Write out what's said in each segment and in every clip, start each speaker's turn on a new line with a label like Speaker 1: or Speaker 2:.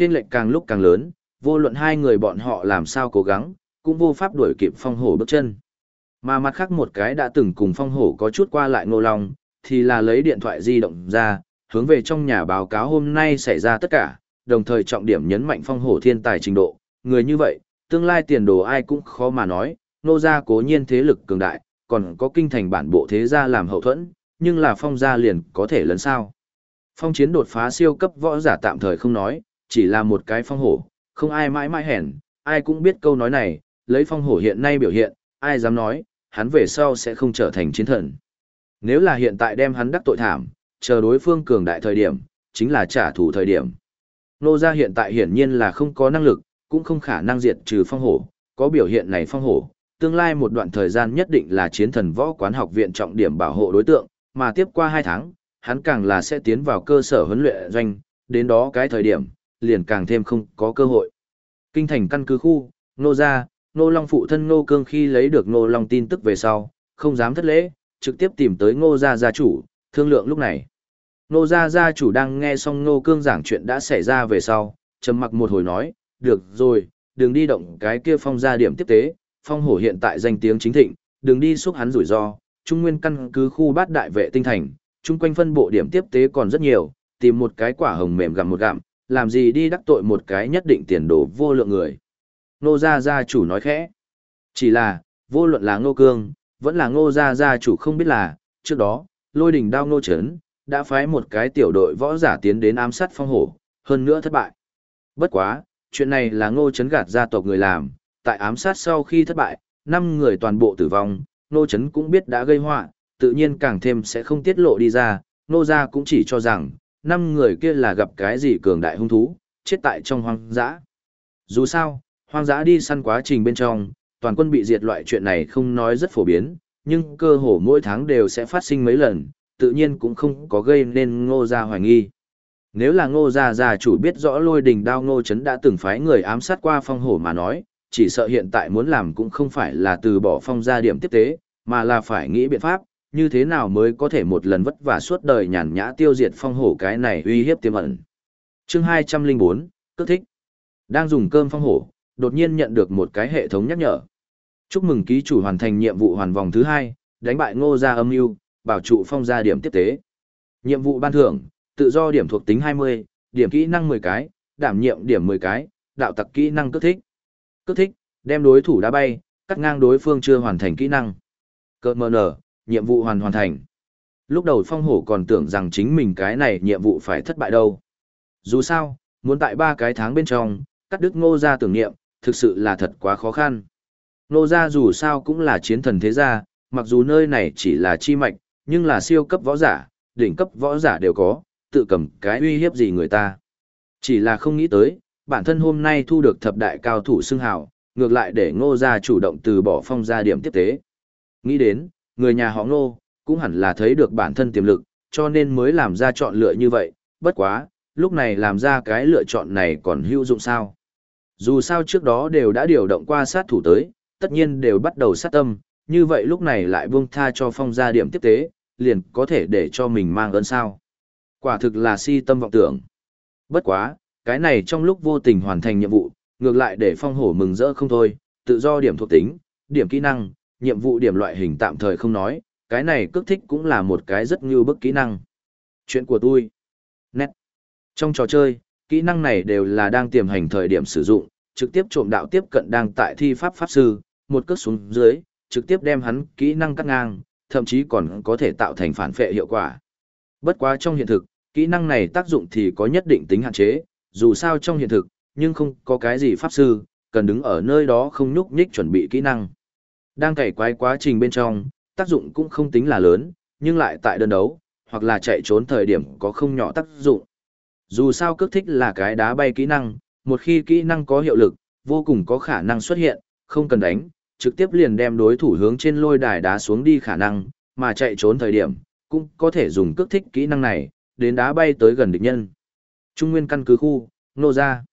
Speaker 1: trên lệnh càng lúc càng lớn, vô luận hai người bọn họ làm sao cố gắng, cũng vô pháp đuổi kịp phong hổ bước chân. Mà mặt khác một cái đã từng cùng phong hổ có chút qua lại ngô long, thì là lấy điện thoại di động ra, hướng về trong nhà báo cáo hôm nay xảy ra tất cả, đồng thời trọng điểm nhấn mạnh phong hổ thiên tài trình độ, người như vậy, tương lai tiền đồ ai cũng khó mà nói, nô gia cố nhiên thế lực cường đại, còn có kinh thành bản bộ thế gia làm hậu thuẫn, nhưng là phong gia liền có thể lấn sao. Phong chiến đột phá siêu cấp võ giả tạm thời không nói, chỉ là một cái phong hổ, không ai mãi mãi hèn, ai cũng biết câu nói này, lấy phong hổ hiện nay biểu hiện, ai dám nói, hắn về sau sẽ không trở thành chiến thần. Nếu là hiện tại đem hắn đắc tội thảm, chờ đối phương cường đại thời điểm, chính là trả thù thời điểm. Nô gia hiện tại hiển nhiên là không có năng lực, cũng không khả năng diệt trừ phong hổ, có biểu hiện này phong hổ, tương lai một đoạn thời gian nhất định là chiến thần võ quán học viện trọng điểm bảo hộ đối tượng, mà tiếp qua 2 tháng, hắn càng là sẽ tiến vào cơ sở huấn luyện doanh, đến đó cái thời điểm, liền càng thêm không có cơ hội. Kinh thành căn cứ khu, nô gia, nô long phụ thân nô cương khi lấy được nô long tin tức về sau, không dám thất lễ, trực tiếp tìm tới ngô gia gia chủ, thương lượng lúc này. Nô gia gia chủ đang nghe xong nô cương giảng chuyện đã xảy ra về sau, trầm mặc một hồi nói, được rồi, đừng đi động cái kia phong gia điểm tiếp tế, phong hổ hiện tại danh tiếng chính thịnh, đừng đi xúc hắn rủi ro, trung nguyên căn cứ khu bát đại vệ tinh thành, chung quanh phân bộ điểm tiếp tế còn rất nhiều, tìm một cái quả hồng mềm gặm một gặm, làm gì đi đắc tội một cái nhất định tiền đồ vô lượng người. Nô gia gia chủ nói khẽ, chỉ là, vô luận là ngô cương, vẫn là ngô gia gia chủ không biết là, trước đó, lôi đỉnh đao ngô chấn, đã phái một cái tiểu đội võ giả tiến đến ám sát phong hổ, hơn nữa thất bại. Bất quá, chuyện này là ngô chấn gạt gia tộc người làm, tại ám sát sau khi thất bại, năm người toàn bộ tử vong, ngô chấn cũng biết đã gây họa, tự nhiên càng thêm sẽ không tiết lộ đi ra, ngô gia cũng chỉ cho rằng, năm người kia là gặp cái gì cường đại hung thú, chết tại trong hoang dã. Dù sao, hoang dã đi săn quá trình bên trong, toàn quân bị diệt loại chuyện này không nói rất phổ biến, nhưng cơ hồ mỗi tháng đều sẽ phát sinh mấy lần, tự nhiên cũng không có gây nên ngô gia hoài nghi. Nếu là ngô gia gia chủ biết rõ lôi đình đao ngô chấn đã từng phái người ám sát qua phong hổ mà nói, chỉ sợ hiện tại muốn làm cũng không phải là từ bỏ phong gia điểm tiếp tế, mà là phải nghĩ biện pháp, như thế nào mới có thể một lần vất vả suốt đời nhàn nhã tiêu diệt phong hổ cái này uy hiếp tiềm ẩn. Chương 204, cước thích. Đang dùng cơm phong hổ, đột nhiên nhận được một cái hệ thống nhắc nhở. Chúc mừng ký chủ hoàn thành nhiệm vụ hoàn vòng thứ hai, đánh bại ngô gia âm mưu bảo trụ phong gia điểm tiếp tế. Nhiệm vụ ban thưởng, tự do điểm thuộc tính 20, điểm kỹ năng 10 cái, đảm nhiệm điểm 10 cái, đạo tặc kỹ năng cước thích. Cước thích, đem đối thủ đá bay, cắt ngang đối phương chưa hoàn thành kỹ năng. Cơ mờ nở, nhiệm vụ hoàn hoàn thành. Lúc đầu phong hổ còn tưởng rằng chính mình cái này nhiệm vụ phải thất bại đâu. Dù sao, muốn tại ba cái tháng bên trong, cắt đứt ngô ra tưởng niệm, thực sự là thật quá khó khăn. Ngô ra dù sao cũng là chiến thần thế gia, mặc dù nơi này chỉ là chi mạch, nhưng là siêu cấp võ giả, đỉnh cấp võ giả đều có, tự cầm cái uy hiếp gì người ta. Chỉ là không nghĩ tới, bản thân hôm nay thu được thập đại cao thủ xưng hào, ngược lại để ngô gia chủ động từ bỏ phong gia điểm tiếp tế. Nghĩ đến, người nhà họ ngô, cũng hẳn là thấy được bản thân tiềm lực, cho nên mới làm ra chọn lựa như vậy, bất quá, lúc này làm ra cái lựa chọn này còn hữu dụng sao. Dù sao trước đó đều đã điều động qua sát thủ tới, tất nhiên đều bắt đầu sát tâm, như vậy lúc này lại buông tha cho phong gia điểm tiếp tế, liền có thể để cho mình mang ơn sao. Quả thực là si tâm vọng tưởng. Bất quá, cái này trong lúc vô tình hoàn thành nhiệm vụ, ngược lại để phong hổ mừng rỡ không thôi, tự do điểm thuộc tính, điểm kỹ năng, nhiệm vụ điểm loại hình tạm thời không nói, cái này cước thích cũng là một cái rất như bức kỹ năng. Chuyện của tôi. Nét. Trong trò chơi, kỹ năng này đều là đang tiềm hành thời điểm sử dụng, trực tiếp trộm đạo tiếp cận đang tại thi pháp pháp sư, một cước xuống dưới, trực tiếp đem hắn kỹ năng cắt ngang, thậm chí còn có thể tạo thành phản phệ hiệu quả. Bất quá trong hiện thực, kỹ năng này tác dụng thì có nhất định tính hạn chế, dù sao trong hiện thực, nhưng không có cái gì pháp sư, cần đứng ở nơi đó không nhúc nhích chuẩn bị kỹ năng. Đang cày quái quá trình bên trong, tác dụng cũng không tính là lớn, nhưng lại tại đơn đấu, hoặc là chạy trốn thời điểm có không nhỏ tác dụng. Dù sao cước thích là cái đá bay kỹ năng, một khi kỹ năng có hiệu lực, vô cùng có khả năng xuất hiện, không cần đánh, trực tiếp liền đem đối thủ hướng trên lôi đài đá xuống đi khả năng, mà chạy trốn thời điểm, cũng có thể dùng cước thích kỹ năng này, đến đá bay tới gần địch nhân. Trung nguyên căn cứ khu, Ngô Gia.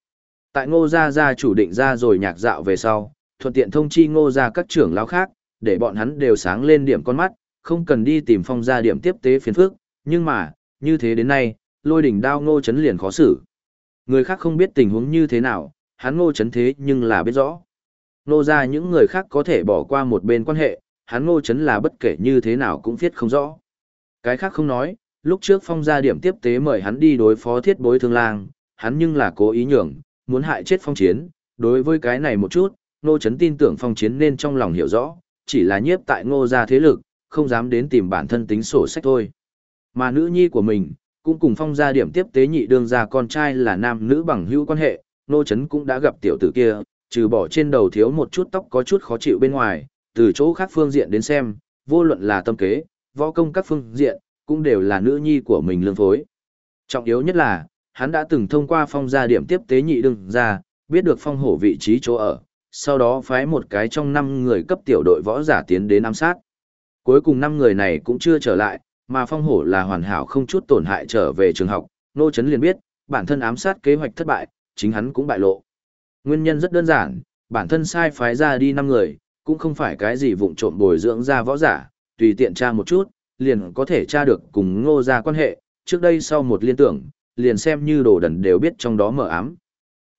Speaker 1: Tại Ngô Gia Gia chủ định ra rồi nhạc dạo về sau, thuận tiện thông chi Ngô Gia các trưởng lão khác, để bọn hắn đều sáng lên điểm con mắt, không cần đi tìm phong gia điểm tiếp tế phiền phức, nhưng mà, như thế đến nay, lôi đỉnh đao Ngô chấn liền khó xử. Người khác không biết tình huống như thế nào, hắn ngô chấn thế nhưng là biết rõ. Ngô ra những người khác có thể bỏ qua một bên quan hệ, hắn ngô chấn là bất kể như thế nào cũng viết không rõ. Cái khác không nói, lúc trước phong gia điểm tiếp tế mời hắn đi đối phó thiết bối thương lang, hắn nhưng là cố ý nhường, muốn hại chết phong chiến, đối với cái này một chút, ngô chấn tin tưởng phong chiến nên trong lòng hiểu rõ, chỉ là nhiếp tại ngô gia thế lực, không dám đến tìm bản thân tính sổ sách thôi. Mà nữ nhi của mình, cũng cùng phong gia điểm tiếp tế nhị đương gia con trai là nam nữ bằng hữu quan hệ, ngô chấn cũng đã gặp tiểu tử kia, trừ bỏ trên đầu thiếu một chút tóc có chút khó chịu bên ngoài, từ chỗ khác phương diện đến xem, vô luận là tâm kế, võ công các phương diện, cũng đều là nữ nhi của mình lương phối. Trọng yếu nhất là, hắn đã từng thông qua phong gia điểm tiếp tế nhị đương gia biết được phong hổ vị trí chỗ ở, sau đó phái một cái trong năm người cấp tiểu đội võ giả tiến đến ám sát. Cuối cùng năm người này cũng chưa trở lại, mà phong hổ là hoàn hảo không chút tổn hại trở về trường học, nô chấn liền biết, bản thân ám sát kế hoạch thất bại, chính hắn cũng bại lộ. Nguyên nhân rất đơn giản, bản thân sai phái ra đi năm người, cũng không phải cái gì vụng trộm bồi dưỡng ra võ giả, tùy tiện tra một chút, liền có thể tra được cùng ngô ra quan hệ, trước đây sau một liên tưởng, liền xem như đồ đần đều biết trong đó mở ám.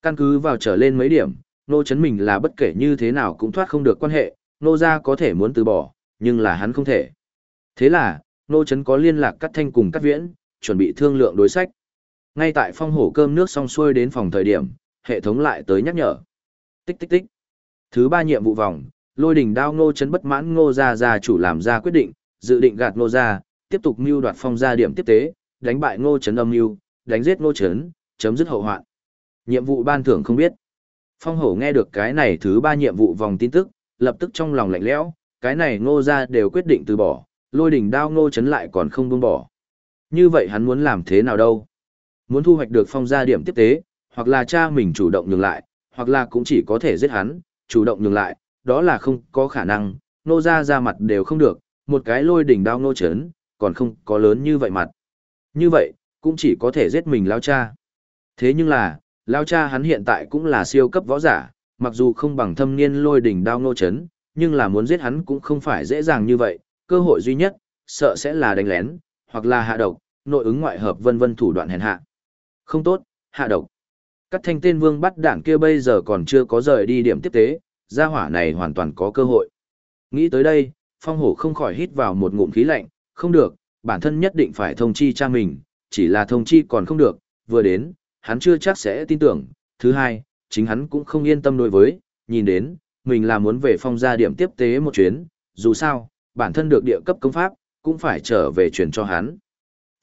Speaker 1: Căn cứ vào trở lên mấy điểm, nô chấn mình là bất kể như thế nào cũng thoát không được quan hệ, nô ra có thể muốn từ bỏ, nhưng là hắn không thể. Thế là, nô chấn có liên lạc cắt thanh cùng cắt viễn, chuẩn bị thương lượng đối sách. Ngay tại phong hổ cơm nước xong xuôi đến phòng thời điểm, hệ thống lại tới nhắc nhở. Tích tích tích. Thứ ba nhiệm vụ vòng, lôi đỉnh đao nô chấn bất mãn ngô gia gia chủ làm ra quyết định, dự định gạt ngô gia, tiếp tục mưu đoạt phong gia điểm tiếp tế, đánh bại ngô chấn âm mưu, đánh giết ngô chấn, chấm dứt hậu hoạn. Nhiệm vụ ban thưởng không biết. Phong hổ nghe được cái này thứ ba nhiệm vụ vòng tin tức, lập tức trong lòng lạnh lẽo, cái này ngô gia đều quyết định từ bỏ, lôi đỉnh đao ngô chấn lại còn không buông bỏ. Như vậy hắn muốn làm thế nào đâu? Muốn thu hoạch được phong gia điểm tiếp tế, hoặc là cha mình chủ động nhường lại, hoặc là cũng chỉ có thể giết hắn, chủ động nhường lại, đó là không có khả năng, nô gia ra mặt đều không được, một cái lôi đỉnh đao nô chấn, còn không có lớn như vậy mặt. Như vậy, cũng chỉ có thể giết mình lao cha. Thế nhưng là, lao cha hắn hiện tại cũng là siêu cấp võ giả, mặc dù không bằng thâm niên lôi đỉnh đao nô chấn, nhưng là muốn giết hắn cũng không phải dễ dàng như vậy, cơ hội duy nhất, sợ sẽ là đánh lén, hoặc là hạ độc, nội ứng ngoại hợp vân vân thủ đoạn hèn hạ. Không tốt, hạ độc. Các thanh tên vương bắt đảng kia bây giờ còn chưa có rời đi điểm tiếp tế, gia hỏa này hoàn toàn có cơ hội. Nghĩ tới đây, phong hổ không khỏi hít vào một ngụm khí lạnh, không được, bản thân nhất định phải thông chi cha mình, chỉ là thông chi còn không được, vừa đến, hắn chưa chắc sẽ tin tưởng, thứ hai, chính hắn cũng không yên tâm đối với, nhìn đến, mình là muốn về phong gia điểm tiếp tế một chuyến, dù sao, bản thân được địa cấp công pháp, cũng phải trở về truyền cho hắn.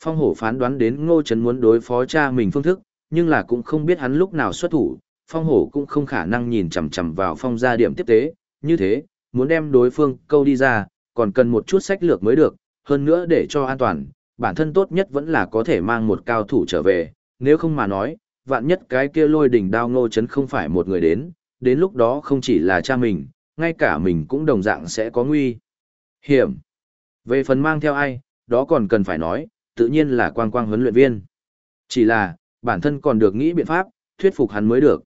Speaker 1: Phong hổ phán đoán đến ngô trấn muốn đối phó cha mình phương thức, nhưng là cũng không biết hắn lúc nào xuất thủ, phong hổ cũng không khả năng nhìn chằm chằm vào phong gia điểm tiếp tế, như thế, muốn đem đối phương câu đi ra, còn cần một chút sách lược mới được, hơn nữa để cho an toàn, bản thân tốt nhất vẫn là có thể mang một cao thủ trở về, nếu không mà nói, vạn nhất cái kia lôi đỉnh đao ngô chấn không phải một người đến, đến lúc đó không chỉ là cha mình, ngay cả mình cũng đồng dạng sẽ có nguy hiểm. Về phần mang theo ai, đó còn cần phải nói, tự nhiên là quang quang huấn luyện viên. Chỉ là, bản thân còn được nghĩ biện pháp, thuyết phục hắn mới được.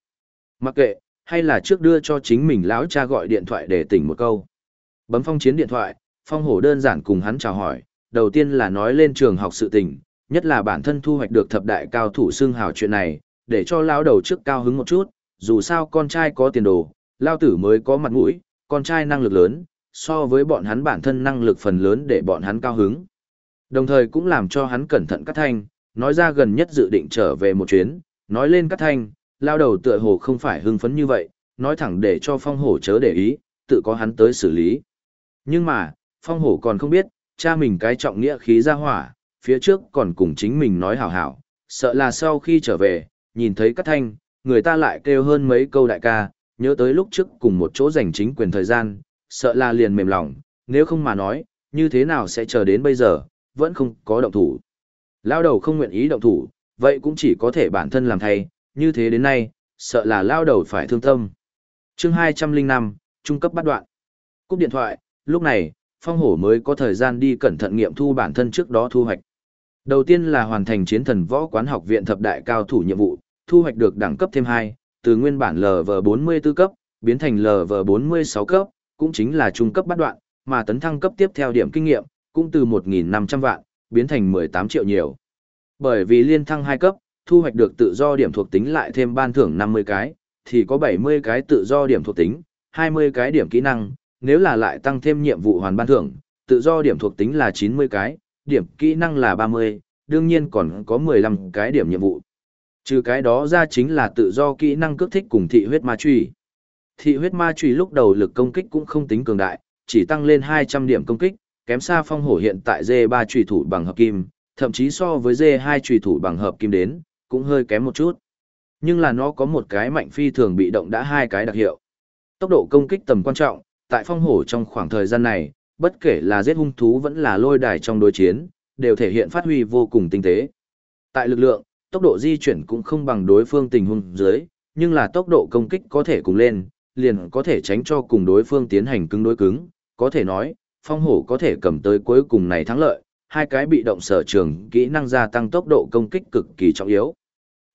Speaker 1: Mặc kệ, hay là trước đưa cho chính mình lão cha gọi điện thoại để tỉnh một câu. Bấm phong chiến điện thoại, phong hổ đơn giản cùng hắn chào hỏi, đầu tiên là nói lên trường học sự tình, nhất là bản thân thu hoạch được thập đại cao thủ xương hào chuyện này, để cho lão đầu trước cao hứng một chút, dù sao con trai có tiền đồ, lao tử mới có mặt mũi, con trai năng lực lớn, so với bọn hắn bản thân năng lực phần lớn để bọn hắn cao hứng. Đồng thời cũng làm cho hắn cẩn thận cắt thanh, nói ra gần nhất dự định trở về một chuyến, nói lên cắt thanh, lao đầu tựa hồ không phải hưng phấn như vậy, nói thẳng để cho phong hổ chớ để ý, tự có hắn tới xử lý. Nhưng mà, phong hổ còn không biết, cha mình cái trọng nghĩa khí ra hỏa, phía trước còn cùng chính mình nói hảo hảo, sợ là sau khi trở về, nhìn thấy các thanh, người ta lại kêu hơn mấy câu đại ca, nhớ tới lúc trước cùng một chỗ giành chính quyền thời gian, sợ là liền mềm lòng, nếu không mà nói, như thế nào sẽ chờ đến bây giờ, vẫn không có động thủ. Lao đầu không nguyện ý động thủ, vậy cũng chỉ có thể bản thân làm thay, như thế đến nay, sợ là lao đầu phải thương tâm. chương 205, trung cấp bắt đoạn. Cúp điện thoại, lúc này, phong hổ mới có thời gian đi cẩn thận nghiệm thu bản thân trước đó thu hoạch. Đầu tiên là hoàn thành chiến thần võ quán học viện thập đại cao thủ nhiệm vụ, thu hoạch được đẳng cấp thêm 2, từ nguyên bản LV44 cấp, biến thành LV46 cấp, cũng chính là trung cấp bắt đoạn, mà tấn thăng cấp tiếp theo điểm kinh nghiệm, cũng từ 1.500 vạn, biến thành 18 triệu nhiều. Bởi vì liên thăng 2 cấp, thu hoạch được tự do điểm thuộc tính lại thêm ban thưởng 50 cái, thì có 70 cái tự do điểm thuộc tính, 20 cái điểm kỹ năng, nếu là lại tăng thêm nhiệm vụ hoàn ban thưởng, tự do điểm thuộc tính là 90 cái, điểm kỹ năng là 30, đương nhiên còn có 15 cái điểm nhiệm vụ. Trừ cái đó ra chính là tự do kỹ năng cước thích cùng thị huyết ma trùy. Thị huyết ma trùy lúc đầu lực công kích cũng không tính cường đại, chỉ tăng lên 200 điểm công kích, kém xa phong hổ hiện tại D3 trùy thủ bằng hợp kim, thậm chí so với D2 trùy thủ bằng hợp kim đến, cũng hơi kém một chút. Nhưng là nó có một cái mạnh phi thường bị động đã hai cái đặc hiệu. Tốc độ công kích tầm quan trọng, tại phong hổ trong khoảng thời gian này, bất kể là giết hung thú vẫn là lôi đài trong đối chiến, đều thể hiện phát huy vô cùng tinh tế. Tại lực lượng, tốc độ di chuyển cũng không bằng đối phương tình huống dưới, nhưng là tốc độ công kích có thể cùng lên, liền có thể tránh cho cùng đối phương tiến hành cứng đối cứng, có thể nói, phong hổ có thể cầm tới cuối cùng này thắng lợi, hai cái bị động sở trường kỹ năng gia tăng tốc độ công kích cực kỳ trọng yếu.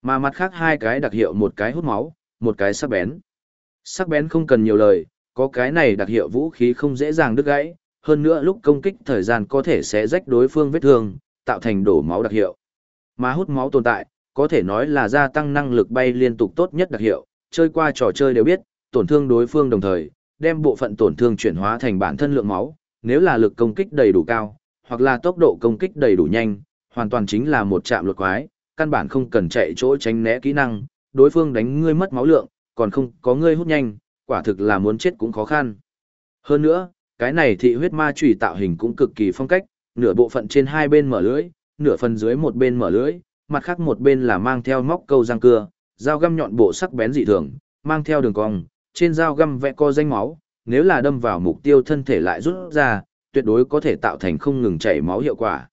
Speaker 1: Mà mặt khác hai cái đặc hiệu một cái hút máu, một cái sắc bén. Sắc bén không cần nhiều lời, có cái này đặc hiệu vũ khí không dễ dàng đứt gãy, hơn nữa lúc công kích thời gian có thể sẽ rách đối phương vết thương, tạo thành đổ máu đặc hiệu. Mà hút máu tồn tại, có thể nói là gia tăng năng lực bay liên tục tốt nhất đặc hiệu, chơi qua trò chơi đều biết, tổn thương đối phương đồng thời, đem bộ phận tổn thương chuyển hóa thành bản thân lượng máu, nếu là lực công kích đầy đủ cao, hoặc là tốc độ công kích đầy đủ nhanh, hoàn toàn chính là một chạm luật quái, căn bản không cần chạy chỗ tránh né kỹ năng, đối phương đánh ngươi mất máu lượng, còn không có ngươi hút nhanh, quả thực là muốn chết cũng khó khăn. Hơn nữa, cái này thị huyết ma chủy tạo hình cũng cực kỳ phong cách, nửa bộ phận trên hai bên mở lưới, nửa phần dưới một bên mở lưới, mặt khác một bên là mang theo móc câu răng cưa, dao găm nhọn bộ sắc bén dị thường, mang theo đường cong, trên dao găm vẽ co danh máu, nếu là đâm vào mục tiêu thân thể lại rút ra, tuyệt đối có thể tạo thành không ngừng chảy máu hiệu quả.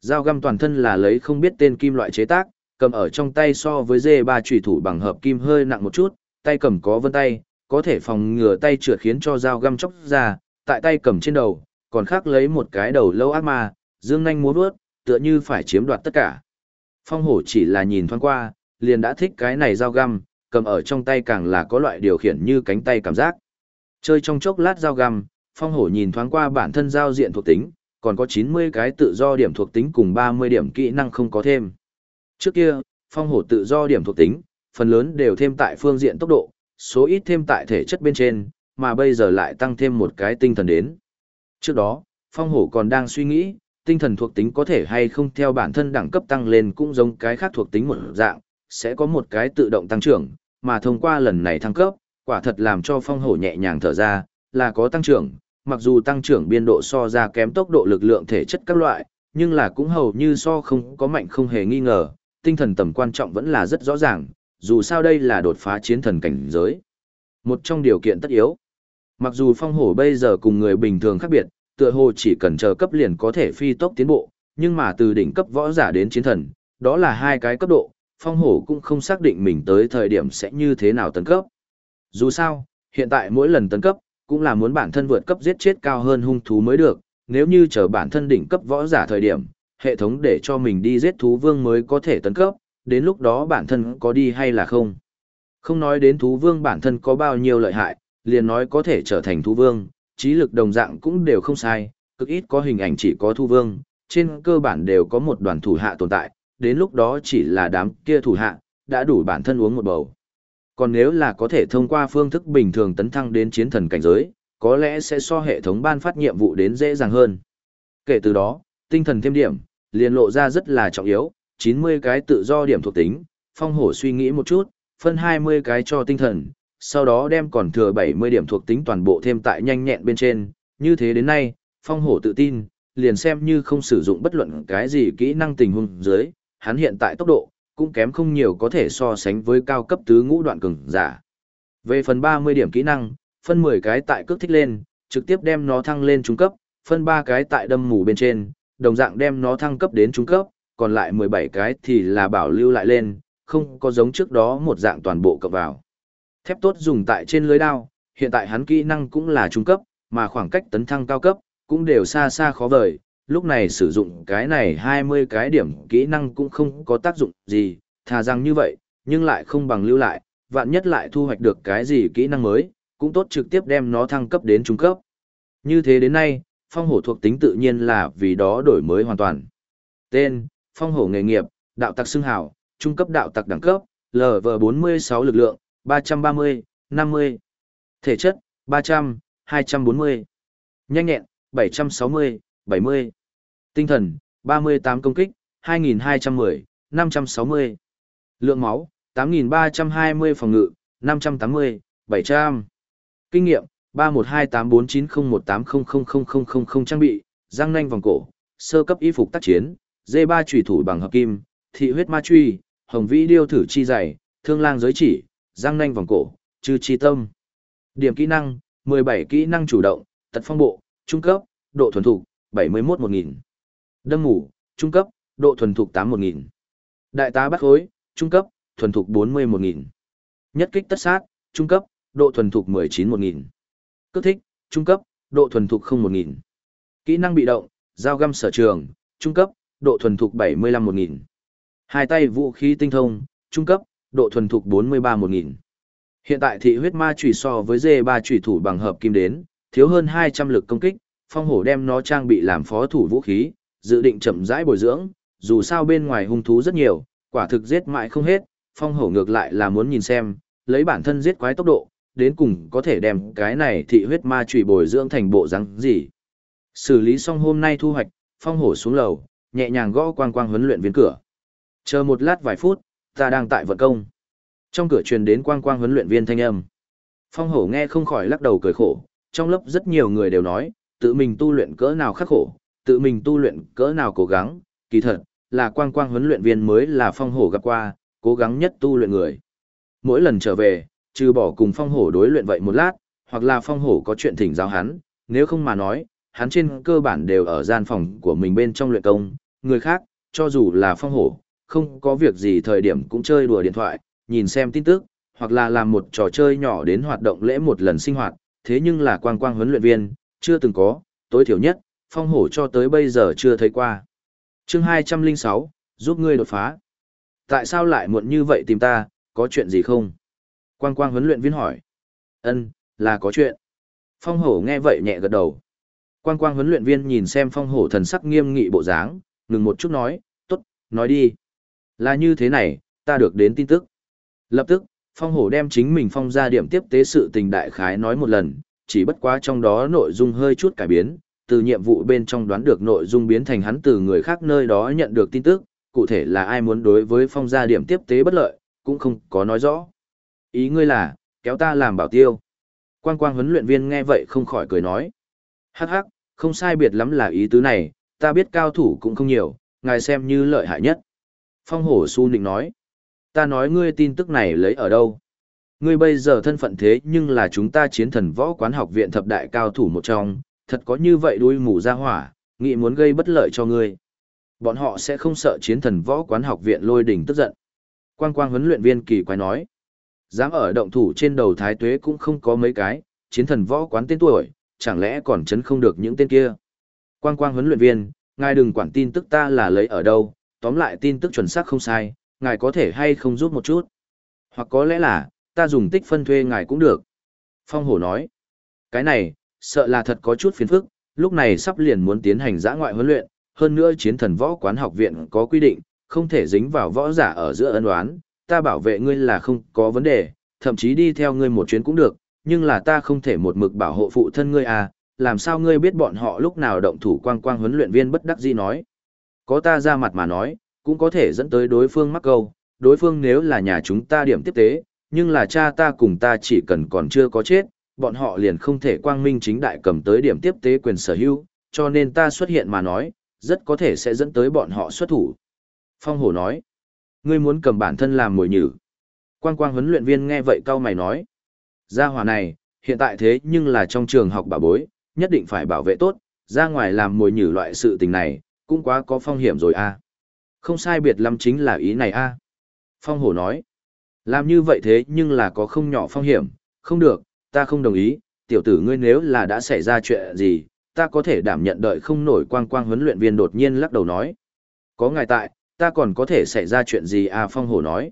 Speaker 1: Dao găm toàn thân là lấy không biết tên kim loại chế tác, cầm ở trong tay so với dê ba chủy thủ bằng hợp kim hơi nặng một chút, tay cầm có vân tay, có thể phòng ngừa tay trượt khiến cho dao găm chóc ra, tại tay cầm trên đầu, còn khác lấy một cái đầu lâu ác ma, dương nhanh múa bước, tựa như phải chiếm đoạt tất cả. Phong hổ chỉ là nhìn thoáng qua, liền đã thích cái này dao găm, cầm ở trong tay càng là có loại điều khiển như cánh tay cảm giác. Chơi trong chốc lát dao găm, phong hổ nhìn thoáng qua bản thân giao diện thuộc tính, còn có 90 cái tự do điểm thuộc tính cùng 30 điểm kỹ năng không có thêm. Trước kia, phong hổ tự do điểm thuộc tính, phần lớn đều thêm tại phương diện tốc độ, số ít thêm tại thể chất bên trên, mà bây giờ lại tăng thêm một cái tinh thần đến. Trước đó, phong hổ còn đang suy nghĩ, tinh thần thuộc tính có thể hay không theo bản thân đẳng cấp tăng lên cũng giống cái khác thuộc tính một dạng, sẽ có một cái tự động tăng trưởng, mà thông qua lần này thăng cấp, quả thật làm cho phong hổ nhẹ nhàng thở ra, là có tăng trưởng, mặc dù tăng trưởng biên độ so ra kém tốc độ lực lượng thể chất các loại, nhưng là cũng hầu như so không có mạnh không hề nghi ngờ, tinh thần tầm quan trọng vẫn là rất rõ ràng, dù sao đây là đột phá chiến thần cảnh giới. Một trong điều kiện tất yếu. Mặc dù phong hổ bây giờ cùng người bình thường khác biệt, tựa hồ chỉ cần chờ cấp liền có thể phi tốc tiến bộ, nhưng mà từ đỉnh cấp võ giả đến chiến thần, đó là hai cái cấp độ, phong hổ cũng không xác định mình tới thời điểm sẽ như thế nào tấn cấp. Dù sao, hiện tại mỗi lần tấn cấp, cũng là muốn bản thân vượt cấp giết chết cao hơn hung thú mới được, nếu như chờ bản thân đỉnh cấp võ giả thời điểm, hệ thống để cho mình đi giết thú vương mới có thể tấn cấp, đến lúc đó bản thân có đi hay là không. Không nói đến thú vương bản thân có bao nhiêu lợi hại, liền nói có thể trở thành thu vương, trí lực đồng dạng cũng đều không sai, cực ít có hình ảnh chỉ có thu vương, trên cơ bản đều có một đoàn thủ hạ tồn tại, đến lúc đó chỉ là đám kia thủ hạ, đã đủ bản thân uống một bầu. Còn nếu là có thể thông qua phương thức bình thường tấn thăng đến chiến thần cảnh giới, có lẽ sẽ so hệ thống ban phát nhiệm vụ đến dễ dàng hơn. Kể từ đó, tinh thần thêm điểm, liền lộ ra rất là trọng yếu, 90 cái tự do điểm thuộc tính, phong hổ suy nghĩ một chút, phân 20 cái cho tinh thần, sau đó đem còn thừa 70 điểm thuộc tính toàn bộ thêm tại nhanh nhẹn bên trên, như thế đến nay, phong hổ tự tin, liền xem như không sử dụng bất luận cái gì kỹ năng tình huống dưới, hắn hiện tại tốc độ, cũng kém không nhiều có thể so sánh với cao cấp tứ ngũ đoạn cường giả. Về phần 30 điểm kỹ năng, phân 10 cái tại cước thích lên, trực tiếp đem nó thăng lên trung cấp, phân 3 cái tại đâm mù bên trên, đồng dạng đem nó thăng cấp đến trung cấp, còn lại 17 cái thì là bảo lưu lại lên, không có giống trước đó một dạng toàn bộ cộng vào. Thép tốt dùng tại trên lưới đao, hiện tại hắn kỹ năng cũng là trung cấp, mà khoảng cách tấn thăng cao cấp, cũng đều xa xa khó vời, lúc này sử dụng cái này 20 cái điểm kỹ năng cũng không có tác dụng gì, thà rằng như vậy, nhưng lại không bằng lưu lại, vạn nhất lại thu hoạch được cái gì kỹ năng mới, cũng tốt trực tiếp đem nó thăng cấp đến trung cấp. Như thế đến nay, phong hổ thuộc tính tự nhiên là vì đó đổi mới hoàn toàn. Tên, phong hổ nghề nghiệp, đạo tặc xưng hào, trung cấp đạo tặc đẳng cấp, LV46 lực lượng, 330, 50. Thể chất, 300, 240. Nhanh nhẹn, 760, 70. Tinh thần, 38 công kích, 2210, 560. Lượng máu, 8320 phòng ngự, 580, 700. Kinh nghiệm, 31284901800000 trang bị, răng nanh vòng cổ, sơ cấp y phục tác chiến, D3 chủy thủ bằng hợp kim, thị huyết ma truy, hồng vĩ điêu thử chi dày, thương lang giới chỉ, răng nanh vòng cổ, trừ chi tâm. Điểm kỹ năng, 17 kỹ năng chủ động, tật phong bộ, trung cấp, độ thuần thục, 71-1000. Đâm ngủ, trung cấp, độ thuần thục 8-1000. Đại tá bắt khối, trung cấp, thuần thục 41-1000. Nhất kích tất sát, trung cấp, độ thuần thục 19-1000. Cước thích, trung cấp, độ thuần thục 0-1000. Kỹ năng bị động, dao găm sở trường, trung cấp, độ thuần thục 75-1000. Hai tay vũ khí tinh thông, trung cấp, độ thuần thục 43-1000. Hiện tại thị huyết ma chủy so với dê 3 chủy thủ bằng hợp kim đến, thiếu hơn 200 lực công kích, phong hổ đem nó trang bị làm phó thủ vũ khí, dự định chậm rãi bồi dưỡng, dù sao bên ngoài hung thú rất nhiều, quả thực giết mãi không hết, phong hổ ngược lại là muốn nhìn xem, lấy bản thân giết quái tốc độ, đến cùng có thể đem cái này thị huyết ma chủy bồi dưỡng thành bộ rắn gì. Xử lý xong hôm nay thu hoạch, phong hổ xuống lầu, nhẹ nhàng gõ quang quang huấn luyện viên cửa. Chờ một lát vài phút, ta đang tại vận công. Trong cửa truyền đến quang quang huấn luyện viên thanh âm. Phong hổ nghe không khỏi lắc đầu cười khổ, trong lớp rất nhiều người đều nói, tự mình tu luyện cỡ nào khắc khổ, tự mình tu luyện cỡ nào cố gắng, kỳ thật, là quang quang huấn luyện viên mới là phong hổ gặp qua, cố gắng nhất tu luyện người. Mỗi lần trở về, trừ bỏ cùng phong hổ đối luyện vậy một lát, hoặc là phong hổ có chuyện thỉnh giáo hắn, nếu không mà nói, hắn trên cơ bản đều ở gian phòng của mình bên trong luyện công, người khác, cho dù là phong hổ, không có việc gì thời điểm cũng chơi đùa điện thoại, nhìn xem tin tức, hoặc là làm một trò chơi nhỏ đến hoạt động lễ một lần sinh hoạt, thế nhưng là quang quang huấn luyện viên, chưa từng có, tối thiểu nhất, phong hổ cho tới bây giờ chưa thấy qua. chương 206, giúp ngươi đột phá. Tại sao lại muộn như vậy tìm ta, có chuyện gì không? Quang quang huấn luyện viên hỏi. ân là có chuyện. Phong hổ nghe vậy nhẹ gật đầu. Quang quang huấn luyện viên nhìn xem phong hổ thần sắc nghiêm nghị bộ dáng, ngừng một chút nói, tốt, nói đi. Là như thế này, ta được đến tin tức. Lập tức, phong hổ đem chính mình phong ra điểm tiếp tế sự tình đại khái nói một lần, chỉ bất quá trong đó nội dung hơi chút cải biến, từ nhiệm vụ bên trong đoán được nội dung biến thành hắn từ người khác nơi đó nhận được tin tức, cụ thể là ai muốn đối với phong gia điểm tiếp tế bất lợi, cũng không có nói rõ. Ý ngươi là, kéo ta làm bảo tiêu. Quang quang huấn luyện viên nghe vậy không khỏi cười nói. Hắc hắc, không sai biệt lắm là ý tứ này, ta biết cao thủ cũng không nhiều, ngài xem như lợi hại nhất. Phong hổ su nịnh nói. Ta nói ngươi tin tức này lấy ở đâu? Ngươi bây giờ thân phận thế nhưng là chúng ta chiến thần võ quán học viện thập đại cao thủ một trong, thật có như vậy đuôi mù ra hỏa, nghĩ muốn gây bất lợi cho ngươi. Bọn họ sẽ không sợ chiến thần võ quán học viện lôi đỉnh tức giận. Quang quang huấn luyện viên kỳ quái nói. Dám ở động thủ trên đầu thái tuế cũng không có mấy cái, chiến thần võ quán tên tuổi, chẳng lẽ còn chấn không được những tên kia. Quang quang huấn luyện viên, ngài đừng quản tin tức ta là lấy ở đâu, tóm lại tin tức chuẩn xác không sai, ngài có thể hay không giúp một chút. Hoặc có lẽ là, ta dùng tích phân thuê ngài cũng được. Phong hổ nói, cái này, sợ là thật có chút phiền phức, lúc này sắp liền muốn tiến hành giã ngoại huấn luyện, hơn nữa chiến thần võ quán học viện có quy định, không thể dính vào võ giả ở giữa ân oán, ta bảo vệ ngươi là không có vấn đề, thậm chí đi theo ngươi một chuyến cũng được, nhưng là ta không thể một mực bảo hộ phụ thân ngươi à, làm sao ngươi biết bọn họ lúc nào động thủ quang quang huấn luyện viên bất đắc dĩ nói. Có ta ra mặt mà nói, cũng có thể dẫn tới đối phương mắc câu, đối phương nếu là nhà chúng ta điểm tiếp tế, nhưng là cha ta cùng ta chỉ cần còn chưa có chết, bọn họ liền không thể quang minh chính đại cầm tới điểm tiếp tế quyền sở hữu, cho nên ta xuất hiện mà nói, rất có thể sẽ dẫn tới bọn họ xuất thủ. Phong hổ nói, ngươi muốn cầm bản thân làm mồi nhử. Quang quang huấn luyện viên nghe vậy cao mày nói, gia hỏa này, hiện tại thế nhưng là trong trường học bà bối, nhất định phải bảo vệ tốt, ra ngoài làm mồi nhử loại sự tình này, cũng quá có phong hiểm rồi a. Không sai biệt lắm chính là ý này a. Phong hổ nói, làm như vậy thế nhưng là có không nhỏ phong hiểm, không được, ta không đồng ý, tiểu tử ngươi nếu là đã xảy ra chuyện gì, ta có thể đảm nhận đợi không nổi quang quang huấn luyện viên đột nhiên lắc đầu nói. Có ngài tại, ta còn có thể xảy ra chuyện gì à phong hổ nói.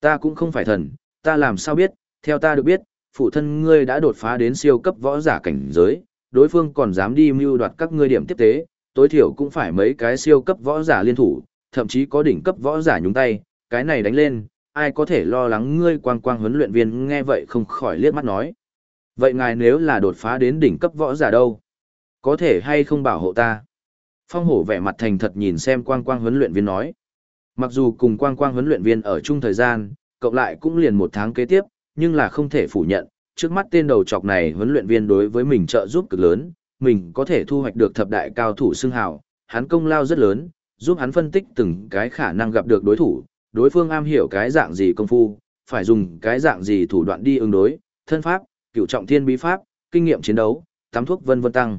Speaker 1: Ta cũng không phải thần, ta làm sao biết, theo ta được biết, phụ thân ngươi đã đột phá đến siêu cấp võ giả cảnh giới, đối phương còn dám đi mưu đoạt các ngươi điểm tiếp tế, tối thiểu cũng phải mấy cái siêu cấp võ giả liên thủ, thậm chí có đỉnh cấp võ giả nhúng tay, cái này đánh lên, ai có thể lo lắng ngươi quang quang huấn luyện viên nghe vậy không khỏi liếc mắt nói. Vậy ngài nếu là đột phá đến đỉnh cấp võ giả đâu? Có thể hay không bảo hộ ta? Phong hổ vẻ mặt thành thật nhìn xem quang quang huấn luyện viên nói. Mặc dù cùng quang quang huấn luyện viên ở chung thời gian, cộng lại cũng liền một tháng kế tiếp, nhưng là không thể phủ nhận, trước mắt tên đầu chọc này huấn luyện viên đối với mình trợ giúp cực lớn, mình có thể thu hoạch được thập đại cao thủ xưng hào, hắn công lao rất lớn, giúp hắn phân tích từng cái khả năng gặp được đối thủ, đối phương am hiểu cái dạng gì công phu, phải dùng cái dạng gì thủ đoạn đi ứng đối, thân pháp, cựu trọng thiên bí pháp, kinh nghiệm chiến đấu, tắm thuốc vân vân tăng.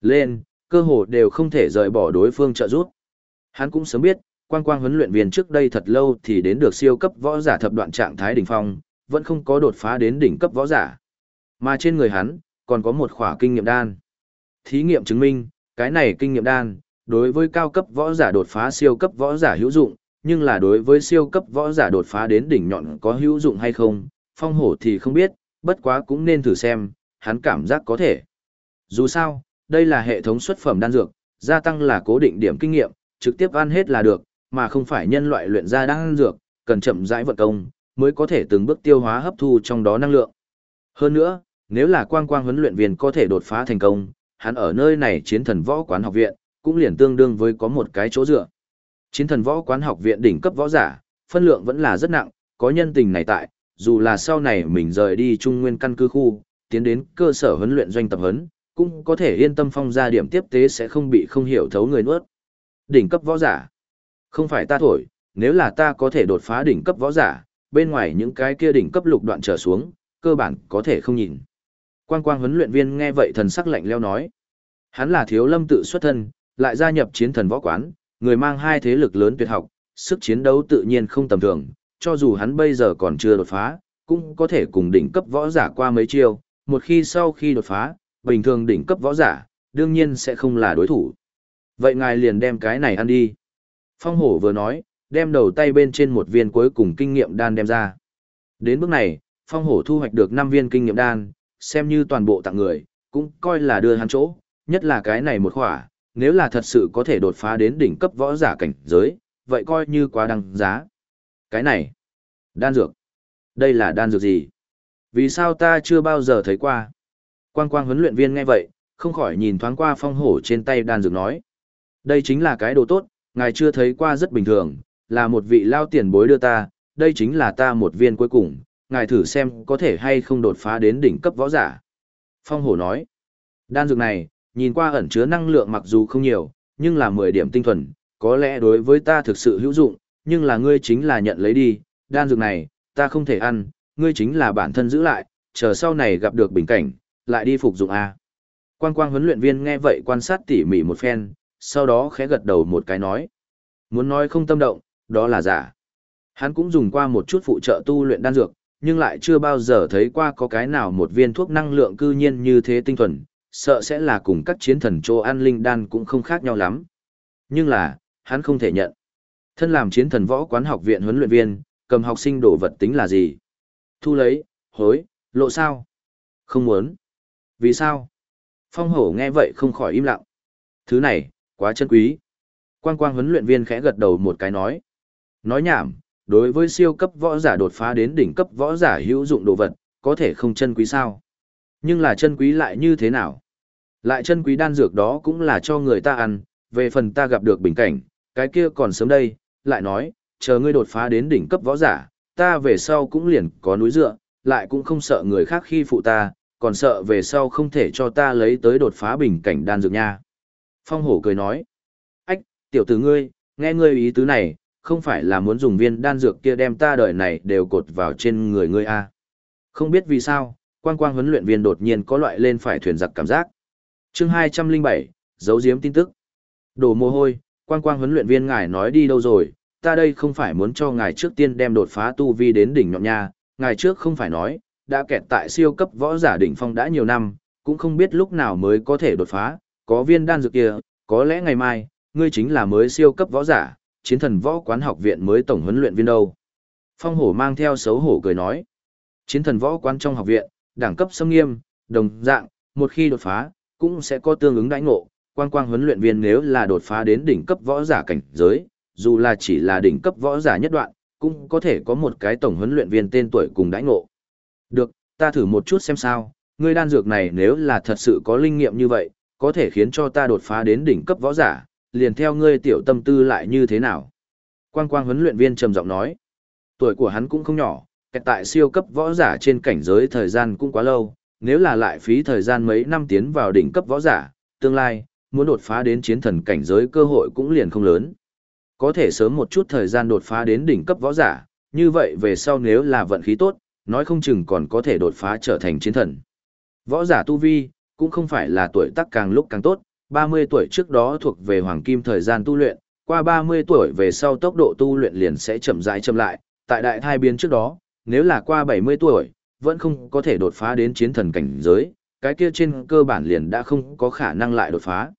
Speaker 1: Lên, cơ hồ đều không thể rời bỏ đối phương trợ giúp. Hắn cũng sớm biết, quang quang huấn luyện viên trước đây thật lâu thì đến được siêu cấp võ giả thập đoạn trạng thái đỉnh phong, vẫn không có đột phá đến đỉnh cấp võ giả. Mà trên người hắn, còn có một khỏa kinh nghiệm đan. Thí nghiệm chứng minh, cái này kinh nghiệm đan, đối với cao cấp võ giả đột phá siêu cấp võ giả hữu dụng, nhưng là đối với siêu cấp võ giả đột phá đến đỉnh nhọn có hữu dụng hay không, phong hổ thì không biết, bất quá cũng nên thử xem, hắn cảm giác có thể. Dù sao, đây là hệ thống xuất phẩm đan dược, gia tăng là cố định điểm kinh nghiệm, trực tiếp ăn hết là được, mà không phải nhân loại luyện ra đan dược, cần chậm rãi vận công, mới có thể từng bước tiêu hóa hấp thu trong đó năng lượng. Hơn nữa, nếu là quang quang huấn luyện viên có thể đột phá thành công, hắn ở nơi này chiến thần võ quán học viện, cũng liền tương đương với có một cái chỗ dựa. Chiến thần võ quán học viện đỉnh cấp võ giả, phân lượng vẫn là rất nặng, có nhân tình này tại, dù là sau này mình rời đi trung nguyên căn cứ khu, tiến đến cơ sở huấn luyện doanh tập huấn, cũng có thể yên tâm phong ra điểm tiếp tế sẽ không bị không hiểu thấu người nuốt. Đỉnh cấp võ giả. Không phải ta thổi, nếu là ta có thể đột phá đỉnh cấp võ giả, bên ngoài những cái kia đỉnh cấp lục đoạn trở xuống, cơ bản có thể không nhìn. Quang quang huấn luyện viên nghe vậy thần sắc lạnh leo nói. Hắn là thiếu lâm tự xuất thân, lại gia nhập chiến thần võ quán, người mang hai thế lực lớn tuyệt học, sức chiến đấu tự nhiên không tầm thường, cho dù hắn bây giờ còn chưa đột phá, cũng có thể cùng đỉnh cấp võ giả qua mấy chiêu, một khi sau khi đột phá, bình thường đỉnh cấp võ giả, đương nhiên sẽ không là đối thủ. Vậy ngài liền đem cái này ăn đi. Phong hổ vừa nói, đem đầu tay bên trên một viên cuối cùng kinh nghiệm đan đem ra. Đến bước này, phong hổ thu hoạch được 5 viên kinh nghiệm đan, xem như toàn bộ tặng người, cũng coi là đưa hắn chỗ, nhất là cái này một khỏa, nếu là thật sự có thể đột phá đến đỉnh cấp võ giả cảnh giới, vậy coi như quá đăng giá. Cái này, đan dược. Đây là đan dược gì? Vì sao ta chưa bao giờ thấy qua? Quang quang huấn luyện viên nghe vậy, không khỏi nhìn thoáng qua phong hổ trên tay đan dược nói. Đây chính là cái đồ tốt, ngài chưa thấy qua rất bình thường, là một vị lao tiền bối đưa ta, đây chính là ta một viên cuối cùng, ngài thử xem có thể hay không đột phá đến đỉnh cấp võ giả. Phong hổ nói, đan dược này, nhìn qua ẩn chứa năng lượng mặc dù không nhiều, nhưng là 10 điểm tinh thuần, có lẽ đối với ta thực sự hữu dụng, nhưng là ngươi chính là nhận lấy đi, đan dược này, ta không thể ăn, ngươi chính là bản thân giữ lại, chờ sau này gặp được bình cảnh, lại đi phục dụng A. Quang quang huấn luyện viên nghe vậy quan sát tỉ mỉ một phen, sau đó khẽ gật đầu một cái nói. Muốn nói không tâm động, đó là giả. Hắn cũng dùng qua một chút phụ trợ tu luyện đan dược, nhưng lại chưa bao giờ thấy qua có cái nào một viên thuốc năng lượng cư nhiên như thế tinh thuần, sợ sẽ là cùng các chiến thần chỗ an linh đan cũng không khác nhau lắm. Nhưng là, hắn không thể nhận. Thân làm chiến thần võ quán học viện huấn luyện viên, cầm học sinh đồ vật tính là gì? Thu lấy, hối, lộ sao? Không muốn. Vì sao? Phong hổ nghe vậy không khỏi im lặng. Thứ này, quá chân quý. Quang quang huấn luyện viên khẽ gật đầu một cái nói. Nói nhảm, đối với siêu cấp võ giả đột phá đến đỉnh cấp võ giả hữu dụng đồ vật, có thể không chân quý sao? Nhưng là chân quý lại như thế nào? Lại chân quý đan dược đó cũng là cho người ta ăn, về phần ta gặp được bình cảnh, cái kia còn sớm đây, lại nói, chờ ngươi đột phá đến đỉnh cấp võ giả, ta về sau cũng liền có núi dựa, lại cũng không sợ người khác khi phụ ta, còn sợ về sau không thể cho ta lấy tới đột phá bình cảnh đan dược nha. Phong hổ cười nói, ách, tiểu tử ngươi, nghe ngươi ý tứ này, không phải là muốn dùng viên đan dược kia đem ta đời này đều cột vào trên người ngươi à. Không biết vì sao, quang quang huấn luyện viên đột nhiên có loại lên phải thuyền giặc cảm giác. chương 207, giấu giếm tin tức. Đồ mồ hôi, quang quang huấn luyện viên ngài nói đi đâu rồi, ta đây không phải muốn cho ngài trước tiên đem đột phá tu vi đến đỉnh nhọn nha, ngài trước không phải nói, đã kẹt tại siêu cấp võ giả đỉnh phong đã nhiều năm, cũng không biết lúc nào mới có thể đột phá, có viên đan dược kia, có lẽ ngày mai, ngươi chính là mới siêu cấp võ giả, chiến thần võ quán học viện mới tổng huấn luyện viên đâu. Phong hổ mang theo xấu hổ cười nói, chiến thần võ quán trong học viện, đẳng cấp xâm nghiêm, đồng dạng, một khi đột phá, cũng sẽ có tương ứng đãi ngộ, quang quang huấn luyện viên nếu là đột phá đến đỉnh cấp võ giả cảnh giới, dù là chỉ là đỉnh cấp võ giả nhất đoạn, cũng có thể có một cái tổng huấn luyện viên tên tuổi cùng đãi ngộ. Được, ta thử một chút xem sao, ngươi đan dược này nếu là thật sự có linh nghiệm như vậy, có thể khiến cho ta đột phá đến đỉnh cấp võ giả, liền theo ngươi tiểu tâm tư lại như thế nào. Quang quang huấn luyện viên trầm giọng nói, tuổi của hắn cũng không nhỏ, kẹt tại siêu cấp võ giả trên cảnh giới thời gian cũng quá lâu, nếu là lại phí thời gian mấy năm tiến vào đỉnh cấp võ giả, tương lai, muốn đột phá đến chiến thần cảnh giới cơ hội cũng liền không lớn. Có thể sớm một chút thời gian đột phá đến đỉnh cấp võ giả, như vậy về sau nếu là vận khí tốt, nói không chừng còn có thể đột phá trở thành chiến thần. Võ giả tu vi, cũng không phải là tuổi tác càng lúc càng tốt, 30 tuổi trước đó thuộc về hoàng kim thời gian tu luyện, qua 30 tuổi về sau tốc độ tu luyện liền sẽ chậm rãi chậm lại, tại đại thai biến trước đó, nếu là qua 70 tuổi, vẫn không có thể đột phá đến chiến thần cảnh giới, cái kia trên cơ bản liền đã không có khả năng lại đột phá.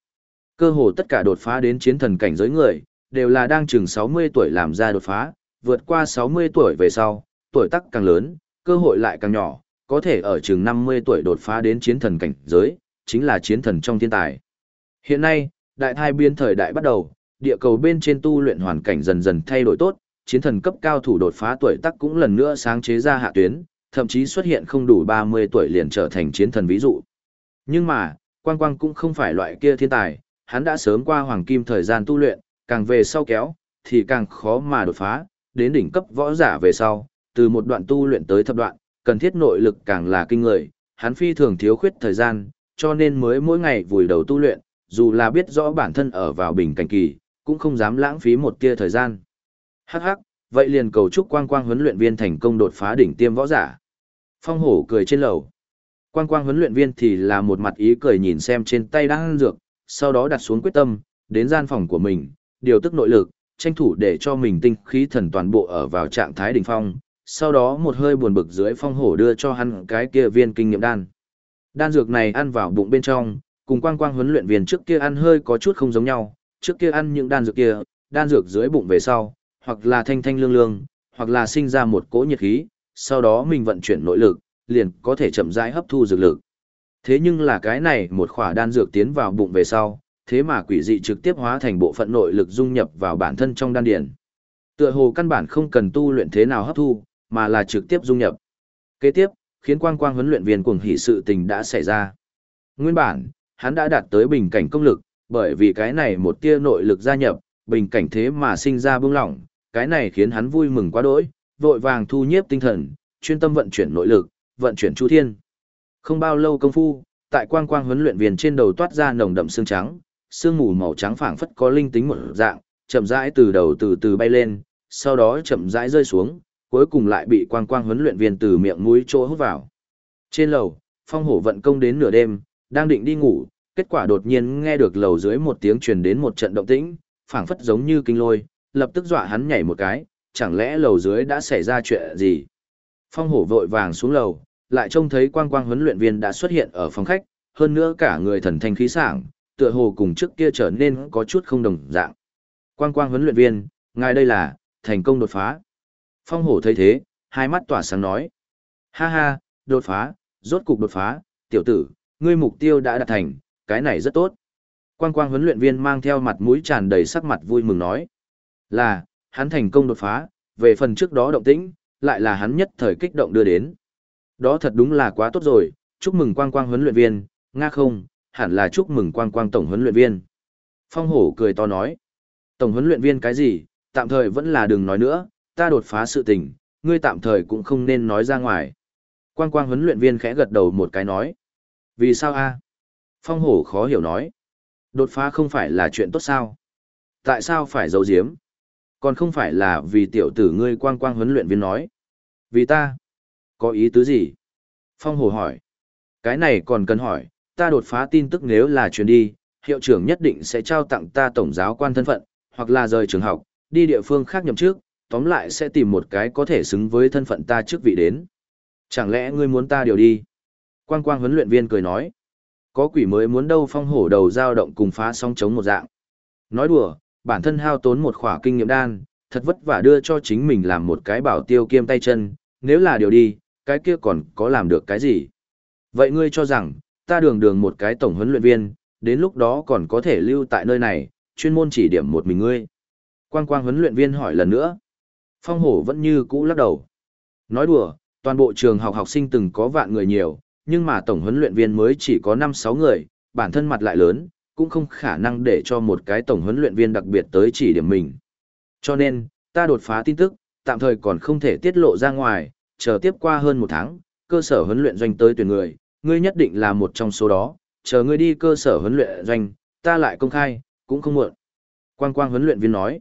Speaker 1: Cơ hồ tất cả đột phá đến chiến thần cảnh giới người, đều là đang chừng 60 tuổi làm ra đột phá, vượt qua 60 tuổi về sau, tuổi tác càng lớn, cơ hội lại càng nhỏ, có thể ở chừng 50 tuổi đột phá đến chiến thần cảnh giới, chính là chiến thần trong thiên tài. Hiện nay, đại thai biên thời đại bắt đầu, địa cầu bên trên tu luyện hoàn cảnh dần dần thay đổi tốt, chiến thần cấp cao thủ đột phá tuổi tác cũng lần nữa sáng chế ra hạ tuyến, thậm chí xuất hiện không đủ 30 tuổi liền trở thành chiến thần ví dụ. Nhưng mà, Quang Quang cũng không phải loại kia thiên tài, hắn đã sớm qua hoàng kim thời gian tu luyện, càng về sau kéo, thì càng khó mà đột phá, đến đỉnh cấp võ giả về sau, từ một đoạn tu luyện tới thập đoạn, cần thiết nội lực càng là kinh người, hắn phi thường thiếu khuyết thời gian, cho nên mới mỗi ngày vùi đầu tu luyện, dù là biết rõ bản thân ở vào bình cảnh kỳ, cũng không dám lãng phí một tia thời gian. Hắc hắc, vậy liền cầu chúc quang quang huấn luyện viên thành công đột phá đỉnh tiêm võ giả. Phong hổ cười trên lầu. Quang quang huấn luyện viên thì là một mặt ý cười nhìn xem trên tay đang ăn dược, sau đó đặt xuống quyết tâm, đến gian phòng của mình, điều tức nội lực, tranh thủ để cho mình tinh khí thần toàn bộ ở vào trạng thái đỉnh phong, sau đó một hơi buồn bực dưới phong hổ đưa cho hắn cái kia viên kinh nghiệm đan. Đan dược này ăn vào bụng bên trong, cùng quang quang huấn luyện viên trước kia ăn hơi có chút không giống nhau, trước kia ăn những đan dược kia, đan dược dưới bụng về sau, hoặc là thanh thanh lương lương, hoặc là sinh ra một cỗ nhiệt khí, sau đó mình vận chuyển nội lực, liền có thể chậm rãi hấp thu dược lực. Thế nhưng là cái này một khỏa đan dược tiến vào bụng về sau, thế mà quỷ dị trực tiếp hóa thành bộ phận nội lực dung nhập vào bản thân trong đan điền. Tựa hồ căn bản không cần tu luyện thế nào hấp thu, mà là trực tiếp dung nhập. Kế tiếp, khiến quang quang huấn luyện viên cuồng hỷ sự tình đã xảy ra. Nguyên bản, hắn đã đạt tới bình cảnh công lực, bởi vì cái này một tia nội lực gia nhập, bình cảnh thế mà sinh ra bưng lỏng, cái này khiến hắn vui mừng quá đỗi, vội vàng thu nhiếp tinh thần, chuyên tâm vận chuyển nội lực, vận chuyển chu thiên. Không bao lâu công phu, tại quang quang huấn luyện viên trên đầu toát ra nồng đậm xương trắng, xương mù màu trắng phảng phất có linh tính một dạng, chậm rãi từ đầu từ từ bay lên, sau đó chậm rãi rơi xuống, cuối cùng lại bị quang quang huấn luyện viên từ miệng mũi chỗ hút vào. Trên lầu, phong hổ vận công đến nửa đêm, đang định đi ngủ, kết quả đột nhiên nghe được lầu dưới một tiếng truyền đến một trận động tĩnh, phảng phất giống như kinh lôi, lập tức dọa hắn nhảy một cái, chẳng lẽ lầu dưới đã xảy ra chuyện gì? Phong hổ vội vàng xuống lầu, lại trông thấy quang quang huấn luyện viên đã xuất hiện ở phòng khách, hơn nữa cả người thần thanh khí sảng, tựa hồ cùng trước kia trở nên có chút không đồng dạng. Quang quang huấn luyện viên, ngài đây là, thành công đột phá. Phong hổ thấy thế, hai mắt tỏa sáng nói. Ha ha, đột phá, rốt cục đột phá, tiểu tử, ngươi mục tiêu đã đạt thành, cái này rất tốt. Quang quang huấn luyện viên mang theo mặt mũi tràn đầy sắc mặt vui mừng nói. Là, hắn thành công đột phá, về phần trước đó động tĩnh, lại là hắn nhất thời kích động đưa đến. Đó thật đúng là quá tốt rồi, chúc mừng quang quang huấn luyện viên, nga không, hẳn là chúc mừng quang quang tổng huấn luyện viên. Phong hổ cười to nói. Tổng huấn luyện viên cái gì, tạm thời vẫn là đừng nói nữa, ta đột phá sự tình, ngươi tạm thời cũng không nên nói ra ngoài. Quang quang huấn luyện viên khẽ gật đầu một cái nói. Vì sao a? Phong hổ khó hiểu nói. Đột phá không phải là chuyện tốt sao? Tại sao phải giấu giếm? Còn không phải là vì tiểu tử ngươi quang quang huấn luyện viên nói. Vì ta? Có ý tứ gì? Phong hổ hỏi. Cái này còn cần hỏi, ta đột phá tin tức nếu là truyền đi, hiệu trưởng nhất định sẽ trao tặng ta tổng giáo quan thân phận, hoặc là rời trường học, đi địa phương khác nhậm chức, tóm lại sẽ tìm một cái có thể xứng với thân phận ta trước vị đến. Chẳng lẽ ngươi muốn ta điều đi? Quang quang huấn luyện viên cười nói. Có quỷ mới muốn đâu phong hổ đầu dao động cùng phá song chống một dạng. Nói đùa, bản thân hao tốn một khỏa kinh nghiệm đan, thật vất vả đưa cho chính mình làm một cái bảo tiêu kiêm tay chân, nếu là điều đi, cái kia còn có làm được cái gì? Vậy ngươi cho rằng, ta đường đường một cái tổng huấn luyện viên, đến lúc đó còn có thể lưu tại nơi này, chuyên môn chỉ điểm một mình ngươi. Quang quang huấn luyện viên hỏi lần nữa. Phong hổ vẫn như cũ lắc đầu. Nói đùa, toàn bộ trường học học sinh từng có vạn người nhiều, nhưng mà tổng huấn luyện viên mới chỉ có 5-6 người, bản thân mặt lại lớn, cũng không khả năng để cho một cái tổng huấn luyện viên đặc biệt tới chỉ điểm mình. Cho nên, ta đột phá tin tức, tạm thời còn không thể tiết lộ ra ngoài, chờ tiếp qua hơn một tháng, cơ sở huấn luyện doanh tới tuyển người, ngươi nhất định là một trong số đó, chờ ngươi đi cơ sở huấn luyện doanh, ta lại công khai, cũng không muộn. Quang quang huấn luyện viên nói.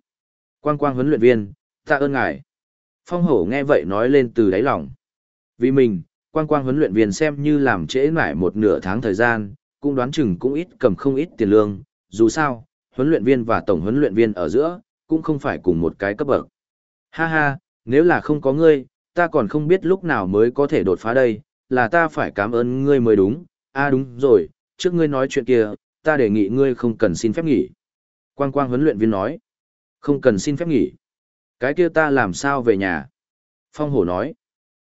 Speaker 1: Quang quang huấn luyện viên, ta ơn ngài. Phong hổ nghe vậy nói lên từ đáy lòng. Vì mình, quang quang huấn luyện viên xem như làm trễ nải một nửa tháng thời gian, cũng đoán chừng cũng ít cầm không ít tiền lương, dù sao, huấn luyện viên và tổng huấn luyện viên ở giữa, cũng không phải cùng một cái cấp bậc. Ha ha, nếu là không có ngươi, ta còn không biết lúc nào mới có thể đột phá đây, là ta phải cảm ơn ngươi mới đúng, à đúng rồi, trước ngươi nói chuyện kia, ta đề nghị ngươi không cần xin phép nghỉ. Quang quang huấn luyện viên nói, không cần xin phép nghỉ. Cái kia ta làm sao về nhà? Phong hổ nói,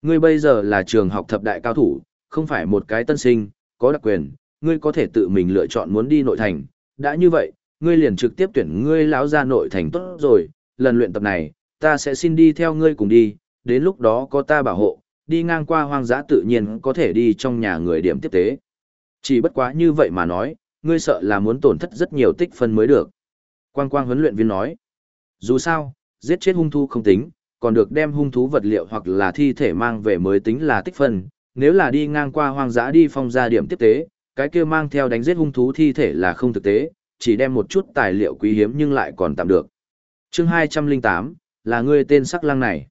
Speaker 1: ngươi bây giờ là trường học thập đại cao thủ, không phải một cái tân sinh, có đặc quyền, ngươi có thể tự mình lựa chọn muốn đi nội thành. Đã như vậy, ngươi liền trực tiếp tuyển ngươi lão ra nội thành tốt rồi, lần luyện tập này, ta sẽ xin đi theo ngươi cùng đi, đến lúc đó có ta bảo hộ, đi ngang qua hoang dã tự nhiên có thể đi trong nhà người điểm tiếp tế. Chỉ bất quá như vậy mà nói, ngươi sợ là muốn tổn thất rất nhiều tích phân mới được. Quang quang huấn luyện viên nói, dù sao, giết chết hung thu không tính, còn được đem hung thú vật liệu hoặc là thi thể mang về mới tính là tích phân, nếu là đi ngang qua hoang dã đi phong ra điểm tiếp tế, cái kia mang theo đánh giết hung thú thi thể là không thực tế, chỉ đem một chút tài liệu quý hiếm nhưng lại còn tạm được. Chương 208, là ngươi tên sắc lang này.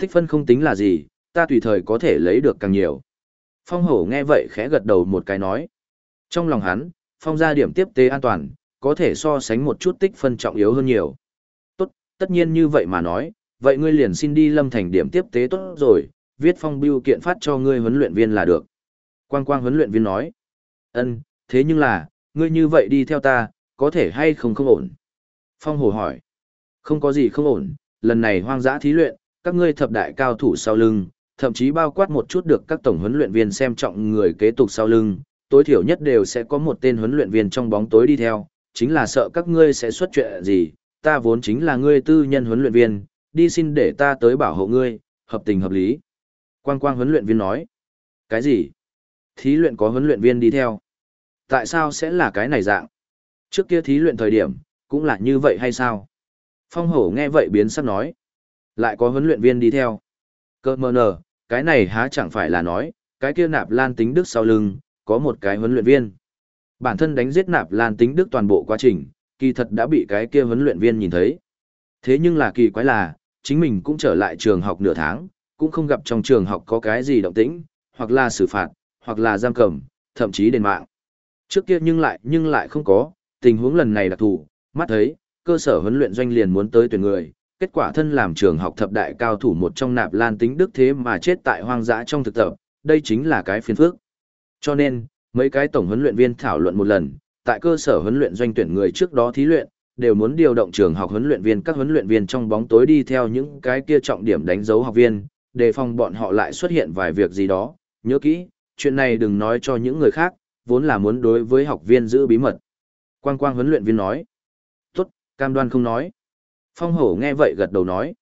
Speaker 1: Tích phân không tính là gì, ta tùy thời có thể lấy được càng nhiều. Phong hổ nghe vậy khẽ gật đầu một cái nói. Trong lòng hắn, phong ra điểm tiếp tế an toàn, có thể so sánh một chút tích phân trọng yếu hơn nhiều. Tốt, tất nhiên như vậy mà nói, vậy ngươi liền xin đi lâm thành điểm tiếp tế tốt rồi, viết phong biêu kiện phát cho ngươi huấn luyện viên là được. Quang quang huấn luyện viên nói. ân thế nhưng là, ngươi như vậy đi theo ta, có thể hay không không ổn? Phong hồ hỏi. Không có gì không ổn, lần này hoang dã thí luyện, các ngươi thập đại cao thủ sau lưng, thậm chí bao quát một chút được các tổng huấn luyện viên xem trọng người kế tục sau lưng, tối thiểu nhất đều sẽ có một tên huấn luyện viên trong bóng tối đi theo, chính là sợ các ngươi sẽ xuất chuyện gì, ta vốn chính là ngươi tư nhân huấn luyện viên, đi xin để ta tới bảo hộ ngươi, hợp tình hợp lý. Quang quang huấn luyện viên nói, cái gì? Thí luyện có huấn luyện viên đi theo. Tại sao sẽ là cái này dạng? Trước kia thí luyện thời điểm, cũng là như vậy hay sao? Phong hổ nghe vậy biến sắc nói. Lại có huấn luyện viên đi theo. Cơ mơ nở, cái này há chẳng phải là nói, cái kia nạp lan tính đức sau lưng, có một cái huấn luyện viên. Bản thân đánh giết nạp lan tính đức toàn bộ quá trình, kỳ thật đã bị cái kia huấn luyện viên nhìn thấy. Thế nhưng là kỳ quái là, chính mình cũng trở lại trường học nửa tháng, cũng không gặp trong trường học có cái gì động tĩnh, hoặc là xử phạt, hoặc là giam cầm, thậm chí đền mạng. Trước kia nhưng lại nhưng lại không có, tình huống lần này đặc thù, mắt thấy, cơ sở huấn luyện doanh liền muốn tới tuyển người, kết quả thân làm trường học thập đại cao thủ một trong nạp lan tính đức thế mà chết tại hoang dã trong thực tập, đây chính là cái phiền phức. Cho nên, mấy cái tổng huấn luyện viên thảo luận một lần, tại cơ sở huấn luyện doanh tuyển người trước đó thí luyện, đều muốn điều động trường học huấn luyện viên các huấn luyện viên trong bóng tối đi theo những cái kia trọng điểm đánh dấu học viên, đề phòng bọn họ lại xuất hiện vài việc gì đó. Nhớ kỹ, chuyện này đừng nói cho những người khác, vốn là muốn đối với học viên giữ bí mật. Quang quang huấn luyện viên nói. Tốt, cam đoan không nói. Phong hổ nghe vậy gật đầu nói.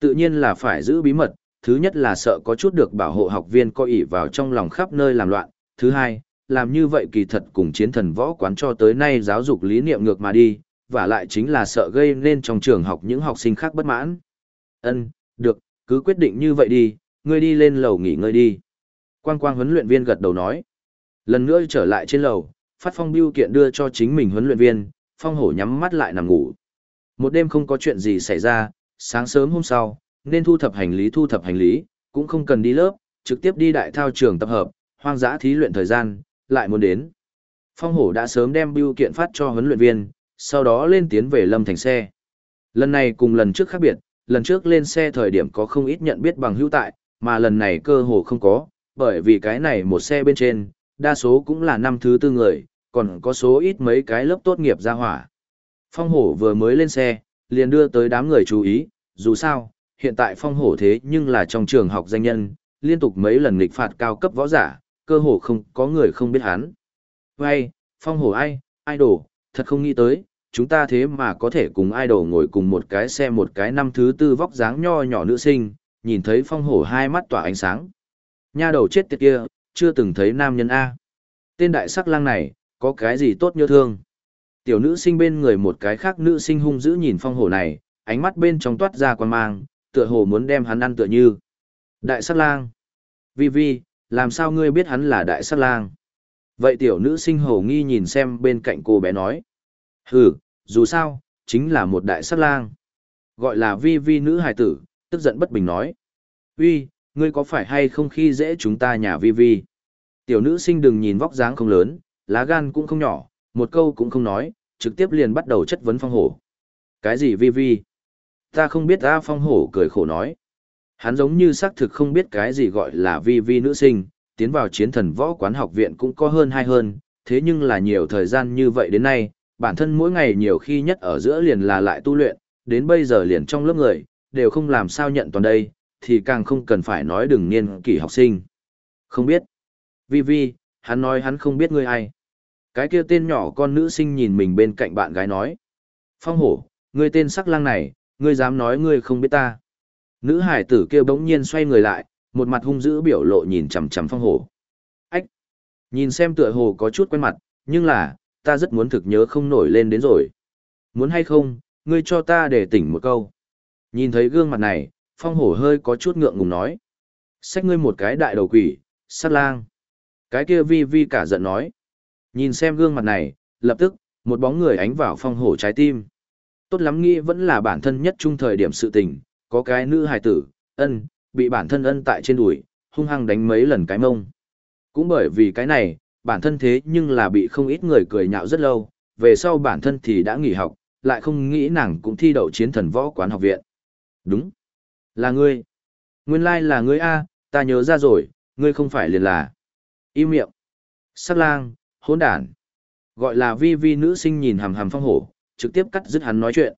Speaker 1: Tự nhiên là phải giữ bí mật, thứ nhất là sợ có chút được bảo hộ học viên coi ỉ vào trong lòng khắp nơi làm loạn. Thứ hai, làm như vậy kỳ thật cùng chiến thần võ quán cho tới nay giáo dục lý niệm ngược mà đi, và lại chính là sợ gây nên trong trường học những học sinh khác bất mãn. Ân, được, cứ quyết định như vậy đi, ngươi đi lên lầu nghỉ ngơi đi. Quang quang huấn luyện viên gật đầu nói. Lần nữa trở lại trên lầu, phát phong biêu kiện đưa cho chính mình huấn luyện viên, phong hổ nhắm mắt lại nằm ngủ. Một đêm không có chuyện gì xảy ra, sáng sớm hôm sau, nên thu thập hành lý thu thập hành lý, cũng không cần đi lớp, trực tiếp đi đại thao trường tập hợp, hoang dã thí luyện thời gian, lại muốn đến. Phong hổ đã sớm đem biêu kiện phát cho huấn luyện viên, sau đó lên tiến về lâm thành xe. Lần này cùng lần trước khác biệt, lần trước lên xe thời điểm có không ít nhận biết bằng hữu tại, mà lần này cơ hồ không có, bởi vì cái này một xe bên trên, đa số cũng là năm thứ tư người, còn có số ít mấy cái lớp tốt nghiệp ra hỏa. Phong hổ vừa mới lên xe, liền đưa tới đám người chú ý, dù sao, hiện tại phong hổ thế nhưng là trong trường học danh nhân, liên tục mấy lần nghịch phạt cao cấp võ giả, cơ hồ không có người không biết hắn. Vậy, phong hổ ai, idol, thật không nghĩ tới, chúng ta thế mà có thể cùng idol ngồi cùng một cái xe một cái năm thứ tư vóc dáng nho nhỏ nữ sinh, nhìn thấy phong hổ hai mắt tỏa ánh sáng. Nha đầu chết tiệt kia, chưa từng thấy nam nhân A. Tên đại sắc lang này, có cái gì tốt như thương. Tiểu nữ sinh bên người một cái khác nữ sinh hung dữ nhìn phong hổ này, ánh mắt bên trong toát ra quan mang, tựa hồ muốn đem hắn ăn tựa như. Đại sắc lang. Vi Vi, làm sao ngươi biết hắn là đại sắc lang? Vậy tiểu nữ sinh hồ nghi nhìn xem bên cạnh cô bé nói. Hừ, dù sao, chính là một đại sát lang. Gọi là Vi Vi nữ hài tử, tức giận bất bình nói. Uy, ngươi có phải hay không khi dễ chúng ta nhà Vi Vi? Tiểu nữ sinh đừng nhìn vóc dáng không lớn, lá gan cũng không nhỏ, một câu cũng không nói, trực tiếp liền bắt đầu chất vấn phong hổ. Cái gì Vi Vi? Ta không biết ta phong hổ cười khổ nói. Hắn giống như xác thực không biết cái gì gọi là Vi Vi nữ sinh, tiến vào chiến thần võ quán học viện cũng có hơn hai hơn, thế nhưng là nhiều thời gian như vậy đến nay, bản thân mỗi ngày nhiều khi nhất ở giữa liền là lại tu luyện, đến bây giờ liền trong lớp người, đều không làm sao nhận toàn đây, thì càng không cần phải nói đừng niên kỷ học sinh. Không biết. Vi Vi, hắn nói hắn không biết ngươi ai. Cái kia tên nhỏ con nữ sinh nhìn mình bên cạnh bạn gái nói. Phong hổ, ngươi tên sắc lang này, ngươi dám nói ngươi không biết ta. Nữ hải tử kia bỗng nhiên xoay người lại, một mặt hung dữ biểu lộ nhìn chằm chằm phong hổ. Ách! Nhìn xem tựa hồ có chút quen mặt, nhưng là, ta rất muốn thực nhớ không nổi lên đến rồi. Muốn hay không, ngươi cho ta để tỉnh một câu. Nhìn thấy gương mặt này, phong hổ hơi có chút ngượng ngùng nói. Xách ngươi một cái đại đầu quỷ, sát lang. Cái kia vi vi cả giận nói. Nhìn xem gương mặt này, lập tức, một bóng người ánh vào phong hổ trái tim. Tốt lắm nghĩ vẫn là bản thân nhất trung thời điểm sự tình, có cái nữ hài tử, ân, bị bản thân ân tại trên đùi, hung hăng đánh mấy lần cái mông. Cũng bởi vì cái này, bản thân thế nhưng là bị không ít người cười nhạo rất lâu, về sau bản thân thì đã nghỉ học, lại không nghĩ nàng cũng thi đậu chiến thần võ quán học viện. Đúng. Là ngươi. Nguyên lai là ngươi A, ta nhớ ra rồi, ngươi không phải liền là. Im miệng. Sắc lang, hỗn đản. Gọi là vi vi nữ sinh nhìn hàm hàm phong hổ, trực tiếp cắt dứt hắn nói chuyện.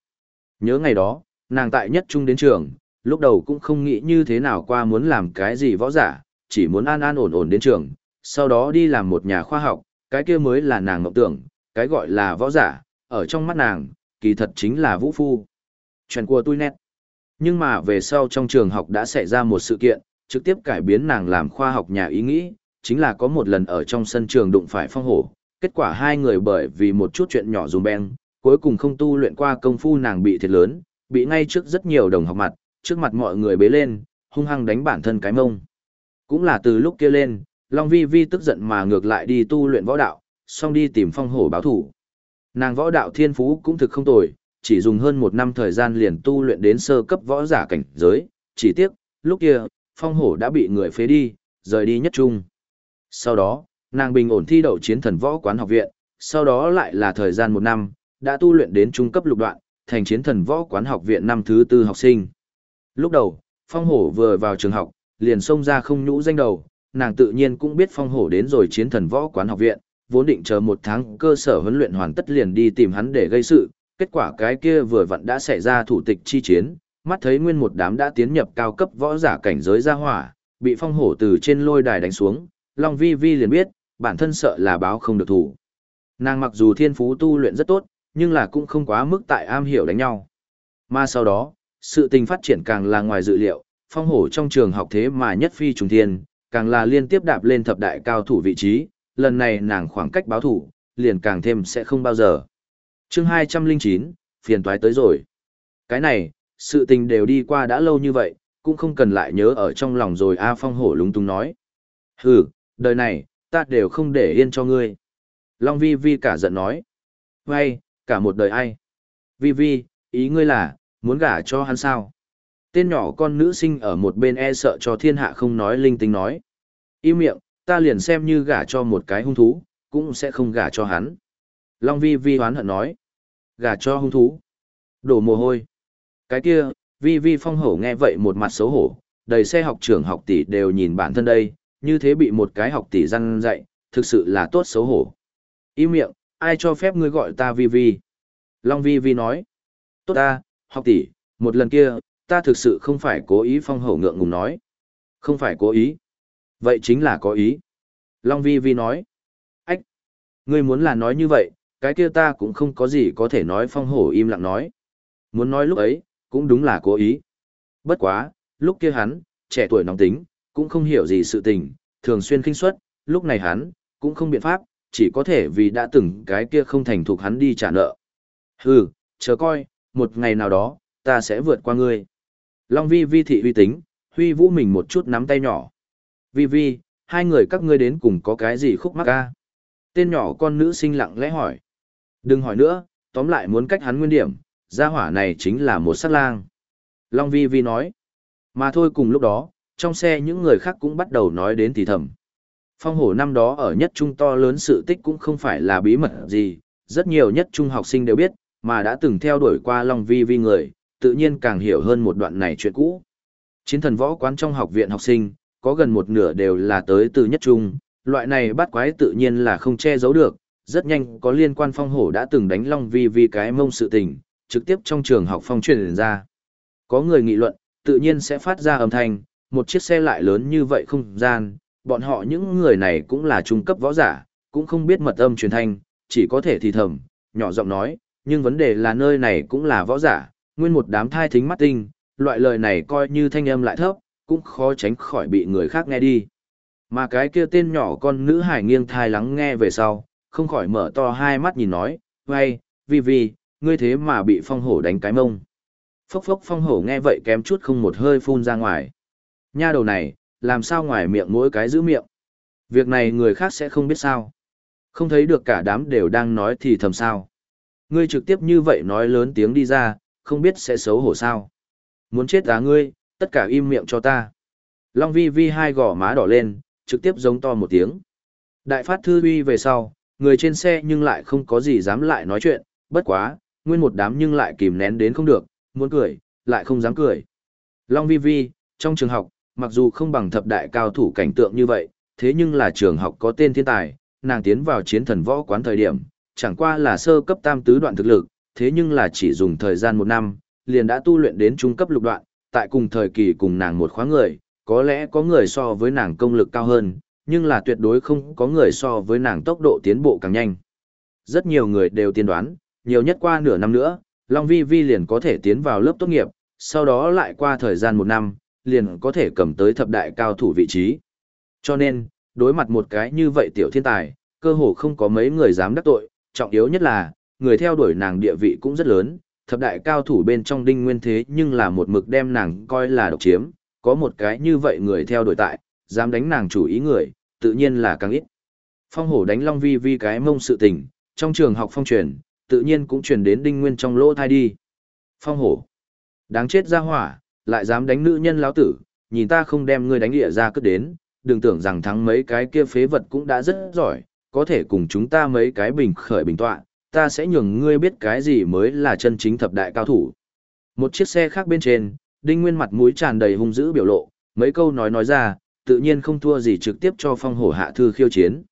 Speaker 1: Nhớ ngày đó, nàng tại nhất trung đến trường, lúc đầu cũng không nghĩ như thế nào qua muốn làm cái gì võ giả, chỉ muốn an an ổn ổn đến trường, sau đó đi làm một nhà khoa học, cái kia mới là nàng ngọc tưởng, cái gọi là võ giả, ở trong mắt nàng, kỳ thật chính là vũ phu. Chuyện của tôi nét. Nhưng mà về sau trong trường học đã xảy ra một sự kiện, trực tiếp cải biến nàng làm khoa học nhà ý nghĩ, chính là có một lần ở trong sân trường đụng phải phong hổ. Kết quả hai người bởi vì một chút chuyện nhỏ dùm beng, cuối cùng không tu luyện qua công phu nàng bị thiệt lớn, bị ngay trước rất nhiều đồng học mặt, trước mặt mọi người bế lên, hung hăng đánh bản thân cái mông. Cũng là từ lúc kia lên, Long Vi Vi tức giận mà ngược lại đi tu luyện võ đạo, xong đi tìm phong hổ báo thủ. Nàng võ đạo thiên phú cũng thực không tồi, chỉ dùng hơn một năm thời gian liền tu luyện đến sơ cấp võ giả cảnh giới, chỉ tiếc, lúc kia, phong hổ đã bị người phế đi, rời đi nhất trung. Sau đó, nàng bình ổn thi đậu chiến thần võ quán học viện, sau đó lại là thời gian một năm, đã tu luyện đến trung cấp lục đoạn, thành chiến thần võ quán học viện năm thứ tư học sinh. Lúc đầu, phong hổ vừa vào trường học, liền xông ra không nhũ danh đầu, nàng tự nhiên cũng biết phong hổ đến rồi chiến thần võ quán học viện, vốn định chờ một tháng cơ sở huấn luyện hoàn tất liền đi tìm hắn để gây sự, kết quả cái kia vừa vặn đã xảy ra thủ tịch chi chiến, mắt thấy nguyên một đám đã tiến nhập cao cấp võ giả cảnh giới ra hỏa, bị phong hổ từ trên lôi đài đánh xuống, Long Vi Vi liền biết, bản thân sợ là báo không được thủ. Nàng mặc dù thiên phú tu luyện rất tốt, nhưng là cũng không quá mức tại am hiểu đánh nhau. Mà sau đó, sự tình phát triển càng là ngoài dự liệu, phong hổ trong trường học thế mà nhất phi trùng thiên, càng là liên tiếp đạp lên thập đại cao thủ vị trí, lần này nàng khoảng cách báo thủ, liền càng thêm sẽ không bao giờ. chương 209, phiền toái tới rồi. Cái này, sự tình đều đi qua đã lâu như vậy, cũng không cần lại nhớ ở trong lòng rồi A Phong hổ lúng túng nói. Hừ, đời này, ta đều không để yên cho ngươi. Long Vi Vi cả giận nói. Vậy, cả một đời ai? Vi Vi, ý ngươi là, muốn gả cho hắn sao? Tên nhỏ con nữ sinh ở một bên e sợ cho thiên hạ không nói linh tinh nói. Im miệng, ta liền xem như gả cho một cái hung thú, cũng sẽ không gả cho hắn. Long vi vi hoán hận nói. Gả cho hung thú. Đổ mồ hôi. Cái kia, vi vi phong hổ nghe vậy một mặt xấu hổ, đầy xe học trưởng học tỷ đều nhìn bản thân đây, như thế bị một cái học tỷ răn dạy, thực sự là tốt xấu hổ. Im miệng, ai cho phép ngươi gọi ta vi vi? Long vi vi nói. Tốt ta, học tỷ, một lần kia, ta thực sự không phải cố ý phong hổ ngượng ngùng nói. Không phải cố ý. Vậy chính là có ý. Long Vi Vi nói. Ách! Ngươi muốn là nói như vậy, cái kia ta cũng không có gì có thể nói phong hổ im lặng nói. Muốn nói lúc ấy, cũng đúng là cố ý. Bất quá, lúc kia hắn, trẻ tuổi nóng tính, cũng không hiểu gì sự tình, thường xuyên khinh suất, lúc này hắn, cũng không biện pháp, chỉ có thể vì đã từng cái kia không thành thục hắn đi trả nợ. Hừ, chờ coi, một ngày nào đó, ta sẽ vượt qua ngươi. Long vi vi thị uy tính, huy vũ mình một chút nắm tay nhỏ. Vi vi, hai người các ngươi đến cùng có cái gì khúc mắc a? Tên nhỏ con nữ sinh lặng lẽ hỏi. Đừng hỏi nữa, tóm lại muốn cách hắn nguyên điểm, gia hỏa này chính là một sát lang. Long vi vi nói. Mà thôi cùng lúc đó, trong xe những người khác cũng bắt đầu nói đến thì thầm. Phong hổ năm đó ở nhất trung to lớn sự tích cũng không phải là bí mật gì, rất nhiều nhất trung học sinh đều biết, mà đã từng theo đuổi qua Long Vi Vi người, tự nhiên càng hiểu hơn một đoạn này chuyện cũ. Chiến thần võ quán trong học viện học sinh, có gần một nửa đều là tới từ nhất trung, loại này bắt quái tự nhiên là không che giấu được, rất nhanh có liên quan phong hổ đã từng đánh Long Vi Vi cái mông sự tình, trực tiếp trong trường học phong truyền ra. Có người nghị luận, tự nhiên sẽ phát ra âm thanh, một chiếc xe lại lớn như vậy không gian, bọn họ những người này cũng là trung cấp võ giả, cũng không biết mật âm truyền thanh, chỉ có thể thì thầm, nhỏ giọng nói, nhưng vấn đề là nơi này cũng là võ giả, nguyên một đám thai thính mắt tinh, loại lời này coi như thanh âm lại thấp, cũng khó tránh khỏi bị người khác nghe đi. Mà cái kia tên nhỏ con nữ hải nghiêng thai lắng nghe về sau, không khỏi mở to hai mắt nhìn nói, vay, vì vì, ngươi thế mà bị phong hổ đánh cái mông. Phốc phốc phong hổ nghe vậy kém chút không một hơi phun ra ngoài. Nha đầu này, làm sao ngoài miệng mỗi cái giữ miệng. Việc này người khác sẽ không biết sao. Không thấy được cả đám đều đang nói thì thầm sao. Ngươi trực tiếp như vậy nói lớn tiếng đi ra, không biết sẽ xấu hổ sao. Muốn chết à ngươi, tất cả im miệng cho ta. Long vi vi hai gò má đỏ lên, trực tiếp giống to một tiếng. Đại phát thư uy về sau, người trên xe nhưng lại không có gì dám lại nói chuyện, bất quá, nguyên một đám nhưng lại kìm nén đến không được, muốn cười, lại không dám cười. Long vi vi, trong trường học, mặc dù không bằng thập đại cao thủ cảnh tượng như vậy, thế nhưng là trường học có tên thiên tài, nàng tiến vào chiến thần võ quán thời điểm, chẳng qua là sơ cấp tam tứ đoạn thực lực, thế nhưng là chỉ dùng thời gian một năm, liền đã tu luyện đến trung cấp lục đoạn, tại cùng thời kỳ cùng nàng một khóa người, có lẽ có người so với nàng công lực cao hơn, nhưng là tuyệt đối không có người so với nàng tốc độ tiến bộ càng nhanh. Rất nhiều người đều tiên đoán, nhiều nhất qua nửa năm nữa, Long Vi Vi liền có thể tiến vào lớp tốt nghiệp, sau đó lại qua thời gian một năm, liền có thể cầm tới thập đại cao thủ vị trí. Cho nên, đối mặt một cái như vậy tiểu thiên tài, cơ hồ không có mấy người dám đắc tội, trọng yếu nhất là, người theo đuổi nàng địa vị cũng rất lớn, thập đại cao thủ bên trong đinh nguyên thế nhưng là một mực đem nàng coi là độc chiếm, có một cái như vậy người theo đuổi tại, dám đánh nàng chủ ý người, tự nhiên là càng ít. Phong hổ đánh long vi vi cái mông sự tình, trong trường học phong truyền, tự nhiên cũng truyền đến đinh nguyên trong lỗ thai đi. Phong hổ, đáng chết ra hỏa, lại dám đánh nữ nhân lão tử, nhìn ta không đem ngươi đánh địa ra cất đến, đừng tưởng rằng thắng mấy cái kia phế vật cũng đã rất giỏi, có thể cùng chúng ta mấy cái bình khởi bình tọa, ta sẽ nhường ngươi biết cái gì mới là chân chính thập đại cao thủ. Một chiếc xe khác bên trên, Đinh Nguyên mặt mũi tràn đầy hung dữ biểu lộ, mấy câu nói nói ra, tự nhiên không thua gì trực tiếp cho phong hổ hạ thư khiêu chiến.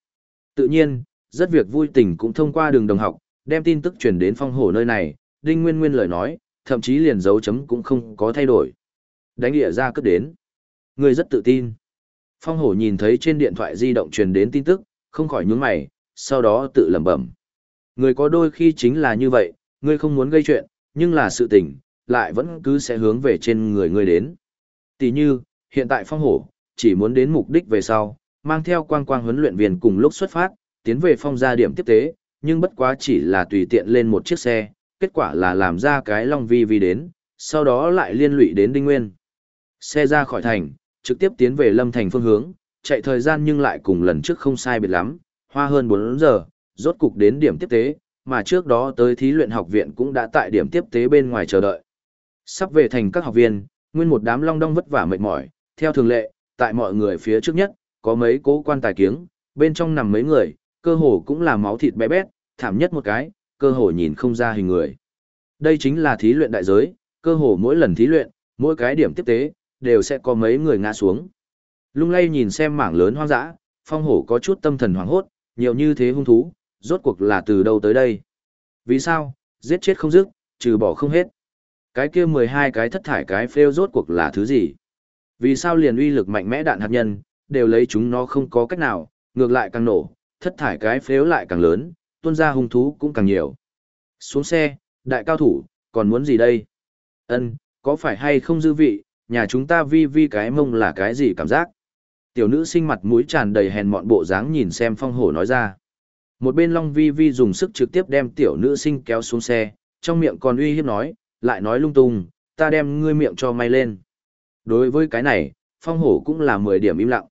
Speaker 1: Tự nhiên, rất việc vui tình cũng thông qua đường đồng học, đem tin tức truyền đến phong hổ nơi này, Đinh Nguyên Nguyên lời nói, thậm chí liền dấu chấm cũng không có thay đổi. Đánh địa ra cấp đến. Người rất tự tin. Phong hổ nhìn thấy trên điện thoại di động truyền đến tin tức, không khỏi nhướng mày, sau đó tự lẩm bẩm. Người có đôi khi chính là như vậy, ngươi không muốn gây chuyện, nhưng là sự tình, lại vẫn cứ sẽ hướng về trên người ngươi đến. Tỷ như, hiện tại phong hổ, chỉ muốn đến mục đích về sau, mang theo quang quang huấn luyện viên cùng lúc xuất phát, tiến về phong gia điểm tiếp tế, nhưng bất quá chỉ là tùy tiện lên một chiếc xe, kết quả là làm ra cái long vi vi đến, sau đó lại liên lụy đến Đinh Nguyên. Xe ra khỏi thành, trực tiếp tiến về Lâm Thành phương hướng, chạy thời gian nhưng lại cùng lần trước không sai biệt lắm, hoa hơn 4 giờ, rốt cục đến điểm tiếp tế, mà trước đó tới thí luyện học viện cũng đã tại điểm tiếp tế bên ngoài chờ đợi. Sắp về thành các học viên, nguyên một đám long đong vất vả mệt mỏi, theo thường lệ, tại mọi người phía trước nhất, có mấy cố quan tài kiếng, bên trong nằm mấy người, cơ hồ cũng là máu thịt bé bét, thảm nhất một cái, cơ hồ nhìn không ra hình người. Đây chính là thí luyện đại giới, cơ hồ mỗi lần thí luyện, mỗi cái điểm tiếp tế, đều sẽ có mấy người ngã xuống. Lung lay nhìn xem mảng lớn hoang dã, phong hổ có chút tâm thần hoảng hốt, nhiều như thế hung thú, rốt cuộc là từ đâu tới đây. Vì sao, giết chết không dứt, trừ bỏ không hết. Cái kia 12 cái thất thải cái phêu rốt cuộc là thứ gì? Vì sao liền uy lực mạnh mẽ đạn hạt nhân, đều lấy chúng nó không có cách nào, ngược lại càng nổ, thất thải cái phếu lại càng lớn, tuôn ra hung thú cũng càng nhiều. Xuống xe, đại cao thủ, còn muốn gì đây? Ân, có phải hay không dư vị, nhà chúng ta vi vi cái mông là cái gì cảm giác? Tiểu nữ sinh mặt mũi tràn đầy hèn mọn bộ dáng nhìn xem phong hổ nói ra. Một bên Long Vi Vi dùng sức trực tiếp đem tiểu nữ sinh kéo xuống xe, trong miệng còn uy hiếp nói, lại nói lung tung, ta đem ngươi miệng cho may lên. Đối với cái này, phong hổ cũng là 10 điểm im lặng.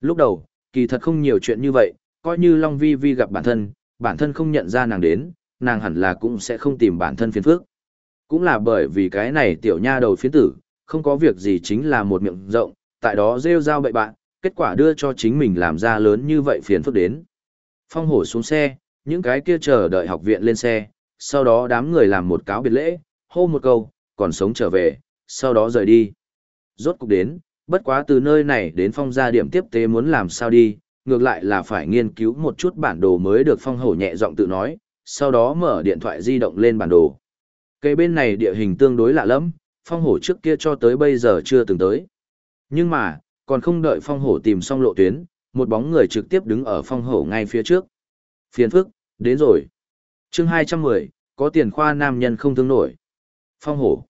Speaker 1: Lúc đầu, kỳ thật không nhiều chuyện như vậy, coi như Long Vi Vi gặp bản thân, bản thân không nhận ra nàng đến, nàng hẳn là cũng sẽ không tìm bản thân phiền phức. Cũng là bởi vì cái này tiểu nha đầu phiến tử, không có việc gì chính là một miệng rộng, tại đó rêu rao bậy bạn, kết quả đưa cho chính mình làm ra lớn như vậy phiền phức đến. Phong hổ xuống xe, những cái kia chờ đợi học viện lên xe, sau đó đám người làm một cáo biệt lễ, hô một câu, còn sống trở về, sau đó rời đi. Rốt cục đến, bất quá từ nơi này đến phong gia điểm tiếp tế muốn làm sao đi, ngược lại là phải nghiên cứu một chút bản đồ mới được phong hổ nhẹ giọng tự nói, sau đó mở điện thoại di động lên bản đồ. Cây bên này địa hình tương đối lạ lắm, phong hổ trước kia cho tới bây giờ chưa từng tới. Nhưng mà, còn không đợi phong hổ tìm xong lộ tuyến, một bóng người trực tiếp đứng ở phong hổ ngay phía trước. Phiền phức, đến rồi. chương 210, có tiền khoa nam nhân không thương nổi. Phong hổ.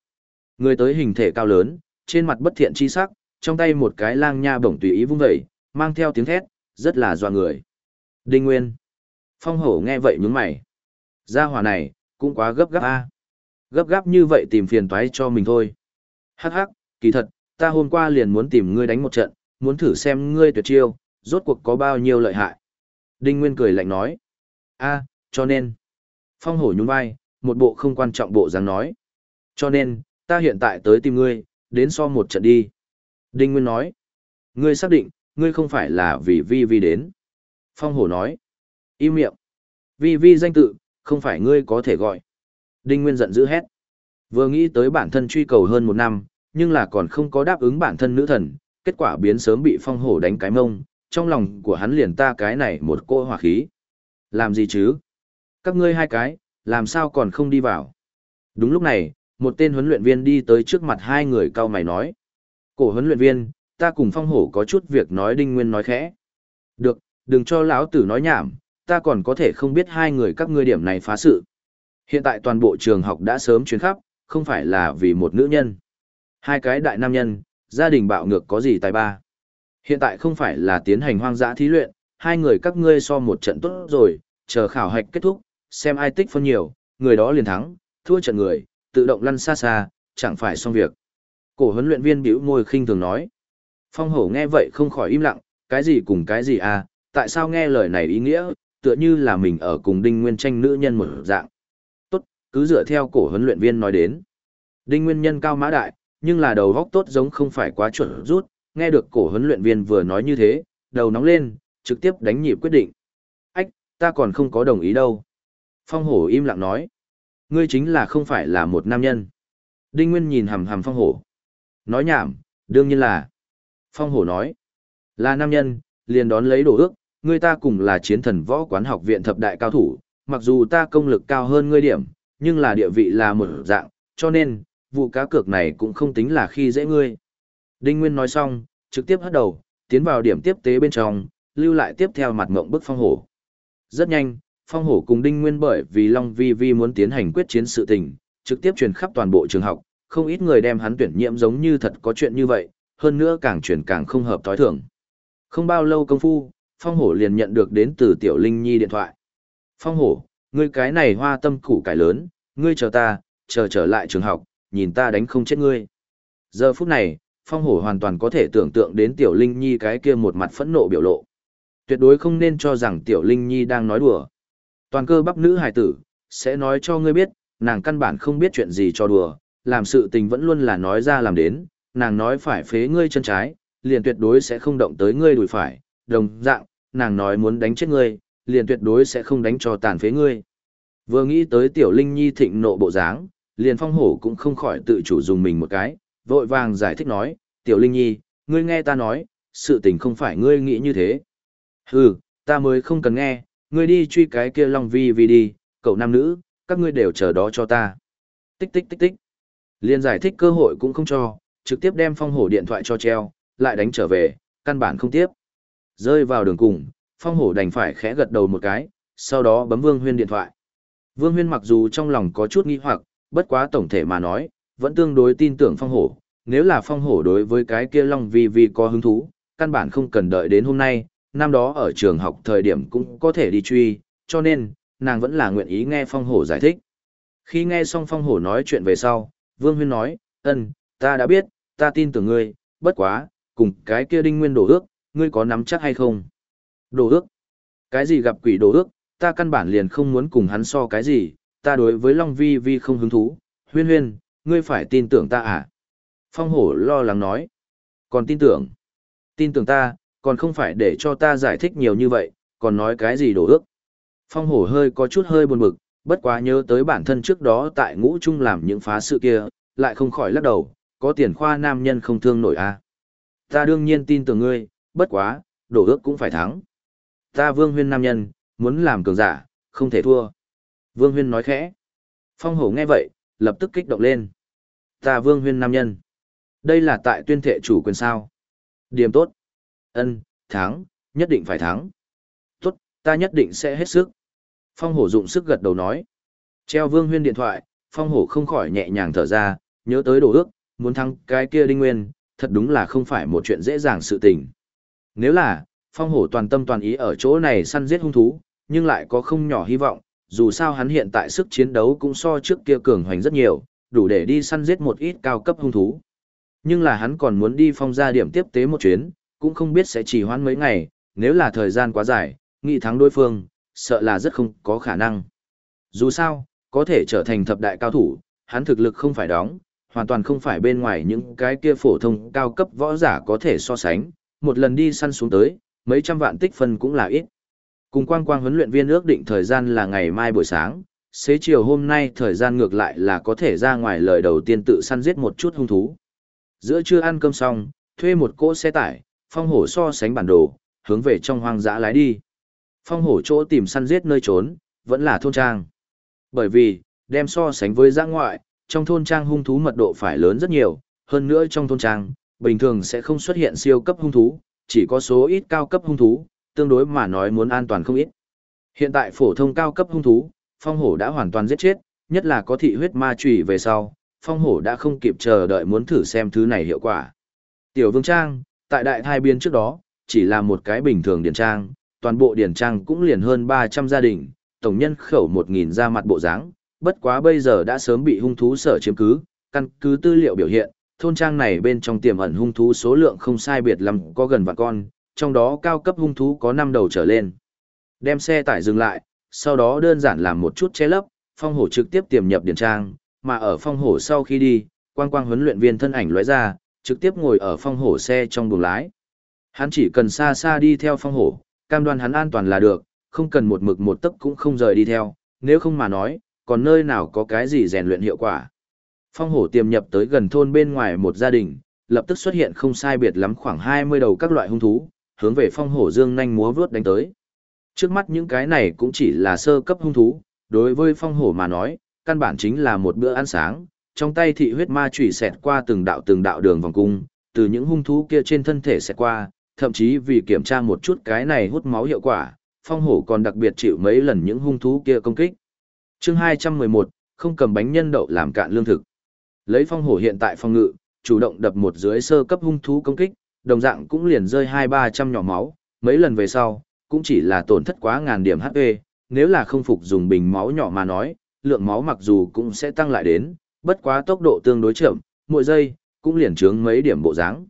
Speaker 1: Người tới hình thể cao lớn, trên mặt bất thiện chi sắc, trong tay một cái lang nha bổng tùy ý vung vẩy, mang theo tiếng thét, rất là doa người. Đinh Nguyên. Phong hổ nghe vậy nhướng mày. Gia hỏa này, cũng quá gấp gáp a. Gấp gáp như vậy tìm phiền toái cho mình thôi. Hắc hắc, kỳ thật, ta hôm qua liền muốn tìm ngươi đánh một trận, muốn thử xem ngươi tuyệt chiêu, rốt cuộc có bao nhiêu lợi hại. Đinh Nguyên cười lạnh nói. a cho nên. Phong hổ nhún vai, một bộ không quan trọng bộ dáng nói. Cho nên, ta hiện tại tới tìm ngươi, đến so một trận đi. Đinh Nguyên nói. Ngươi xác định, ngươi không phải là vì vi vi đến. Phong hổ nói. Im miệng. Vi vi danh tự, không phải ngươi có thể gọi. Đinh Nguyên giận dữ hét. Vừa nghĩ tới bản thân truy cầu hơn một năm, nhưng là còn không có đáp ứng bản thân nữ thần, kết quả biến sớm bị phong hổ đánh cái mông, trong lòng của hắn liền ta cái này một cô hỏa khí. Làm gì chứ? Các ngươi hai cái, làm sao còn không đi vào? Đúng lúc này, một tên huấn luyện viên đi tới trước mặt hai người cao mày nói. Cổ huấn luyện viên, ta cùng phong hổ có chút việc nói đinh nguyên nói khẽ. Được, đừng cho lão tử nói nhảm, ta còn có thể không biết hai người các ngươi điểm này phá sự. Hiện tại toàn bộ trường học đã sớm chuyến khắp, không phải là vì một nữ nhân. Hai cái đại nam nhân, gia đình bạo ngược có gì tài ba. Hiện tại không phải là tiến hành hoang dã thí luyện, hai người các ngươi so một trận tốt rồi, chờ khảo hạch kết thúc, xem ai tích phân nhiều, người đó liền thắng, thua trận người, tự động lăn xa xa, chẳng phải xong việc. Cổ huấn luyện viên bĩu môi khinh thường nói. Phong hổ nghe vậy không khỏi im lặng, cái gì cùng cái gì à, tại sao nghe lời này ý nghĩa, tựa như là mình ở cùng đinh nguyên tranh nữ nhân một dạng. Tốt, cứ dựa theo cổ huấn luyện viên nói đến. Đinh nguyên nhân cao mã đại, nhưng là đầu góc tốt giống không phải quá chuẩn rút, nghe được cổ huấn luyện viên vừa nói như thế, đầu nóng lên, trực tiếp đánh nhịp quyết định. Ách, ta còn không có đồng ý đâu. Phong hổ im lặng nói. Ngươi chính là không phải là một nam nhân. Đinh Nguyên nhìn hầm hầm phong hổ. Nói nhảm, đương nhiên là. Phong hổ nói. Là nam nhân, liền đón lấy đồ ước, ngươi ta cùng là chiến thần võ quán học viện thập đại cao thủ, mặc dù ta công lực cao hơn ngươi điểm, nhưng là địa vị là một dạng, cho nên, vụ cá cược này cũng không tính là khi dễ ngươi. Đinh Nguyên nói xong, trực tiếp hất đầu, tiến vào điểm tiếp tế bên trong, lưu lại tiếp theo mặt ngộng bức phong hổ. Rất nhanh, phong hổ cùng Đinh Nguyên bởi vì Long Vi Vi muốn tiến hành quyết chiến sự tình, trực tiếp truyền khắp toàn bộ trường học, không ít người đem hắn tuyển nhiệm giống như thật có chuyện như vậy, hơn nữa càng truyền càng không hợp tối thường. Không bao lâu công phu, phong hổ liền nhận được đến từ Tiểu Linh Nhi điện thoại. Phong hổ, ngươi cái này hoa tâm củ cải lớn, ngươi chờ ta, chờ trở lại trường học, nhìn ta đánh không chết ngươi. Giờ phút này, phong hổ hoàn toàn có thể tưởng tượng đến tiểu linh nhi cái kia một mặt phẫn nộ biểu lộ. Tuyệt đối không nên cho rằng tiểu linh nhi đang nói đùa. Toàn cơ bắp nữ hải tử sẽ nói cho ngươi biết nàng căn bản không biết chuyện gì cho đùa làm sự tình vẫn luôn là nói ra làm đến nàng nói phải phế ngươi chân trái liền tuyệt đối sẽ không động tới ngươi đùi phải đồng dạng nàng nói muốn đánh chết ngươi liền tuyệt đối sẽ không đánh cho tàn phế ngươi. Vừa nghĩ tới tiểu linh nhi thịnh nộ bộ dáng liền phong hổ cũng không khỏi tự chủ dùng mình một cái vội vàng giải thích nói, Tiểu Linh Nhi, ngươi nghe ta nói, sự tình không phải ngươi nghĩ như thế. Hừ, ta mới không cần nghe, ngươi đi truy cái kia Long Vi Vi đi, cậu nam nữ, các ngươi đều chờ đó cho ta. Tích tích tích tích. Liên giải thích cơ hội cũng không cho, trực tiếp đem phong hổ điện thoại cho treo, lại đánh trở về, căn bản không tiếp. Rơi vào đường cùng, phong hổ đành phải khẽ gật đầu một cái, sau đó bấm Vương Huyên điện thoại. Vương Huyên mặc dù trong lòng có chút nghi hoặc, bất quá tổng thể mà nói, vẫn tương đối tin tưởng phong hổ. Nếu là phong hổ đối với cái kia Long Vi Vi có hứng thú, căn bản không cần đợi đến hôm nay, năm đó ở trường học thời điểm cũng có thể đi truy, cho nên, nàng vẫn là nguyện ý nghe phong hổ giải thích. Khi nghe xong phong hổ nói chuyện về sau, Vương Huyên nói, ân, ta đã biết, ta tin tưởng ngươi, bất quá, cùng cái kia đinh nguyên đổ ước, ngươi có nắm chắc hay không? Đổ ước? Cái gì gặp quỷ đổ ước, ta căn bản liền không muốn cùng hắn so cái gì, ta đối với Long Vi Vi không hứng thú, huyên huyên, ngươi phải tin tưởng ta à? Phong hổ lo lắng nói, còn tin tưởng, tin tưởng ta, còn không phải để cho ta giải thích nhiều như vậy, còn nói cái gì đổ ước. Phong hổ hơi có chút hơi buồn bực, bất quá nhớ tới bản thân trước đó tại ngũ trung làm những phá sự kia, lại không khỏi lắc đầu, có tiền khoa nam nhân không thương nổi. À. Ta đương nhiên tin tưởng ngươi, bất quá, đổ ước cũng phải thắng. Ta vương huyên nam nhân, muốn làm cường giả, không thể thua. Vương huyên nói khẽ. Phong hổ nghe vậy, lập tức kích động lên. Ta vương huyên nam nhân. Đây là tại tuyên thệ chủ quyền sao. Điểm tốt. ân thắng, nhất định phải thắng. Tốt, ta nhất định sẽ hết sức. Phong hổ dụng sức gật đầu nói. Treo vương huyên điện thoại, phong hổ không khỏi nhẹ nhàng thở ra, nhớ tới đồ ước, muốn thắng cái kia đinh nguyên, thật đúng là không phải một chuyện dễ dàng sự tình. Nếu là, phong hổ toàn tâm toàn ý ở chỗ này săn giết hung thú, nhưng lại có không nhỏ hy vọng, dù sao hắn hiện tại sức chiến đấu cũng so trước kia cường hoành rất nhiều, đủ để đi săn giết một ít cao cấp hung thú. Nhưng là hắn còn muốn đi phong ra điểm tiếp tế một chuyến, cũng không biết sẽ chỉ hoãn mấy ngày, nếu là thời gian quá dài, nghị thắng đối phương, sợ là rất không có khả năng. Dù sao, có thể trở thành thập đại cao thủ, hắn thực lực không phải đóng, hoàn toàn không phải bên ngoài những cái kia phổ thông cao cấp võ giả có thể so sánh, một lần đi săn xuống tới, mấy trăm vạn tích phân cũng là ít. Cùng quang quang huấn luyện viên ước định thời gian là ngày mai buổi sáng, xế chiều hôm nay thời gian ngược lại là có thể ra ngoài lời đầu tiên tự săn giết một chút hung thú. Giữa trưa ăn cơm xong, thuê một cỗ xe tải, phong hổ so sánh bản đồ, hướng về trong hoang dã lái đi. Phong hổ chỗ tìm săn giết nơi trốn, vẫn là thôn trang. Bởi vì, đem so sánh với giã ngoại, trong thôn trang hung thú mật độ phải lớn rất nhiều, hơn nữa trong thôn trang, bình thường sẽ không xuất hiện siêu cấp hung thú, chỉ có số ít cao cấp hung thú, tương đối mà nói muốn an toàn không ít. Hiện tại phổ thông cao cấp hung thú, phong hổ đã hoàn toàn giết chết, nhất là có thị huyết ma trùy về sau, phong hổ đã không kịp chờ đợi muốn thử xem thứ này hiệu quả. Tiểu vương trang, tại đại thai biên trước đó, chỉ là một cái bình thường điển trang, toàn bộ điển trang cũng liền hơn 300 gia đình, tổng nhân khẩu 1.000 ra mặt bộ dáng, bất quá bây giờ đã sớm bị hung thú sở chiếm cứ, căn cứ tư liệu biểu hiện, thôn trang này bên trong tiềm ẩn hung thú số lượng không sai biệt lắm có gần vạn con, trong đó cao cấp hung thú có 5 đầu trở lên. Đem xe tải dừng lại, sau đó đơn giản làm một chút che lấp, phong hổ trực tiếp tiềm nhập điển trang, mà ở phong hổ sau khi đi, quang quang huấn luyện viên thân ảnh lóe ra, trực tiếp ngồi ở phong hổ xe trong buồng lái. Hắn chỉ cần xa xa đi theo phong hổ, cam đoan hắn an toàn là được, không cần một mực một tấc cũng không rời đi theo, nếu không mà nói, còn nơi nào có cái gì rèn luyện hiệu quả. Phong hổ tiềm nhập tới gần thôn bên ngoài một gia đình, lập tức xuất hiện không sai biệt lắm khoảng 20 đầu các loại hung thú, hướng về phong hổ dương nhanh múa vướt đánh tới. Trước mắt những cái này cũng chỉ là sơ cấp hung thú, đối với phong hổ mà nói, căn bản chính là một bữa ăn sáng, trong tay thị huyết ma chủy xẹt qua từng đạo từng đạo đường vòng cung, từ những hung thú kia trên thân thể xẹt qua, thậm chí vì kiểm tra một chút cái này hút máu hiệu quả, phong hổ còn đặc biệt chịu mấy lần những hung thú kia công kích. Chương 211, không cầm bánh nhân đậu làm cạn lương thực. Lấy phong hổ hiện tại phong ngự, chủ động đập một dưới sơ cấp hung thú công kích, đồng dạng cũng liền rơi hai ba trăm nhỏ máu, mấy lần về sau, cũng chỉ là tổn thất quá ngàn điểm HP, nếu là không phục dùng bình máu nhỏ mà nói, lượng máu mặc dù cũng sẽ tăng lại đến, bất quá tốc độ tương đối chậm, mỗi giây, cũng liền trướng mấy điểm bộ dáng.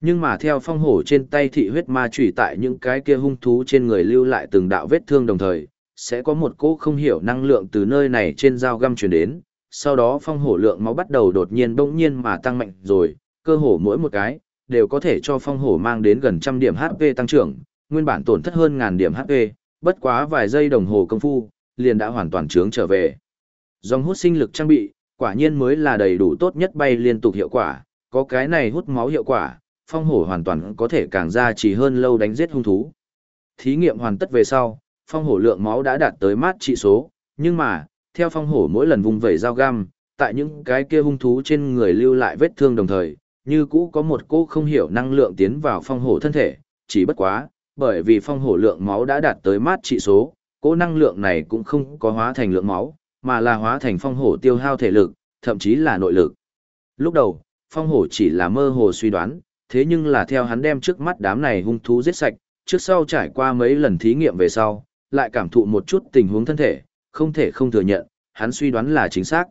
Speaker 1: Nhưng mà theo phong hổ trên tay thị huyết ma chủy tại những cái kia hung thú trên người lưu lại từng đạo vết thương đồng thời, sẽ có một cỗ không hiểu năng lượng từ nơi này trên dao găm truyền đến, sau đó phong hổ lượng máu bắt đầu đột nhiên bỗng nhiên mà tăng mạnh rồi, cơ hồ mỗi một cái, đều có thể cho phong hổ mang đến gần trăm điểm HP tăng trưởng, nguyên bản tổn thất hơn ngàn điểm HP, bất quá vài giây đồng hồ công phu, liền đã hoàn toàn trướng trở về. Dòng hút sinh lực trang bị, quả nhiên mới là đầy đủ tốt nhất bay liên tục hiệu quả, có cái này hút máu hiệu quả, phong hổ hoàn toàn có thể càng ra chỉ hơn lâu đánh giết hung thú. Thí nghiệm hoàn tất về sau, phong hổ lượng máu đã đạt tới mát trị số, nhưng mà, theo phong hổ mỗi lần vùng vẩy dao găm, tại những cái kia hung thú trên người lưu lại vết thương đồng thời, như cũ có một cô không hiểu năng lượng tiến vào phong hổ thân thể, chỉ bất quá, bởi vì phong hổ lượng máu đã đạt tới mát trị số, cỗ năng lượng này cũng không có hóa thành lượng máu, mà là hóa thành phong hổ tiêu hao thể lực, thậm chí là nội lực. Lúc đầu, phong hổ chỉ là mơ hồ suy đoán, thế nhưng là theo hắn đem trước mắt đám này hung thú giết sạch, trước sau trải qua mấy lần thí nghiệm về sau, lại cảm thụ một chút tình huống thân thể, không thể không thừa nhận, hắn suy đoán là chính xác.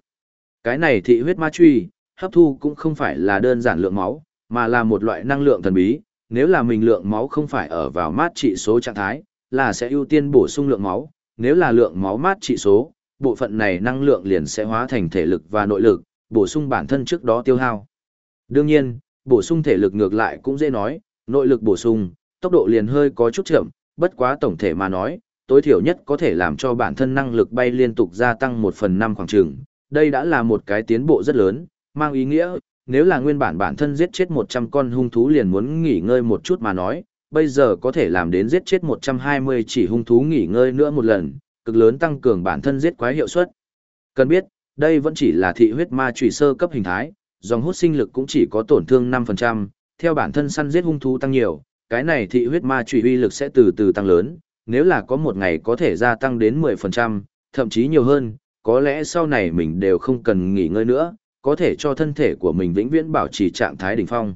Speaker 1: Cái này thị huyết ma truy, hấp thu cũng không phải là đơn giản lượng máu, mà là một loại năng lượng thần bí, nếu là mình lượng máu không phải ở vào mát trị số trạng thái, là sẽ ưu tiên bổ sung lượng máu, nếu là lượng máu mát trị số, bộ phận này năng lượng liền sẽ hóa thành thể lực và nội lực, bổ sung bản thân trước đó tiêu hao. Đương nhiên, bổ sung thể lực ngược lại cũng dễ nói, nội lực bổ sung, tốc độ liền hơi có chút chậm, bất quá tổng thể mà nói, tối thiểu nhất có thể làm cho bản thân năng lực bay liên tục gia tăng 1 phần 5 khoảng trường. Đây đã là một cái tiến bộ rất lớn, mang ý nghĩa, nếu là nguyên bản bản thân giết chết 100 con hung thú liền muốn nghỉ ngơi một chút mà nói, bây giờ có thể làm đến giết chết 120 chỉ hung thú nghỉ ngơi nữa một lần, cực lớn tăng cường bản thân giết quái hiệu suất. Cần biết, đây vẫn chỉ là thị huyết ma trùy sơ cấp hình thái, dòng hút sinh lực cũng chỉ có tổn thương 5%, theo bản thân săn giết hung thú tăng nhiều, cái này thị huyết ma trùy uy lực sẽ từ từ tăng lớn, nếu là có một ngày có thể gia tăng đến 10%, thậm chí nhiều hơn, có lẽ sau này mình đều không cần nghỉ ngơi nữa, có thể cho thân thể của mình vĩnh viễn bảo trì trạng thái đỉnh phong.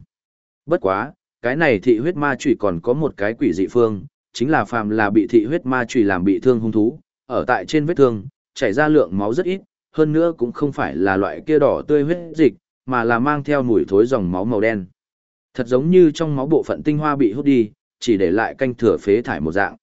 Speaker 1: Bất quá, cái này thị huyết ma chủy còn có một cái quỷ dị phương, chính là phàm là bị thị huyết ma chủy làm bị thương hung thú, ở tại trên vết thương, chảy ra lượng máu rất ít, hơn nữa cũng không phải là loại kia đỏ tươi huyết dịch, mà là mang theo mùi thối dòng máu màu đen. Thật giống như trong máu bộ phận tinh hoa bị hút đi, chỉ để lại canh thừa phế thải một dạng.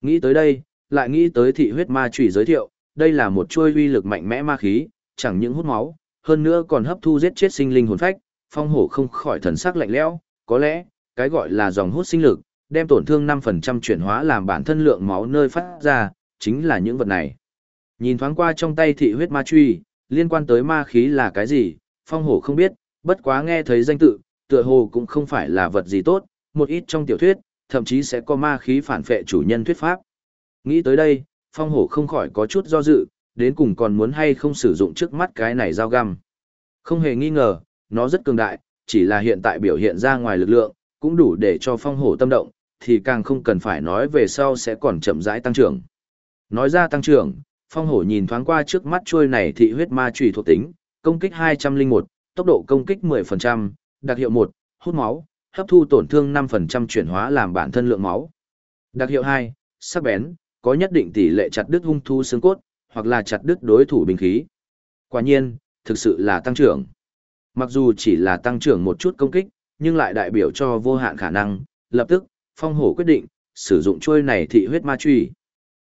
Speaker 1: Nghĩ tới đây, lại nghĩ tới thị huyết ma chủy giới thiệu, đây là một chuôi uy lực mạnh mẽ ma khí, chẳng những hút máu, hơn nữa còn hấp thu giết chết sinh linh hồn phách, phong hổ không khỏi thần sắc lạnh lẽo, có lẽ, cái gọi là dòng hút sinh lực, đem tổn thương 5% chuyển hóa làm bản thân lượng máu nơi phát ra, chính là những vật này. Nhìn thoáng qua trong tay thị huyết ma truy, liên quan tới ma khí là cái gì, phong hổ không biết, bất quá nghe thấy danh tự, tựa hồ cũng không phải là vật gì tốt, một ít trong tiểu thuyết, thậm chí sẽ có ma khí phản phệ chủ nhân thuyết pháp. Nghĩ tới đây, phong hổ không khỏi có chút do dự, đến cùng còn muốn hay không sử dụng trước mắt cái này dao găm. Không hề nghi ngờ, nó rất cường đại, chỉ là hiện tại biểu hiện ra ngoài lực lượng, cũng đủ để cho phong hổ tâm động, thì càng không cần phải nói về sau sẽ còn chậm rãi tăng trưởng. Nói ra tăng trưởng, phong hổ nhìn thoáng qua trước mắt chuôi này thị huyết ma trùy thuộc tính, công kích 201, tốc độ công kích 10%, đặc hiệu 1, hút máu, hấp thu tổn thương 5% chuyển hóa làm bản thân lượng máu. Đặc hiệu 2, sắc bén, có nhất định tỷ lệ chặt đứt hung thu xương cốt, hoặc là chặt đứt đối thủ binh khí. Quả nhiên, thực sự là tăng trưởng. Mặc dù chỉ là tăng trưởng một chút công kích, nhưng lại đại biểu cho vô hạn khả năng, lập tức, phong hổ quyết định, sử dụng trôi này thị huyết ma truy.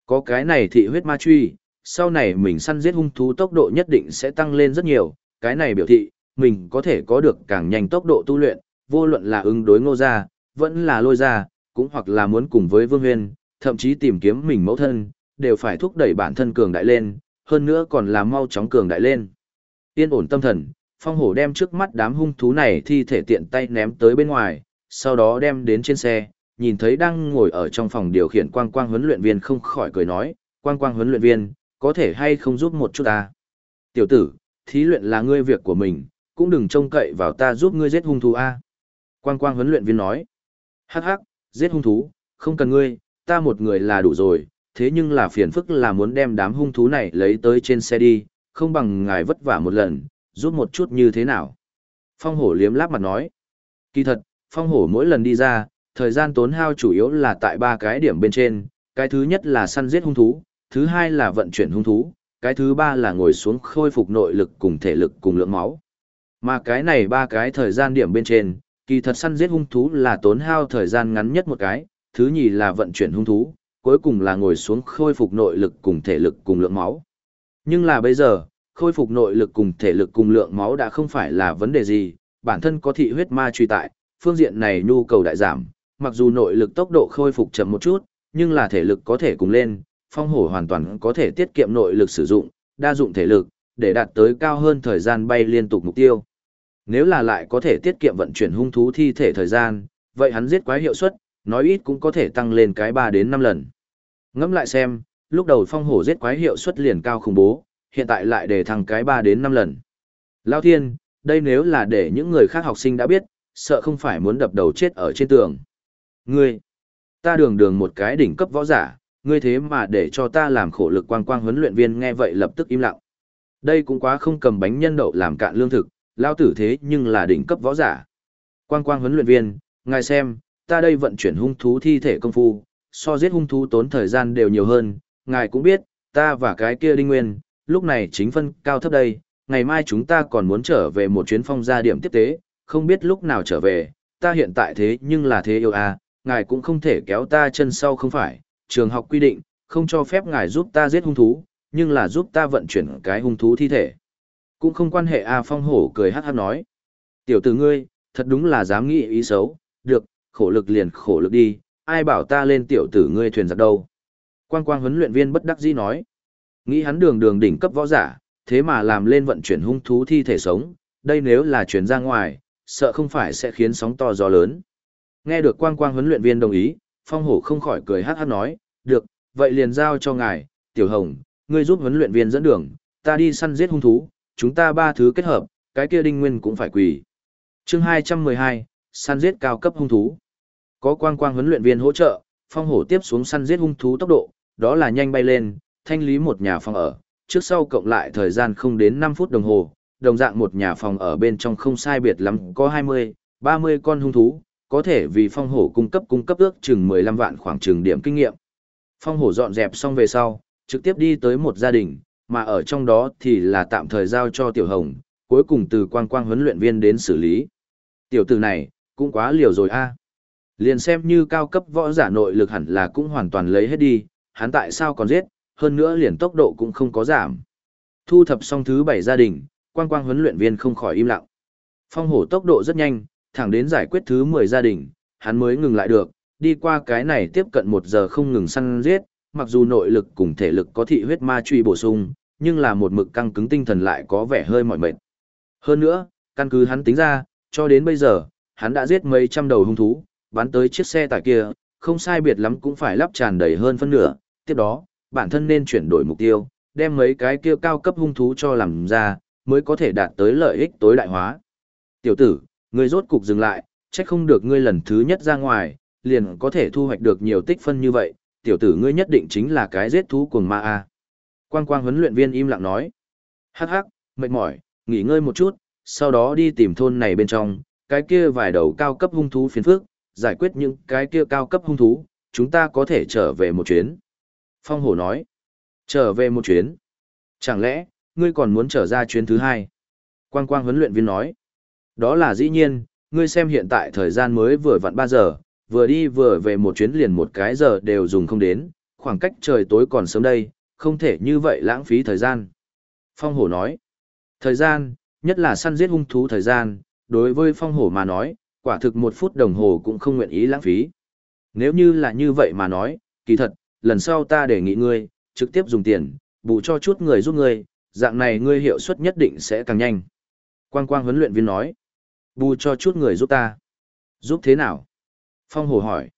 Speaker 1: Có cái này thị huyết ma truy, sau này mình săn giết hung thú tốc độ nhất định sẽ tăng lên rất nhiều, cái này biểu thị, mình có thể có được càng nhanh tốc độ tu luyện, vô luận là ứng đối ngô gia, vẫn là lôi gia, cũng hoặc là muốn cùng với vương huyên, thậm chí tìm kiếm mình mẫu thân, đều phải thúc đẩy bản thân cường đại lên, hơn nữa còn là mau chóng cường đại lên. Yên ổn tâm thần, phong hổ đem trước mắt đám hung thú này thi thể tiện tay ném tới bên ngoài, sau đó đem đến trên xe, nhìn thấy đang ngồi ở trong phòng điều khiển quang quang huấn luyện viên không khỏi cười nói, quang quang huấn luyện viên, có thể hay không giúp một chút ta. Tiểu tử, thí luyện là ngươi việc của mình, cũng đừng trông cậy vào ta giúp ngươi giết hung thú a. Quang quang huấn luyện viên nói, hắc hắc, giết hung thú, không cần ngươi, ta một người là đủ rồi, thế nhưng là phiền phức là muốn đem đám hung thú này lấy tới trên xe đi, không bằng ngài vất vả một lần, giúp một chút như thế nào. Phong hổ liếm láp mặt nói, kỳ thật, phong hổ mỗi lần đi ra, thời gian tốn hao chủ yếu là tại ba cái điểm bên trên, cái thứ nhất là săn giết hung thú, thứ hai là vận chuyển hung thú, cái thứ ba là ngồi xuống khôi phục nội lực cùng thể lực cùng lượng máu. Mà cái này ba cái thời gian điểm bên trên, kỳ thật săn giết hung thú là tốn hao thời gian ngắn nhất một cái, thứ nhì là vận chuyển hung thú, cuối cùng là ngồi xuống khôi phục nội lực cùng thể lực cùng lượng máu. Nhưng là bây giờ, khôi phục nội lực cùng thể lực cùng lượng máu đã không phải là vấn đề gì, bản thân có thị huyết ma truy tại, phương diện này nhu cầu đại giảm, mặc dù nội lực tốc độ khôi phục chậm một chút, nhưng là thể lực có thể cùng lên, phong hổ hoàn toàn có thể tiết kiệm nội lực sử dụng, đa dụng thể lực, để đạt tới cao hơn thời gian bay liên tục mục tiêu. Nếu là lại có thể tiết kiệm vận chuyển hung thú thi thể thời gian, vậy hắn giết quái hiệu suất, nói ít cũng có thể tăng lên cái 3 đến 5 lần. Ngẫm lại xem, lúc đầu phong hổ giết quái hiệu suất liền cao khủng bố, hiện tại lại để thăng cái 3 đến 5 lần. Lao thiên, đây nếu là để những người khác học sinh đã biết, sợ không phải muốn đập đầu chết ở trên tường. Ngươi, ta đường đường một cái đỉnh cấp võ giả, ngươi thế mà để cho ta làm khổ lực quang quang huấn luyện viên nghe vậy lập tức im lặng. Đây cũng quá không cầm bánh nhân đậu làm cạn lương thực, lao tử thế nhưng là đỉnh cấp võ giả. Quang quang huấn luyện viên, ngài xem, ta đây vận chuyển hung thú thi thể công phu, so giết hung thú tốn thời gian đều nhiều hơn, ngài cũng biết, ta và cái kia đinh nguyên, lúc này chính phân cao thấp đây, ngày mai chúng ta còn muốn trở về một chuyến phong gia điểm tiếp tế, không biết lúc nào trở về, ta hiện tại thế nhưng là thế yêu à, ngài cũng không thể kéo ta chân sau không phải, trường học quy định, không cho phép ngài giúp ta giết hung thú, nhưng là giúp ta vận chuyển cái hung thú thi thể. Cũng không quan hệ A Phong Hổ cười hát hát nói. Tiểu tử ngươi, thật đúng là dám nghĩ ý xấu, được, khổ lực liền khổ lực đi, ai bảo ta lên tiểu tử ngươi thuyền giặc đâu. Quang quang huấn luyện viên bất đắc dĩ nói. Nghĩ hắn đường đường đỉnh cấp võ giả, thế mà làm lên vận chuyển hung thú thi thể sống, đây nếu là chuyển ra ngoài, sợ không phải sẽ khiến sóng to gió lớn. Nghe được quang quang huấn luyện viên đồng ý, phong hổ không khỏi cười hát hát nói, được, vậy liền giao cho ngài, tiểu hồng, ngươi giúp huấn luyện viên dẫn đường, ta đi săn giết hung thú, chúng ta ba thứ kết hợp, cái kia đinh nguyên cũng phải quỳ. chương 212, săn giết cao cấp hung thú. Có quang quang huấn luyện viên hỗ trợ, phong hổ tiếp xuống săn giết hung thú tốc độ, đó là nhanh bay lên, thanh lý một nhà phòng ở, trước sau cộng lại thời gian không đến 5 phút đồng hồ, đồng dạng một nhà phòng ở bên trong không sai biệt lắm, có 20, 30 con hung thú, có thể vì phong hổ cung cấp cung cấp ước chừng 15 vạn khoảng chừng điểm kinh nghiệm. Phong hổ dọn dẹp xong về sau, trực tiếp đi tới một gia đình, mà ở trong đó thì là tạm thời giao cho Tiểu Hồng, cuối cùng từ quang quang huấn luyện viên đến xử lý. Tiểu tử này, cũng quá liều rồi a. Liền xem như cao cấp võ giả nội lực hẳn là cũng hoàn toàn lấy hết đi, hắn tại sao còn giết, hơn nữa liền tốc độ cũng không có giảm. Thu thập xong thứ bảy gia đình, quang quang huấn luyện viên không khỏi im lặng. Phong hổ tốc độ rất nhanh, thẳng đến giải quyết thứ 10 gia đình, hắn mới ngừng lại được, đi qua cái này tiếp cận một giờ không ngừng săn giết, mặc dù nội lực cùng thể lực có thị huyết ma truy bổ sung, nhưng là một mực căng cứng tinh thần lại có vẻ hơi mỏi mệt. Hơn nữa, căn cứ hắn tính ra, cho đến bây giờ, hắn đã giết mấy trăm đầu hung thú, bắn tới chiếc xe tải kia, không sai biệt lắm cũng phải lắp tràn đầy hơn phân nửa, tiếp đó, bản thân nên chuyển đổi mục tiêu, đem mấy cái kia cao cấp hung thú cho làm ra, mới có thể đạt tới lợi ích tối đại hóa. Tiểu tử, ngươi rốt cục dừng lại, trách không được ngươi lần thứ nhất ra ngoài, liền có thể thu hoạch được nhiều tích phân như vậy, tiểu tử ngươi nhất định chính là cái giết thú cuồng ma a. Quang quang huấn luyện viên im lặng nói. Hắc hắc, mệt mỏi, nghỉ ngơi một chút, sau đó đi tìm thôn này bên trong, cái kia vài đầu cao cấp hung thú phiền phức, giải quyết những cái kia cao cấp hung thú, chúng ta có thể trở về một chuyến. Phong hổ nói. Trở về một chuyến. Chẳng lẽ, ngươi còn muốn trở ra chuyến thứ hai? Quang quang huấn luyện viên nói. Đó là dĩ nhiên, ngươi xem hiện tại thời gian mới vừa vặn 3 giờ, vừa đi vừa về một chuyến liền một cái giờ đều dùng không đến, khoảng cách trời tối còn sớm đây, không thể như vậy lãng phí thời gian. Phong hổ nói, thời gian, nhất là săn giết hung thú thời gian, đối với phong hổ mà nói, quả thực một phút đồng hồ cũng không nguyện ý lãng phí. Nếu như là như vậy mà nói, kỳ thật, lần sau ta đề nghị ngươi, trực tiếp dùng tiền, bù cho chút người giúp ngươi, dạng này ngươi hiệu suất nhất định sẽ càng nhanh. Quang quang huấn luyện viên nói, bù cho chút người giúp ta. Giúp thế nào? Phong Hồ hỏi.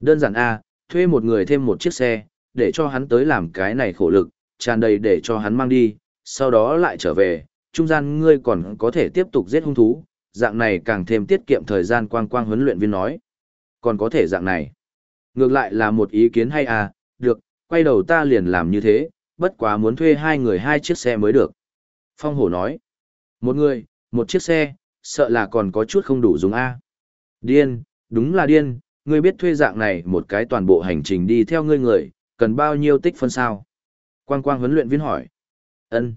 Speaker 1: Đơn giản A, thuê một người thêm một chiếc xe, để cho hắn tới làm cái này khổ lực, tràn đầy để cho hắn mang đi, sau đó lại trở về, trung gian ngươi còn có thể tiếp tục giết hung thú, dạng này càng thêm tiết kiệm thời gian quang quang huấn luyện viên nói. Còn có thể dạng này. Ngược lại là một ý kiến hay à, được, quay đầu ta liền làm như thế, bất quá muốn thuê hai người hai chiếc xe mới được. Phong hổ nói. Một người, một chiếc xe, sợ là còn có chút không đủ dùng A. Điên, đúng là điên, ngươi biết thuê dạng này một cái toàn bộ hành trình đi theo ngươi người, cần bao nhiêu tích phân sao? Quang quang huấn luyện viên hỏi. ân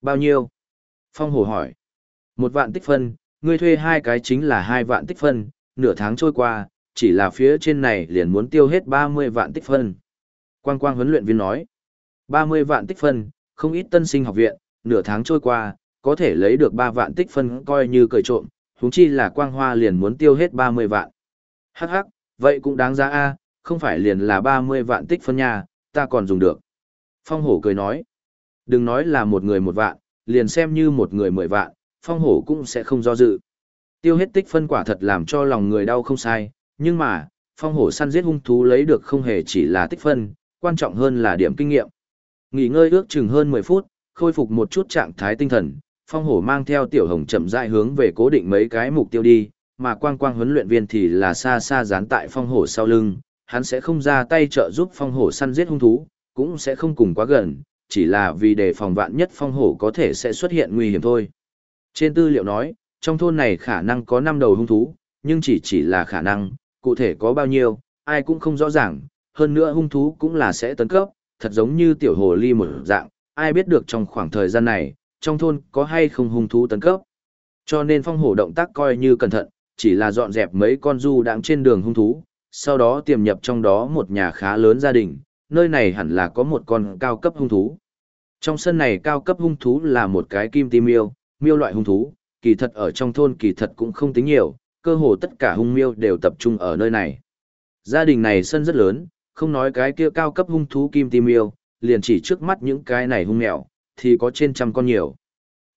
Speaker 1: Bao nhiêu? Phong hổ hỏi. Một vạn tích phân, ngươi thuê hai cái chính là hai vạn tích phân, nửa tháng trôi qua, chỉ là phía trên này liền muốn tiêu hết 30 vạn tích phân. Quang quang huấn luyện viên nói. 30 vạn tích phân, không ít tân sinh học viện, nửa tháng trôi qua, có thể lấy được 3 vạn tích phân coi như cười trộm, huống chi là quang hoa liền muốn tiêu hết 30 vạn. Hắc hắc, vậy cũng đáng giá a, không phải liền là 30 vạn tích phân nha, ta còn dùng được. Phong hổ cười nói, đừng nói là một người một vạn, liền xem như một người mười vạn, phong hổ cũng sẽ không do dự. Tiêu hết tích phân quả thật làm cho lòng người đau không sai, nhưng mà, phong hổ săn giết hung thú lấy được không hề chỉ là tích phân, quan trọng hơn là điểm kinh nghiệm. Nghỉ ngơi ước chừng hơn 10 phút, khôi phục một chút trạng thái tinh thần, phong hổ mang theo tiểu hồng chậm rãi hướng về cố định mấy cái mục tiêu đi, mà quang quang huấn luyện viên thì là xa xa dán tại phong hổ sau lưng, hắn sẽ không ra tay trợ giúp phong hổ săn giết hung thú, cũng sẽ không cùng quá gần, chỉ là vì đề phòng vạn nhất phong hổ có thể sẽ xuất hiện nguy hiểm thôi. Trên tư liệu nói, trong thôn này khả năng có 5 đầu hung thú, nhưng chỉ chỉ là khả năng, cụ thể có bao nhiêu, ai cũng không rõ ràng, hơn nữa hung thú cũng là sẽ tấn cấp, thật giống như tiểu hồ ly một dạng, ai biết được trong khoảng thời gian này, trong thôn có hay không hung thú tấn cấp. Cho nên phong hổ động tác coi như cẩn thận, chỉ là dọn dẹp mấy con du đang trên đường hung thú, sau đó tiềm nhập trong đó một nhà khá lớn gia đình, nơi này hẳn là có một con cao cấp hung thú. Trong sân này cao cấp hung thú là một cái kim tim miêu, miêu loại hung thú, kỳ thật ở trong thôn kỳ thật cũng không tính nhiều, cơ hồ tất cả hung miêu đều tập trung ở nơi này. Gia đình này sân rất lớn, không nói cái kia cao cấp hung thú kim tim miêu, liền chỉ trước mắt những cái này hung mèo, thì có trên trăm con nhiều.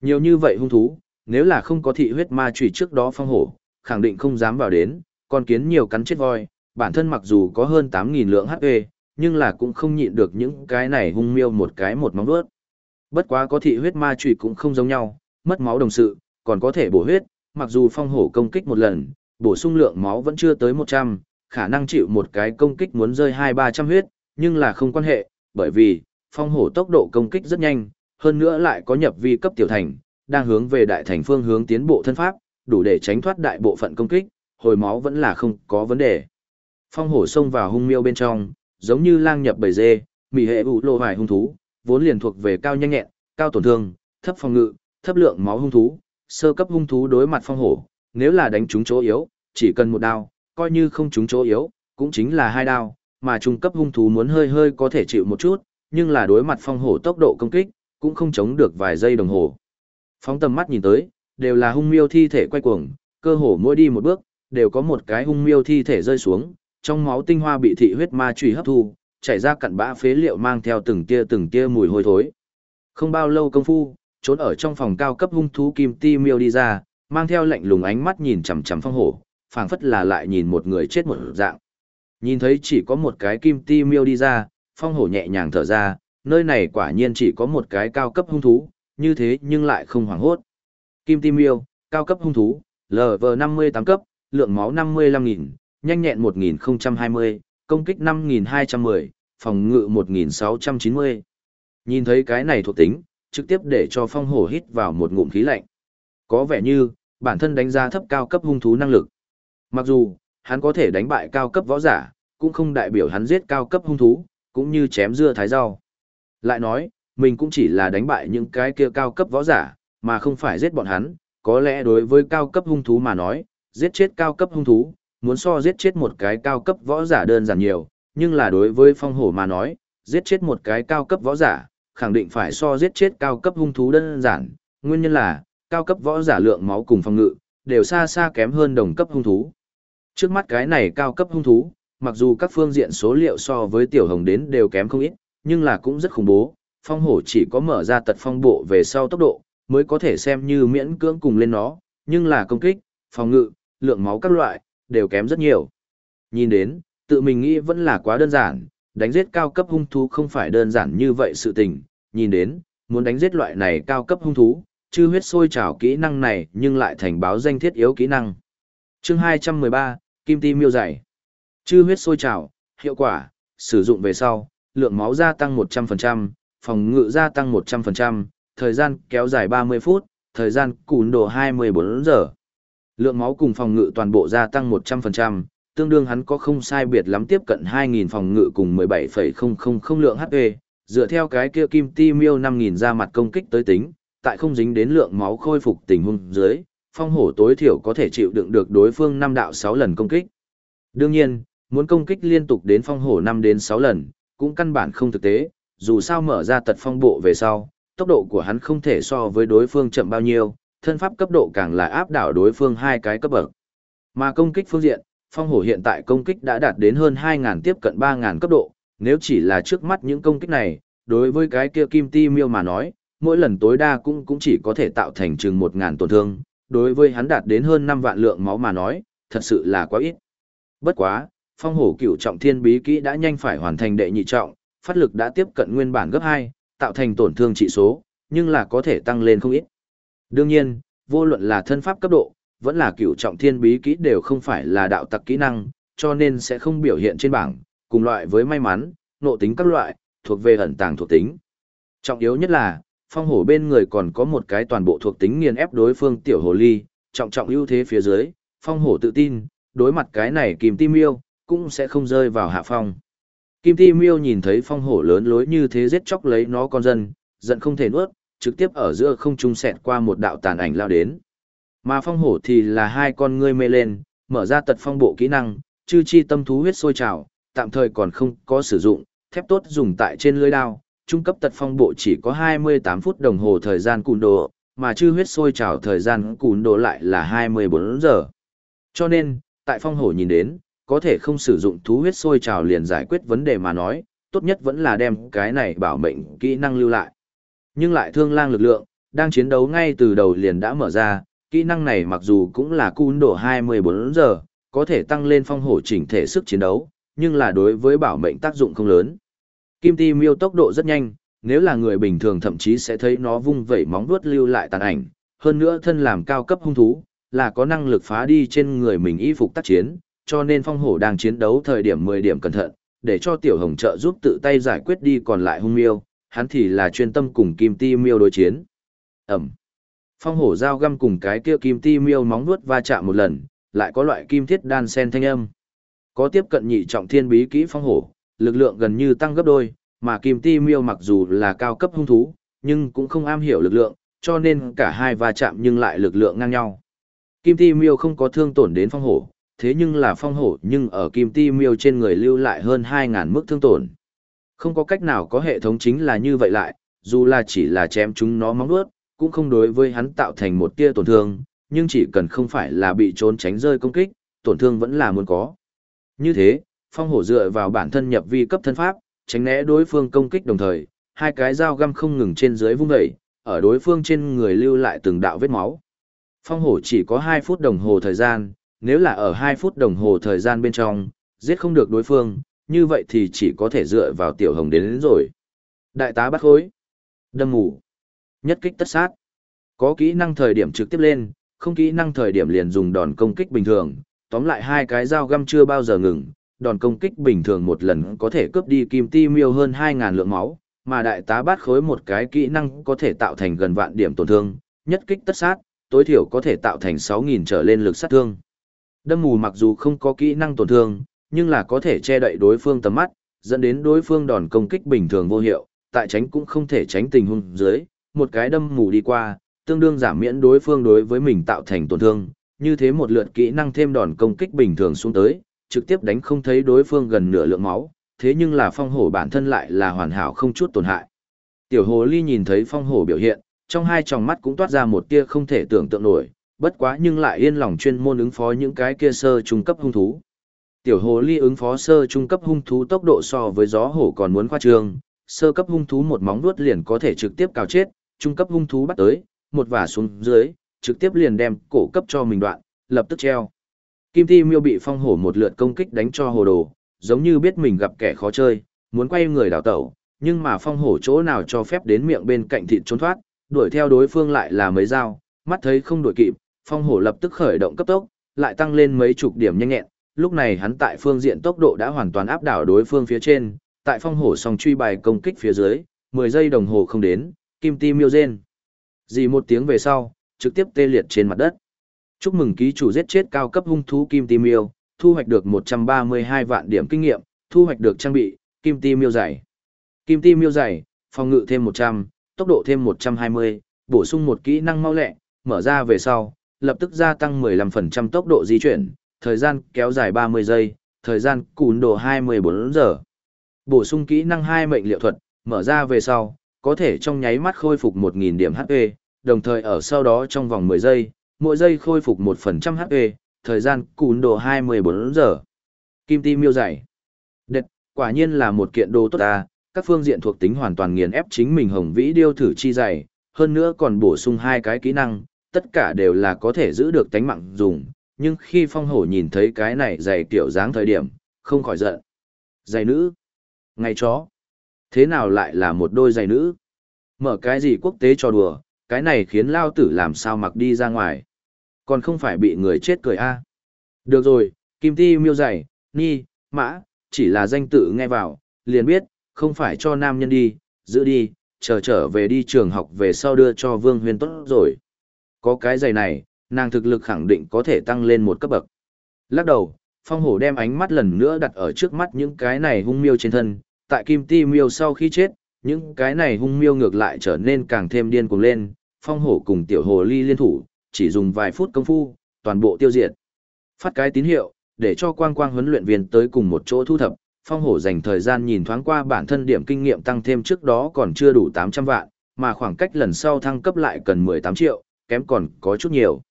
Speaker 1: Nhiều như vậy hung thú, nếu là không có thị huyết ma chủy trước đó phong hổ, khẳng định không dám vào đến, con kiến nhiều cắn chết voi, bản thân mặc dù có hơn 8.000 lượng HP, nhưng là cũng không nhịn được những cái này hung miêu một cái một móng đuốt. Bất quá có thị huyết ma chủy cũng không giống nhau, mất máu đồng sự, còn có thể bổ huyết, mặc dù phong hổ công kích một lần, bổ sung lượng máu vẫn chưa tới 100, khả năng chịu một cái công kích muốn rơi 2-300 huyết, nhưng là không quan hệ, bởi vì, phong hổ tốc độ công kích rất nhanh, hơn nữa lại có nhập vi cấp tiểu thành, đang hướng về đại thành phương hướng tiến bộ thân pháp, đủ để tránh thoát đại bộ phận công kích, hồi máu vẫn là không có vấn đề. Phong hổ xông vào hung miêu bên trong, giống như lang nhập bầy dê, mỉ hệ ủ lô vài hung thú, vốn liền thuộc về cao nhanh nhẹn, cao tổn thương, thấp phòng ngự, thấp lượng máu hung thú, sơ cấp hung thú đối mặt phong hổ, nếu là đánh trúng chỗ yếu, chỉ cần một đao, coi như không trúng chỗ yếu, cũng chính là hai đao, mà trung cấp hung thú muốn hơi hơi có thể chịu một chút, nhưng là đối mặt phong hổ tốc độ công kích, cũng không chống được vài giây đồng hồ. Phóng tầm mắt nhìn tới, đều là hung miêu thi thể quay cuồng, cơ hồ mỗi đi một bước, đều có một cái hung miêu thi thể rơi xuống, trong máu tinh hoa bị thị huyết ma chủy hấp thu, chảy ra cặn bã phế liệu mang theo từng tia từng tia mùi hôi thối. Không bao lâu công phu, trốn ở trong phòng cao cấp hung thú kim ti miêu đi ra, mang theo lạnh lùng ánh mắt nhìn chằm chằm phong hổ, phảng phất là lại nhìn một người chết một dạng. Nhìn thấy chỉ có một cái kim ti miêu đi ra, phong hổ nhẹ nhàng thở ra, nơi này quả nhiên chỉ có một cái cao cấp hung thú, như thế nhưng lại không hoảng hốt. Kim ti miêu, cao cấp hung thú, LV58 cấp, lượng máu 55.000, nhanh nhẹn 1020, công kích 5210, phòng ngự 1690. Nhìn thấy cái này thuộc tính, trực tiếp để cho phong hổ hít vào một ngụm khí lạnh. Có vẻ như, bản thân đánh giá thấp cao cấp hung thú năng lực. Mặc dù, hắn có thể đánh bại cao cấp võ giả, cũng không đại biểu hắn giết cao cấp hung thú, cũng như chém dưa thái rau. Lại nói, mình cũng chỉ là đánh bại những cái kia cao cấp võ giả, mà không phải giết bọn hắn, có lẽ đối với cao cấp hung thú mà nói, giết chết cao cấp hung thú, muốn so giết chết một cái cao cấp võ giả đơn giản nhiều, nhưng là đối với phong hổ mà nói, giết chết một cái cao cấp võ giả, khẳng định phải so giết chết cao cấp hung thú đơn giản, nguyên nhân là, cao cấp võ giả lượng máu cùng phòng ngự, đều xa xa kém hơn đồng cấp hung thú. Trước mắt cái này cao cấp hung thú, mặc dù các phương diện số liệu so với tiểu hồng đến đều kém không ít, nhưng là cũng rất khủng bố, phong hổ chỉ có mở ra tật phong bộ về sau tốc độ, mới có thể xem như miễn cưỡng cùng lên nó, nhưng là công kích, phòng ngự, lượng máu các loại, đều kém rất nhiều. Nhìn đến, tự mình nghĩ vẫn là quá đơn giản, đánh giết cao cấp hung thú không phải đơn giản như vậy sự tình, nhìn đến, muốn đánh giết loại này cao cấp hung thú, chư huyết sôi trào kỹ năng này nhưng lại thành báo danh thiết yếu kỹ năng. chương 213, Kim Ti miêu dày. Chư huyết sôi trào, hiệu quả, sử dụng về sau, lượng máu gia tăng 100%, phòng ngự gia tăng 100%, thời gian kéo dài 30 phút, thời gian cùn đồ 24 giờ. Lượng máu cùng phòng ngự toàn bộ gia tăng 100%, tương đương hắn có không sai biệt lắm tiếp cận 2.000 phòng ngự cùng 17,000 lượng HP, dựa theo cái kia kim ti miêu 5.000 ra mặt công kích tới tính, tại không dính đến lượng máu khôi phục tình huống dưới, phong hổ tối thiểu có thể chịu đựng được đối phương 5 đạo 6 lần công kích. Đương nhiên, muốn công kích liên tục đến phong hổ 5 đến 6 lần, cũng căn bản không thực tế, dù sao mở ra tật phong bộ về sau, tốc độ của hắn không thể so với đối phương chậm bao nhiêu, thân pháp cấp độ càng là áp đảo đối phương hai cái cấp bậc. Mà công kích phương diện, phong hổ hiện tại công kích đã đạt đến hơn 2.000 tiếp cận 3.000 cấp độ, nếu chỉ là trước mắt những công kích này, đối với cái kia kim ti miêu mà nói, mỗi lần tối đa cũng cũng chỉ có thể tạo thành chừng 1.000 tổn thương, đối với hắn đạt đến hơn 5 vạn lượng máu mà nói, thật sự là quá ít. Bất quá, phong hổ cửu trọng thiên bí kỹ đã nhanh phải hoàn thành đệ nhị trọng, phát lực đã tiếp cận nguyên bản gấp 2, tạo thành tổn thương trị số, nhưng là có thể tăng lên không ít. Đương nhiên, vô luận là thân pháp cấp độ, vẫn là cửu trọng thiên bí kỹ đều không phải là đạo tặc kỹ năng, cho nên sẽ không biểu hiện trên bảng, cùng loại với may mắn, nộ tính các loại, thuộc về ẩn tàng thuộc tính. Trọng yếu nhất là, phong hổ bên người còn có một cái toàn bộ thuộc tính nghiền ép đối phương tiểu hồ ly, trọng trọng ưu thế phía dưới, phong hổ tự tin, đối mặt cái này kìm tim yêu, cũng sẽ không rơi vào hạ phong. Kim Ti Miêu nhìn thấy phong hổ lớn lối như thế giết chóc lấy nó con dân, giận không thể nuốt, trực tiếp ở giữa không trung xẹt qua một đạo tàn ảnh lao đến. Mà phong hổ thì là hai con ngươi mê lên, mở ra tật phong bộ kỹ năng, chư chi tâm thú huyết sôi trào, tạm thời còn không có sử dụng, thép tốt dùng tại trên lưới đao, trung cấp tật phong bộ chỉ có 28 phút đồng hồ thời gian cùn đồ, mà chư huyết sôi trào thời gian cùn đồ lại là 24 giờ. Cho nên, tại phong hổ nhìn đến, có thể không sử dụng thú huyết sôi trào liền giải quyết vấn đề mà nói, tốt nhất vẫn là đem cái này bảo mệnh kỹ năng lưu lại. Nhưng lại thương lang lực lượng, đang chiến đấu ngay từ đầu liền đã mở ra, kỹ năng này mặc dù cũng là cùn đổ 24 giờ, có thể tăng lên phong hổ chỉnh thể sức chiến đấu, nhưng là đối với bảo mệnh tác dụng không lớn. Kim ti miêu tốc độ rất nhanh, nếu là người bình thường thậm chí sẽ thấy nó vung vẩy móng vuốt lưu lại tàn ảnh, hơn nữa thân làm cao cấp hung thú, là có năng lực phá đi trên người mình y phục tác chiến, cho nên phong hổ đang chiến đấu thời điểm 10 điểm cẩn thận, để cho tiểu hồng trợ giúp tự tay giải quyết đi còn lại hung miêu, hắn thì là chuyên tâm cùng kim ti miêu đối chiến. Ẩm. Phong hổ dao găm cùng cái kia kim ti miêu móng vuốt va chạm một lần, lại có loại kim thiết đan sen thanh âm. Có tiếp cận nhị trọng thiên bí kỹ phong hổ, lực lượng gần như tăng gấp đôi, mà kim ti miêu mặc dù là cao cấp hung thú, nhưng cũng không am hiểu lực lượng, cho nên cả hai va chạm nhưng lại lực lượng ngang nhau. Kim ti miêu không có thương tổn đến phong hổ, thế nhưng là phong hổ nhưng ở kim ti miêu trên người lưu lại hơn 2.000 mức thương tổn. Không có cách nào có hệ thống chính là như vậy lại, dù là chỉ là chém chúng nó móng đuốt, cũng không đối với hắn tạo thành một tia tổn thương, nhưng chỉ cần không phải là bị trốn tránh rơi công kích, tổn thương vẫn là muốn có. Như thế, phong hổ dựa vào bản thân nhập vi cấp thân pháp, tránh né đối phương công kích đồng thời, hai cái dao găm không ngừng trên dưới vung dậy, ở đối phương trên người lưu lại từng đạo vết máu. Phong hổ chỉ có 2 phút đồng hồ thời gian, nếu là ở 2 phút đồng hồ thời gian bên trong, giết không được đối phương, như vậy thì chỉ có thể dựa vào tiểu hồng đến, đến rồi. Đại tá bắt khối. Đâm ngủ. Nhất kích tất sát. Có kỹ năng thời điểm trực tiếp lên, không kỹ năng thời điểm liền dùng đòn công kích bình thường. Tóm lại hai cái dao găm chưa bao giờ ngừng, đòn công kích bình thường một lần có thể cướp đi kim ti miêu hơn 2.000 lượng máu, mà đại tá bắt khối một cái kỹ năng có thể tạo thành gần vạn điểm tổn thương, nhất kích tất sát, tối thiểu có thể tạo thành 6.000 trở lên lực sát thương. Đâm mù mặc dù không có kỹ năng tổn thương, nhưng là có thể che đậy đối phương tầm mắt, dẫn đến đối phương đòn công kích bình thường vô hiệu, tại tránh cũng không thể tránh tình huống dưới, một cái đâm mù đi qua, tương đương giảm miễn đối phương đối với mình tạo thành tổn thương, như thế một lượt kỹ năng thêm đòn công kích bình thường xuống tới, trực tiếp đánh không thấy đối phương gần nửa lượng máu, thế nhưng là phong hổ bản thân lại là hoàn hảo không chút tổn hại. Tiểu hồ ly nhìn thấy phong hổ biểu hiện, trong hai tròng mắt cũng toát ra một tia không thể tưởng tượng nổi, bất quá nhưng lại yên lòng chuyên môn ứng phó những cái kia sơ trung cấp hung thú. Tiểu hồ ly ứng phó sơ trung cấp hung thú tốc độ so với gió hổ còn muốn khoa trương, sơ cấp hung thú một móng vuốt liền có thể trực tiếp cào chết, trung cấp hung thú bắt tới, một vả xuống dưới, trực tiếp liền đem cổ cấp cho mình đoạn, lập tức treo. Kim Ti Miêu bị phong hổ một lượt công kích đánh cho hồ đồ, giống như biết mình gặp kẻ khó chơi, muốn quay người đảo tẩu, nhưng mà phong hổ chỗ nào cho phép đến miệng bên cạnh thịt trốn thoát, đuổi theo đối phương lại là mấy dao, mắt thấy không đuổi kịp, phong hổ lập tức khởi động cấp tốc, lại tăng lên mấy chục điểm nhanh nhẹn, lúc này hắn tại phương diện tốc độ đã hoàn toàn áp đảo đối phương phía trên, tại phong hổ song truy bài công kích phía dưới, 10 giây đồng hồ không đến, kim ti miêu rên. Dì một tiếng về sau, trực tiếp tê liệt trên mặt đất. Chúc mừng ký chủ giết chết cao cấp hung thú kim ti miêu, thu hoạch được 132 vạn điểm kinh nghiệm, thu hoạch được trang bị, kim ti miêu dày. Kim ti miêu dày, phòng ngự thêm 100, tốc độ thêm 120, bổ sung một kỹ năng mau lẹ, mở ra về sau, lập tức gia tăng 15% tốc độ di chuyển, thời gian kéo dài 30 giây, thời gian cùn đồ 24 giờ. Bổ sung kỹ năng hai mệnh liệu thuật, mở ra về sau, có thể trong nháy mắt khôi phục 1.000 điểm HP, đồng thời ở sau đó trong vòng 10 giây, mỗi giây khôi phục 1% HP, thời gian cún đồ 24 giờ. Kim ti miêu dạy. Đệt, quả nhiên là một kiện đồ tốt ta, các phương diện thuộc tính hoàn toàn nghiền ép chính mình hồng vĩ điêu thử chi dày, hơn nữa còn bổ sung hai cái kỹ năng, tất cả đều là có thể giữ được tánh mạng dùng, nhưng khi phong hổ nhìn thấy cái này dày kiểu dáng thời điểm, không khỏi giận. dày nữ. Ngày chó. Thế nào lại là một đôi dày nữ? Mở cái gì quốc tế cho đùa, cái này khiến lao tử làm sao mặc đi ra ngoài. Còn không phải bị người chết cười a Được rồi, kim ti miêu dày, ni, mã, chỉ là danh tự nghe vào, liền biết, không phải cho nam nhân đi, giữ đi, chờ trở về đi trường học về sau đưa cho Vương Huyên tốt rồi. Có cái giày này, nàng thực lực khẳng định có thể tăng lên một cấp bậc. Lắc đầu, phong hổ đem ánh mắt lần nữa đặt ở trước mắt những cái này hung miêu trên thân, tại kim ti miêu sau khi chết, những cái này hung miêu ngược lại trở nên càng thêm điên cuồng lên, phong hổ cùng tiểu hồ ly liên thủ, chỉ dùng vài phút công phu, toàn bộ tiêu diệt. Phát cái tín hiệu, để cho quang quang huấn luyện viên tới cùng một chỗ thu thập, phong hổ dành thời gian nhìn thoáng qua bản thân điểm kinh nghiệm tăng thêm trước đó còn chưa đủ 800 vạn, mà khoảng cách lần sau thăng cấp lại cần 18 triệu, kém còn có chút nhiều.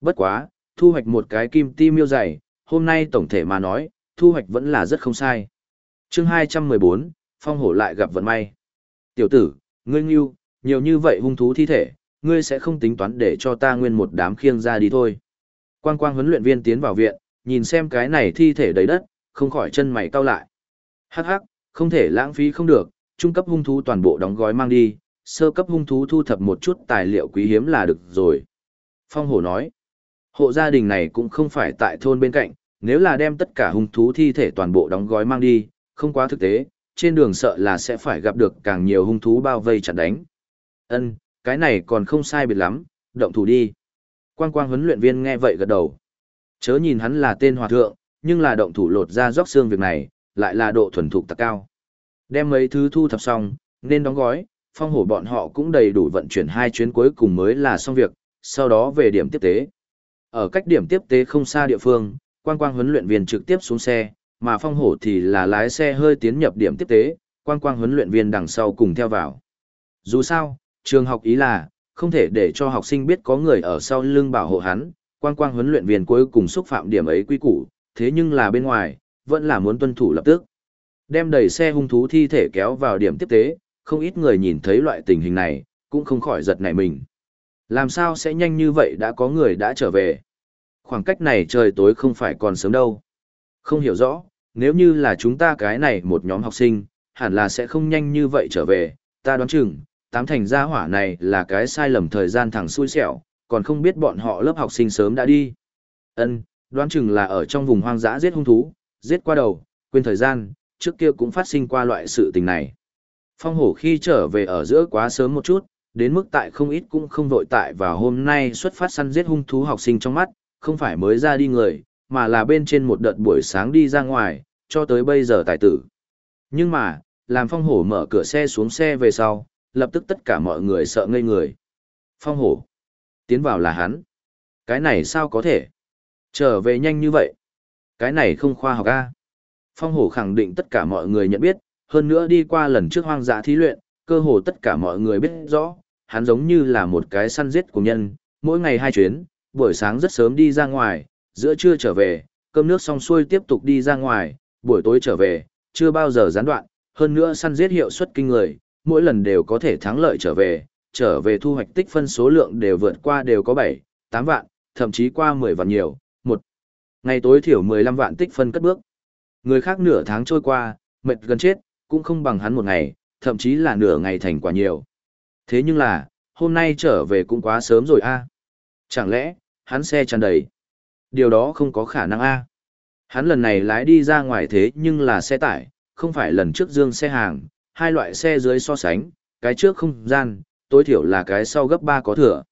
Speaker 1: Bất quá, thu hoạch một cái kim ti miêu dày, hôm nay tổng thể mà nói, thu hoạch vẫn là rất không sai. chương 214, phong hổ lại gặp vận may. Tiểu tử, ngươi nghiêu, nhiều như vậy hung thú thi thể, ngươi sẽ không tính toán để cho ta nguyên một đám khiêng ra đi thôi. Quang quang huấn luyện viên tiến vào viện, nhìn xem cái này thi thể đầy đất, không khỏi chân mày cau lại. Hắc hắc, không thể lãng phí không được, trung cấp hung thú toàn bộ đóng gói mang đi, sơ cấp hung thú thu thập một chút tài liệu quý hiếm là được rồi. Phong hổ nói, hộ gia đình này cũng không phải tại thôn bên cạnh, nếu là đem tất cả hung thú thi thể toàn bộ đóng gói mang đi, không quá thực tế, trên đường sợ là sẽ phải gặp được càng nhiều hung thú bao vây chặn đánh. Ân, cái này còn không sai biệt lắm, động thủ đi. Quang quang huấn luyện viên nghe vậy gật đầu. Chớ nhìn hắn là tên hòa thượng, nhưng là động thủ lột ra róc xương việc này, lại là độ thuần thục tạc cao. Đem mấy thứ thu thập xong, nên đóng gói, phong hổ bọn họ cũng đầy đủ vận chuyển hai chuyến cuối cùng mới là xong việc, sau đó về điểm tiếp tế. Ở cách điểm tiếp tế không xa địa phương, quang quang huấn luyện viên trực tiếp xuống xe, mà phong hổ thì là lái xe hơi tiến nhập điểm tiếp tế, quang quang huấn luyện viên đằng sau cùng theo vào. Dù sao, trường học ý là, không thể để cho học sinh biết có người ở sau lưng bảo hộ hắn, quang quang huấn luyện viên cuối cùng xúc phạm điểm ấy quy củ, thế nhưng là bên ngoài, vẫn là muốn tuân thủ lập tức. Đem đầy xe hung thú thi thể kéo vào điểm tiếp tế, không ít người nhìn thấy loại tình hình này, cũng không khỏi giật nảy mình. Làm sao sẽ nhanh như vậy đã có người đã trở về? Khoảng cách này trời tối không phải còn sớm đâu. Không hiểu rõ, nếu như là chúng ta cái này một nhóm học sinh, hẳn là sẽ không nhanh như vậy trở về, ta đoán chừng, tám thành gia hỏa này là cái sai lầm thời gian thẳng xui xẻo, còn không biết bọn họ lớp học sinh sớm đã đi. Ân, đoán chừng là ở trong vùng hoang dã giết hung thú, giết qua đầu, quên thời gian, trước kia cũng phát sinh qua loại sự tình này. Phong hổ khi trở về ở giữa quá sớm một chút, đến mức tại không ít cũng không vội tại và hôm nay xuất phát săn giết hung thú học sinh trong mắt, không phải mới ra đi người, mà là bên trên một đợt buổi sáng đi ra ngoài, cho tới bây giờ tài tử. Nhưng mà, làm phong hổ mở cửa xe xuống xe về sau, lập tức tất cả mọi người sợ ngây người. Phong hổ. Tiến vào là hắn. Cái này sao có thể? Trở về nhanh như vậy. Cái này không khoa học a. Phong hổ khẳng định tất cả mọi người nhận biết, hơn nữa đi qua lần trước hoang dã thí luyện, cơ hồ tất cả mọi người biết rõ, hắn giống như là một cái săn giết của nhân, mỗi ngày hai chuyến, buổi sáng rất sớm đi ra ngoài, giữa trưa trở về, cơm nước xong xuôi tiếp tục đi ra ngoài, buổi tối trở về, chưa bao giờ gián đoạn, hơn nữa săn giết hiệu suất kinh người, mỗi lần đều có thể thắng lợi trở về, trở về thu hoạch tích phân số lượng đều vượt qua đều có 7, 8 vạn, thậm chí qua 10 vạn nhiều, một ngày tối thiểu 15 vạn tích phân cất bước. Người khác nửa tháng trôi qua, mệt gần chết, cũng không bằng hắn một ngày, thậm chí là nửa ngày thành quả nhiều. Thế nhưng là, hôm nay trở về cũng quá sớm rồi a. Chẳng lẽ, hắn xe tràn đầy. Điều đó không có khả năng a. Hắn lần này lái đi ra ngoài thế nhưng là xe tải, không phải lần trước dương xe hàng, hai loại xe dưới so sánh, cái trước không gian, tối thiểu là cái sau gấp ba có thừa.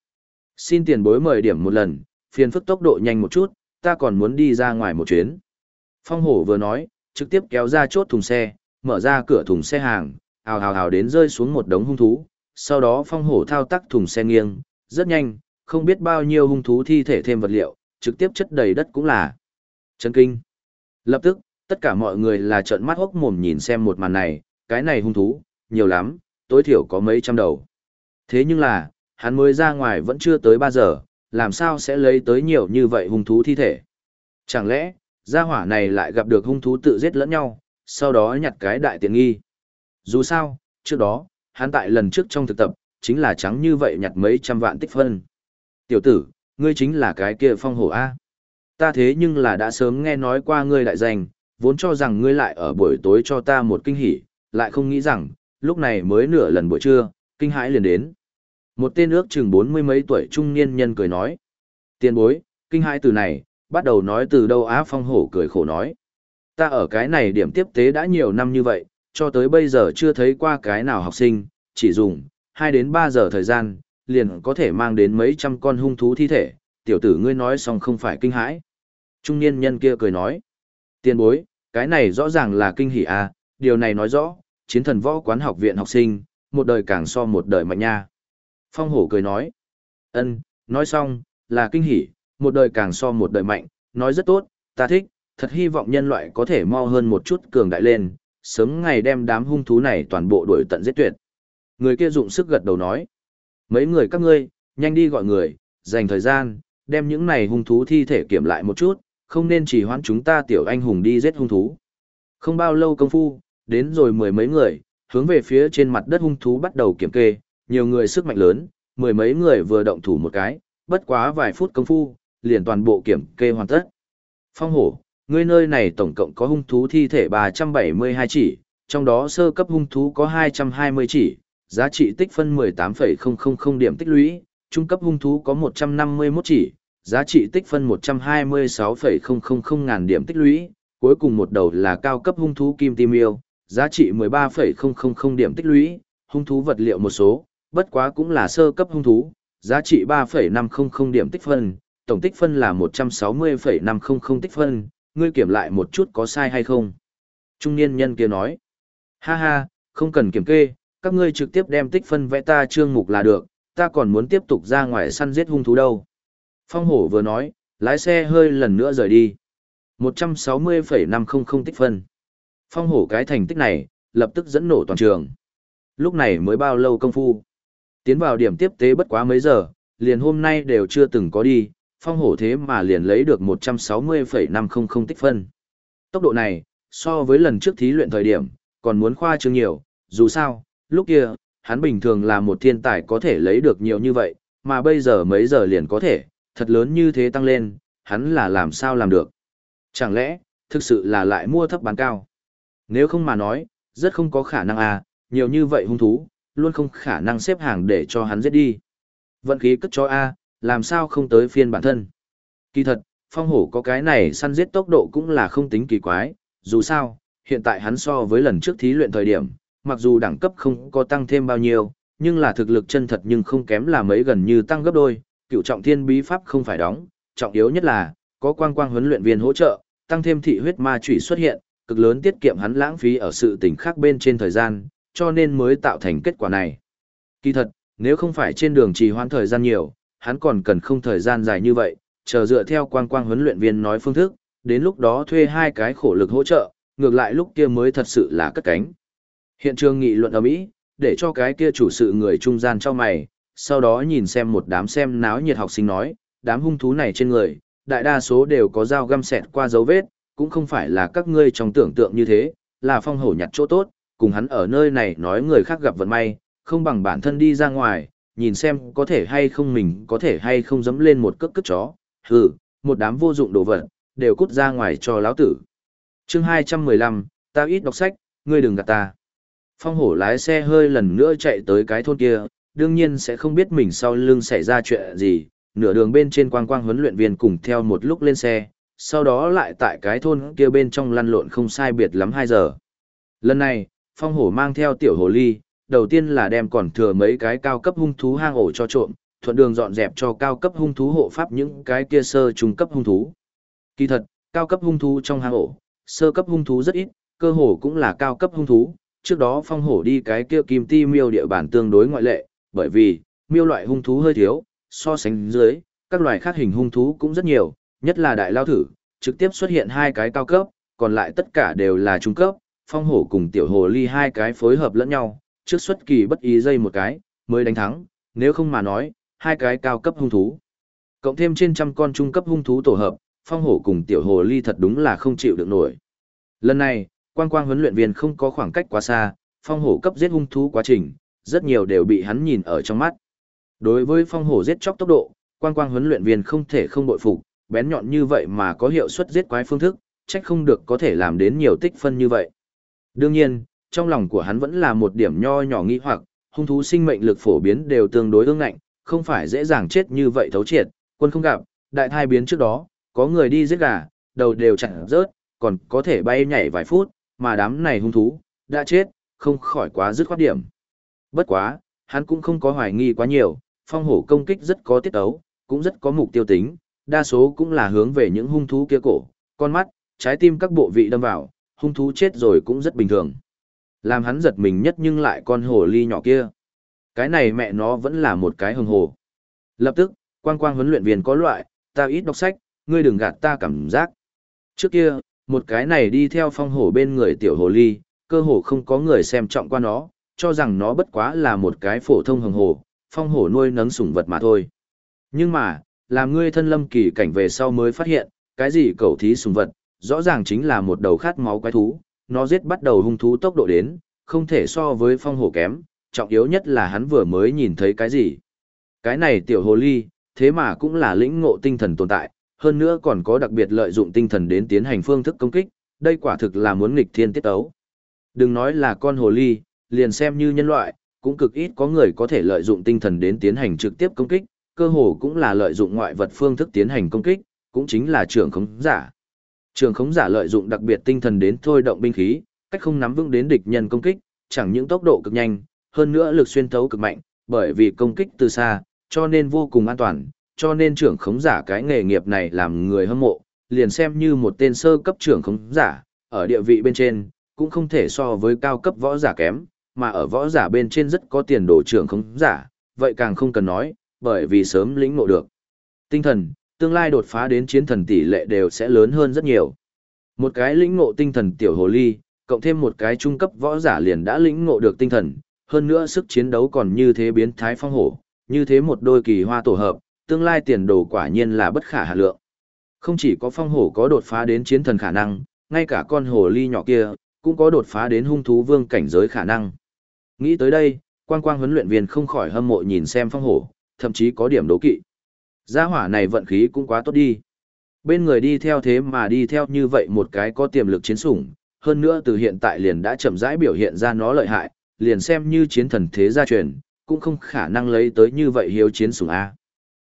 Speaker 1: Xin tiền bối mời điểm một lần, phiền phức tốc độ nhanh một chút, ta còn muốn đi ra ngoài một chuyến. Phong hổ vừa nói, trực tiếp kéo ra chốt thùng xe, mở ra cửa thùng xe hàng, hào hào hào đến rơi xuống một đống hung thú. Sau đó phong hổ thao tác thùng xe nghiêng, rất nhanh, không biết bao nhiêu hung thú thi thể thêm vật liệu, trực tiếp chất đầy đất cũng là. Chấn kinh. Lập tức, tất cả mọi người là trợn mắt hốc mồm nhìn xem một màn này, cái này hung thú, nhiều lắm, tối thiểu có mấy trăm đầu. Thế nhưng là, hắn mới ra ngoài vẫn chưa tới 3 giờ, làm sao sẽ lấy tới nhiều như vậy hung thú thi thể? Chẳng lẽ, gia hỏa này lại gặp được hung thú tự giết lẫn nhau, sau đó nhặt cái đại tiện nghi? Dù sao, trước đó, hắn tại lần trước trong thực tập, chính là trắng như vậy nhặt mấy trăm vạn tích phân. Tiểu tử, ngươi chính là cái kia phong hổ A. Ta thế nhưng là đã sớm nghe nói qua ngươi đại danh, vốn cho rằng ngươi lại ở buổi tối cho ta một kinh hỉ, lại không nghĩ rằng, lúc này mới nửa lần buổi trưa, kinh hãi liền đến. Một tên ước chừng bốn mươi mấy tuổi trung niên nhân cười nói. Tiền bối, kinh hãi từ này, bắt đầu nói từ đâu Á Phong Hổ cười khổ nói. Ta ở cái này điểm tiếp tế đã nhiều năm như vậy, cho tới bây giờ chưa thấy qua cái nào học sinh, chỉ dùng 2 đến 3 giờ thời gian, liền có thể mang đến mấy trăm con hung thú thi thể, tiểu tử ngươi nói xong không phải kinh hãi. Trung niên nhân kia cười nói, tiền bối, cái này rõ ràng là kinh hỉ à, điều này nói rõ, chiến thần võ quán học viện học sinh, một đời càng so một đời mạnh nha. Phong hổ cười nói, ân, nói xong, là kinh hỉ, một đời càng so một đời mạnh, nói rất tốt, ta thích, thật hy vọng nhân loại có thể mo hơn một chút cường đại lên, sớm ngày đem đám hung thú này toàn bộ đuổi tận giết tuyệt. Người kia dụng sức gật đầu nói, mấy người các ngươi, nhanh đi gọi người, dành thời gian, đem những này hung thú thi thể kiểm lại một chút, không nên chỉ hoãn chúng ta tiểu anh hùng đi giết hung thú. Không bao lâu công phu, đến rồi mười mấy người, hướng về phía trên mặt đất hung thú bắt đầu kiểm kê, nhiều người sức mạnh lớn, mười mấy người vừa động thủ một cái, bất quá vài phút công phu, liền toàn bộ kiểm kê hoàn tất. Phong hổ, ngươi nơi này tổng cộng có hung thú thi thể 372 chỉ, trong đó sơ cấp hung thú có 220 chỉ, giá trị tích phân 18,000 điểm tích lũy, trung cấp hung thú có 151 chỉ, giá trị tích phân 126,000 ngàn điểm tích lũy, cuối cùng một đầu là cao cấp hung thú kim tim yêu, giá trị 13,000 điểm tích lũy, hung thú vật liệu một số, bất quá cũng là sơ cấp hung thú, giá trị 3,500 điểm tích phân, tổng tích phân là 160,500 tích phân, ngươi kiểm lại một chút có sai hay không? Trung niên nhân kia nói, ha ha, không cần kiểm kê, các ngươi trực tiếp đem tích phân vẽ ta trương mục là được, ta còn muốn tiếp tục ra ngoài săn giết hung thú đâu. Phong hổ vừa nói, lái xe hơi lần nữa rời đi. 160,500 tích phân. Phong hổ cái thành tích này, lập tức dẫn nổ toàn trường. Lúc này mới bao lâu công phu. Tiến vào điểm tiếp tế bất quá mấy giờ, liền hôm nay đều chưa từng có đi, phong hổ thế mà liền lấy được 160,500 tích phân. Tốc độ này, so với lần trước thí luyện thời điểm, còn muốn khoa trương nhiều, dù sao, lúc kia, hắn bình thường là một thiên tài có thể lấy được nhiều như vậy, mà bây giờ mấy giờ liền có thể, thật lớn như thế tăng lên, hắn là làm sao làm được. Chẳng lẽ, thực sự là lại mua thấp bán cao? Nếu không mà nói, rất không có khả năng à, nhiều như vậy hung thú, luôn không khả năng xếp hàng để cho hắn giết đi. Vận khí cất cho A, làm sao không tới phiên bản thân. Kỳ thật, phong hổ có cái này săn giết tốc độ cũng là không tính kỳ quái, dù sao, hiện tại hắn so với lần trước thí luyện thời điểm, mặc dù đẳng cấp không có tăng thêm bao nhiêu, nhưng là thực lực chân thật nhưng không kém là mấy gần như tăng gấp đôi, cựu trọng thiên bí pháp không phải đóng, trọng yếu nhất là, có quang quang huấn luyện viên hỗ trợ, tăng thêm thị huyết ma chủy xuất hiện, cực lớn tiết kiệm hắn lãng phí ở sự tình khác bên trên thời gian, cho nên mới tạo thành kết quả này. Kỳ thật, nếu không phải trên đường trì hoãn thời gian nhiều, hắn còn cần không thời gian dài như vậy, chờ dựa theo quang quang huấn luyện viên nói phương thức, đến lúc đó thuê hai cái khổ lực hỗ trợ, ngược lại lúc kia mới thật sự là cất cánh. Hiện trường nghị luận ở Mỹ, để cho cái kia chủ sự người trung gian cho mày, sau đó nhìn xem một đám xem náo nhiệt học sinh nói, đám hung thú này trên người, đại đa số đều có dao găm sẹt qua dấu vết, cũng không phải là các ngươi trong tưởng tượng như thế, là phong hổ nhặt chỗ tốt, cùng hắn ở nơi này nói người khác gặp vận may, không bằng bản thân đi ra ngoài, nhìn xem có thể hay không mình có thể hay không dẫm lên một cước cước chó, hừ, một đám vô dụng đồ vật, đều cút ra ngoài cho lão tử. chương 215, ta ít đọc sách, ngươi đừng gạt ta. Phong hổ lái xe hơi lần nữa chạy tới cái thôn kia, đương nhiên sẽ không biết mình sau lưng xảy ra chuyện gì, nửa đường bên trên quang quang huấn luyện viên cùng theo một lúc lên xe, sau đó lại tại cái thôn kia bên trong lăn lộn không sai biệt lắm 2 giờ. Lần này, phong hổ mang theo tiểu hồ ly, đầu tiên là đem còn thừa mấy cái cao cấp hung thú hang ổ cho trộm, thuận đường dọn dẹp cho cao cấp hung thú hộ pháp những cái kia sơ trung cấp hung thú. Kỳ thật, cao cấp hung thú trong hang ổ, sơ cấp hung thú rất ít, cơ hồ cũng là cao cấp hung thú. Trước đó phong hổ đi cái kia kim ti miêu địa bản tương đối ngoại lệ, bởi vì, miêu loại hung thú hơi thiếu, so sánh dưới, các loài khác hình hung thú cũng rất nhiều, nhất là đại lao thử, trực tiếp xuất hiện hai cái cao cấp, còn lại tất cả đều là trung cấp, phong hổ cùng tiểu hồ ly hai cái phối hợp lẫn nhau, trước xuất kỳ bất ý dây một cái, mới đánh thắng, nếu không mà nói, hai cái cao cấp hung thú. Cộng thêm trên trăm con trung cấp hung thú tổ hợp, phong hổ cùng tiểu hồ ly thật đúng là không chịu được nổi. Lần này, quang quang huấn luyện viên không có khoảng cách quá xa, phong hổ cấp giết hung thú quá trình, rất nhiều đều bị hắn nhìn ở trong mắt. Đối với phong hổ giết chóc tốc độ, quang quang huấn luyện viên không thể không bội phục, bén nhọn như vậy mà có hiệu suất giết quái phương thức, trách không được có thể làm đến nhiều tích phân như vậy. Đương nhiên, trong lòng của hắn vẫn là một điểm nho nhỏ nghi hoặc, hung thú sinh mệnh lực phổ biến đều tương đối ương ngạnh, không phải dễ dàng chết như vậy thấu triệt, quân không gặp, đại thai biến trước đó, có người đi giết gà, đầu đều chặn rớt, còn có thể bay nhảy vài phút, mà đám này hung thú, đã chết, không khỏi quá dứt khoát điểm. Bất quá, hắn cũng không có hoài nghi quá nhiều, phong hổ công kích rất có tiết ấu, cũng rất có mục tiêu tính, đa số cũng là hướng về những hung thú kia cổ, con mắt, trái tim các bộ vị đâm vào, hung thú chết rồi cũng rất bình thường. Làm hắn giật mình nhất nhưng lại con hồ ly nhỏ kia. Cái này mẹ nó vẫn là một cái hồng hồ. Lập tức, quang quang huấn luyện viên có loại, ta ít đọc sách, ngươi đừng gạt ta cảm giác. Trước kia, một cái này đi theo phong hổ bên người tiểu hồ ly, cơ hồ không có người xem trọng qua nó, cho rằng nó bất quá là một cái phổ thông hồng hồ, phong hổ nuôi nấng sủng vật mà thôi. Nhưng mà, làm ngươi thân lâm kỳ cảnh về sau mới phát hiện, cái gì cầu thí sùng vật, rõ ràng chính là một đầu khát máu quái thú, nó giết bắt đầu hung thú tốc độ đến, không thể so với phong hổ kém, trọng yếu nhất là hắn vừa mới nhìn thấy cái gì. Cái này tiểu hồ ly, thế mà cũng là lĩnh ngộ tinh thần tồn tại, hơn nữa còn có đặc biệt lợi dụng tinh thần đến tiến hành phương thức công kích, đây quả thực là muốn nghịch thiên tiết ấu. Đừng nói là con hồ ly, liền xem như nhân loại, cũng cực ít có người có thể lợi dụng tinh thần đến tiến hành trực tiếp công kích, cơ hồ cũng là lợi dụng ngoại vật phương thức tiến hành công kích, cũng chính là trưởng khống giả. Trưởng khống giả lợi dụng đặc biệt tinh thần đến thôi động binh khí, cách không nắm vững đến địch nhân công kích, chẳng những tốc độ cực nhanh, hơn nữa lực xuyên thấu cực mạnh, bởi vì công kích từ xa, cho nên vô cùng an toàn, cho nên trưởng khống giả cái nghề nghiệp này làm người hâm mộ, liền xem như một tên sơ cấp trưởng khống giả, ở địa vị bên trên, cũng không thể so với cao cấp võ giả kém, mà ở võ giả bên trên rất có tiền đồ trưởng khống giả, vậy càng không cần nói, bởi vì sớm lĩnh ngộ được. Tinh thần, tương lai đột phá đến chiến thần tỷ lệ đều sẽ lớn hơn rất nhiều. Một cái lĩnh ngộ tinh thần tiểu hồ ly, cộng thêm một cái trung cấp võ giả liền đã lĩnh ngộ được tinh thần, hơn nữa sức chiến đấu còn như thế biến thái phong hổ, như thế một đôi kỳ hoa tổ hợp, tương lai tiền đồ quả nhiên là bất khả hạ lượng. Không chỉ có phong hổ có đột phá đến chiến thần khả năng, ngay cả con hồ ly nhỏ kia, cũng có đột phá đến hung thú vương cảnh giới khả năng. Nghĩ tới đây, quang quang huấn luyện viên không khỏi hâm mộ nhìn xem phong hổ, thậm chí có điểm đố kỵ. Gia hỏa này vận khí cũng quá tốt đi. Bên người đi theo thế mà đi theo như vậy một cái có tiềm lực chiến sủng, hơn nữa từ hiện tại liền đã chậm rãi biểu hiện ra nó lợi hại, liền xem như chiến thần thế gia truyền, cũng không khả năng lấy tới như vậy hiếu chiến sủng A.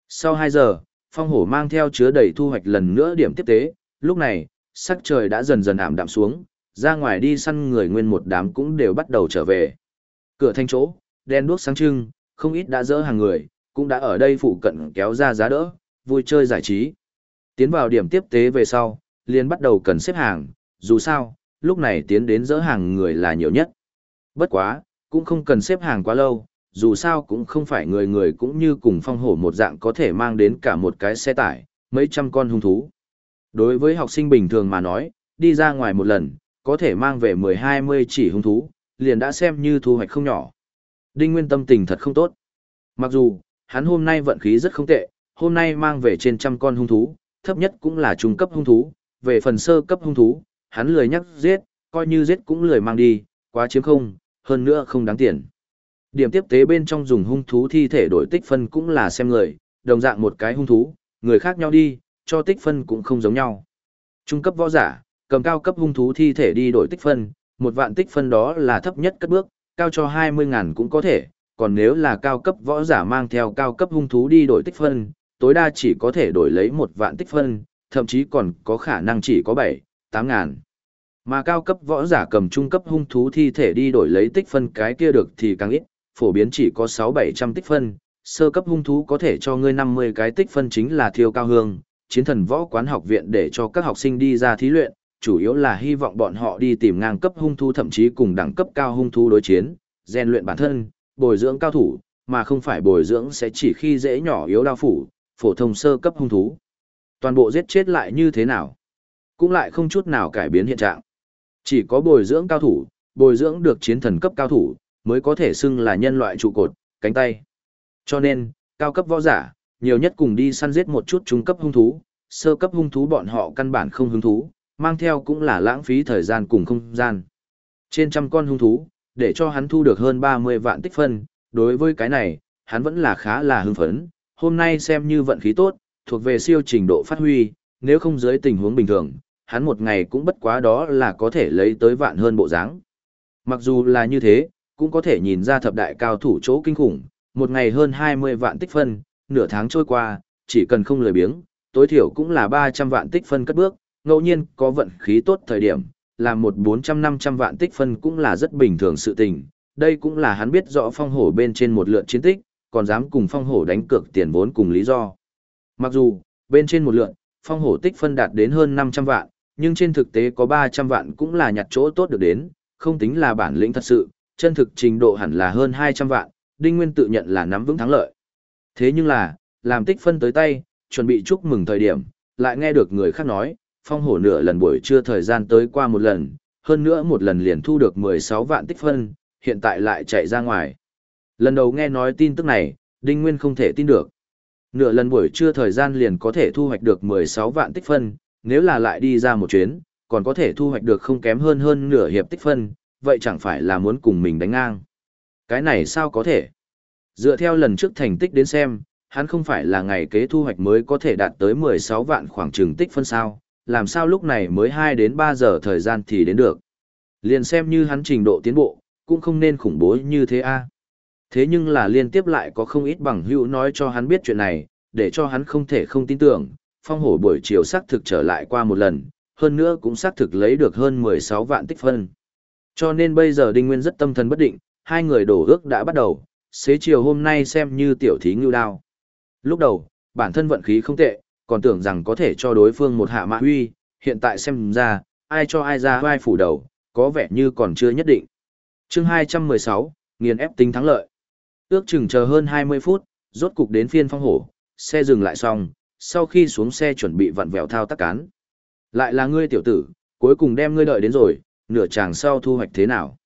Speaker 1: Sau 2 giờ, phong hổ mang theo chứa đầy thu hoạch lần nữa điểm tiếp tế, lúc này, sắc trời đã dần dần ảm đạm xuống, ra ngoài đi săn người nguyên một đám cũng đều bắt đầu trở về. Cửa thanh chỗ, đen đuốc sáng trưng, không ít đã dỡ hàng người, cũng đã ở đây phụ cận kéo ra giá đỡ, vui chơi giải trí. Tiến vào điểm tiếp tế về sau, liền bắt đầu cần xếp hàng, dù sao, lúc này tiến đến dỡ hàng người là nhiều nhất. Bất quá, cũng không cần xếp hàng quá lâu, dù sao cũng không phải người người cũng như cùng phong hổ một dạng có thể mang đến cả một cái xe tải, mấy trăm con hung thú. Đối với học sinh bình thường mà nói, đi ra ngoài một lần, có thể mang về 10-20 chỉ hung thú, liền đã xem như thu hoạch không nhỏ. Đinh Nguyên tâm tình thật không tốt. Mặc dù, hắn hôm nay vận khí rất không tệ, hôm nay mang về trên trăm con hung thú, thấp nhất cũng là trung cấp hung thú, về phần sơ cấp hung thú, hắn lười nhắc giết, coi như giết cũng lười mang đi, quá chiếm không, hơn nữa không đáng tiền. Điểm tiếp tế bên trong dùng hung thú thi thể đổi tích phân cũng là xem người, đồng dạng một cái hung thú, người khác nhau đi, cho tích phân cũng không giống nhau. Trung cấp võ giả, cầm cao cấp hung thú thi thể đi đổi tích phân, một vạn tích phân đó là thấp nhất cất bước, cao cho 20 ngàn cũng có thể, còn nếu là cao cấp võ giả mang theo cao cấp hung thú đi đổi tích phân, tối đa chỉ có thể đổi lấy một vạn tích phân, thậm chí còn có khả năng chỉ có 7, 8 ngàn. Mà cao cấp võ giả cầm trung cấp hung thú thi thể đi đổi lấy tích phân cái kia được thì càng ít, phổ biến chỉ có 6-700 tích phân, sơ cấp hung thú có thể cho ngươi 50 cái tích phân chính là thiêu cao hương, chiến thần võ quán học viện để cho các học sinh đi ra thí luyện, chủ yếu là hy vọng bọn họ đi tìm ngang cấp hung thú thậm chí cùng đẳng cấp cao hung thú đối chiến, rèn luyện bản thân, bồi dưỡng cao thủ, mà không phải bồi dưỡng sẽ chỉ khi dễ nhỏ yếu đao phủ, phổ thông sơ cấp hung thú. Toàn bộ giết chết lại như thế nào? Cũng lại không chút nào cải biến hiện trạng. Chỉ có bồi dưỡng cao thủ, bồi dưỡng được chiến thần cấp cao thủ, mới có thể xưng là nhân loại trụ cột, cánh tay. Cho nên, cao cấp võ giả, nhiều nhất cùng đi săn giết một chút trung cấp hung thú, sơ cấp hung thú bọn họ căn bản không hứng thú, mang theo cũng là lãng phí thời gian cùng không gian. Trên trăm con hung thú, để cho hắn thu được hơn 30 vạn tích phân, đối với cái này, hắn vẫn là khá là hưng phấn, hôm nay xem như vận khí tốt, thuộc về siêu trình độ phát huy, nếu không dưới tình huống bình thường, hắn một ngày cũng bất quá đó là có thể lấy tới vạn hơn bộ dáng. Mặc dù là như thế, cũng có thể nhìn ra thập đại cao thủ chỗ kinh khủng, một ngày hơn 20 vạn tích phân, nửa tháng trôi qua, chỉ cần không lười biếng, tối thiểu cũng là 300 vạn tích phân cất bước, ngẫu nhiên có vận khí tốt thời điểm, làm một 400-500 vạn tích phân cũng là rất bình thường sự tình. Đây cũng là hắn biết rõ phong hổ bên trên một lượt chiến tích, còn dám cùng phong hổ đánh cược tiền vốn cùng lý do. Mặc dù, bên trên một lượt, phong hổ tích phân đạt đến hơn 500 vạn, nhưng trên thực tế có 300 vạn cũng là nhặt chỗ tốt được đến, không tính là bản lĩnh thật sự, chân thực trình độ hẳn là hơn 200 vạn, Đinh Nguyên tự nhận là nắm vững thắng lợi. Thế nhưng là, làm tích phân tới tay, chuẩn bị chúc mừng thời điểm, lại nghe được người khác nói, phong hổ nửa lần buổi trưa thời gian tới qua một lần, hơn nữa một lần liền thu được 16 vạn tích phân, hiện tại lại chạy ra ngoài. Lần đầu nghe nói tin tức này, Đinh Nguyên không thể tin được. Nửa lần buổi trưa thời gian liền có thể thu hoạch được 16 vạn tích phân, nếu là lại đi ra một chuyến, còn có thể thu hoạch được không kém hơn hơn nửa hiệp tích phân, vậy chẳng phải là muốn cùng mình đánh ngang. Cái này sao có thể? Dựa theo lần trước thành tích đến xem, hắn không phải là ngày kế thu hoạch mới có thể đạt tới 16 vạn khoảng trừng tích phân sao, làm sao lúc này mới 2 đến 3 giờ thời gian thì đến được. Liền xem như hắn trình độ tiến bộ, cũng không nên khủng bố như thế a. Thế nhưng là liên tiếp lại có không ít bằng hữu nói cho hắn biết chuyện này, để cho hắn không thể không tin tưởng, phong hổ buổi chiều xác thực trở lại qua một lần, hơn nữa cũng xác thực lấy được hơn 16 vạn tích phân. Cho nên bây giờ Đinh Nguyên rất tâm thần bất định, hai người đổ ước đã bắt đầu, xế chiều hôm nay xem như tiểu thí ngưu đao. Lúc đầu, bản thân vận khí không tệ, còn tưởng rằng có thể cho đối phương một hạ mã huy, hiện tại xem ra, ai cho ai ra vai phủ đầu, có vẻ như còn chưa nhất định. chương 216, nghiền ép tính thắng lợi. Ước chừng chờ hơn 20 phút, rốt cục đến phiên phong hổ, xe dừng lại xong, sau khi xuống xe chuẩn bị vặn vẹo thao tác cán. Lại là ngươi tiểu tử, cuối cùng đem ngươi đợi đến rồi, nửa chàng sau thu hoạch thế nào?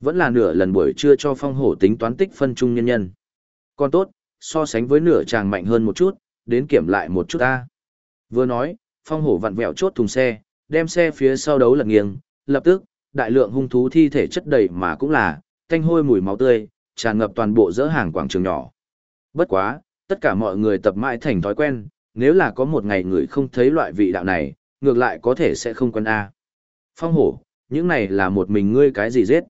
Speaker 1: Vẫn là nửa lần buổi trưa cho phong hổ tính toán tích phân chung nhân nhân. Còn tốt, so sánh với nửa chàng mạnh hơn một chút, đến kiểm lại một chút ta. Vừa nói, phong hổ vặn vẹo chốt thùng xe, đem xe phía sau đấu lật nghiêng, lập tức, đại lượng hung thú thi thể chất đầy mà cũng là, tanh hôi mùi máu tươi, tràn ngập toàn bộ dỡ hàng quảng trường nhỏ. Bất quá, tất cả mọi người tập mãi thành thói quen, nếu là có một ngày người không thấy loại vị đạo này, ngược lại có thể sẽ không quen A. Phong hổ, những này là một mình ngươi cái gì giết.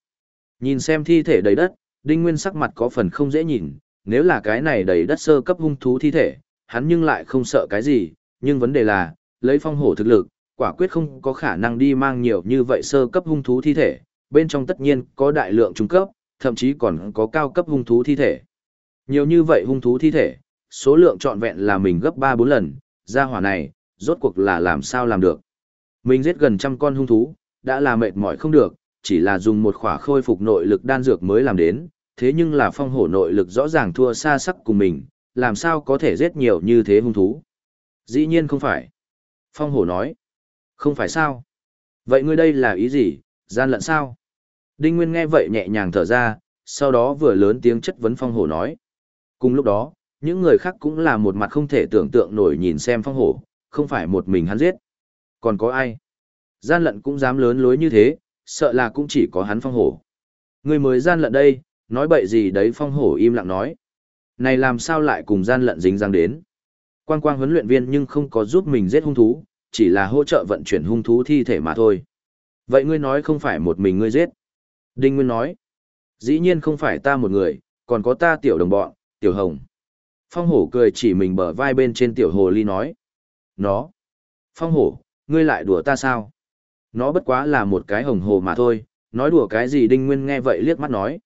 Speaker 1: Nhìn xem thi thể đầy đất, đinh nguyên sắc mặt có phần không dễ nhìn, nếu là cái này đầy đất sơ cấp hung thú thi thể, hắn nhưng lại không sợ cái gì, nhưng vấn đề là, lấy phong hổ thực lực, quả quyết không có khả năng đi mang nhiều như vậy sơ cấp hung thú thi thể, bên trong tất nhiên có đại lượng trung cấp, thậm chí còn có cao cấp hung thú thi thể. Nhiều như vậy hung thú thi thể, số lượng trọn vẹn là mình gấp 3-4 lần, ra hỏa này, rốt cuộc là làm sao làm được. Mình giết gần trăm con hung thú, đã là mệt mỏi không được, chỉ là dùng một khỏa khôi phục nội lực đan dược mới làm đến, thế nhưng là phong hổ nội lực rõ ràng thua xa sắc cùng mình, làm sao có thể giết nhiều như thế hung thú. Dĩ nhiên không phải. Phong hổ nói. Không phải sao? Vậy ngươi đây là ý gì, gian lận sao? Đinh Nguyên nghe vậy nhẹ nhàng thở ra, sau đó vừa lớn tiếng chất vấn phong hổ nói. Cùng lúc đó, những người khác cũng là một mặt không thể tưởng tượng nổi nhìn xem phong hổ, không phải một mình hắn giết. Còn có ai? Gian lận cũng dám lớn lối như thế, sợ là cũng chỉ có hắn phong hổ. Người mới gian lận đây, nói bậy gì đấy phong hổ im lặng nói. Này làm sao lại cùng gian lận dính răng đến? Quang quang huấn luyện viên nhưng không có giúp mình giết hung thú, chỉ là hỗ trợ vận chuyển hung thú thi thể mà thôi. Vậy ngươi nói không phải một mình ngươi giết. Đinh Nguyên nói. Dĩ nhiên không phải ta một người, còn có ta tiểu đồng bọn, tiểu hồng. Phong hổ cười chỉ mình bờ vai bên trên tiểu hồ ly nói. Nó. Phong hổ, ngươi lại đùa ta sao? Nó bất quá là một cái hồng hồ mà thôi, nói đùa cái gì đinh nguyên nghe vậy liếc mắt nói.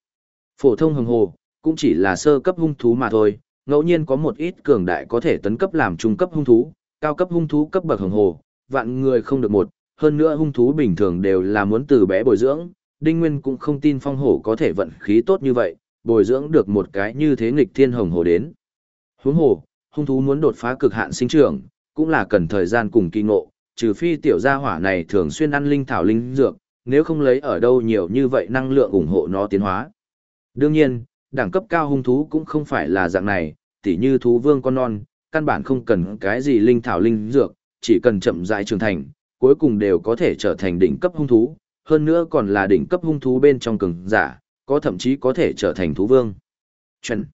Speaker 1: Phổ thông hồng hồ, cũng chỉ là sơ cấp hung thú mà thôi, ngẫu nhiên có một ít cường đại có thể tấn cấp làm trung cấp hung thú, cao cấp hung thú cấp bậc hồng hồ, vạn người không được một, hơn nữa hung thú bình thường đều là muốn từ bé bồi dưỡng, Đinh Nguyên cũng không tin phong hổ có thể vận khí tốt như vậy, bồi dưỡng được một cái như thế nghịch thiên hồng hồ đến. Huống hồ, hung thú muốn đột phá cực hạn sinh trưởng, cũng là cần thời gian cùng kỳ ngộ, trừ phi tiểu gia hỏa này thường xuyên ăn linh thảo linh dược, nếu không lấy ở đâu nhiều như vậy năng lượng ủng hộ nó tiến hóa. Đương nhiên, đẳng cấp cao hung thú cũng không phải là dạng này, tỉ như thú vương con non, căn bản không cần cái gì linh thảo linh dược, chỉ cần chậm rãi trưởng thành, cuối cùng đều có thể trở thành đỉnh cấp hung thú, hơn nữa còn là đỉnh cấp hung thú bên trong cường giả, có thậm chí có thể trở thành thú vương. Chuẩn.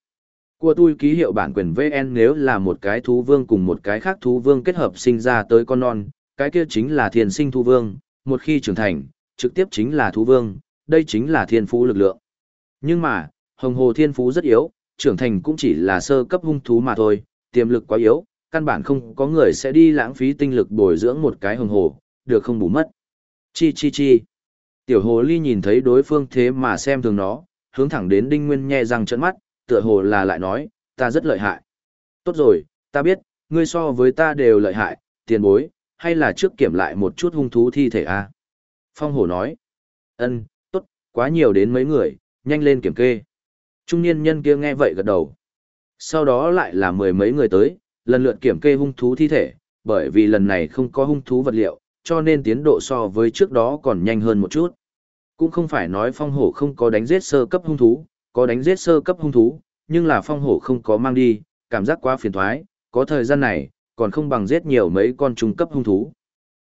Speaker 1: Của tôi ký hiệu bản quyền VN nếu là một cái thú vương cùng một cái khác thú vương kết hợp sinh ra tới con non, cái kia chính là thiên sinh thú vương, một khi trưởng thành, trực tiếp chính là thú vương, đây chính là thiên phú lực lượng. Nhưng mà, hồng hồ thiên phú rất yếu, trưởng thành cũng chỉ là sơ cấp hung thú mà thôi, tiềm lực quá yếu, căn bản không có người sẽ đi lãng phí tinh lực bồi dưỡng một cái hồng hồ, được không bù mất. Chi chi chi. Tiểu hồ ly nhìn thấy đối phương thế mà xem thường nó, hướng thẳng đến đinh nguyên nhe răng trợn mắt, tựa hồ là lại nói, ta rất lợi hại. Tốt rồi, ta biết, ngươi so với ta đều lợi hại, tiền bối, hay là trước kiểm lại một chút hung thú thi thể a à? Phong hổ nói, ân, tốt, quá nhiều đến mấy người, nhanh lên kiểm kê. Trung niên nhân kia nghe vậy gật đầu. Sau đó lại là mười mấy người tới, lần lượt kiểm kê hung thú thi thể, bởi vì lần này không có hung thú vật liệu, cho nên tiến độ so với trước đó còn nhanh hơn một chút. Cũng không phải nói phong hổ không có đánh giết sơ cấp hung thú, có đánh giết sơ cấp hung thú, nhưng là phong hổ không có mang đi, cảm giác quá phiền thoái, có thời gian này, còn không bằng giết nhiều mấy con trung cấp hung thú.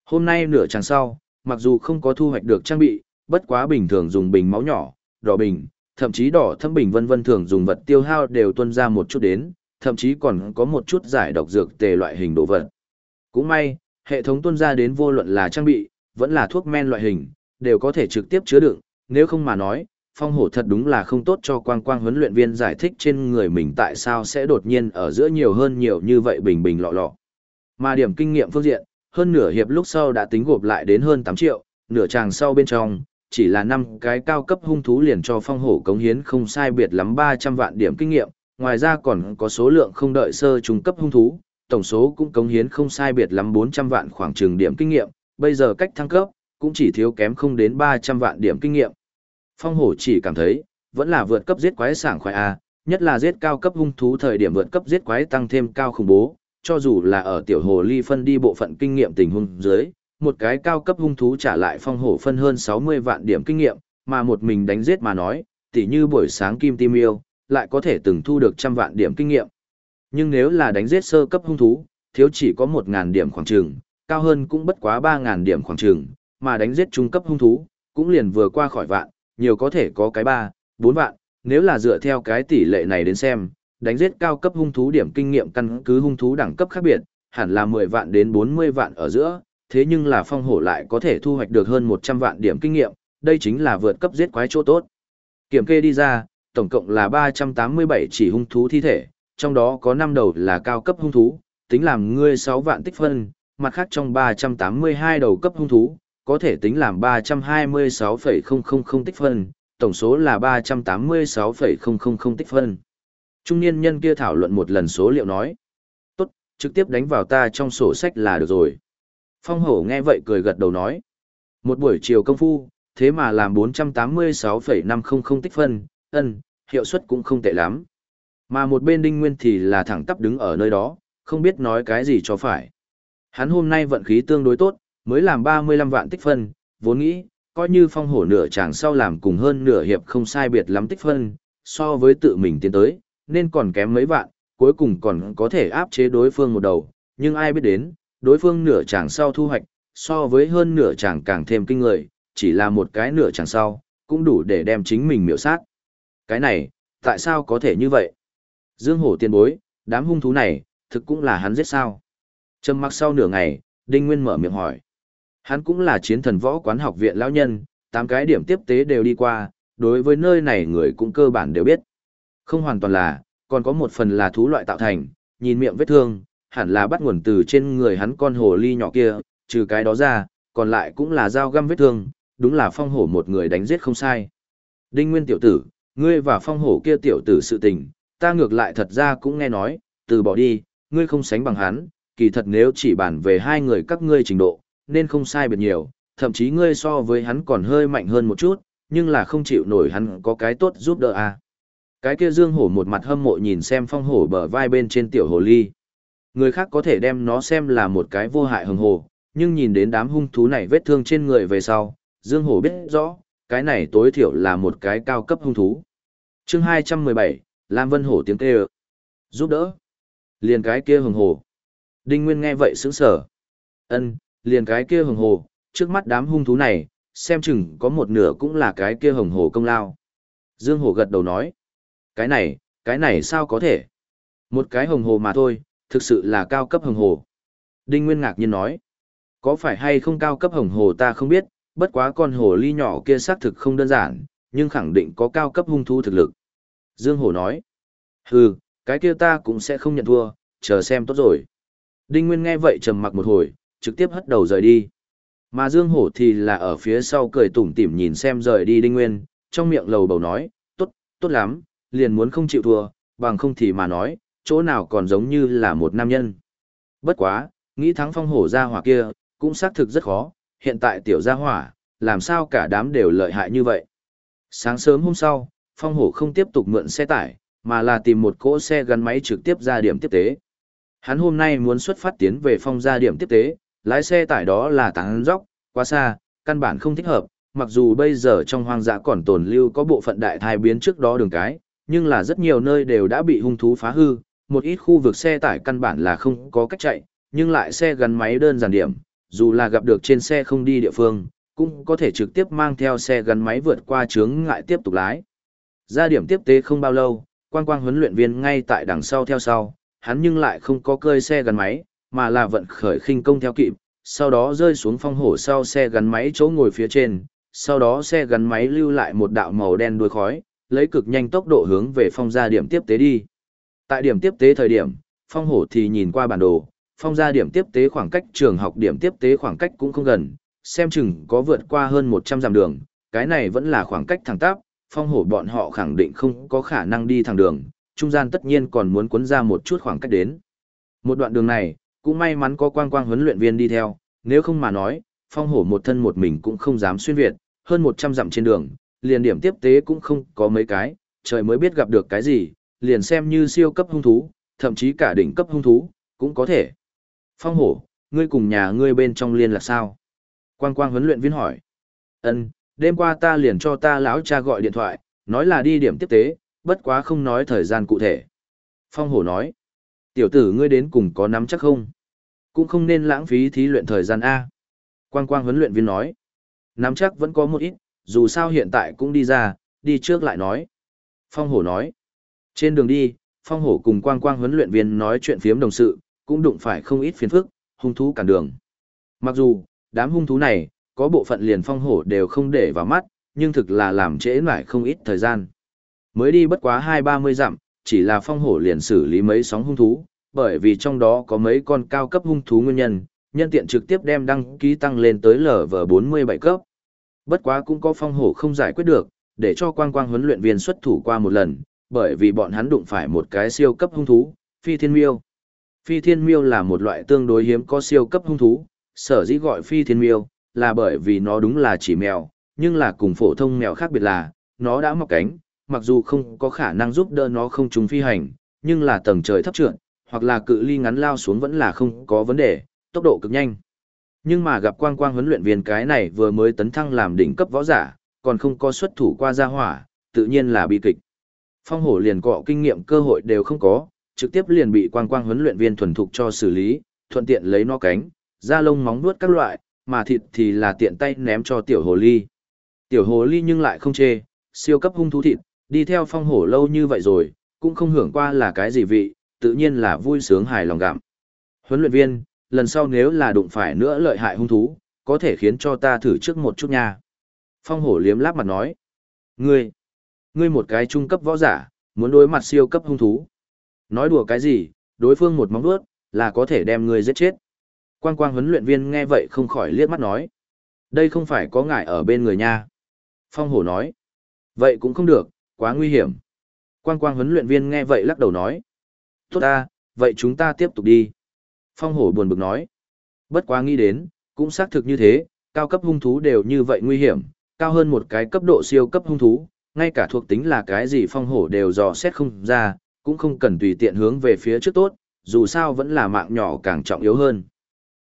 Speaker 1: Hôm nay nửa chàng sau, mặc dù không có thu hoạch được trang bị, bất quá bình thường dùng bình máu nhỏ, đỏ bình, thậm chí đỏ thâm bình vân vân thường dùng vật tiêu hao đều tuân ra một chút đến, thậm chí còn có một chút giải độc dược tề loại hình đồ vật. Cũng may, hệ thống tuân ra đến vô luận là trang bị, vẫn là thuốc men loại hình, đều có thể trực tiếp chứa đựng, nếu không mà nói, phong hổ thật đúng là không tốt cho quang quang huấn luyện viên giải thích trên người mình tại sao sẽ đột nhiên ở giữa nhiều hơn nhiều như vậy bình bình lọ lọ. Mà điểm kinh nghiệm phương diện, hơn nửa hiệp lúc sau đã tính gộp lại đến hơn 8 triệu, nửa tràng sau bên trong, chỉ là năm cái cao cấp hung thú liền cho phong hổ cống hiến không sai biệt lắm 300 vạn điểm kinh nghiệm, ngoài ra còn có số lượng không đợi sơ trung cấp hung thú, tổng số cũng cống hiến không sai biệt lắm 400 vạn khoảng trường điểm kinh nghiệm, bây giờ cách thăng cấp, cũng chỉ thiếu kém không đến 300 vạn điểm kinh nghiệm. Phong hổ chỉ cảm thấy, vẫn là vượt cấp giết quái sảng khoái A, nhất là giết cao cấp hung thú thời điểm vượt cấp giết quái tăng thêm cao khủng bố, cho dù là ở tiểu hồ ly phân đi bộ phận kinh nghiệm tình huống dưới, một cái cao cấp hung thú trả lại phong hổ phân hơn 60 vạn điểm kinh nghiệm, mà một mình đánh giết mà nói, tỉ như buổi sáng kim tim yêu, lại có thể từng thu được trăm vạn điểm kinh nghiệm. Nhưng nếu là đánh giết sơ cấp hung thú, thiếu chỉ có 1.000 điểm khoảng trường, cao hơn cũng bất quá 3.000 điểm khoảng trường, mà đánh giết trung cấp hung thú, cũng liền vừa qua khỏi vạn, nhiều có thể có cái 3, 4 vạn, nếu là dựa theo cái tỷ lệ này đến xem, đánh giết cao cấp hung thú điểm kinh nghiệm căn cứ hung thú đẳng cấp khác biệt, hẳn là 10 vạn đến 40 vạn ở giữa, thế nhưng là phong hổ lại có thể thu hoạch được hơn 100 vạn điểm kinh nghiệm, đây chính là vượt cấp giết quái chỗ tốt. Kiểm kê đi ra, tổng cộng là 387 chỉ hung thú thi thể, trong đó có 5 đầu là cao cấp hung thú, tính làm ngươi 6 vạn tích phân, mặt khác trong 382 đầu cấp hung thú, có thể tính làm 326,000 tích phân, tổng số là 386,000 tích phân. Trung niên nhân kia thảo luận một lần số liệu nói. Tốt, trực tiếp đánh vào ta trong sổ sách là được rồi. Phong hổ nghe vậy cười gật đầu nói. Một buổi chiều công phu, thế mà làm 486,500 tích phân, ân, hiệu suất cũng không tệ lắm. Mà một bên đinh nguyên thì là thẳng tắp đứng ở nơi đó, không biết nói cái gì cho phải. Hắn hôm nay vận khí tương đối tốt, mới làm 35 vạn tích phân, vốn nghĩ, coi như phong hổ nửa chàng sau làm cùng hơn nửa hiệp không sai biệt lắm tích phân, so với tự mình tiến tới, nên còn kém mấy vạn, cuối cùng còn có thể áp chế đối phương một đầu, nhưng ai biết đến, đối phương nửa chàng sau thu hoạch, so với hơn nửa chàng càng thêm kinh người, chỉ là một cái nửa chàng sau, cũng đủ để đem chính mình miểu sát. Cái này, tại sao có thể như vậy? Dương hổ tiên bối, đám hung thú này, thực cũng là hắn giết sao? Trầm mặc sau nửa ngày, Đinh Nguyên mở miệng hỏi. Hắn cũng là chiến thần võ quán học viện lão nhân, tám cái điểm tiếp tế đều đi qua, đối với nơi này người cũng cơ bản đều biết. Không hoàn toàn là, còn có một phần là thú loại tạo thành, nhìn miệng vết thương, hẳn là bắt nguồn từ trên người hắn con hồ ly nhỏ kia, trừ cái đó ra, còn lại cũng là dao găm vết thương, đúng là phong hổ một người đánh giết không sai. Đinh Nguyên tiểu tử, ngươi và phong hổ kia tiểu tử sự tình, ta ngược lại thật ra cũng nghe nói, từ bỏ đi, ngươi không sánh bằng hắn, kỳ thật nếu chỉ bàn về hai người các ngươi trình độ, nên không sai biệt nhiều, thậm chí ngươi so với hắn còn hơi mạnh hơn một chút, nhưng là không chịu nổi hắn có cái tốt giúp đỡ à. Cái kia dương hổ một mặt hâm mộ nhìn xem phong hổ bờ vai bên trên tiểu hồ ly. Người khác có thể đem nó xem là một cái vô hại hồng hồ, nhưng nhìn đến đám hung thú này vết thương trên người về sau, dương hổ biết rõ, cái này tối thiểu là một cái cao cấp hung thú. chương 217, Lam Vân Hổ tiếng kêu. Giúp đỡ. Liền cái kia hồng hồ. Đinh Nguyên nghe vậy sững sở. ân liền cái kia hồng hồ, trước mắt đám hung thú này, xem chừng có một nửa cũng là cái kia hồng hồ công lao. Dương Hổ gật đầu nói. Cái này, cái này sao có thể? Một cái hồng hồ mà thôi, thực sự là cao cấp hồng hồ. Đinh Nguyên ngạc nhiên nói. Có phải hay không cao cấp hồng hồ ta không biết, bất quá con hồ ly nhỏ kia xác thực không đơn giản, nhưng khẳng định có cao cấp hung thú thực lực. Dương Hổ nói. Hừ, cái kia ta cũng sẽ không nhận thua, chờ xem tốt rồi. Đinh Nguyên nghe vậy trầm mặc một hồi, trực tiếp hất đầu rời đi. Mà Dương Hổ thì là ở phía sau cười tủm tỉm nhìn xem rời đi Đinh Nguyên, trong miệng lầu bầu nói, tốt, tốt lắm, liền muốn không chịu thua, bằng không thì mà nói, chỗ nào còn giống như là một nam nhân. Bất quá, nghĩ thắng phong hổ ra hỏa kia, cũng xác thực rất khó, hiện tại tiểu gia hỏa, làm sao cả đám đều lợi hại như vậy. Sáng sớm hôm sau, phong hổ không tiếp tục mượn xe tải, mà là tìm một cỗ xe gắn máy trực tiếp ra điểm tiếp tế. Hắn hôm nay muốn xuất phát tiến về phong gia điểm tiếp tế, lái xe tải đó là tán dốc, quá xa, căn bản không thích hợp, mặc dù bây giờ trong hoang dã còn tồn lưu có bộ phận đại thai biến trước đó đường cái, nhưng là rất nhiều nơi đều đã bị hung thú phá hư, một ít khu vực xe tải căn bản là không có cách chạy, nhưng lại xe gắn máy đơn giản điểm, dù là gặp được trên xe không đi địa phương, cũng có thể trực tiếp mang theo xe gắn máy vượt qua chướng ngại tiếp tục lái. Ra điểm tiếp tế không bao lâu, quang quang huấn luyện viên ngay tại đằng sau theo sau, hắn nhưng lại không có cơi xe gắn máy, mà là vận khởi khinh công theo kịp, sau đó rơi xuống phong hổ sau xe gắn máy chỗ ngồi phía trên, sau đó xe gắn máy lưu lại một đạo màu đen đuôi khói, lấy cực nhanh tốc độ hướng về phong ra điểm tiếp tế đi. Tại điểm tiếp tế thời điểm, phong hổ thì nhìn qua bản đồ, phong ra điểm tiếp tế khoảng cách trường học điểm tiếp tế khoảng cách cũng không gần, xem chừng có vượt qua hơn 100 dặm đường, cái này vẫn là khoảng cách thẳng tắp, phong hổ bọn họ khẳng định không có khả năng đi thẳng đường, trung gian tất nhiên còn muốn cuốn ra một chút khoảng cách đến. Một đoạn đường này, cũng may mắn có quang quang huấn luyện viên đi theo, nếu không mà nói, phong hổ một thân một mình cũng không dám xuyên Việt, hơn 100 dặm trên đường, liền điểm tiếp tế cũng không có mấy cái, trời mới biết gặp được cái gì, liền xem như siêu cấp hung thú, thậm chí cả đỉnh cấp hung thú, cũng có thể. Phong hổ, ngươi cùng nhà ngươi bên trong liên là sao? Quang quang huấn luyện viên hỏi. Ân, đêm qua ta liền cho ta lão cha gọi điện thoại, nói là đi điểm tiếp tế, bất quá không nói thời gian cụ thể. Phong hổ nói. Tiểu tử ngươi đến cùng có nắm chắc không? Cũng không nên lãng phí thí luyện thời gian A. Quang quang huấn luyện viên nói. Nắm chắc vẫn có một ít, dù sao hiện tại cũng đi ra, đi trước lại nói. Phong hổ nói. Trên đường đi, phong hổ cùng quang quang huấn luyện viên nói chuyện phiếm đồng sự, cũng đụng phải không ít phiền phức, hung thú cản đường. Mặc dù, đám hung thú này, có bộ phận liền phong hổ đều không để vào mắt, nhưng thực là làm trễ lại không ít thời gian. Mới đi bất quá hai ba mươi dặm, chỉ là phong hổ liền xử lý mấy sóng hung thú, bởi vì trong đó có mấy con cao cấp hung thú nguyên nhân, nhân tiện trực tiếp đem đăng ký tăng lên tới LV47 cấp. Bất quá cũng có phong hổ không giải quyết được, để cho quang quang huấn luyện viên xuất thủ qua một lần, bởi vì bọn hắn đụng phải một cái siêu cấp hung thú, phi thiên miêu. Phi thiên miêu là một loại tương đối hiếm có siêu cấp hung thú, sở dĩ gọi phi thiên miêu, là bởi vì nó đúng là chỉ mèo, nhưng là cùng phổ thông mèo khác biệt là, nó đã mọc cánh, mặc dù không có khả năng giúp đỡ nó không trùng phi hành, nhưng là tầng trời thấp trượt, hoặc là cự ly ngắn lao xuống vẫn là không có vấn đề, tốc độ cực nhanh. Nhưng mà gặp quang quang huấn luyện viên cái này vừa mới tấn thăng làm đỉnh cấp võ giả, còn không có xuất thủ qua gia hỏa, tự nhiên là bi kịch. Phong hổ liền cọ kinh nghiệm cơ hội đều không có, trực tiếp liền bị quang quang huấn luyện viên thuần thục cho xử lý, thuận tiện lấy nó cánh, da lông móng nuốt các loại, mà thịt thì là tiện tay ném cho tiểu hồ ly. Tiểu hồ ly nhưng lại không chê, siêu cấp hung thú thịt, đi theo phong hổ lâu như vậy rồi, cũng không hưởng qua là cái gì vị, tự nhiên là vui sướng hài lòng gặm. Huấn luyện viên, lần sau nếu là đụng phải nữa lợi hại hung thú, có thể khiến cho ta thử trước một chút nha. Phong hổ liếm láp mặt nói. Ngươi, ngươi một cái trung cấp võ giả, muốn đối mặt siêu cấp hung thú. Nói đùa cái gì, đối phương một móng vuốt là có thể đem ngươi giết chết. Quang quang huấn luyện viên nghe vậy không khỏi liếc mắt nói. Đây không phải có ngại ở bên người nha. Phong hổ nói. Vậy cũng không được, quá nguy hiểm. Quang quang huấn luyện viên nghe vậy lắc đầu nói. Tốt ta, vậy chúng ta tiếp tục đi. Phong hổ buồn bực nói. Bất quá nghĩ đến, cũng xác thực như thế, cao cấp hung thú đều như vậy nguy hiểm, cao hơn một cái cấp độ siêu cấp hung thú, ngay cả thuộc tính là cái gì phong hổ đều dò xét không ra, cũng không cần tùy tiện hướng về phía trước tốt, dù sao vẫn là mạng nhỏ càng trọng yếu hơn.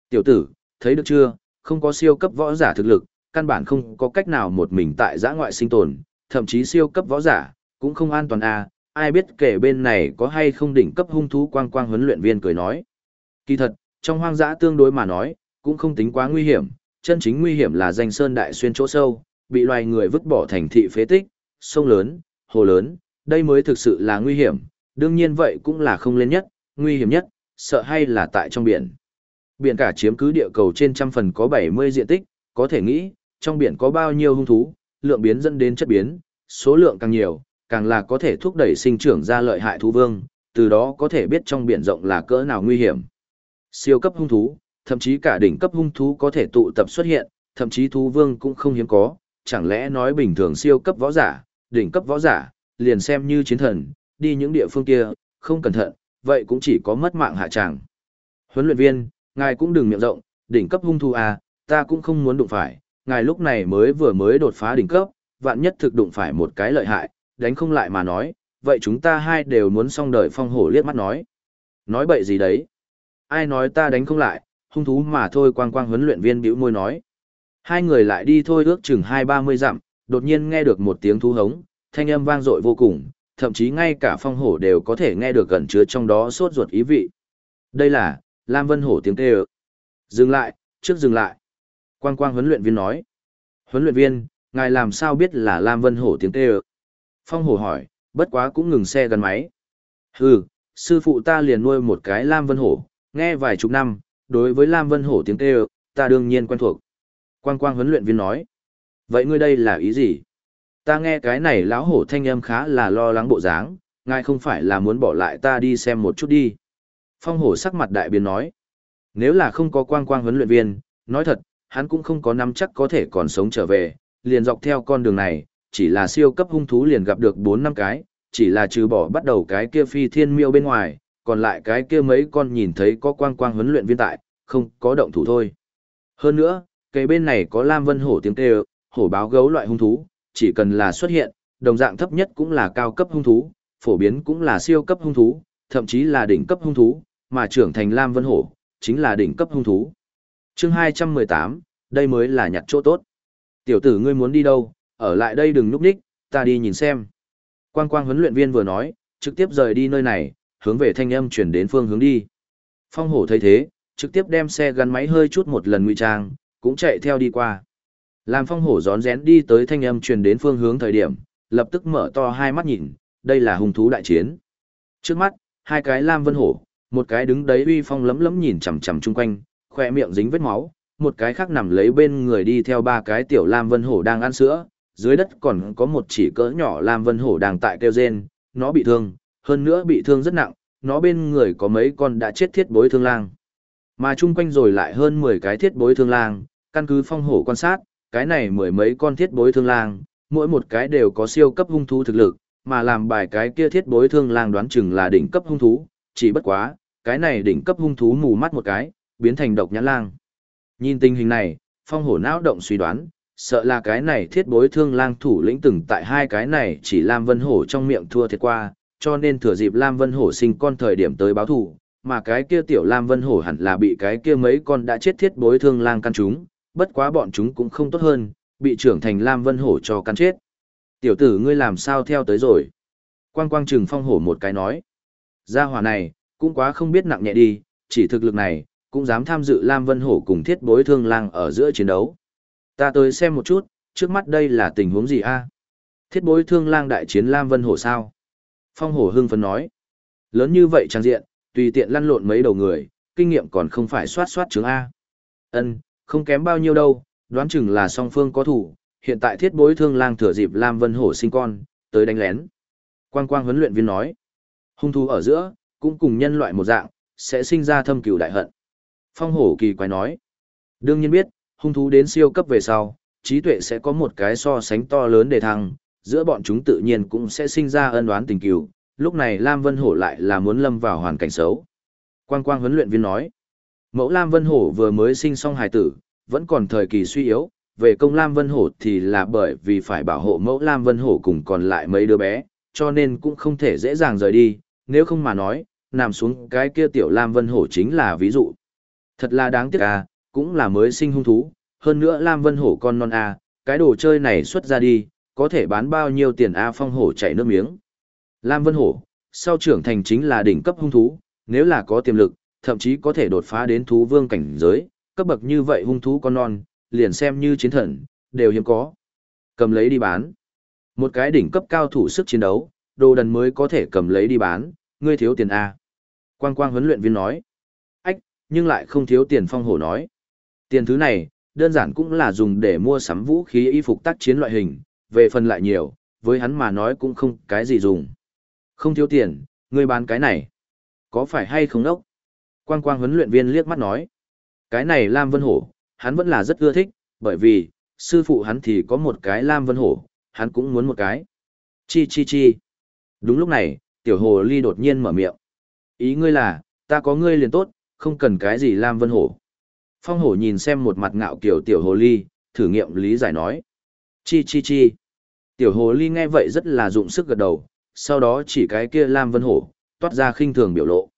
Speaker 1: Tiểu tử, thấy được chưa, không có siêu cấp võ giả thực lực, căn bản không có cách nào một mình tại giã ngoại sinh tồn, thậm chí siêu cấp võ giả, cũng không an toàn à, ai biết kể bên này có hay không đỉnh cấp hung thú quang quang huấn luyện viên cười nói. Kỳ thật, trong hoang dã tương đối mà nói, cũng không tính quá nguy hiểm, chân chính nguy hiểm là danh sơn đại xuyên chỗ sâu, bị loài người vứt bỏ thành thị phế tích, sông lớn, hồ lớn, đây mới thực sự là nguy hiểm, đương nhiên vậy cũng là không lên nhất, nguy hiểm nhất, sợ hay là tại trong biển. Biển cả chiếm cứ địa cầu trên trăm phần có 70 diện tích, có thể nghĩ, trong biển có bao nhiêu hung thú, lượng biến dẫn đến chất biến, số lượng càng nhiều, càng là có thể thúc đẩy sinh trưởng ra lợi hại thú vương, từ đó có thể biết trong biển rộng là cỡ nào nguy hiểm. Siêu cấp hung thú, thậm chí cả đỉnh cấp hung thú có thể tụ tập xuất hiện, thậm chí thú vương cũng không hiếm có, chẳng lẽ nói bình thường siêu cấp võ giả, đỉnh cấp võ giả, liền xem như chiến thần, đi những địa phương kia, không cẩn thận, vậy cũng chỉ có mất mạng hạ tràng. Huấn luyện viên, ngài cũng đừng miệng rộng, đỉnh cấp hung thú à, ta cũng không muốn đụng phải, ngài lúc này mới vừa mới đột phá đỉnh cấp, vạn nhất thực đụng phải một cái lợi hại, đánh không lại mà nói, vậy chúng ta hai đều muốn xong đời phong hổ liếc mắt nói. Nói bậy gì đấy? Ai nói ta đánh không lại, hung thú mà thôi quang quang huấn luyện viên bĩu môi nói. Hai người lại đi thôi ước chừng hai ba mươi dặm, đột nhiên nghe được một tiếng thú hống, thanh âm vang dội vô cùng, thậm chí ngay cả phong hổ đều có thể nghe được gần chứa trong đó sốt ruột ý vị. Đây là, Lam Vân Hổ tiếng kêu. Dừng lại, trước dừng lại. Quang quang huấn luyện viên nói. Huấn luyện viên, ngài làm sao biết là Lam Vân Hổ tiếng kêu? Phong hổ hỏi, bất quá cũng ngừng xe gần máy. Hừ, sư phụ ta liền nuôi một cái Lam Vân Hổ, nghe vài chục năm, đối với Lam Vân Hổ tiếng kêu, ta đương nhiên quen thuộc. Quang quang huấn luyện viên nói. Vậy ngươi đây là ý gì? Ta nghe cái này lão hổ thanh âm khá là lo lắng bộ dáng, ngài không phải là muốn bỏ lại ta đi xem một chút đi. Phong hổ sắc mặt đại biến nói. Nếu là không có quang quang huấn luyện viên, nói thật, hắn cũng không có nắm chắc có thể còn sống trở về, liền dọc theo con đường này, chỉ là siêu cấp hung thú liền gặp được 4 năm cái, chỉ là trừ bỏ bắt đầu cái kia phi thiên miêu bên ngoài, còn lại cái kia mấy con nhìn thấy có quang quang huấn luyện viên tại, không có động thủ thôi. Hơn nữa, cây bên này có Lam Vân Hổ tiếng kêu, hổ báo gấu loại hung thú, chỉ cần là xuất hiện, đồng dạng thấp nhất cũng là cao cấp hung thú, phổ biến cũng là siêu cấp hung thú, thậm chí là đỉnh cấp hung thú, mà trưởng thành Lam Vân Hổ, chính là đỉnh cấp hung thú. chương 218, đây mới là nhặt chỗ tốt. Tiểu tử ngươi muốn đi đâu, ở lại đây đừng núp đích, ta đi nhìn xem. Quang quang huấn luyện viên vừa nói, trực tiếp rời đi nơi này, hướng về thanh âm chuyển đến phương hướng đi. Phong hổ thấy thế, trực tiếp đem xe gắn máy hơi chút một lần nguy trang, cũng chạy theo đi qua. Làm phong hổ rón rén đi tới thanh âm truyền đến phương hướng thời điểm, lập tức mở to hai mắt nhìn, đây là hung thú đại chiến. Trước mắt, hai cái lam vân hổ, một cái đứng đấy uy phong lấm lấm nhìn chằm chằm chung quanh, khoe miệng dính vết máu, một cái khác nằm lấy bên người đi theo ba cái tiểu lam vân hổ đang ăn sữa, dưới đất còn có một chỉ cỡ nhỏ lam vân hổ đang tại kêu rên, nó bị thương, hơn nữa bị thương rất nặng, nó bên người có mấy con đã chết thiết bối thương lang. Mà chung quanh rồi lại hơn 10 cái thiết bối thương lang, căn cứ phong hổ quan sát, cái này mười mấy con thiết bối thương lang, mỗi một cái đều có siêu cấp hung thú thực lực, mà làm bài cái kia thiết bối thương lang đoán chừng là đỉnh cấp hung thú, chỉ bất quá, cái này đỉnh cấp hung thú mù mắt một cái, biến thành độc nhãn lang. Nhìn tình hình này, phong hổ não động suy đoán, sợ là cái này thiết bối thương lang thủ lĩnh từng tại hai cái này chỉ Lam Vân Hổ trong miệng thua thiệt qua, cho nên thừa dịp Lam Vân Hổ sinh con thời điểm tới báo thủ, mà cái kia tiểu Lam Vân Hổ hẳn là bị cái kia mấy con đã chết thiết bối thương lang căn chúng, bất quá bọn chúng cũng không tốt hơn, bị trưởng thành Lam Vân Hổ cho căn chết. Tiểu tử ngươi làm sao theo tới rồi? Quang quang trừng phong hổ một cái nói. Gia hỏa này, cũng quá không biết nặng nhẹ đi, chỉ thực lực này, cũng dám tham dự Lam Vân Hổ cùng thiết bối thương lang ở giữa chiến đấu. Ta tới xem một chút, trước mắt đây là tình huống gì a? Thiết bối thương lang đại chiến Lam Vân Hổ sao? Phong hổ hưng phấn nói. Lớn như vậy trang diện, tùy tiện lăn lộn mấy đầu người, kinh nghiệm còn không phải soát soát chứng A. Ân, không kém bao nhiêu đâu, đoán chừng là song phương có thủ, hiện tại thiết bối thương lang thừa dịp Lam Vân Hổ sinh con, tới đánh lén. Quang quang huấn luyện viên nói, hung thú ở giữa, cũng cùng nhân loại một dạng, sẽ sinh ra thâm cửu đại hận. Phong hổ kỳ quái nói, đương nhiên biết, hung thú đến siêu cấp về sau, trí tuệ sẽ có một cái so sánh to lớn để thăng, giữa bọn chúng tự nhiên cũng sẽ sinh ra ân oán tình cừu. Lúc này Lam Vân Hổ lại là muốn lâm vào hoàn cảnh xấu. Quang quang huấn luyện viên nói, Mẫu Lam Vân Hổ vừa mới sinh xong hài tử, vẫn còn thời kỳ suy yếu, về công Lam Vân Hổ thì là bởi vì phải bảo hộ mẫu Lam Vân Hổ cùng còn lại mấy đứa bé, cho nên cũng không thể dễ dàng rời đi, nếu không mà nói, nằm xuống cái kia tiểu Lam Vân Hổ chính là ví dụ. Thật là đáng tiếc à, cũng là mới sinh hung thú, hơn nữa Lam Vân Hổ con non à, cái đồ chơi này xuất ra đi, có thể bán bao nhiêu tiền A phong hổ chảy nước miếng. Lam Vân Hổ, sau trưởng thành chính là đỉnh cấp hung thú, nếu là có tiềm lực, thậm chí có thể đột phá đến thú vương cảnh giới, cấp bậc như vậy hung thú con non, liền xem như chiến thần, đều hiếm có. Cầm lấy đi bán. Một cái đỉnh cấp cao thủ sức chiến đấu, đồ đần mới có thể cầm lấy đi bán, ngươi thiếu tiền A. Quang quang huấn luyện viên nói. Ách, nhưng lại không thiếu tiền phong hổ nói. Tiền thứ này, đơn giản cũng là dùng để mua sắm vũ khí y phục tác chiến loại hình, về phần lại nhiều, với hắn mà nói cũng không cái gì dùng. Không thiếu tiền, ngươi bán cái này. Có phải hay không đốc? Quang quang huấn luyện viên liếc mắt nói. Cái này Lam Vân Hổ, hắn vẫn là rất ưa thích, Bởi vì, sư phụ hắn thì có một cái Lam Vân Hổ, hắn cũng muốn một cái. Chi chi chi. Đúng lúc này, tiểu hồ ly đột nhiên mở miệng. Ý ngươi là, ta có ngươi liền tốt, không cần cái gì Lam Vân Hổ. Phong hổ nhìn xem một mặt ngạo kiểu tiểu hồ ly, thử nghiệm lý giải nói. Chi chi chi. Tiểu hồ ly nghe vậy rất là dụng sức gật đầu, sau đó chỉ cái kia Lam Vân Hổ, toát ra khinh thường biểu lộ.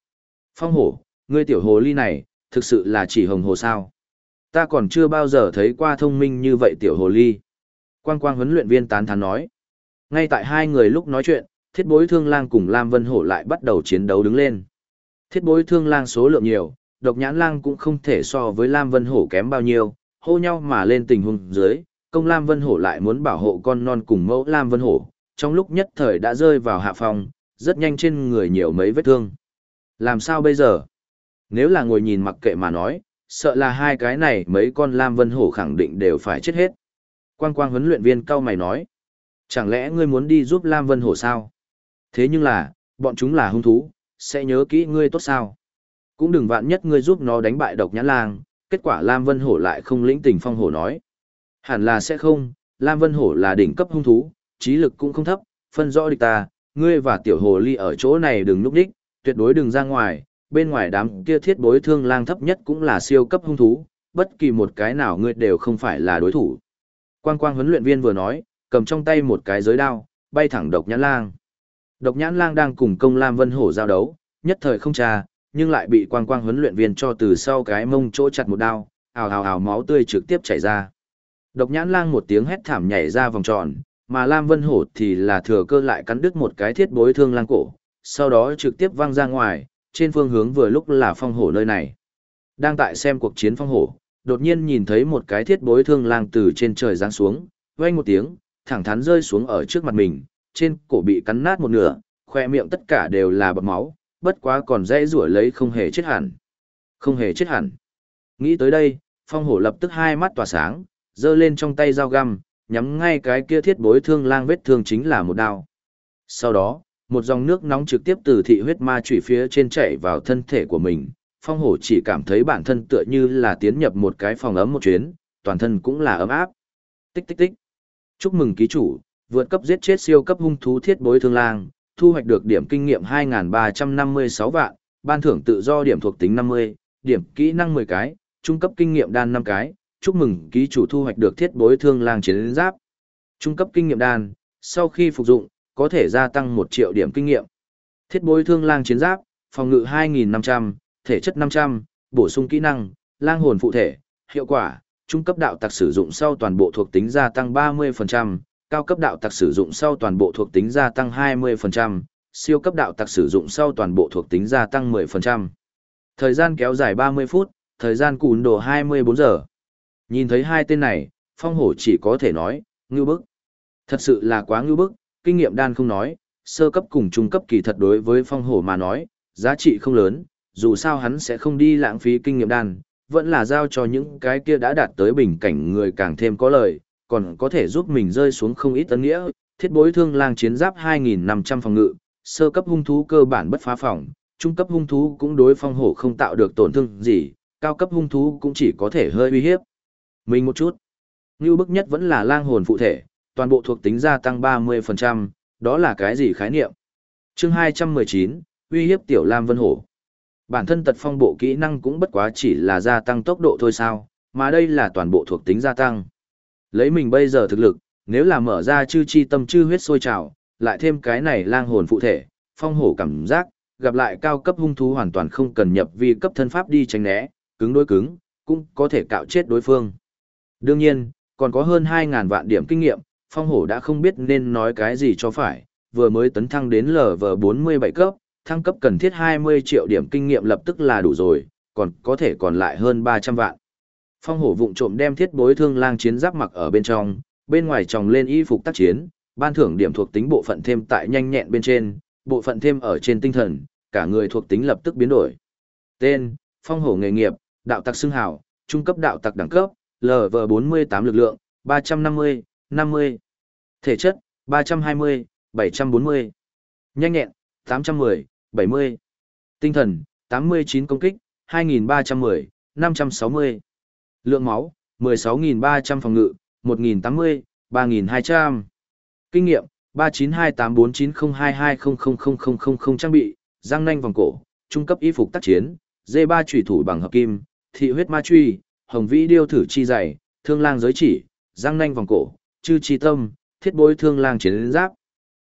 Speaker 1: Phong hổ, ngươi tiểu hồ ly này, thực sự là chỉ hồng hồ sao. Ta còn chưa bao giờ thấy qua thông minh như vậy tiểu hồ ly. Quang quang huấn luyện viên tán thán nói. Ngay tại hai người lúc nói chuyện, thiết bối thương lang cùng Lam Vân Hổ lại bắt đầu chiến đấu đứng lên. Thiết bối thương lang số lượng nhiều, độc nhãn lang cũng không thể so với Lam Vân Hổ kém bao nhiêu, hô nhau mà lên tình huống dưới, công Lam Vân Hổ lại muốn bảo hộ con non cùng mẫu Lam Vân Hổ, trong lúc nhất thời đã rơi vào hạ phòng, rất nhanh trên người nhiều mấy vết thương. Làm sao bây giờ? Nếu là ngồi nhìn mặc kệ mà nói, sợ là hai cái này mấy con Lam Vân Hổ khẳng định đều phải chết hết. Quang quang huấn luyện viên cao mày nói. Chẳng lẽ ngươi muốn đi giúp Lam Vân Hổ sao? Thế nhưng là, bọn chúng là hung thú, sẽ nhớ kỹ ngươi tốt sao? Cũng đừng vạn nhất ngươi giúp nó đánh bại độc nhãn lang, kết quả Lam Vân Hổ lại không lĩnh tình phong hổ nói. Hẳn là sẽ không, Lam Vân Hổ là đỉnh cấp hung thú, trí lực cũng không thấp, phân rõ địch ta, ngươi và tiểu hồ ly ở chỗ này đừng núp đích, tuyệt đối đừng ra ngoài, bên ngoài đám kia thiết bối thương lang thấp nhất cũng là siêu cấp hung thú, bất kỳ một cái nào ngươi đều không phải là đối thủ. Quang quang huấn luyện viên vừa nói, cầm trong tay một cái giới đao, bay thẳng độc nhãn lang. Độc nhãn lang đang cùng công Lam Vân Hổ giao đấu, nhất thời không trà, nhưng lại bị quang quang huấn luyện viên cho từ sau cái mông chỗ chặt một đao, ào ào ào máu tươi trực tiếp chảy ra. Độc nhãn lang một tiếng hét thảm nhảy ra vòng tròn, mà Lam Vân Hổ thì là thừa cơ lại cắn đứt một cái thiết bối thương lang cổ, sau đó trực tiếp văng ra ngoài, trên phương hướng vừa lúc là phong hổ nơi này. Đang tại xem cuộc chiến phong hổ, đột nhiên nhìn thấy một cái thiết bối thương lang từ trên trời giáng xuống, vang một tiếng, thẳng thắn rơi xuống ở trước mặt mình, trên cổ bị cắn nát một nửa, khoe miệng tất cả đều là bọt máu, bất quá còn dễ rủa lấy không hề chết hẳn. Không hề chết hẳn. Nghĩ tới đây, phong hổ lập tức hai mắt tỏa sáng, giơ lên trong tay dao găm, nhắm ngay cái kia thiết bối thương lang vết thương chính là một đao. Sau đó, một dòng nước nóng trực tiếp từ thị huyết ma chủy phía trên chảy vào thân thể của mình. Phong hổ chỉ cảm thấy bản thân tựa như là tiến nhập một cái phòng ấm một chuyến, toàn thân cũng là ấm áp. Tích tích tích. Chúc mừng ký chủ, vượt cấp giết chết siêu cấp hung thú thiết bối thương lang, thu hoạch được điểm kinh nghiệm 2.356 vạn, ban thưởng tự do điểm thuộc tính 50, điểm kỹ năng 10 cái, trung cấp kinh nghiệm đan 5 cái, chúc mừng ký chủ thu hoạch được thiết bối thương lang chiến giáp. Trung cấp kinh nghiệm đan, sau khi phục dụng, có thể gia tăng 1 triệu điểm kinh nghiệm. Thiết bối thương lang chiến giáp, phòng ngự 2.500, thể chất 500, bổ sung kỹ năng, lang hồn phụ thể, hiệu quả, trung cấp đạo tặc sử dụng sau toàn bộ thuộc tính gia tăng 30%, cao cấp đạo tặc sử dụng sau toàn bộ thuộc tính gia tăng 20%, siêu cấp đạo tặc sử dụng sau toàn bộ thuộc tính gia tăng 10%. Thời gian kéo dài 30 phút, thời gian cùn đồ 24 giờ. Nhìn thấy hai tên này, phong hổ chỉ có thể nói, ngư bức. Thật sự là quá ngư bức, kinh nghiệm đan không nói, sơ cấp cùng trung cấp kỳ thật đối với phong hổ mà nói, giá trị không lớn, dù sao hắn sẽ không đi lãng phí kinh nghiệm đan, vẫn là giao cho những cái kia đã đạt tới bình cảnh người càng thêm có lợi, còn có thể giúp mình rơi xuống không ít tấn nghĩa, thiết bối thương lang chiến giáp 2.500 phòng ngự, sơ cấp hung thú cơ bản bất phá phòng, trung cấp hung thú cũng đối phong hổ không tạo được tổn thương gì, cao cấp hung thú cũng chỉ có thể hơi uy hiếp. Mình một chút. Như bức nhất vẫn là lang hồn phụ thể, toàn bộ thuộc tính gia tăng 30%, đó là cái gì khái niệm? chương 219, uy hiếp tiểu lam vân hổ. Bản thân tật phong bộ kỹ năng cũng bất quá chỉ là gia tăng tốc độ thôi sao, mà đây là toàn bộ thuộc tính gia tăng. Lấy mình bây giờ thực lực, nếu là mở ra chư chi tâm chư huyết sôi trào, lại thêm cái này lang hồn phụ thể, phong hổ cảm giác, gặp lại cao cấp hung thú hoàn toàn không cần nhập vi cấp thân pháp đi tránh né, cứng đối cứng, cũng có thể cạo chết đối phương. Đương nhiên, còn có hơn 2.000 vạn điểm kinh nghiệm, phong hổ đã không biết nên nói cái gì cho phải, vừa mới tấn thăng đến LV47 cấp, thăng cấp cần thiết 20 triệu điểm kinh nghiệm lập tức là đủ rồi, còn có thể còn lại hơn 300 vạn. Phong hổ vụng trộm đem thiết bối thương lang chiến giáp mặc ở bên trong, bên ngoài tròng lên y phục tác chiến, ban thưởng điểm thuộc tính bộ phận thêm tại nhanh nhẹn bên trên, bộ phận thêm ở trên tinh thần, cả người thuộc tính lập tức biến đổi. Tên, phong hổ nghề nghiệp, đạo tặc xưng hào, trung cấp đạo tặc đẳng cấp, LV48 lực lượng, 350, 50. Thể chất, 320, 740. Nhanh nhẹn, 810, 70. Tinh thần, 89 công kích, 2310, 560. Lượng máu, 16.300 phòng ngự, 1.080, 3.200. Kinh nghiệm, 39284902200000 trang bị, răng nanh vòng cổ, trung cấp y phục tác chiến, D3 chủy thủ bằng hợp kim, thị huyết ma truy, hồng vĩ điêu thử chi dày, thương lang giới chỉ, răng nanh vòng cổ, chư chi tâm, thiết bối thương lang chiến giáp.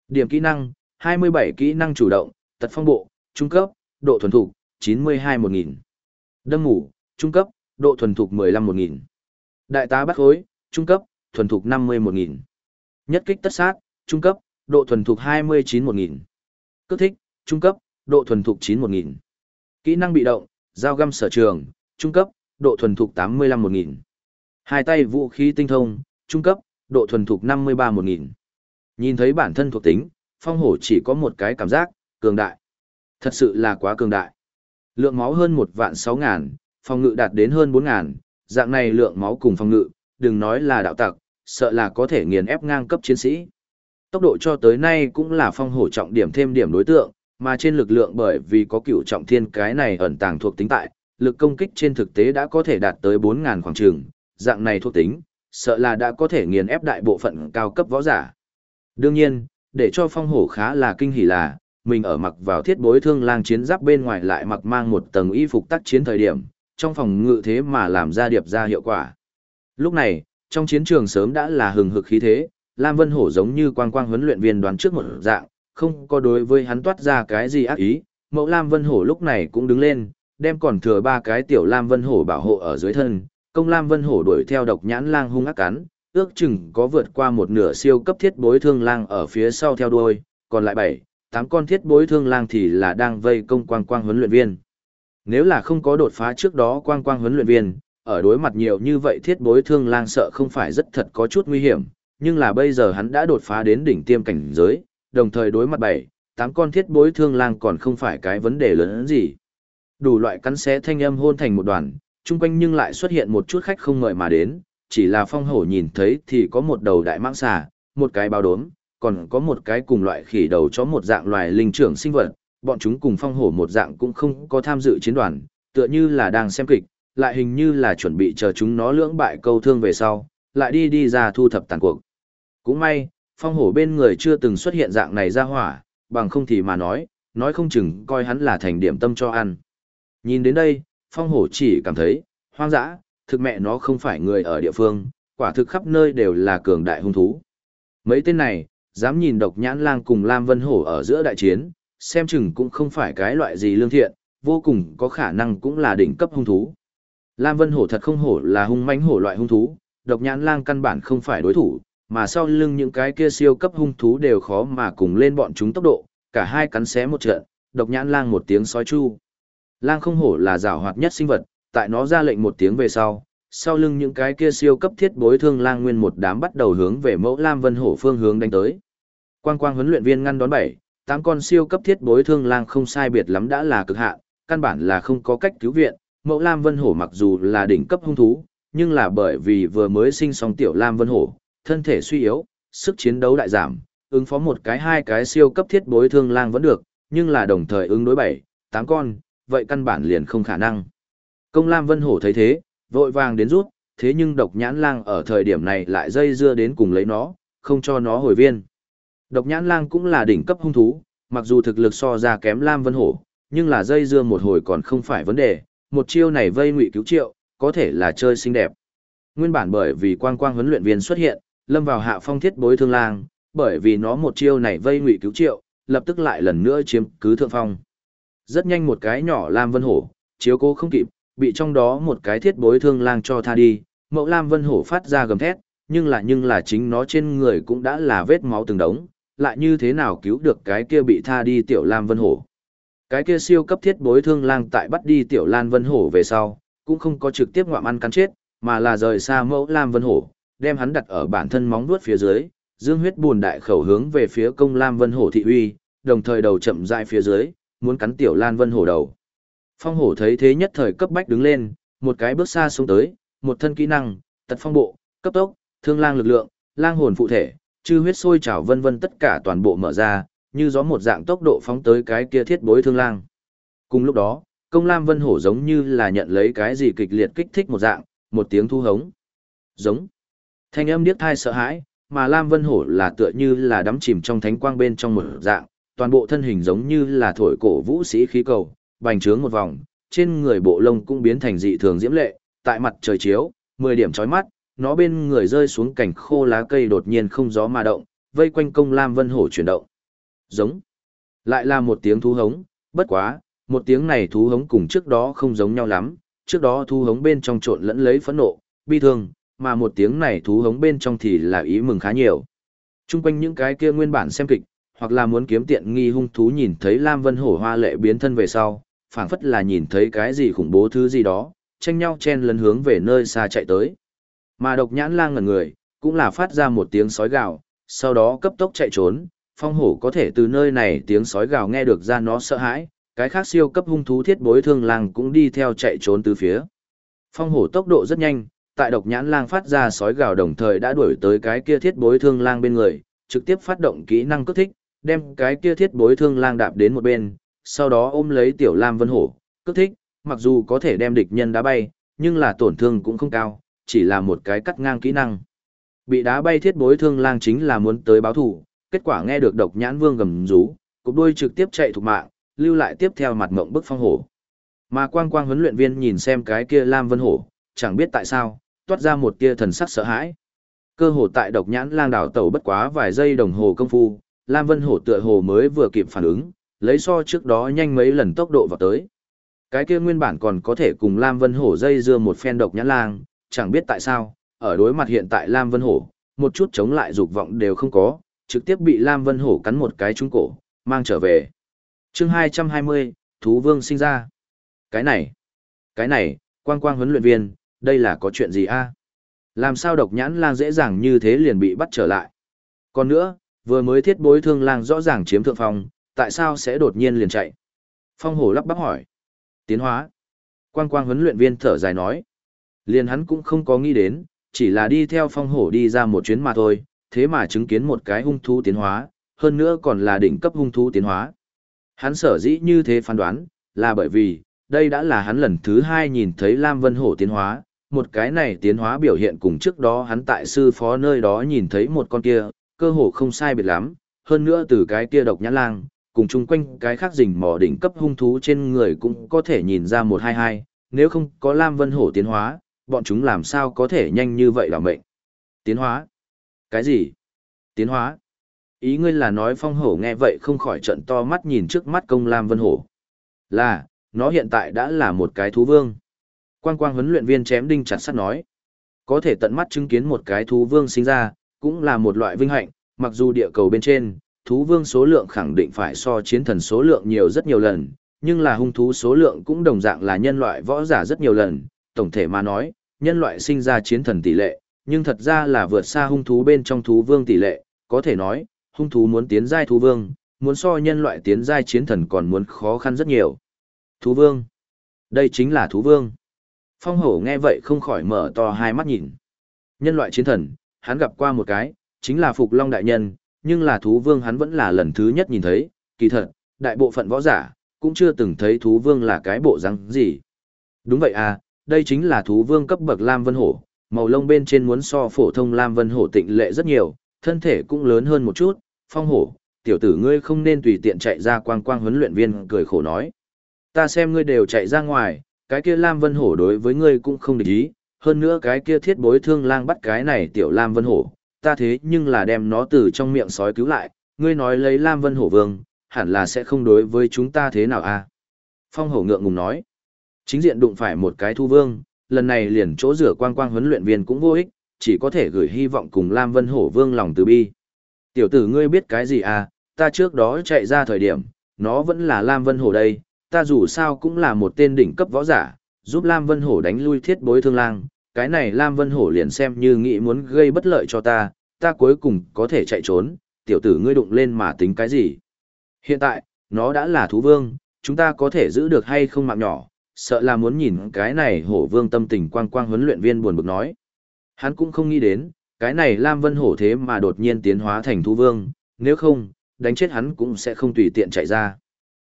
Speaker 1: Điểm kỹ năng, 27 kỹ năng chủ động, tật phong bộ, trung cấp, độ thuần thục, 92-1000. Đâm ngủ, trung cấp, độ thuần thục 15-1000. Đại tá bắt khối, trung cấp, thuần thục 50-1000. Nhất kích tất sát, trung cấp, độ thuần thục 29-1000. Cước thích, trung cấp, độ thuần thục 9-1000. Kỹ năng bị động, dao găm sở trường, trung cấp, độ thuần thục 85-1000. Hai tay vũ khí tinh thông, trung cấp, độ thuần thục 53-1000. Nhìn thấy bản thân thuộc tính, phong hổ chỉ có một cái cảm giác, cường đại. Thật sự là quá cường đại. Lượng máu hơn một vạn sáu ngàn, phòng ngự đạt đến hơn bốn ngàn, dạng này lượng máu cùng phòng ngự, đừng nói là đạo tặc, sợ là có thể nghiền ép ngang cấp chiến sĩ. Tốc độ cho tới nay cũng là phong hổ trọng điểm thêm điểm đối tượng, mà trên lực lượng bởi vì có cựu trọng thiên cái này ẩn tàng thuộc tính tại, lực công kích trên thực tế đã có thể đạt tới 4.000 khoảng trường, dạng này thuộc tính, sợ là đã có thể nghiền ép đại bộ phận cao cấp võ giả. Đương nhiên, để cho phong hổ khá là kinh hỉ là, mình ở mặc vào thiết bối thương lang chiến giáp bên ngoài lại mặc mang một tầng y phục tác chiến thời điểm, trong phòng ngự thế mà làm ra điệp ra hiệu quả. Lúc này, trong chiến trường sớm đã là hừng hực khí thế, Lam Vân Hổ giống như quang quang huấn luyện viên đoán trước một dạng, không có đối với hắn toát ra cái gì ác ý, mẫu Lam Vân Hổ lúc này cũng đứng lên, đem còn thừa ba cái tiểu Lam Vân Hổ bảo hộ ở dưới thân, công Lam Vân Hổ đuổi theo độc nhãn lang hung ác cắn, ước chừng có vượt qua một nửa siêu cấp thiết bối thương lang ở phía sau theo đuôi, còn lại bảy, tám con thiết bối thương lang thì là đang vây công quang quang huấn luyện viên. Nếu là không có đột phá trước đó quang quang huấn luyện viên, ở đối mặt nhiều như vậy thiết bối thương lang sợ không phải rất thật có chút nguy hiểm, nhưng là bây giờ hắn đã đột phá đến đỉnh tiêm cảnh giới, đồng thời đối mặt bảy, tám con thiết bối thương lang còn không phải cái vấn đề lớn gì. Đủ loại cắn xé thanh âm hôn thành một đoàn, chung quanh nhưng lại xuất hiện một chút khách không mời mà đến, chỉ là phong hổ nhìn thấy thì có một đầu đại mãng xà, một cái bao đốm, còn có một cái cùng loại khỉ đầu chó một dạng loài linh trưởng sinh vật, bọn chúng cùng phong hổ một dạng cũng không có tham dự chiến đoàn, tựa như là đang xem kịch, lại hình như là chuẩn bị chờ chúng nó lưỡng bại câu thương về sau, lại đi đi ra thu thập tàn cuộc. Cũng may, phong hổ bên người chưa từng xuất hiện dạng này ra hỏa, bằng không thì mà nói, nói không chừng coi hắn là thành điểm tâm cho ăn. Nhìn đến đây, phong hổ chỉ cảm thấy, hoang dã, thực mẹ nó không phải người ở địa phương, quả thực khắp nơi đều là cường đại hung thú. Mấy tên này, dám nhìn độc nhãn lang cùng Lam Vân Hổ ở giữa đại chiến, xem chừng cũng không phải cái loại gì lương thiện, vô cùng có khả năng cũng là đỉnh cấp hung thú. Lam Vân Hổ thật không hổ là hung mãnh hổ loại hung thú, độc nhãn lang căn bản không phải đối thủ, mà sau lưng những cái kia siêu cấp hung thú đều khó mà cùng lên bọn chúng tốc độ, cả hai cắn xé một trận, độc nhãn lang một tiếng sói chu. Lang không hổ là rào hoạt nhất sinh vật, tại nó ra lệnh một tiếng về sau, sau lưng những cái kia siêu cấp thiết bối thương lang nguyên một đám bắt đầu hướng về mẫu Lam Vân Hổ phương hướng đánh tới. Quang quang huấn luyện viên ngăn đón bảy, tám con siêu cấp thiết bối thương lang không sai biệt lắm đã là cực hạn, căn bản là không có cách cứu viện, mẫu Lam Vân Hổ mặc dù là đỉnh cấp hung thú, nhưng là bởi vì vừa mới sinh xong tiểu Lam Vân Hổ, thân thể suy yếu, sức chiến đấu đại giảm, ứng phó một cái hai cái siêu cấp thiết bối thương lang vẫn được, nhưng là đồng thời ứng đối bảy, tám con, vậy căn bản liền không khả năng. Công Lam Vân Hổ thấy thế, vội vàng đến rút, thế nhưng độc nhãn lang ở thời điểm này lại dây dưa đến cùng lấy nó, không cho nó hồi viên. Độc nhãn lang cũng là đỉnh cấp hung thú, mặc dù thực lực so ra kém Lam Vân Hổ, nhưng là dây dưa một hồi còn không phải vấn đề, một chiêu này vây ngụy cứu triệu, có thể là chơi xinh đẹp. Nguyên bản bởi vì quang quang huấn luyện viên xuất hiện, lâm vào hạ phong thiết bối thương lang, bởi vì nó một chiêu này vây ngụy cứu triệu, lập tức lại lần nữa chiếm cứ thượng phong. Rất nhanh một cái nhỏ Lam Vân Hổ, chiếu cố không kịp, bị trong đó một cái thiết bối thương lang cho tha đi, mẫu Lam Vân Hổ phát ra gầm thét, nhưng là nhưng là chính nó trên người cũng đã là vết máu từng đống, lại như thế nào cứu được cái kia bị tha đi tiểu Lam Vân Hổ. Cái kia siêu cấp thiết bối thương lang tại bắt đi tiểu lan Vân Hổ về sau, cũng không có trực tiếp ngoạm ăn cắn chết, mà là rời xa mẫu Lam Vân Hổ, đem hắn đặt ở bản thân móng vuốt phía dưới, dương huyết buồn đại khẩu hướng về phía công Lam Vân Hổ thị uy, đồng thời đầu chậm rãi phía dưới, muốn cắn tiểu lan Vân Hổ đầu. Phong hổ thấy thế nhất thời cấp bách đứng lên, một cái bước xa xuống tới, một thân kỹ năng, tật phong bộ, cấp tốc, thương lang lực lượng, lang hồn phụ thể, chư huyết sôi trào vân vân tất cả toàn bộ mở ra, như gió một dạng tốc độ phóng tới cái kia thiết bối thương lang. Cùng lúc đó, công lam vân hổ giống như là nhận lấy cái gì kịch liệt kích thích một dạng, một tiếng thu hống. Giống. Thanh âm điếc thai sợ hãi, mà Lam Vân Hổ là tựa như là đắm chìm trong thánh quang bên trong một dạng, toàn bộ thân hình giống như là thổi cổ vũ sĩ khí cầu, bành trướng một vòng, trên người bộ lông cũng biến thành dị thường diễm lệ, tại mặt trời chiếu, 10 điểm chói mắt, nó bên người rơi xuống cảnh khô lá cây đột nhiên không gió mà động, vây quanh công Lam Vân Hổ chuyển động. Giống. Lại là một tiếng thú hống, bất quá, một tiếng này thú hống cùng trước đó không giống nhau lắm, trước đó thú hống bên trong trộn lẫn lấy phẫn nộ, bi thương, mà một tiếng này thú hống bên trong thì là ý mừng khá nhiều. Trung quanh những cái kia nguyên bản xem kịch, hoặc là muốn kiếm tiện nghi hung thú nhìn thấy Lam Vân Hổ hoa lệ biến thân về sau, phảng phất là nhìn thấy cái gì khủng bố thứ gì đó, tranh nhau chen lấn hướng về nơi xa chạy tới. Mà độc nhãn lang ngẩn người, cũng là phát ra một tiếng sói gào, sau đó cấp tốc chạy trốn, phong hổ có thể từ nơi này tiếng sói gào nghe được ra nó sợ hãi, cái khác siêu cấp hung thú thiết bối thương lang cũng đi theo chạy trốn từ phía. Phong hổ tốc độ rất nhanh, tại độc nhãn lang phát ra sói gào đồng thời đã đuổi tới cái kia thiết bối thương lang bên người, trực tiếp phát động kỹ năng cất thích, đem cái kia thiết bối thương lang đạp đến một bên, sau đó ôm lấy tiểu lam vân hổ, cước thích, mặc dù có thể đem địch nhân đá bay, nhưng là tổn thương cũng không cao, chỉ là một cái cắt ngang kỹ năng. Bị đá bay thiết bối thương lang chính là muốn tới báo thủ, kết quả nghe được độc nhãn vương gầm rú, cục đuôi trực tiếp chạy thục mạng, lưu lại tiếp theo mặt mộng bức phong hổ. Mà quang quang huấn luyện viên nhìn xem cái kia lam vân hổ, chẳng biết tại sao, toát ra một tia thần sắc sợ hãi. Cơ hồ tại độc nhãn lang đảo tẩu bất quá vài giây đồng hồ công phu, Lam Vân Hổ tựa hồ mới vừa kịp phản ứng, lấy so trước đó nhanh mấy lần tốc độ vào tới. Cái kia nguyên bản còn có thể cùng Lam Vân Hổ dây dưa một phen độc nhãn lang, chẳng biết tại sao, ở đối mặt hiện tại Lam Vân Hổ, một chút chống lại dục vọng đều không có, trực tiếp bị Lam Vân Hổ cắn một cái trúng cổ, mang trở về. chương 220, Thú Vương sinh ra. Cái này, cái này, quang quang huấn luyện viên, đây là có chuyện gì a? Làm sao độc nhãn lang dễ dàng như thế liền bị bắt trở lại? Còn nữa, vừa mới thiết bối thương lang rõ ràng chiếm thượng phong, tại sao sẽ đột nhiên liền chạy? Phong hổ lắp bắp hỏi. Tiến hóa. Quang quang huấn luyện viên thở dài nói. Liền hắn cũng không có nghĩ đến, chỉ là đi theo phong hổ đi ra một chuyến mà thôi, thế mà chứng kiến một cái hung thú tiến hóa, hơn nữa còn là đỉnh cấp hung thú tiến hóa. Hắn sở dĩ như thế phán đoán, là bởi vì, đây đã là hắn lần thứ hai nhìn thấy Lam Vân Hổ tiến hóa, một cái này tiến hóa biểu hiện cùng trước đó hắn tại sư phó nơi đó nhìn thấy một con kia, cơ hồ không sai biệt lắm, hơn nữa từ cái kia độc nhãn lang, cùng chung quanh cái khác rình mò đỉnh cấp hung thú trên người cũng có thể nhìn ra một hai hai, nếu không có Lam Vân Hổ tiến hóa, bọn chúng làm sao có thể nhanh như vậy là mệnh. Tiến hóa? Cái gì? Tiến hóa? Ý ngươi là nói phong hổ nghe vậy không khỏi trận to mắt nhìn trước mắt công Lam Vân Hổ. Là, nó hiện tại đã là một cái thú vương. Quang quang huấn luyện viên chém đinh chặt sắt nói. Có thể tận mắt chứng kiến một cái thú vương sinh ra, cũng là một loại vinh hạnh, mặc dù địa cầu bên trên, thú vương số lượng khẳng định phải so chiến thần số lượng nhiều rất nhiều lần, nhưng là hung thú số lượng cũng đồng dạng là nhân loại võ giả rất nhiều lần, tổng thể mà nói, nhân loại sinh ra chiến thần tỷ lệ, nhưng thật ra là vượt xa hung thú bên trong thú vương tỷ lệ, có thể nói, hung thú muốn tiến giai thú vương, muốn so nhân loại tiến giai chiến thần còn muốn khó khăn rất nhiều. Thú vương. Đây chính là thú vương. Phong hổ nghe vậy không khỏi mở to hai mắt nhìn. Nhân loại chiến thần, hắn gặp qua một cái, chính là Phục Long Đại Nhân, nhưng là thú vương hắn vẫn là lần thứ nhất nhìn thấy, kỳ thật, đại bộ phận võ giả, cũng chưa từng thấy thú vương là cái bộ răng gì. Đúng vậy à, đây chính là thú vương cấp bậc Lam Vân Hổ, màu lông bên trên muốn so phổ thông Lam Vân Hổ tịnh lệ rất nhiều, thân thể cũng lớn hơn một chút, phong hổ, tiểu tử ngươi không nên tùy tiện chạy ra quang quang huấn luyện viên cười khổ nói. Ta xem ngươi đều chạy ra ngoài, cái kia Lam Vân Hổ đối với ngươi cũng không để ý, hơn nữa cái kia thiết bối thương lang bắt cái này tiểu Lam Vân Hổ, ta thế nhưng là đem nó từ trong miệng sói cứu lại, ngươi nói lấy Lam Vân Hổ vương, hẳn là sẽ không đối với chúng ta thế nào à? Phong Hổ ngượng ngùng nói, chính diện đụng phải một cái thu vương, lần này liền chỗ rửa quang quang huấn luyện viên cũng vô ích, chỉ có thể gửi hy vọng cùng Lam Vân Hổ vương lòng từ bi. Tiểu tử ngươi biết cái gì à, ta trước đó chạy ra thời điểm, nó vẫn là Lam Vân Hổ đây, ta dù sao cũng là một tên đỉnh cấp võ giả, giúp Lam Vân Hổ đánh lui thiết bối thương lang, cái này Lam Vân Hổ liền xem như nghĩ muốn gây bất lợi cho ta, ta cuối cùng có thể chạy trốn, tiểu tử ngươi đụng lên mà tính cái gì. Hiện tại, nó đã là thú vương, chúng ta có thể giữ được hay không mạng nhỏ, sợ là muốn nhìn cái này hổ vương tâm tình quang quang huấn luyện viên buồn bực nói. Hắn cũng không nghĩ đến, cái này Lam Vân Hổ thế mà đột nhiên tiến hóa thành thú vương, nếu không, đánh chết hắn cũng sẽ không tùy tiện chạy ra.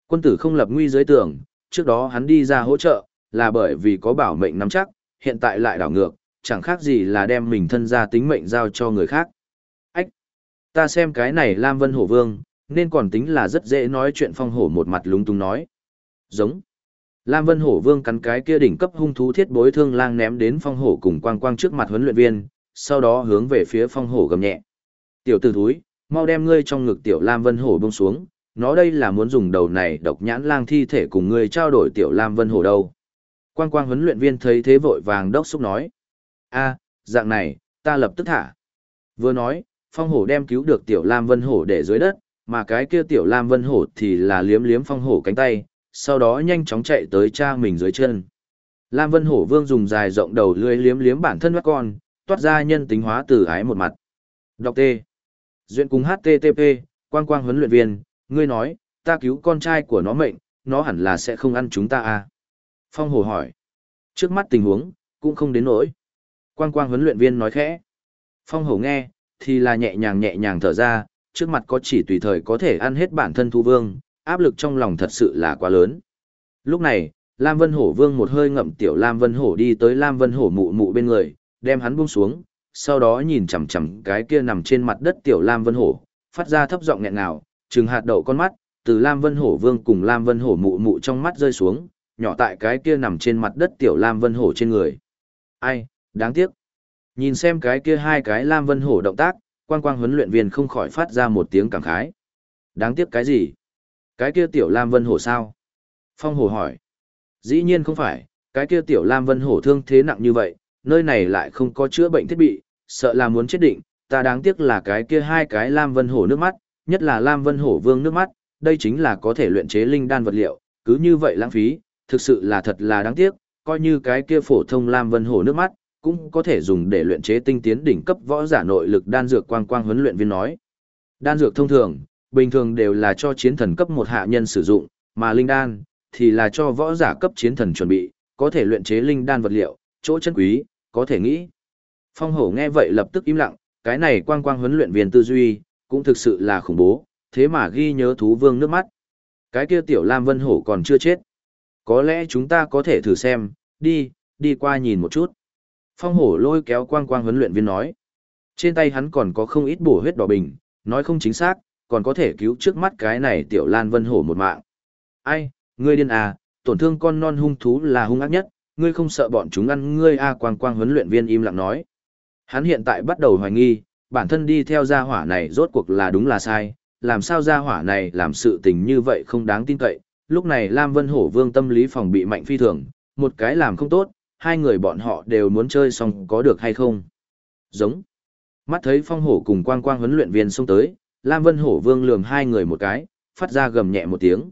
Speaker 1: Quân tử không lập nguy dưới tường, trước đó hắn đi ra hỗ trợ, là bởi vì có bảo mệnh nắm chắc, hiện tại lại đảo ngược, chẳng khác gì là đem mình thân ra tính mệnh giao cho người khác. Ách! Ta xem cái này Lam Vân Hổ Vương, nên còn tính là rất dễ nói chuyện phong hổ một mặt lúng túng nói. Giống! Lam Vân Hổ Vương cắn cái kia đỉnh cấp hung thú thiết bối thương lang ném đến phong hổ cùng quang quang trước mặt huấn luyện viên, sau đó hướng về phía phong hổ gầm nhẹ. Tiểu tử thúi, mau đem ngươi trong ngực tiểu Lam Vân Hổ buông xuống, nó đây là muốn dùng đầu này độc nhãn lang thi thể cùng ngươi trao đổi tiểu Lam Vân Hổ đâu. Quang quang huấn luyện viên thấy thế vội vàng đốc xúc nói. a dạng này, ta lập tức thả. Vừa nói, phong hổ đem cứu được tiểu Lam Vân Hổ để dưới đất, mà cái kia tiểu Lam Vân Hổ thì là liếm liếm phong hổ cánh tay, sau đó nhanh chóng chạy tới cha mình dưới chân. Lam Vân Hổ Vương dùng dài rộng đầu lưỡi liếm liếm bản thân mắt con, toát ra nhân tính hóa từ ái một mặt. Đọc T. Duyện cùng HTTP, quang quang huấn luyện viên, ngươi nói, ta cứu con trai của nó mệnh, nó hẳn là sẽ không ăn chúng ta à. Phong Hổ hỏi. Trước mắt tình huống, cũng không đến nỗi. Quang quang huấn luyện viên nói khẽ. Phong Hổ nghe, thì là nhẹ nhàng nhẹ nhàng thở ra, trước mặt có chỉ tùy thời có thể ăn hết bản thân thu vương, áp lực trong lòng thật sự là quá lớn. Lúc này, Lam Vân Hổ Vương một hơi ngậm tiểu Lam Vân Hổ đi tới Lam Vân Hổ mụ mụ bên người, đem hắn buông xuống, sau đó nhìn chằm chằm cái kia nằm trên mặt đất tiểu Lam Vân Hổ, phát ra thấp giọng nghẹn ngào, trừng hạt đậu con mắt, từ Lam Vân Hổ Vương cùng Lam Vân Hổ mụ mụ trong mắt rơi xuống, nhỏ tại cái kia nằm trên mặt đất tiểu Lam Vân Hổ trên người. Ai, đáng tiếc. Nhìn xem cái kia hai cái Lam Vân Hổ động tác, quang quang huấn luyện viên không khỏi phát ra một tiếng cảm khái. Đáng tiếc cái gì? Cái kia tiểu Lam Vân Hổ sao? Phong Hổ hỏi. Dĩ nhiên không phải, cái kia tiểu Lam Vân Hổ thương thế nặng như vậy, nơi này lại không có chữa bệnh thiết bị, sợ là muốn chết định, ta đáng tiếc là cái kia hai cái Lam Vân Hổ nước mắt, nhất là Lam Vân Hổ vương nước mắt, đây chính là có thể luyện chế linh đan vật liệu, cứ như vậy lãng phí, thực sự là thật là đáng tiếc, coi như cái kia phổ thông Lam Vân Hổ nước mắt, cũng có thể dùng để luyện chế tinh tiến đỉnh cấp võ giả nội lực đan dược quang quang huấn luyện viên nói. Đan dược thông thường, bình thường đều là cho chiến thần cấp một hạ nhân sử dụng, mà linh đan thì là cho võ giả cấp chiến thần chuẩn bị, có thể luyện chế linh đan vật liệu, chỗ chân quý, có thể nghĩ. Phong hổ nghe vậy lập tức im lặng, cái này quang quang huấn luyện viên tư duy, cũng thực sự là khủng bố, thế mà ghi nhớ thú vương nước mắt. Cái kia tiểu Lam Vân Hổ còn chưa chết. Có lẽ chúng ta có thể thử xem, đi, đi qua nhìn một chút. Phong hổ lôi kéo quang quang huấn luyện viên nói. Trên tay hắn còn có không ít bổ huyết đỏ bình, nói không chính xác, còn có thể cứu trước mắt cái này tiểu Lan Vân Hổ một mạng. Ai, ngươi điên à, tổn thương con non hung thú là hung ác nhất, ngươi không sợ bọn chúng ăn ngươi à quang quang huấn luyện viên im lặng nói. Hắn hiện tại bắt đầu hoài nghi, bản thân đi theo gia hỏa này rốt cuộc là đúng là sai, làm sao gia hỏa này làm sự tình như vậy không đáng tin cậy. Lúc này Lam Vân Hổ Vương tâm lý phòng bị mạnh phi thường, một cái làm không tốt, hai người bọn họ đều muốn chơi xong có được hay không. Giống. Mắt thấy phong hổ cùng quang quang huấn luyện viên xông tới, Lam Vân Hổ Vương lườm hai người một cái, phát ra gầm nhẹ một tiếng.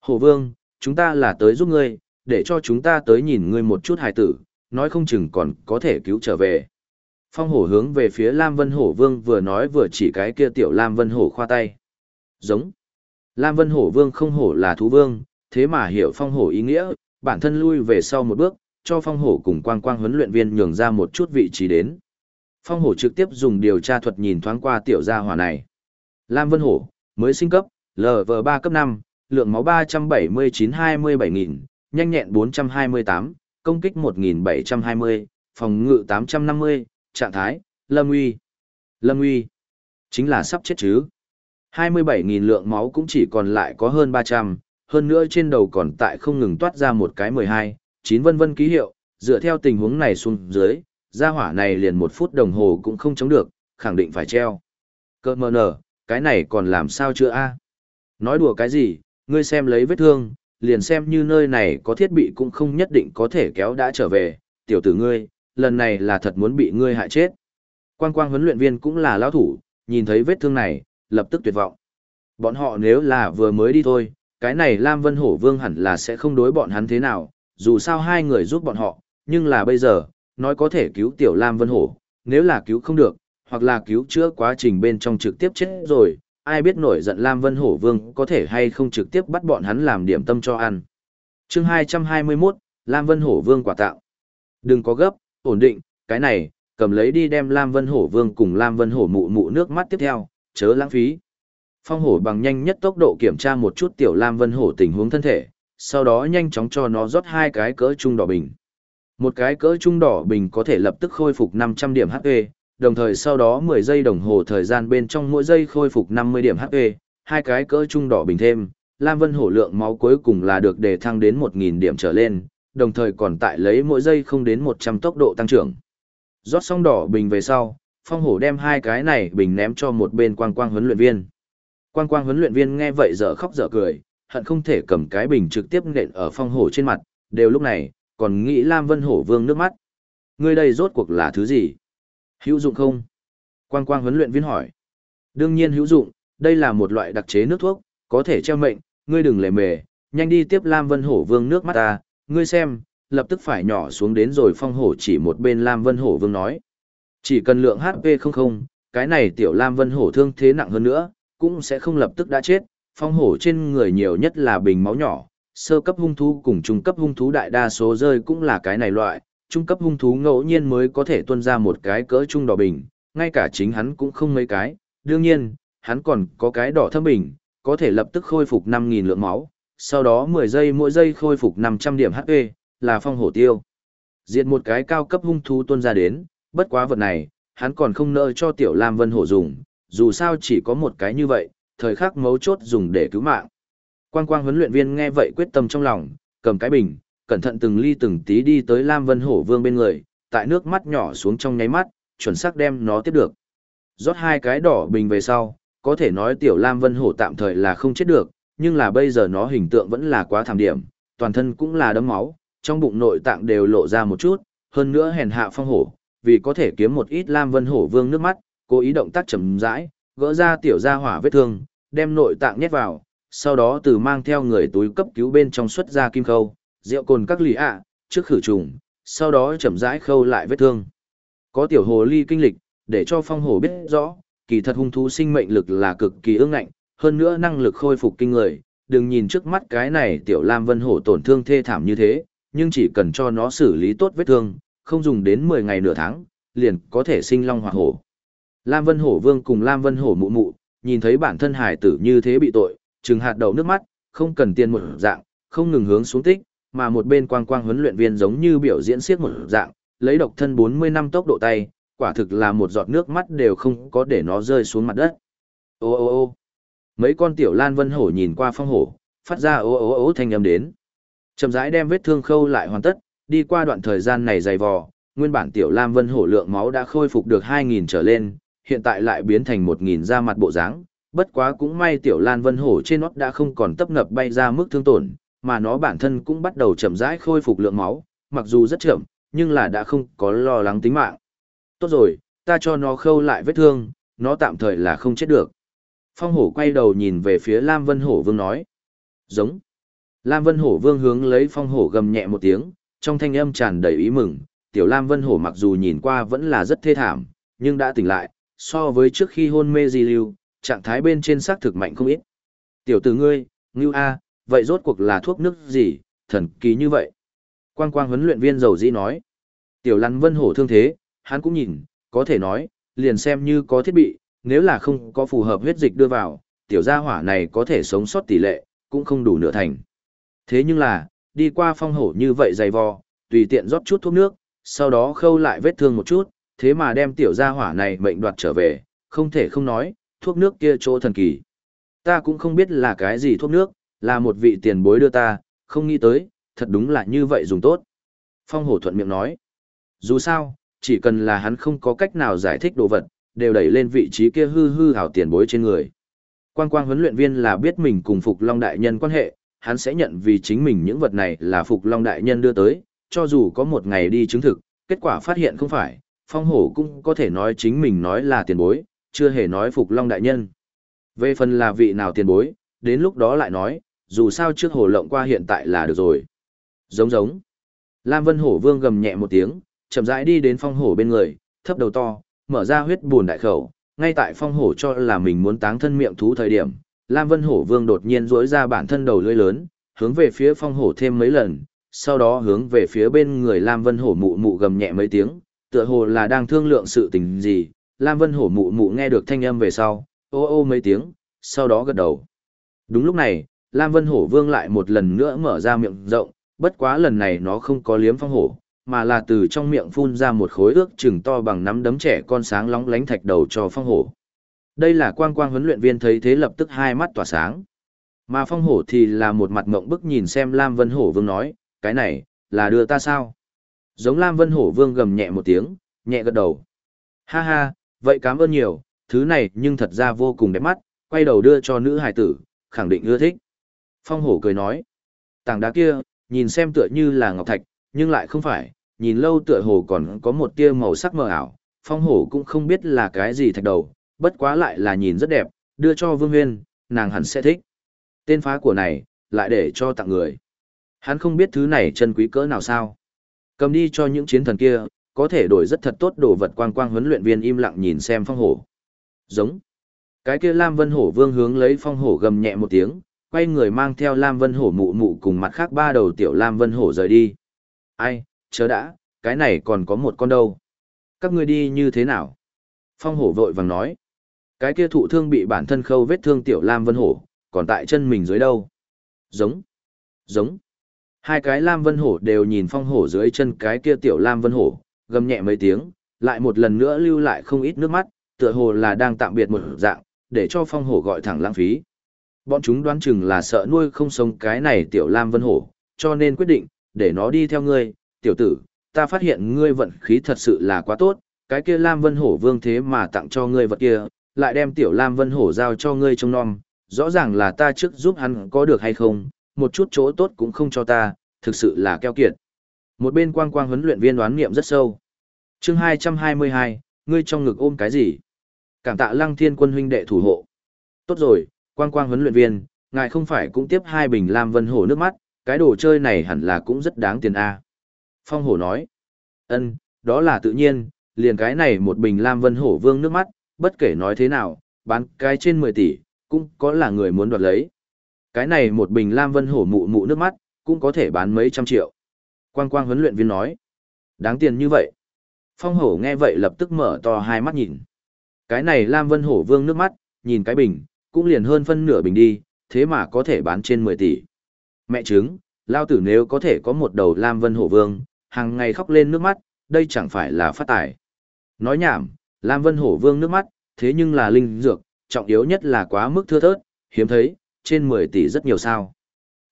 Speaker 1: Hổ Vương, chúng ta là tới giúp ngươi, để cho chúng ta tới nhìn ngươi một chút hài tử, nói không chừng còn có thể cứu trở về. Phong hổ hướng về phía Lam Vân Hổ Vương vừa nói vừa chỉ cái kia tiểu Lam Vân Hổ khoa tay. Giống. Lam Vân Hổ Vương không hổ là thú vương, thế mà hiểu phong hổ ý nghĩa, bản thân lui về sau một bước, cho phong hổ cùng quang quang huấn luyện viên nhường ra một chút vị trí đến. Phong hổ trực tiếp dùng điều tra thuật nhìn thoáng qua tiểu gia hỏa này. Lam Vân Hổ, mới sinh cấp, LV3 cấp 5, lượng máu 379-27.000, nhanh nhẹn 428, công kích 1720, phòng ngự 850, trạng thái, Lâm Uy. Lâm Uy, chính là sắp chết chứ. 27.000 lượng máu cũng chỉ còn lại có hơn 300, hơn nữa trên đầu còn tại không ngừng toát ra một cái 12, 9 vân vân ký hiệu, dựa theo tình huống này xuống dưới, gia hỏa này liền một phút đồng hồ cũng không chống được, khẳng định phải treo. Cơ mờ nở, cái này còn làm sao chưa a? Nói đùa cái gì, ngươi xem lấy vết thương, liền xem như nơi này có thiết bị cũng không nhất định có thể kéo đã trở về, tiểu tử ngươi, lần này là thật muốn bị ngươi hại chết. Quang quang huấn luyện viên cũng là lão thủ, nhìn thấy vết thương này, lập tức tuyệt vọng. Bọn họ nếu là vừa mới đi thôi, cái này Lam Vân Hổ Vương hẳn là sẽ không đối bọn hắn thế nào, dù sao hai người giúp bọn họ, nhưng là bây giờ, nói có thể cứu tiểu Lam Vân Hổ, nếu là cứu không được, hoặc là cứu chữa quá trình bên trong trực tiếp chết rồi, ai biết nổi giận Lam Vân Hổ Vương có thể hay không trực tiếp bắt bọn hắn làm điểm tâm cho ăn. chương 221, Lam Vân Hổ Vương quả tạo. Đừng có gấp, ổn định, cái này, cầm lấy đi đem Lam Vân Hổ Vương cùng Lam Vân Hổ mụ mụ nước mắt tiếp theo, chớ lãng phí. Phong hổ bằng nhanh nhất tốc độ kiểm tra một chút tiểu Lam Vân Hổ tình huống thân thể, sau đó nhanh chóng cho nó rót hai cái cỡ trung đỏ bình. Một cái cỡ trung đỏ bình có thể lập tức khôi phục 500 điểm HP, đồng thời sau đó 10 giây đồng hồ thời gian bên trong mỗi giây khôi phục 50 điểm HP, hai cái cỡ trung đỏ bình thêm, Lam Vân Hổ lượng máu cuối cùng là được đề thăng đến 1.000 điểm trở lên, đồng thời còn tại lấy mỗi giây không đến 100 tốc độ tăng trưởng. Rót xong đỏ bình về sau, Phong Hổ đem hai cái này bình ném cho một bên quang quang huấn luyện viên. Quang quang huấn luyện viên nghe vậy dở khóc dở cười, hận không thể cầm cái bình trực tiếp nện ở Phong Hổ trên mặt, đều lúc này, còn nghĩ Lam Vân Hổ vương nước mắt. Ngươi đây rốt cuộc là thứ gì? Hữu dụng không? Quang quang huấn luyện viên hỏi. Đương nhiên hữu dụng, đây là một loại đặc chế nước thuốc, có thể treo mệnh, ngươi đừng lề mề, nhanh đi tiếp Lam Vân Hổ vương nước mắt ta, ngươi xem, lập tức phải nhỏ xuống đến rồi phong hổ chỉ một bên Lam Vân Hổ vương nói. Chỉ cần lượng HP không không, cái này tiểu Lam Vân Hổ thương thế nặng hơn nữa, cũng sẽ không lập tức đã chết, phong hổ trên người nhiều nhất là bình máu nhỏ, sơ cấp hung thú cùng trung cấp hung thú đại đa số rơi cũng là cái này loại, trung cấp hung thú ngẫu nhiên mới có thể tuân ra một cái cỡ trung đỏ bình, ngay cả chính hắn cũng không mấy cái, đương nhiên, hắn còn có cái đỏ thâm bình, có thể lập tức khôi phục 5.000 lượng máu, sau đó 10 giây mỗi giây khôi phục 500 điểm HP, là phong hổ tiêu. Diệt một cái cao cấp hung thú tuân ra đến, bất quá vật này, hắn còn không nợ cho tiểu Lam Vân Hổ dùng, dù sao chỉ có một cái như vậy, thời khắc mấu chốt dùng để cứu mạng. Quang quang huấn luyện viên nghe vậy quyết tâm trong lòng, cầm cái bình, cẩn thận từng ly từng tí đi tới Lam Vân Hổ Vương bên người, tại nước mắt nhỏ xuống trong nháy mắt, chuẩn xác đem nó tiếp được. Rót hai cái đỏ bình về sau, có thể nói tiểu Lam Vân Hổ tạm thời là không chết được, nhưng là bây giờ nó hình tượng vẫn là quá thảm điểm, toàn thân cũng là đấm máu, trong bụng nội tạng đều lộ ra một chút, hơn nữa hèn hạ phong hổ, vì có thể kiếm một ít Lam Vân Hổ Vương nước mắt, cố ý động tác chậm rãi, gỡ ra tiểu gia hỏa vết thương, đem nội tạng nhét vào, sau đó từ mang theo người túi cấp cứu bên trong xuất ra kim khâu, rượu cồn các lì ạ, trước khử trùng, sau đó chậm rãi khâu lại vết thương. Có tiểu hồ ly kinh lịch, để cho phong hổ biết rõ, kỳ thật hung thú sinh mệnh lực là cực kỳ ương ngạnh, hơn nữa năng lực khôi phục kinh người, đừng nhìn trước mắt cái này tiểu lam vân hổ tổn thương thê thảm như thế, nhưng chỉ cần cho nó xử lý tốt vết thương, không dùng đến 10 ngày nửa tháng, liền có thể sinh long hoặc hổ. Lam Vân Hổ Vương cùng Lam Vân Hổ mụ mụ, nhìn thấy bản thân hải tử như thế bị tội, trừng hạt đầu nước mắt, không cần tiền một dạng, không ngừng hướng xuống tích, mà một bên quang quang huấn luyện viên giống như biểu diễn siết một dạng, lấy độc thân 40 năm tốc độ tay, quả thực là một giọt nước mắt đều không có để nó rơi xuống mặt đất. Ô ô ô mấy con tiểu lan vân hổ nhìn qua phong hổ, phát ra ô ô ô thanh âm đến. Chậm rãi đem vết thương khâu lại hoàn tất, đi qua đoạn thời gian này dày vò, nguyên bản tiểu lam vân hổ lượng máu đã khôi phục được 2.000 trở lên, hiện tại lại biến thành 1.000 ra mặt bộ dáng. Bất quá cũng may tiểu lan vân hổ trên nó đã không còn tấp ngập bay ra mức thương tổn, mà nó bản thân cũng bắt đầu chậm rãi khôi phục lượng máu, mặc dù rất chậm, nhưng là đã không có lo lắng tính mạng. Tốt rồi, ta cho nó khâu lại vết thương, nó tạm thời là không chết được. Phong hổ quay đầu nhìn về phía Lam Vân Hổ Vương nói. Giống. Lam Vân Hổ Vương hướng lấy phong hổ gầm nhẹ một tiếng, trong thanh âm tràn đầy ý mừng. Tiểu Lam Vân Hổ mặc dù nhìn qua vẫn là rất thê thảm, nhưng đã tỉnh lại, so với trước khi hôn mê di lưu, trạng thái bên trên xác thực mạnh không ít. Tiểu tử ngươi, ngưu A, vậy rốt cuộc là thuốc nước gì, thần kỳ như vậy. Quang quang huấn luyện viên dầu dĩ nói. Tiểu lam Vân Hổ thương thế, hắn cũng nhìn, có thể nói, liền xem như có thiết bị, nếu là không có phù hợp huyết dịch đưa vào, tiểu gia hỏa này có thể sống sót tỷ lệ, cũng không đủ nửa thành. Thế nhưng là, đi qua phong hổ như vậy dày vò, tùy tiện rót chút thuốc nước, sau đó khâu lại vết thương một chút, thế mà đem tiểu gia hỏa này mệnh đoạt trở về, không thể không nói, thuốc nước kia chỗ thần kỳ. Ta cũng không biết là cái gì thuốc nước, là một vị tiền bối đưa ta, không nghĩ tới, thật đúng là như vậy dùng tốt. Phong hổ thuận miệng nói, dù sao, chỉ cần là hắn không có cách nào giải thích đồ vật, đều đẩy lên vị trí kia hư hư hảo tiền bối trên người. Quang quang huấn luyện viên là biết mình cùng Phục Long Đại Nhân quan hệ, hắn sẽ nhận vì chính mình những vật này là Phục Long Đại Nhân đưa tới, cho dù có một ngày đi chứng thực, kết quả phát hiện không phải, phong hổ cũng có thể nói chính mình nói là tiền bối, chưa hề nói Phục Long Đại Nhân. Về phần là vị nào tiền bối, đến lúc đó lại nói, dù sao trước hồ lộng qua hiện tại là được rồi. Giống giống. Lam Vân Hổ Vương gầm nhẹ một tiếng, chậm rãi đi đến phong hổ bên người, thấp đầu to, mở ra huyết buồn đại khẩu, ngay tại phong hổ cho là mình muốn táng thân miệng thú thời điểm, Lam Vân Hổ Vương đột nhiên rỗi ra bản thân đầu lưỡi lớn, hướng về phía phong hổ thêm mấy lần, sau đó hướng về phía bên người Lam Vân Hổ mụ mụ gầm nhẹ mấy tiếng, tựa hồ là đang thương lượng sự tình gì, Lam Vân Hổ mụ mụ nghe được thanh âm về sau, ô ô mấy tiếng, sau đó gật đầu. Đúng lúc này, Lam Vân Hổ Vương lại một lần nữa mở ra miệng rộng, bất quá lần này nó không có liếm phong hổ, mà là từ trong miệng phun ra một khối ước chừng to bằng nắm đấm trẻ con sáng lóng lánh thạch đầu cho phong hổ. Đây là quang quang huấn luyện viên thấy thế lập tức hai mắt tỏa sáng. Mà phong hổ thì là một mặt mộng bức nhìn xem Lam Vân Hổ Vương nói, cái này, là đưa ta sao? Giống Lam Vân Hổ Vương gầm nhẹ một tiếng, nhẹ gật đầu. Ha ha, vậy cảm ơn nhiều, thứ này nhưng thật ra vô cùng đẹp mắt, quay đầu đưa cho nữ hải tử, khẳng định ưa thích. Phong hổ cười nói, tảng đá kia, nhìn xem tựa như là ngọc thạch, nhưng lại không phải, nhìn lâu tựa hồ còn có một tia màu sắc mờ ảo, phong hổ cũng không biết là cái gì thạch đầu, bất quá lại là nhìn rất đẹp, đưa cho Vương Huyên, nàng hẳn sẽ thích. Tên phá của này, lại để cho tặng người. Hắn không biết thứ này chân quý cỡ nào sao. Cầm đi cho những chiến thần kia, có thể đổi rất thật tốt đồ vật quang quang huấn luyện viên im lặng nhìn xem phong hổ. Giống. Cái kia Lam Vân Hổ vương hướng lấy phong hổ gầm nhẹ một tiếng, quay người mang theo Lam Vân Hổ mụ mụ cùng mặt khác ba đầu tiểu Lam Vân Hổ rời đi. Ai, chớ đã, cái này còn có một con đâu. Các ngươi đi như thế nào? Phong hổ vội vàng nói. Cái kia thụ thương bị bản thân khâu vết thương tiểu Lam Vân Hổ, còn tại chân mình dưới đâu? Giống. Giống. Hai cái Lam Vân Hổ đều nhìn phong hổ dưới chân cái kia tiểu Lam Vân Hổ, gầm nhẹ mấy tiếng, lại một lần nữa lưu lại không ít nước mắt, tựa hồ là đang tạm biệt một dạng, để cho phong hổ gọi thẳng lãng phí. Bọn chúng đoán chừng là sợ nuôi không sống cái này tiểu Lam Vân Hổ, cho nên quyết định, để nó đi theo ngươi, tiểu tử, ta phát hiện ngươi vận khí thật sự là quá tốt, cái kia Lam Vân Hổ vương thế mà tặng cho ngươi vật kia, lại đem tiểu Lam Vân Hổ giao cho ngươi trông nom, rõ ràng là ta trước giúp hắn có được hay không, một chút chỗ tốt cũng không cho ta, thực sự là keo kiệt. Một bên quang quang huấn luyện viên đoán nghiệm rất sâu. chương 222, ngươi trong ngực ôm cái gì? Cảm tạ lăng thiên quân huynh đệ thủ hộ. Tốt rồi, quang quang huấn luyện viên, ngài không phải cũng tiếp hai bình lam vân hổ nước mắt, cái đồ chơi này hẳn là cũng rất đáng tiền a Phong hổ nói. ân đó là tự nhiên, liền cái này một bình lam vân hổ vương nước mắt, bất kể nói thế nào, bán cái trên 10 tỷ, cũng có là người muốn đoạt lấy. Cái này một bình lam vân hổ mụ mụ nước mắt, cũng có thể bán mấy trăm triệu. Quang quang huấn luyện viên nói. Đáng tiền như vậy. Phong hổ nghe vậy lập tức mở to hai mắt nhìn. Cái này Lam Vân Hổ Vương nước mắt, nhìn cái bình, cũng liền hơn phân nửa bình đi, thế mà có thể bán trên 10 tỷ. Mẹ chứng, lao tử nếu có thể có một đầu Lam Vân Hổ Vương, hàng ngày khóc lên nước mắt, đây chẳng phải là phát tài. Nói nhảm, Lam Vân Hổ Vương nước mắt, thế nhưng là linh dược, trọng yếu nhất là quá mức thưa thớt, hiếm thấy, trên 10 tỷ rất nhiều sao.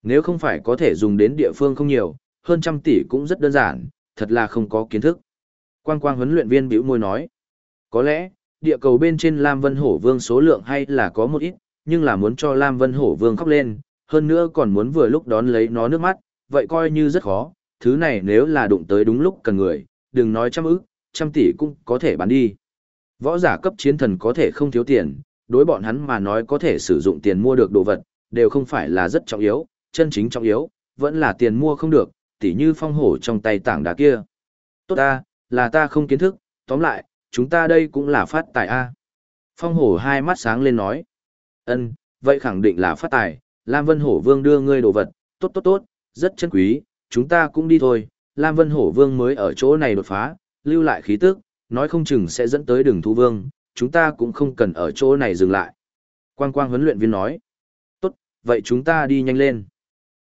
Speaker 1: Nếu không phải có thể dùng đến địa phương không nhiều, hơn trăm tỷ cũng rất đơn giản, thật là không có kiến thức. Quang quang huấn luyện viên bĩu môi nói, có lẽ, địa cầu bên trên Lam Vân Hổ Vương số lượng hay là có một ít, nhưng là muốn cho Lam Vân Hổ Vương khóc lên, hơn nữa còn muốn vừa lúc đón lấy nó nước mắt, vậy coi như rất khó, thứ này nếu là đụng tới đúng lúc cần người, đừng nói trăm ức, trăm tỷ cũng có thể bán đi. Võ giả cấp chiến thần có thể không thiếu tiền, đối bọn hắn mà nói có thể sử dụng tiền mua được đồ vật, đều không phải là rất trọng yếu, chân chính trọng yếu, vẫn là tiền mua không được, tỉ như phong hổ trong tay tảng đá kia. Tốt ta, là ta không kiến thức, tóm lại, chúng ta đây cũng là phát tài a. Phong hổ hai mắt sáng lên nói. ân vậy khẳng định là phát tài, Lam Vân Hổ Vương đưa ngươi đồ vật, tốt tốt tốt, rất chân quý, chúng ta cũng đi thôi, Lam Vân Hổ Vương mới ở chỗ này đột phá, lưu lại khí tức, nói không chừng sẽ dẫn tới đường thu vương, chúng ta cũng không cần ở chỗ này dừng lại. Quang quang huấn luyện viên nói. Tốt, vậy chúng ta đi nhanh lên.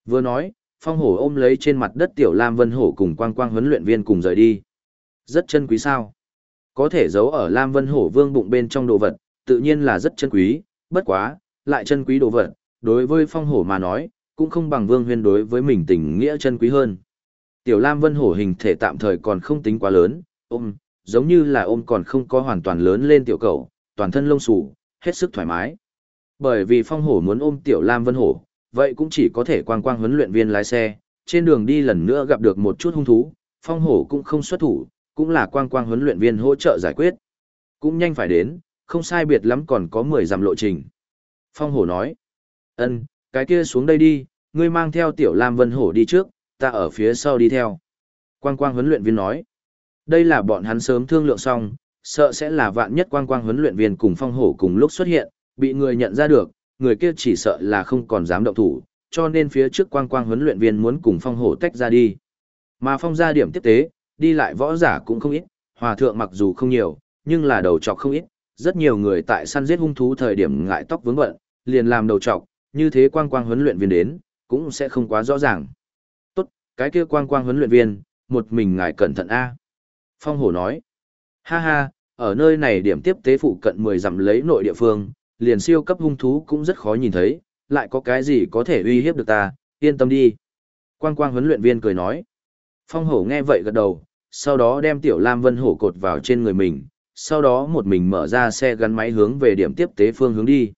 Speaker 1: Vừa nói, phong hổ ôm lấy trên mặt đất tiểu Lam Vân Hổ cùng quang quang huấn luyện viên cùng rời đi. Rất chân quý sao. Có thể giấu ở Lam Vân Hổ vương bụng bên trong đồ vật, tự nhiên là rất chân quý, bất quá, lại chân quý đồ vật, đối với phong hổ mà nói, cũng không bằng vương huyên đối với mình tình nghĩa chân quý hơn. Tiểu Lam Vân Hổ hình thể tạm thời còn không tính quá lớn, ôm, giống như là ôm còn không có hoàn toàn lớn lên tiểu cầu, toàn thân lông xù, hết sức thoải mái. Bởi vì phong hổ muốn ôm tiểu Lam Vân Hổ, vậy cũng chỉ có thể quang quang huấn luyện viên lái xe, trên đường đi lần nữa gặp được một chút hung thú, phong hổ cũng không xuất thủ, cũng là quang quang huấn luyện viên hỗ trợ giải quyết. Cũng nhanh phải đến, không sai biệt lắm còn có 10 dặm lộ trình. Phong hổ nói, ân, cái kia xuống đây đi, ngươi mang theo tiểu Lam Vân Hổ đi trước, ta ở phía sau đi theo. Quang quang huấn luyện viên nói, đây là bọn hắn sớm thương lượng xong, sợ sẽ là vạn nhất quang quang huấn luyện viên cùng phong hổ cùng lúc xuất hiện, bị người nhận ra được, người kia chỉ sợ là không còn dám động thủ, cho nên phía trước quang quang huấn luyện viên muốn cùng phong hổ tách ra đi. Mà phong ra điểm tiếp tế, đi lại võ giả cũng không ít, hòa thượng mặc dù không nhiều, nhưng là đầu trọc không ít, rất nhiều người tại săn giết hung thú thời điểm ngại tóc vướng bận, liền làm đầu trọc, như thế quang quang huấn luyện viên đến, cũng sẽ không quá rõ ràng. Tốt, cái kia quang quang huấn luyện viên, một mình ngài cẩn thận a. Phong hổ nói, ha ha, ở nơi này điểm tiếp tế phụ cận 10 dặm lấy nội địa phương, liền siêu cấp hung thú cũng rất khó nhìn thấy, lại có cái gì có thể uy hiếp được ta, yên tâm đi. Quang quang huấn luyện viên cười nói. Phong hổ nghe vậy gật đầu, sau đó đem tiểu lam vân hổ cột vào trên người mình, sau đó một mình mở ra xe gắn máy hướng về điểm tiếp tế phương hướng đi.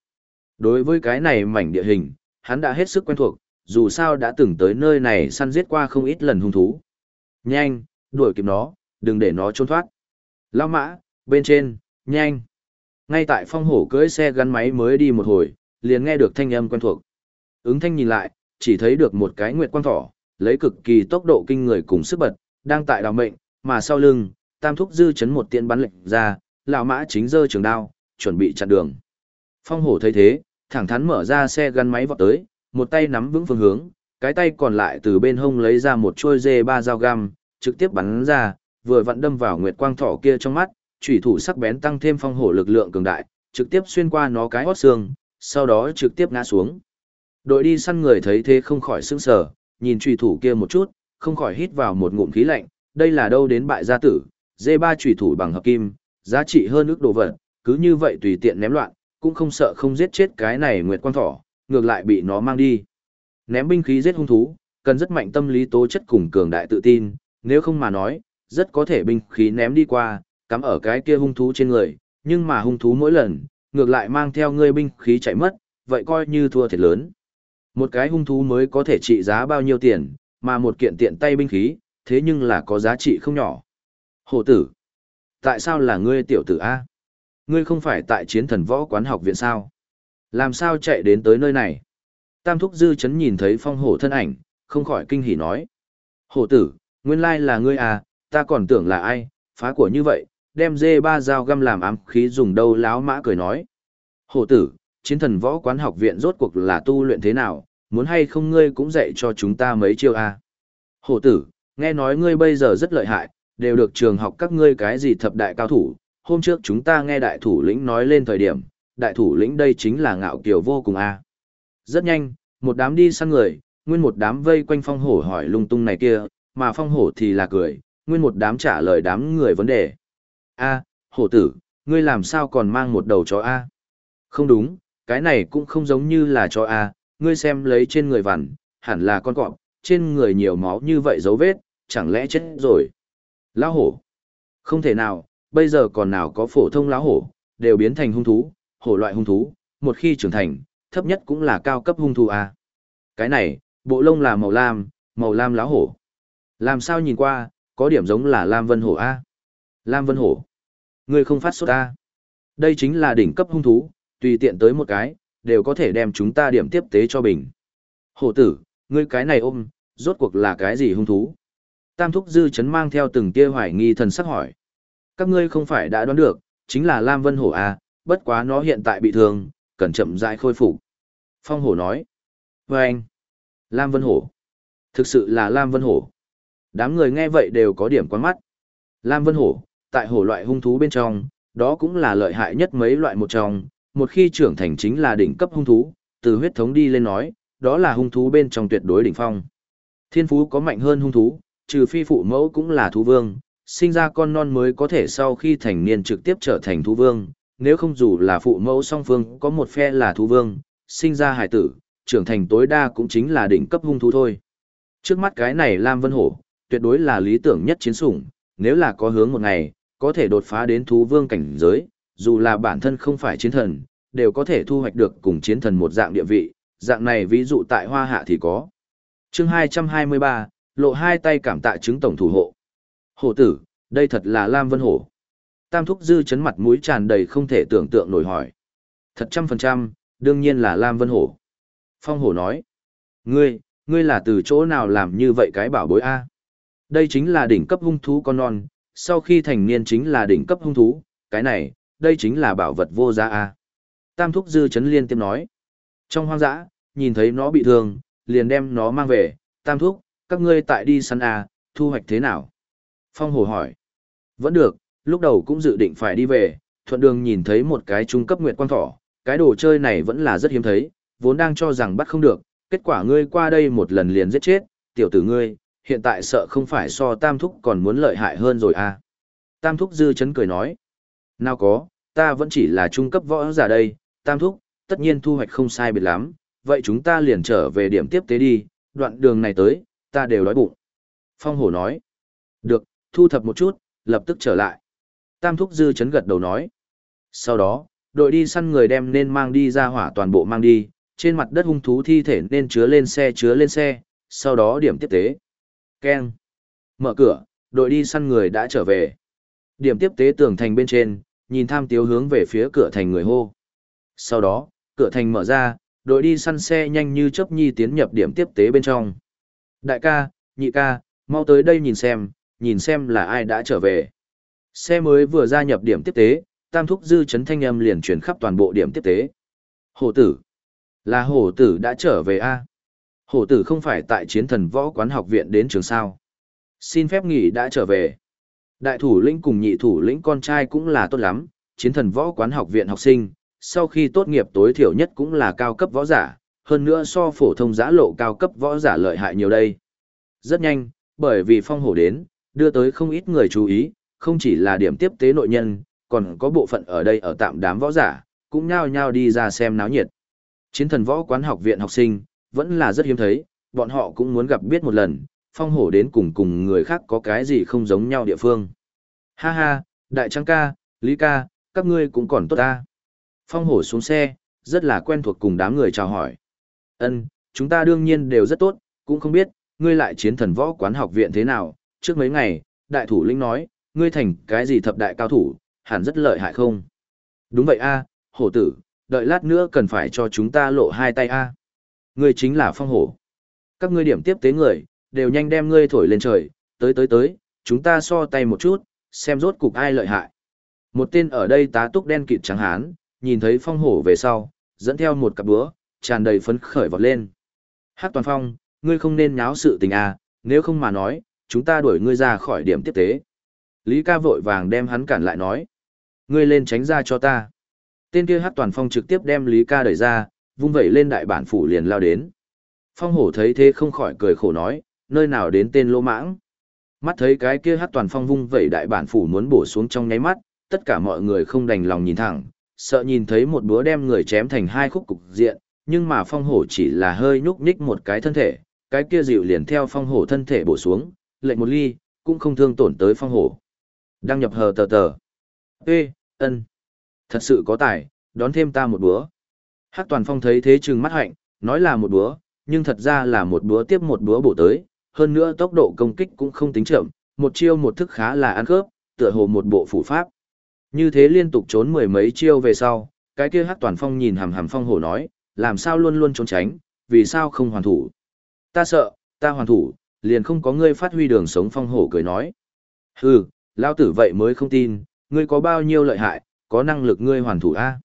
Speaker 1: Đối với cái này mảnh địa hình, hắn đã hết sức quen thuộc, dù sao đã từng tới nơi này săn giết qua không ít lần hung thú. Nhanh, đuổi kịp nó, đừng để nó trốn thoát. Lao mã, bên trên, nhanh. Ngay tại phong hổ cưỡi xe gắn máy mới đi một hồi, liền nghe được thanh âm quen thuộc. Ứng thanh nhìn lại, chỉ thấy được một cái nguyệt quang thỏ, lấy cực kỳ tốc độ kinh người cùng sức bật, đang tại đào mệnh, mà sau lưng, tam thúc dư chấn một tiện bắn lệnh ra, lão mã chính giơ trường đao, chuẩn bị chặn đường. Phong hổ thấy thế, thẳng thắn mở ra xe gắn máy vọt tới, một tay nắm vững phương hướng, cái tay còn lại từ bên hông lấy ra một chuôi dê ba dao găm, trực tiếp bắn ra, vừa vặn đâm vào nguyệt quang thỏ kia trong mắt, chủy thủ sắc bén tăng thêm phong hổ lực lượng cường đại, trực tiếp xuyên qua nó cái hót xương, sau đó trực tiếp ngã xuống. Đội đi săn người thấy thế không khỏi sững sờ, nhìn chủy thủ kia một chút, không khỏi hít vào một ngụm khí lạnh, đây là đâu đến bại gia tử, dê ba chủy thủ bằng hợp kim, giá trị hơn ước đồ vật, cứ như vậy tùy tiện ném loạn, cũng không sợ không giết chết cái này nguyệt quang thỏ, ngược lại bị nó mang đi. Ném binh khí giết hung thú, cần rất mạnh tâm lý tố chất cùng cường đại tự tin, nếu không mà nói, rất có thể binh khí ném đi qua, cắm ở cái kia hung thú trên người, nhưng mà hung thú mỗi lần, ngược lại mang theo ngươi binh khí chạy mất, vậy coi như thua thiệt lớn. Một cái hung thú mới có thể trị giá bao nhiêu tiền, mà một kiện tiện tay binh khí, thế nhưng là có giá trị không nhỏ. Hổ tử, tại sao là ngươi tiểu tử A? Ngươi không phải tại chiến thần võ quán học viện sao? Làm sao chạy đến tới nơi này? Tam thúc dư chấn nhìn thấy phong hổ thân ảnh, không khỏi kinh hỉ nói. Hổ tử, nguyên lai là ngươi à, ta còn tưởng là ai, phá của như vậy, đem dê ba dao găm làm ám khí dùng đâu láo mã cười nói. Hổ tử, chiến thần võ quán học viện rốt cuộc là tu luyện thế nào, muốn hay không ngươi cũng dạy cho chúng ta mấy chiêu a à? Hổ tử, nghe nói ngươi bây giờ rất lợi hại, đều được trường học các ngươi cái gì thập đại cao thủ, hôm trước chúng ta nghe đại thủ lĩnh nói lên thời điểm, đại thủ lĩnh đây chính là ngạo kiều vô cùng a. Rất nhanh, một đám đi săn người, nguyên một đám vây quanh phong hổ hỏi lung tung này kia, mà phong hổ thì là cười, nguyên một đám trả lời đám người vấn đề. A, hổ tử, ngươi làm sao còn mang một đầu chó A? Không đúng, cái này cũng không giống như là chó A, ngươi xem lấy trên người vằn, hẳn là con cọp, trên người nhiều máu như vậy dấu vết, chẳng lẽ chết rồi. Lão hổ. Không thể nào, bây giờ còn nào có phổ thông lão hổ, đều biến thành hung thú, hổ loại hung thú, một khi trưởng thành, thấp nhất cũng là cao cấp hung thú A. Cái này, bộ lông là màu lam, màu lam lão hổ. Làm sao nhìn qua, có điểm giống là Lam Vân Hổ A. Lam Vân Hổ. Ngươi không phát sốt A. Đây chính là đỉnh cấp hung thú, tùy tiện tới một cái, đều có thể đem chúng ta điểm tiếp tế cho bình. Hổ tử, ngươi cái này ôm, rốt cuộc là cái gì hung thú? Tam thúc dư chấn mang theo từng tia hoài nghi thần sắc hỏi. Các ngươi không phải đã đoán được, chính là Lam Vân Hổ A, bất quá nó hiện tại bị thương, cần chậm rãi khôi phục. Phong Hổ nói. Và anh, Lam Vân Hổ. Thực sự là Lam Vân Hổ. Đám người nghe vậy đều có điểm quan mắt. Lam Vân Hổ, tại hổ loại hung thú bên trong, đó cũng là lợi hại nhất mấy loại một trong, một khi trưởng thành chính là đỉnh cấp hung thú, từ huyết thống đi lên nói, đó là hung thú bên trong tuyệt đối đỉnh phong. Thiên phú có mạnh hơn hung thú, trừ phi phụ mẫu cũng là thú vương, sinh ra con non mới có thể sau khi thành niên trực tiếp trở thành thú vương, nếu không dù là phụ mẫu song phương có một phe là thú vương, sinh ra hải tử, trưởng thành tối đa cũng chính là đỉnh cấp hung thú thôi. Trước mắt cái này Lam Vân Hổ, tuyệt đối là lý tưởng nhất chiến sủng, nếu là có hướng một ngày, có thể đột phá đến thú vương cảnh giới, dù là bản thân không phải chiến thần, đều có thể thu hoạch được cùng chiến thần một dạng địa vị, dạng này ví dụ tại Hoa Hạ thì có. Chương 223, lộ hai tay cảm tạ chứng tổng thủ hộ. Hổ tử, đây thật là Lam Vân Hổ. Tam Thúc Dư chấn mặt mũi tràn đầy không thể tưởng tượng nổi hỏi. Thật trăm phần trăm, đương nhiên là Lam Vân Hổ. Phong Hổ nói. Ngươi, ngươi là từ chỗ nào làm như vậy cái bảo bối A? Đây chính là đỉnh cấp hung thú con non, sau khi thành niên chính là đỉnh cấp hung thú, cái này, đây chính là bảo vật vô giá a. Tam thúc dư chấn liên tiếp nói. Trong hoang dã, nhìn thấy nó bị thương, liền đem nó mang về, tam thúc, các ngươi tại đi săn a, thu hoạch thế nào? Phong hồ hỏi. Vẫn được, lúc đầu cũng dự định phải đi về, thuận đường nhìn thấy một cái trung cấp nguyệt quang thỏ, cái đồ chơi này vẫn là rất hiếm thấy, vốn đang cho rằng bắt không được, kết quả ngươi qua đây một lần liền giết chết, tiểu tử ngươi, hiện tại sợ không phải so tam thúc còn muốn lợi hại hơn rồi à. Tam thúc dư chấn cười nói. Nào có, ta vẫn chỉ là trung cấp võ giả đây, tam thúc, tất nhiên thu hoạch không sai biệt lắm, vậy chúng ta liền trở về điểm tiếp tế đi, đoạn đường này tới, ta đều đói bụng. Phong hổ nói. Được, thu thập một chút, lập tức trở lại. Tam thúc dư chấn gật đầu nói. Sau đó, đội đi săn người đem nên mang đi ra hỏa toàn bộ mang đi, trên mặt đất hung thú thi thể nên chứa lên xe chứa lên xe, sau đó điểm tiếp tế. Keng. Mở cửa, đội đi săn người đã trở về. Điểm tiếp tế tường thành bên trên, nhìn tham tiếu hướng về phía cửa thành người hô. Sau đó, cửa thành mở ra, đội đi săn xe nhanh như chớp nhi tiến nhập điểm tiếp tế bên trong. Đại ca, nhị ca, mau tới đây nhìn xem, nhìn xem là ai đã trở về. Xe mới vừa gia nhập điểm tiếp tế, tam thúc dư chấn thanh âm liền chuyển khắp toàn bộ điểm tiếp tế. Hổ tử. Là hổ tử đã trở về a Hổ tử không phải tại chiến thần võ quán học viện đến trường sao. Xin phép nghỉ đã trở về. Đại thủ lĩnh cùng nhị thủ lĩnh con trai cũng là tốt lắm, chiến thần võ quán học viện học sinh, sau khi tốt nghiệp tối thiểu nhất cũng là cao cấp võ giả, hơn nữa so phổ thông giã lộ cao cấp võ giả lợi hại nhiều đây. Rất nhanh, bởi vì phong hổ đến, đưa tới không ít người chú ý, không chỉ là điểm tiếp tế nội nhân, còn có bộ phận ở đây ở tạm đám võ giả, cũng nhao nhao đi ra xem náo nhiệt. Chiến thần võ quán học viện học sinh, vẫn là rất hiếm thấy, bọn họ cũng muốn gặp biết một lần, phong hổ đến cùng cùng người khác có cái gì không giống nhau địa phương. Ha ha, đại trăng ca, lý ca, các ngươi cũng còn tốt ta. Phong hổ xuống xe, rất là quen thuộc cùng đám người chào hỏi. Ân, chúng ta đương nhiên đều rất tốt, cũng không biết, ngươi lại chiến thần võ quán học viện thế nào, trước mấy ngày, đại thủ lĩnh nói, ngươi thành cái gì thập đại cao thủ, hẳn rất lợi hại không? Đúng vậy a, hổ tử, đợi lát nữa cần phải cho chúng ta lộ hai tay a. Ngươi chính là phong hổ. Các ngươi điểm tiếp tế người, đều nhanh đem ngươi thổi lên trời, tới tới tới, chúng ta so tay một chút, xem rốt cục ai lợi hại. Một tên ở đây tá túc đen kịt trắng hán, nhìn thấy phong hổ về sau, dẫn theo một cặp búa, tràn đầy phấn khởi vọt lên. Hát toàn phong, ngươi không nên nháo sự tình à, nếu không mà nói, chúng ta đuổi ngươi ra khỏi điểm tiếp tế. Lý ca vội vàng đem hắn cản lại nói. Ngươi lên tránh ra cho ta. Tên kia hát toàn phong trực tiếp đem Lý ca đẩy ra, vung vẩy lên đại bản phủ liền lao đến. Phong hổ thấy thế không khỏi cười khổ nói, nơi nào đến tên lô mãng. Mắt thấy cái kia hát toàn phong vung vẩy đại bản phủ muốn bổ xuống trong nháy mắt, tất cả mọi người không đành lòng nhìn thẳng, sợ nhìn thấy một búa đem người chém thành hai khúc cục diện, nhưng mà phong hổ chỉ là hơi nhúc nhích một cái thân thể, cái kia dịu liền theo phong hổ thân thể bổ xuống, lệnh một ly, cũng không thương tổn tới phong hổ. Đăng nhập hờ tờ tờ. Ê, ân. Thật sự có tài, đón thêm ta một búa. Hắc toàn phong thấy thế chừng mắt hạnh, nói là một búa, nhưng thật ra là một búa tiếp một búa bổ tới, hơn nữa tốc độ công kích cũng không tính chậm, một chiêu một thức khá là ăn khớp, tựa hồ một bộ phủ pháp. Như thế liên tục trốn mười mấy chiêu về sau, cái kia Hắc toàn phong nhìn hằm hằm phong hổ nói, làm sao luôn luôn trốn tránh, vì sao không hoàn thủ. Ta sợ, ta hoàn thủ, liền không có ngươi phát huy đường sống phong hổ cười nói. Hừ, lao tử vậy mới không tin, ngươi có bao nhiêu lợi hại, có năng lực ngươi hoàn thủ a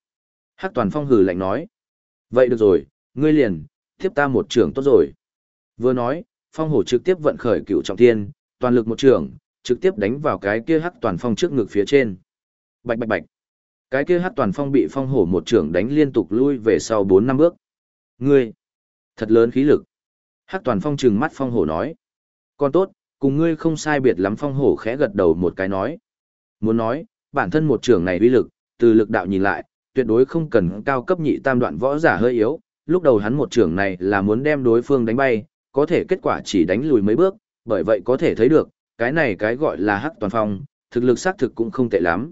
Speaker 1: Hắc toàn phong hừ lạnh nói. Vậy được rồi, ngươi liền, tiếp ta một trưởng tốt rồi. Vừa nói, phong hổ trực tiếp vận khởi cựu trọng thiên, toàn lực một trưởng, trực tiếp đánh vào cái kia hắc toàn phong trước ngực phía trên. Bạch bạch bạch. Cái kia hắc toàn phong bị phong hổ một trưởng đánh liên tục lui về sau 4 năm bước. Ngươi, thật lớn khí lực. Hắc toàn phong trừng mắt phong hổ nói. Còn tốt, cùng ngươi không sai biệt lắm phong hổ khẽ gật đầu một cái nói. Muốn nói, bản thân một trưởng này uy lực, từ lực đạo nhìn lại, tuyệt đối không cần cao cấp nhị tam đoạn võ giả hơi yếu, lúc đầu hắn một trưởng này là muốn đem đối phương đánh bay, có thể kết quả chỉ đánh lùi mấy bước, bởi vậy có thể thấy được, cái này cái gọi là hắc toàn phong, thực lực xác thực cũng không tệ lắm.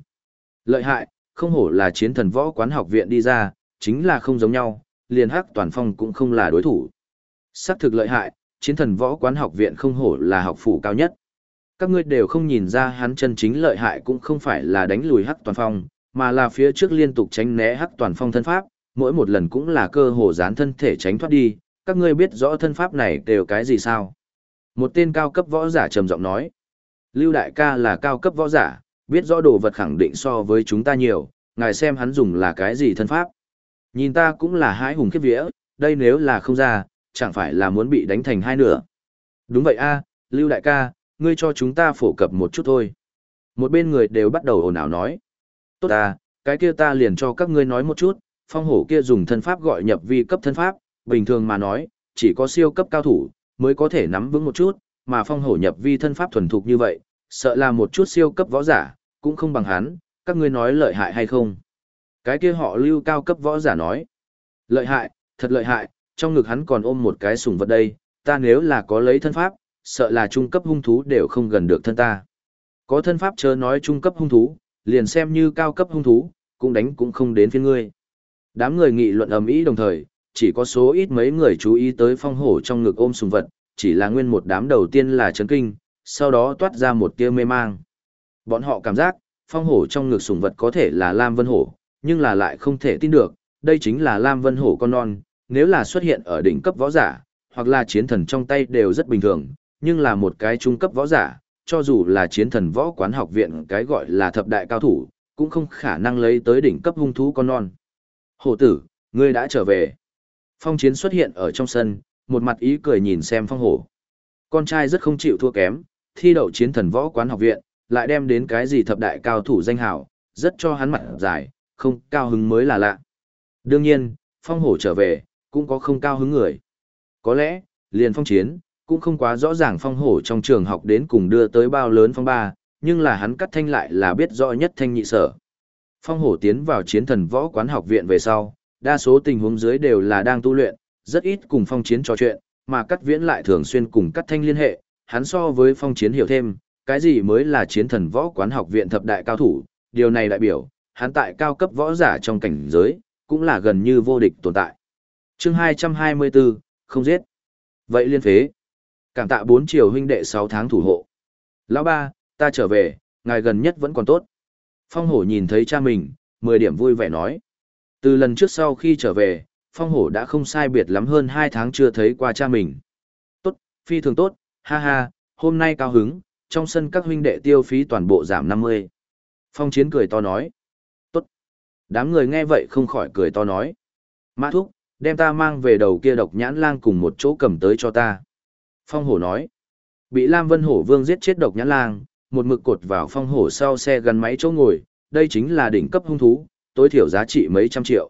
Speaker 1: Lợi hại, không hổ là chiến thần võ quán học viện đi ra, chính là không giống nhau, liền hắc toàn phong cũng không là đối thủ. Xác thực lợi hại, chiến thần võ quán học viện không hổ là học phủ cao nhất. Các ngươi đều không nhìn ra hắn chân chính lợi hại cũng không phải là đánh lùi hắc toàn phong, mà là phía trước liên tục tránh né hắc toàn phong thân pháp, mỗi một lần cũng là cơ hồ dán thân thể tránh thoát đi, các ngươi biết rõ thân pháp này đều cái gì sao? Một tên cao cấp võ giả trầm giọng nói. Lưu đại ca là cao cấp võ giả, biết rõ đồ vật khẳng định so với chúng ta nhiều, ngài xem hắn dùng là cái gì thân pháp. Nhìn ta cũng là hái hùng khiếp vía, đây nếu là không ra, chẳng phải là muốn bị đánh thành hai nửa. Đúng vậy a, Lưu đại ca, ngươi cho chúng ta phổ cập một chút thôi. Một bên người đều bắt đầu ồn ào nói. Tốt ta, cái kia ta liền cho các ngươi nói một chút, phong hổ kia dùng thân pháp gọi nhập vi cấp thân pháp, bình thường mà nói, chỉ có siêu cấp cao thủ mới có thể nắm vững một chút, mà phong hổ nhập vi thân pháp thuần thục như vậy, sợ là một chút siêu cấp võ giả, cũng không bằng hắn, các ngươi nói lợi hại hay không. Cái kia họ lưu cao cấp võ giả nói, lợi hại, thật lợi hại, trong ngực hắn còn ôm một cái sùng vật đây, ta nếu là có lấy thân pháp, sợ là trung cấp hung thú đều không gần được thân ta. Có thân pháp chớ nói trung cấp hung thú, liền xem như cao cấp hung thú, cũng đánh cũng không đến phiên ngươi. Đám người nghị luận ầm ĩ đồng thời, chỉ có số ít mấy người chú ý tới phong hổ trong ngực ôm sùng vật, chỉ là nguyên một đám đầu tiên là chấn kinh, sau đó toát ra một tia mê mang. Bọn họ cảm giác, phong hổ trong ngực sùng vật có thể là Lam Vân Hổ, nhưng là lại không thể tin được, đây chính là Lam Vân Hổ con non, nếu là xuất hiện ở đỉnh cấp võ giả, hoặc là chiến thần trong tay đều rất bình thường, nhưng là một cái trung cấp võ giả, cho dù là chiến thần võ quán học viện cái gọi là thập đại cao thủ, cũng không khả năng lấy tới đỉnh cấp hung thú con non. Hổ tử, ngươi đã trở về. Phong chiến xuất hiện ở trong sân, một mặt ý cười nhìn xem phong hổ. Con trai rất không chịu thua kém, thi đậu chiến thần võ quán học viện, lại đem đến cái gì thập đại cao thủ danh hào, rất cho hắn mặt dài, không cao hứng mới là lạ. Đương nhiên, phong hổ trở về, cũng có không cao hứng người. Có lẽ, liền phong chiến, cũng không quá rõ ràng phong hổ trong trường học đến cùng đưa tới bao lớn phong ba, nhưng là hắn cắt thanh lại là biết rõ nhất thanh nhị sở. Phong hổ tiến vào chiến thần võ quán học viện về sau, đa số tình huống dưới đều là đang tu luyện, rất ít cùng phong chiến trò chuyện, mà cắt viễn lại thường xuyên cùng cắt thanh liên hệ, hắn so với phong chiến hiểu thêm, cái gì mới là chiến thần võ quán học viện thập đại cao thủ, điều này đại biểu, hắn tại cao cấp võ giả trong cảnh giới, cũng là gần như vô địch tồn tại. chương 224, không giết. Vậy liên phế. Cảm tạ bốn triều huynh đệ 6 tháng thủ hộ. Lão ba, ta trở về, ngài gần nhất vẫn còn tốt. Phong hổ nhìn thấy cha mình, 10 điểm vui vẻ nói. Từ lần trước sau khi trở về, phong hổ đã không sai biệt lắm hơn 2 tháng chưa thấy qua cha mình. Tốt, phi thường tốt, ha ha, hôm nay cao hứng, trong sân các huynh đệ tiêu phí toàn bộ giảm 50. Phong chiến cười to nói. Tốt. Đám người nghe vậy không khỏi cười to nói. Mã thúc, đem ta mang về đầu kia độc nhãn lang cùng một chỗ cầm tới cho ta. Phong hổ nói. Bị Lam Vân Hổ Vương giết chết độc nhãn lang, một mực cột vào phong hổ sau xe gắn máy chỗ ngồi, đây chính là đỉnh cấp hung thú, tối thiểu giá trị mấy trăm triệu.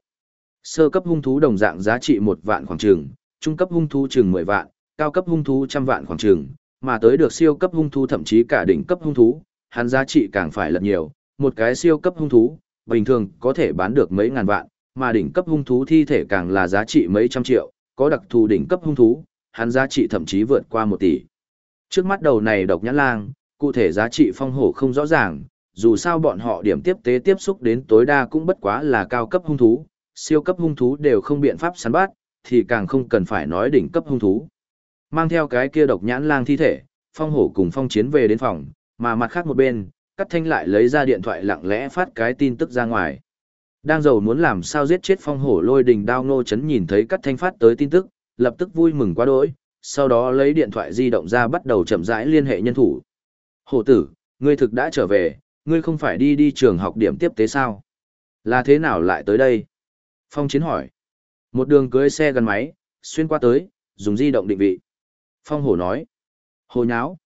Speaker 1: Sơ cấp hung thú đồng dạng giá trị một vạn khoảng trường, trung cấp hung thú chừng mười vạn, cao cấp hung thú trăm vạn khoảng trường, mà tới được siêu cấp hung thú thậm chí cả đỉnh cấp hung thú, hắn giá trị càng phải lật nhiều, một cái siêu cấp hung thú, bình thường có thể bán được mấy ngàn vạn, mà đỉnh cấp hung thú thi thể càng là giá trị mấy trăm triệu, có đặc thù đỉnh cấp hung thú, hắn giá trị thậm chí vượt qua một tỷ. Trước mắt đầu này độc nhãn lang, cụ thể giá trị phong hổ không rõ ràng, dù sao bọn họ điểm tiếp tế tiếp xúc đến tối đa cũng bất quá là cao cấp hung thú, siêu cấp hung thú đều không biện pháp săn bắt, thì càng không cần phải nói đỉnh cấp hung thú. Mang theo cái kia độc nhãn lang thi thể, phong hổ cùng phong chiến về đến phòng, mà mặt khác một bên, cắt thanh lại lấy ra điện thoại lặng lẽ phát cái tin tức ra ngoài. Đang giàu muốn làm sao giết chết phong hổ lôi đình đao ngô chấn nhìn thấy cắt thanh phát tới tin tức, lập tức vui mừng quá đỗi, sau đó lấy điện thoại di động ra bắt đầu chậm rãi liên hệ nhân thủ. Hổ tử, ngươi thực đã trở về, ngươi không phải đi đi trường học điểm tiếp tế sao? Là thế nào lại tới đây? Phong chiến hỏi. Một đường cưới xe gắn máy, xuyên qua tới, dùng di động định vị. Phong hổ nói. Hồ nháo.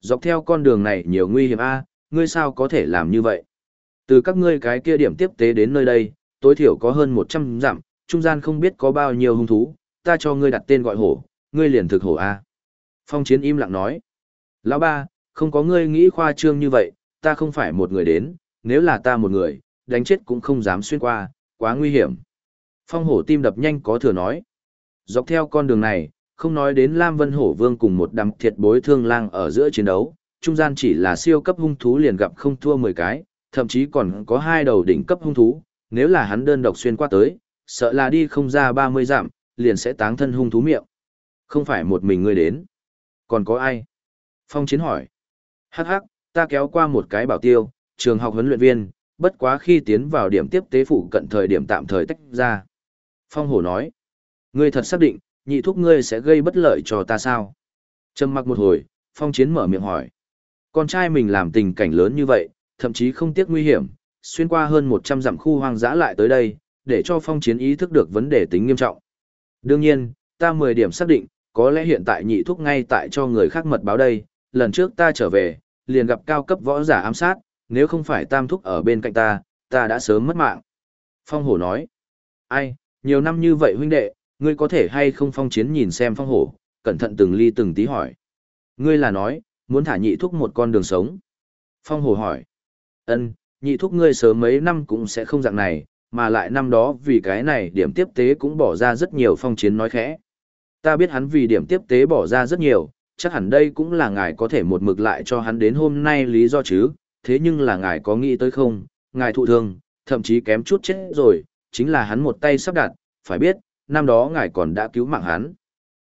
Speaker 1: Dọc theo con đường này nhiều nguy hiểm a, ngươi sao có thể làm như vậy? Từ các ngươi cái kia điểm tiếp tế đến nơi đây, tối thiểu có hơn 100 dặm, trung gian không biết có bao nhiêu hung thú, ta cho ngươi đặt tên gọi hổ, ngươi liền thực hổ a. Phong chiến im lặng nói. Lão ba, không có ngươi nghĩ khoa trương như vậy, ta không phải một người đến, nếu là ta một người, đánh chết cũng không dám xuyên qua, quá nguy hiểm. Phong hổ tim đập nhanh có thừa nói. Dọc theo con đường này, không nói đến Lam Vân Hổ Vương cùng một đám thiệt bối thương lang ở giữa chiến đấu, trung gian chỉ là siêu cấp hung thú liền gặp không thua 10 cái, thậm chí còn có hai đầu đỉnh cấp hung thú, nếu là hắn đơn độc xuyên qua tới, sợ là đi không ra 30 dặm, liền sẽ táng thân hung thú miệng. Không phải một mình ngươi đến. Còn có ai? Phong Chiến hỏi. Hắc hắc, ta kéo qua một cái bảo tiêu, trường học huấn luyện viên, bất quá khi tiến vào điểm tiếp tế phụ cận thời điểm tạm thời tách ra. Phong Hổ nói. Ngươi thật xác định, nhị thúc ngươi sẽ gây bất lợi cho ta sao? Trầm mặc một hồi, Phong Chiến mở miệng hỏi. Con trai mình làm tình cảnh lớn như vậy, thậm chí không tiếc nguy hiểm, xuyên qua hơn 100 dặm khu hoang dã lại tới đây, để cho Phong Chiến ý thức được vấn đề tính nghiêm trọng. Đương nhiên, ta 10 điểm xác định, có lẽ hiện tại nhị thúc ngay tại cho người khác mật báo đây, lần trước ta trở về, liền gặp cao cấp võ giả ám sát, nếu không phải tam thúc ở bên cạnh ta, ta đã sớm mất mạng. Phong hổ nói, ai, nhiều năm như vậy huynh đệ, ngươi có thể hay không phong chiến nhìn xem phong hổ, cẩn thận từng ly từng tí hỏi. Ngươi là nói, muốn thả nhị thúc một con đường sống. Phong hổ hỏi. ân nhị thúc ngươi sớm mấy năm cũng sẽ không dạng này, mà lại năm đó vì cái này điểm tiếp tế cũng bỏ ra rất nhiều phong chiến nói khẽ. Ta biết hắn vì điểm tiếp tế bỏ ra rất nhiều, chắc hẳn đây cũng là ngài có thể một mực lại cho hắn đến hôm nay lý do chứ, thế nhưng là ngài có nghĩ tới không, ngài thụ thương, thậm chí kém chút chết rồi, chính là hắn một tay sắp đặt, phải biết, năm đó ngài còn đã cứu mạng hắn.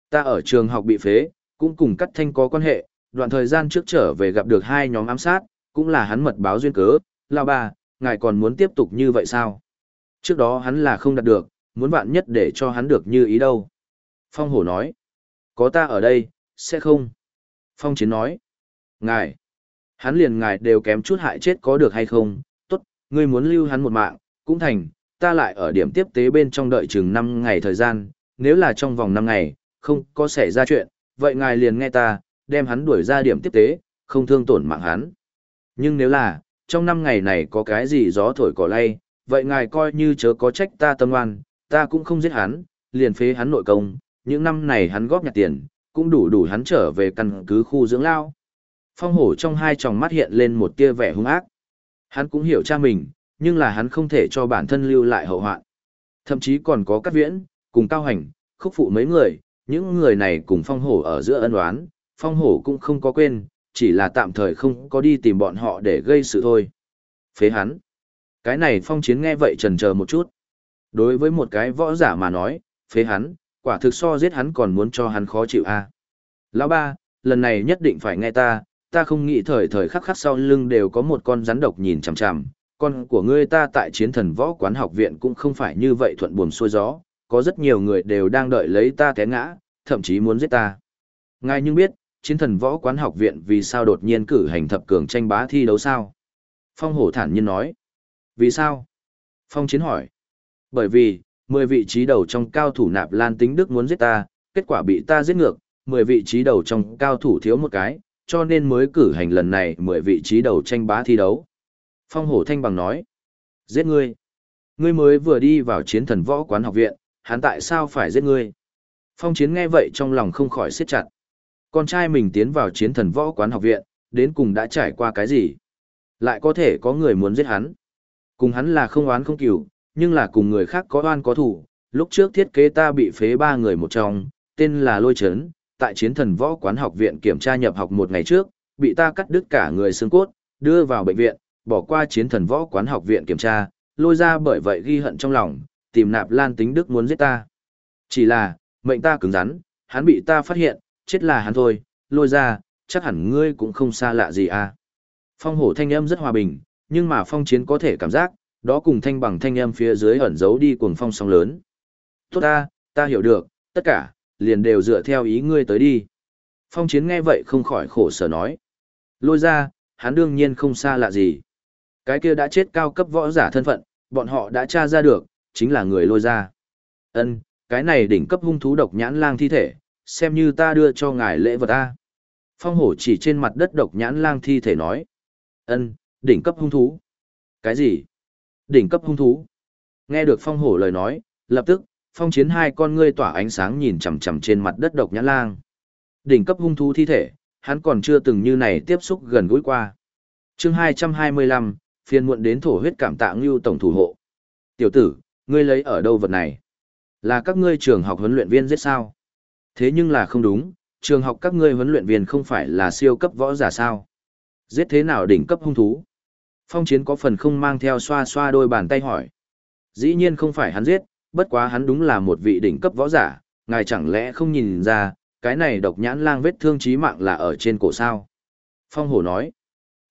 Speaker 1: Ta ở trường học bị phế, cũng cùng cắt thanh có quan hệ, đoạn thời gian trước trở về gặp được hai nhóm ám sát, cũng là hắn mật báo duyên cớ, lao bà ngài còn muốn tiếp tục như vậy sao? Trước đó hắn là không đạt được, muốn vạn nhất để cho hắn được như ý đâu. Phong hổ nói, có ta ở đây, sẽ không. Phong chiến nói, ngài, hắn liền ngài đều kém chút hại chết có được hay không, tốt, ngươi muốn lưu hắn một mạng, cũng thành, ta lại ở điểm tiếp tế bên trong đợi chừng 5 ngày thời gian, nếu là trong vòng 5 ngày, không có xảy ra chuyện, vậy ngài liền nghe ta, đem hắn đuổi ra điểm tiếp tế, không thương tổn mạng hắn. Nhưng nếu là, trong 5 ngày này có cái gì gió thổi cỏ lay, vậy ngài coi như chớ có trách ta tâm oan, ta cũng không giết hắn, liền phế hắn nội công, những năm này hắn góp nhặt tiền, cũng đủ đủ hắn trở về căn cứ khu dưỡng lao. Phong hổ trong hai tròng mắt hiện lên một tia vẻ hung ác. Hắn cũng hiểu cha mình, nhưng là hắn không thể cho bản thân lưu lại hậu hoạn. Thậm chí còn có các viễn, cùng cao hành, khúc phụ mấy người, những người này cùng phong hổ ở giữa ân oán, phong hổ cũng không có quên, chỉ là tạm thời không có đi tìm bọn họ để gây sự thôi. Phế hắn. Cái này phong chiến nghe vậy trần chờ một chút. Đối với một cái võ giả mà nói, phế hắn, quả thực so giết hắn còn muốn cho hắn khó chịu a. À. Lão ba, lần này nhất định phải nghe ta, ta không nghĩ thời thời khắc khắc sau lưng đều có một con rắn độc nhìn chằm chằm, con của ngươi ta tại chiến thần võ quán học viện cũng không phải như vậy thuận buồm xuôi gió, có rất nhiều người đều đang đợi lấy ta té ngã, thậm chí muốn giết ta. Ngài nhưng biết, chiến thần võ quán học viện vì sao đột nhiên cử hành thập cường tranh bá thi đấu sao? Phong hổ thản nhiên nói. Vì sao? Phong chiến hỏi. Bởi vì, 10 vị trí đầu trong cao thủ nạp lan tính đức muốn giết ta, kết quả bị ta giết ngược, 10 vị trí đầu trong cao thủ thiếu một cái, cho nên mới cử hành lần này 10 vị trí đầu tranh bá thi đấu. Phong hổ thanh bằng nói. Giết ngươi. Ngươi mới vừa đi vào chiến thần võ quán học viện, hắn tại sao phải giết ngươi? Phong chiến nghe vậy trong lòng không khỏi siết chặt. Con trai mình tiến vào chiến thần võ quán học viện, đến cùng đã trải qua cái gì? Lại có thể có người muốn giết hắn. Cùng hắn là không oán không cửu, nhưng là cùng người khác có oan có thủ. Lúc trước thiết kế ta bị phế ba người một trong, tên là Lôi Trấn, tại chiến thần võ quán học viện kiểm tra nhập học một ngày trước, bị ta cắt đứt cả người xương cốt, đưa vào bệnh viện, bỏ qua chiến thần võ quán học viện kiểm tra, lôi ra bởi vậy ghi hận trong lòng, tìm nạp lan tính đức muốn giết ta. Chỉ là, mệnh ta cứng rắn, hắn bị ta phát hiện, chết là hắn thôi, lôi ra, chắc hẳn ngươi cũng không xa lạ gì à. Phong hổ thanh âm rất hòa bình, nhưng mà phong chiến có thể cảm giác, đó cùng thanh bằng thanh âm phía dưới ẩn giấu đi cuồng phong sóng lớn. Tốt ta, ta hiểu được, tất cả, liền đều dựa theo ý ngươi tới đi. Phong chiến nghe vậy không khỏi khổ sở nói. Lôi ra, hắn đương nhiên không xa lạ gì. Cái kia đã chết cao cấp võ giả thân phận, bọn họ đã tra ra được, chính là người lôi ra. Ân, cái này đỉnh cấp hung thú độc nhãn lang thi thể, xem như ta đưa cho ngài lễ vật ta. Phong hổ chỉ trên mặt đất độc nhãn lang thi thể nói. Ân, đỉnh cấp hung thú. Cái gì? Đỉnh cấp hung thú. Nghe được phong hổ lời nói, lập tức, phong chiến hai con ngươi tỏa ánh sáng nhìn chằm chằm trên mặt đất độc nhãn lang. Đỉnh cấp hung thú thi thể, hắn còn chưa từng như này tiếp xúc gần gũi qua. chương 225, phiền muộn đến thổ huyết cảm tạ ngưu tổng thủ hộ. Tiểu tử, ngươi lấy ở đâu vật này? Là các ngươi trường học huấn luyện viên giết sao? Thế nhưng là không đúng, trường học các ngươi huấn luyện viên không phải là siêu cấp võ giả sao? Giết thế nào đỉnh cấp hung thú? Phong chiến có phần không mang theo xoa xoa đôi bàn tay hỏi. Dĩ nhiên không phải hắn giết, bất quá hắn đúng là một vị đỉnh cấp võ giả, ngài chẳng lẽ không nhìn ra, cái này độc nhãn lang vết thương chí mạng là ở trên cổ sao? Phong hổ nói.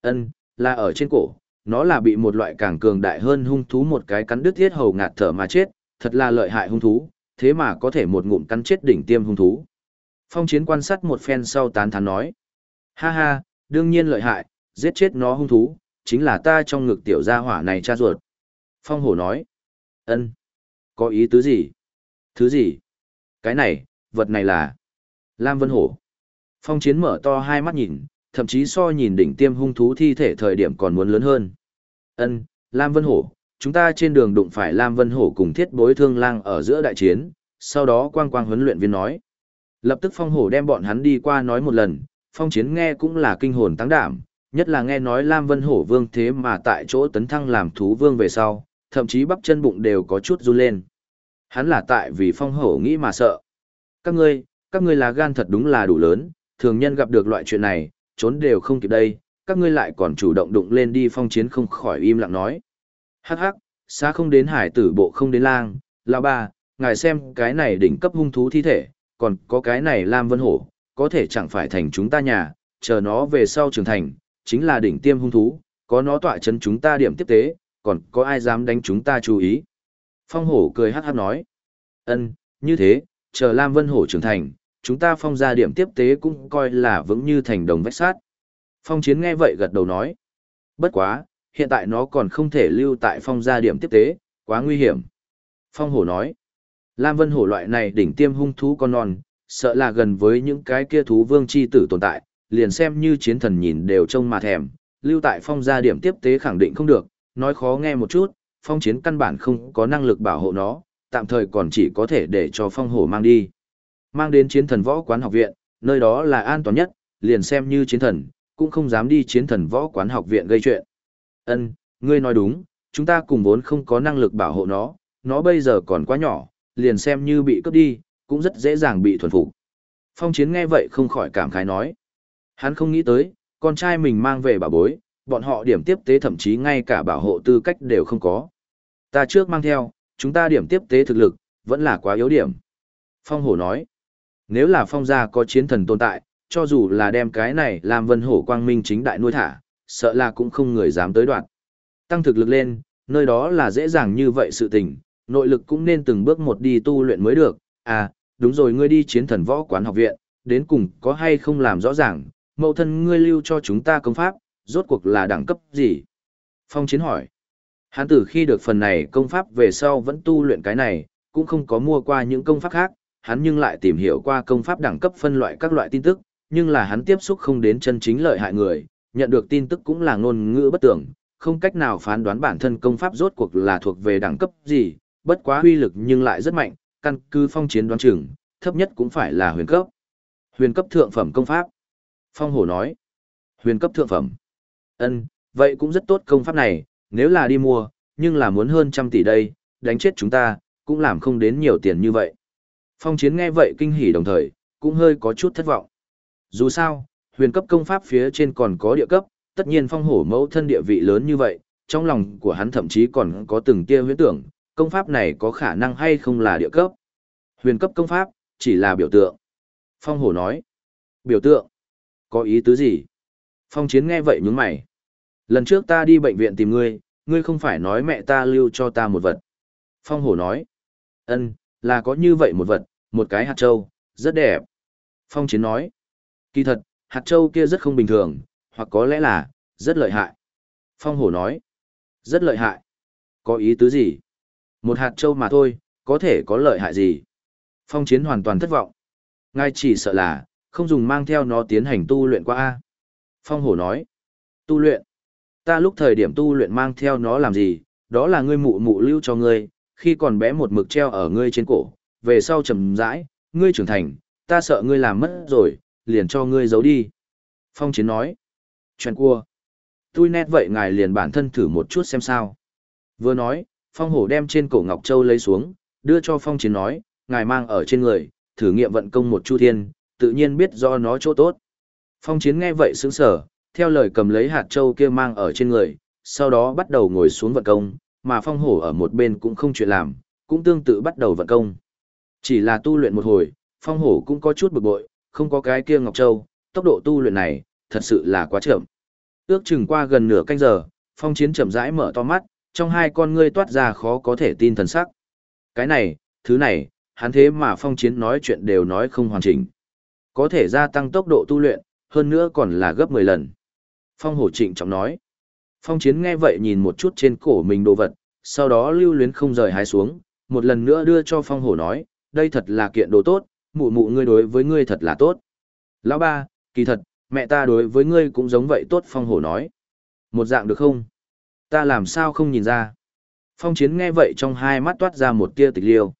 Speaker 1: ân là ở trên cổ, nó là bị một loại càng cường đại hơn hung thú một cái cắn đứt thiết hầu ngạt thở mà chết, thật là lợi hại hung thú, thế mà có thể một ngụm cắn chết đỉnh tiêm hung thú. Phong chiến quan sát một phen sau tán thán nói. Ha ha, đương nhiên lợi hại, giết chết nó hung thú, chính là ta trong ngực tiểu gia hỏa này cha ruột. Phong hổ nói. ân Có ý tứ gì? Thứ gì? Cái này, vật này là... Lam Vân Hổ. Phong chiến mở to hai mắt nhìn, thậm chí so nhìn đỉnh tiêm hung thú thi thể thời điểm còn muốn lớn hơn. Ân, Lam Vân Hổ, chúng ta trên đường đụng phải Lam Vân Hổ cùng thiết bối thương lang ở giữa đại chiến, sau đó quang quang huấn luyện viên nói. Lập tức phong hổ đem bọn hắn đi qua nói một lần, phong chiến nghe cũng là kinh hồn tăng đảm, nhất là nghe nói Lam Vân Hổ Vương thế mà tại chỗ tấn thăng làm thú vương về sau, thậm chí bắp chân bụng đều có chút run lên. Hắn là tại vì phong hổ nghĩ mà sợ. Các ngươi, các ngươi là gan thật đúng là đủ lớn, thường nhân gặp được loại chuyện này, trốn đều không kịp đây, các ngươi lại còn chủ động đụng lên đi phong chiến không khỏi im lặng nói. Hắc hắc, xa không đến hải tử bộ không đến lang, lão ba, ngài xem cái này đỉnh cấp hung thú thi thể, còn có cái này Lam Vân Hổ, có thể chẳng phải thành chúng ta nhà, chờ nó về sau trưởng thành, chính là đỉnh tiêm hung thú, có nó tọa chấn chúng ta điểm tiếp tế, còn có ai dám đánh chúng ta chú ý. Phong hổ cười hát hát nói, ân, như thế, chờ Lam Vân Hổ trưởng thành, chúng ta phong ra điểm tiếp tế cũng coi là vững như thành đồng vách sát. Phong chiến nghe vậy gật đầu nói, bất quá, hiện tại nó còn không thể lưu tại phong gia điểm tiếp tế, quá nguy hiểm. Phong hổ nói, Lam Vân Hổ loại này đỉnh tiêm hung thú con non, sợ là gần với những cái kia thú vương chi tử tồn tại, liền xem như chiến thần nhìn đều trông mà thèm, lưu tại phong gia điểm tiếp tế khẳng định không được, nói khó nghe một chút, phong chiến căn bản không có năng lực bảo hộ nó, tạm thời còn chỉ có thể để cho phong hổ mang đi. Mang đến chiến thần võ quán học viện, nơi đó là an toàn nhất, liền xem như chiến thần, cũng không dám đi chiến thần võ quán học viện gây chuyện. Ân, ngươi nói đúng, chúng ta cùng vốn không có năng lực bảo hộ nó, nó bây giờ còn quá nhỏ, liền xem như bị cướp đi, cũng rất dễ dàng bị thuần phục. Phong chiến nghe vậy không khỏi cảm khái nói. Hắn không nghĩ tới, con trai mình mang về bảo bối, bọn họ điểm tiếp tế thậm chí ngay cả bảo hộ tư cách đều không có. Ta trước mang theo, chúng ta điểm tiếp tế thực lực, vẫn là quá yếu điểm. Phong hổ nói, nếu là phong gia có chiến thần tồn tại, cho dù là đem cái này làm vân hổ quang minh chính đại nuôi thả, sợ là cũng không người dám tới đoạn. Tăng thực lực lên, nơi đó là dễ dàng như vậy sự tình, nội lực cũng nên từng bước một đi tu luyện mới được. À, đúng rồi ngươi đi chiến thần võ quán học viện, đến cùng có hay không làm rõ ràng, mẫu thân ngươi lưu cho chúng ta công pháp, rốt cuộc là đẳng cấp gì? Phong chiến hỏi. Hắn từ khi được phần này công pháp về sau vẫn tu luyện cái này, cũng không có mua qua những công pháp khác, hắn nhưng lại tìm hiểu qua công pháp đẳng cấp phân loại các loại tin tức, nhưng là hắn tiếp xúc không đến chân chính lợi hại người, nhận được tin tức cũng là ngôn ngữ bất tưởng, không cách nào phán đoán bản thân công pháp rốt cuộc là thuộc về đẳng cấp gì, bất quá huy lực nhưng lại rất mạnh, căn cứ phong chiến đoán chừng, thấp nhất cũng phải là huyền cấp. Huyền cấp thượng phẩm công pháp. Phong hổ nói, huyền cấp thượng phẩm. Ân, vậy cũng rất tốt công pháp này, nếu là đi mua, nhưng là muốn hơn trăm tỷ đây, đánh chết chúng ta, cũng làm không đến nhiều tiền như vậy. Phong chiến nghe vậy kinh hỉ đồng thời, cũng hơi có chút thất vọng. Dù sao, huyền cấp công pháp phía trên còn có địa cấp, tất nhiên phong hổ mẫu thân địa vị lớn như vậy, trong lòng của hắn thậm chí còn có từng tia huyễn tưởng, công pháp này có khả năng hay không là địa cấp. Huyền cấp công pháp, chỉ là biểu tượng. Phong hổ nói, biểu tượng, có ý tứ gì? Phong chiến nghe vậy nhướng mày. Lần trước ta đi bệnh viện tìm ngươi, ngươi không phải nói mẹ ta lưu cho ta một vật. Phong hổ nói, ân, là có như vậy một vật, một cái hạt trâu, rất đẹp. Phong chiến nói, kỳ thật, hạt trâu kia rất không bình thường, hoặc có lẽ là, rất lợi hại. Phong hổ nói, rất lợi hại. Có ý tứ gì? Một hạt trâu mà thôi, có thể có lợi hại gì? Phong chiến hoàn toàn thất vọng. ngay chỉ sợ là, không dùng mang theo nó tiến hành tu luyện qua A. Phong hổ nói, tu luyện. Ta lúc thời điểm tu luyện mang theo nó làm gì, đó là ngươi mụ mụ lưu cho ngươi, khi còn bé một mực treo ở ngươi trên cổ, về sau chầm rãi, ngươi trưởng thành, ta sợ ngươi làm mất rồi, liền cho ngươi giấu đi. Phong chiến nói, chuyện cua. Tôi nét vậy ngài liền bản thân thử một chút xem sao. Vừa nói, phong hổ đem trên cổ Ngọc Châu lấy xuống, đưa cho phong chiến nói, ngài mang ở trên người, thử nghiệm vận công một chu thiên, tự nhiên biết do nó chỗ tốt. Phong chiến nghe vậy sững sở, theo lời cầm lấy hạt châu kia mang ở trên người, sau đó bắt đầu ngồi xuống vận công, mà phong hổ ở một bên cũng không chuyện làm, cũng tương tự bắt đầu vận công. Chỉ là tu luyện một hồi, phong hổ cũng có chút bực bội, không có cái kia Ngọc Châu, tốc độ tu luyện này, thật sự là quá chậm. Ước chừng qua gần nửa canh giờ, phong chiến chậm rãi mở to mắt, trong hai con ngươi toát ra khó có thể tin thần sắc. Cái này, thứ này, hắn thế mà phong chiến nói chuyện đều nói không hoàn chỉnh. Có thể gia tăng tốc độ tu luyện, hơn nữa còn là gấp 10 lần. Phong hổ trịnh trọng nói. Phong chiến nghe vậy nhìn một chút trên cổ mình đồ vật, sau đó lưu luyến không rời hái xuống, một lần nữa đưa cho phong hổ nói, đây thật là kiện đồ tốt, mụ mụ ngươi đối với ngươi thật là tốt. Lão ba, kỳ thật, mẹ ta đối với ngươi cũng giống vậy tốt phong hổ nói. Một dạng được không? Ta làm sao không nhìn ra? Phong chiến nghe vậy trong hai mắt toát ra một tia tịch liêu.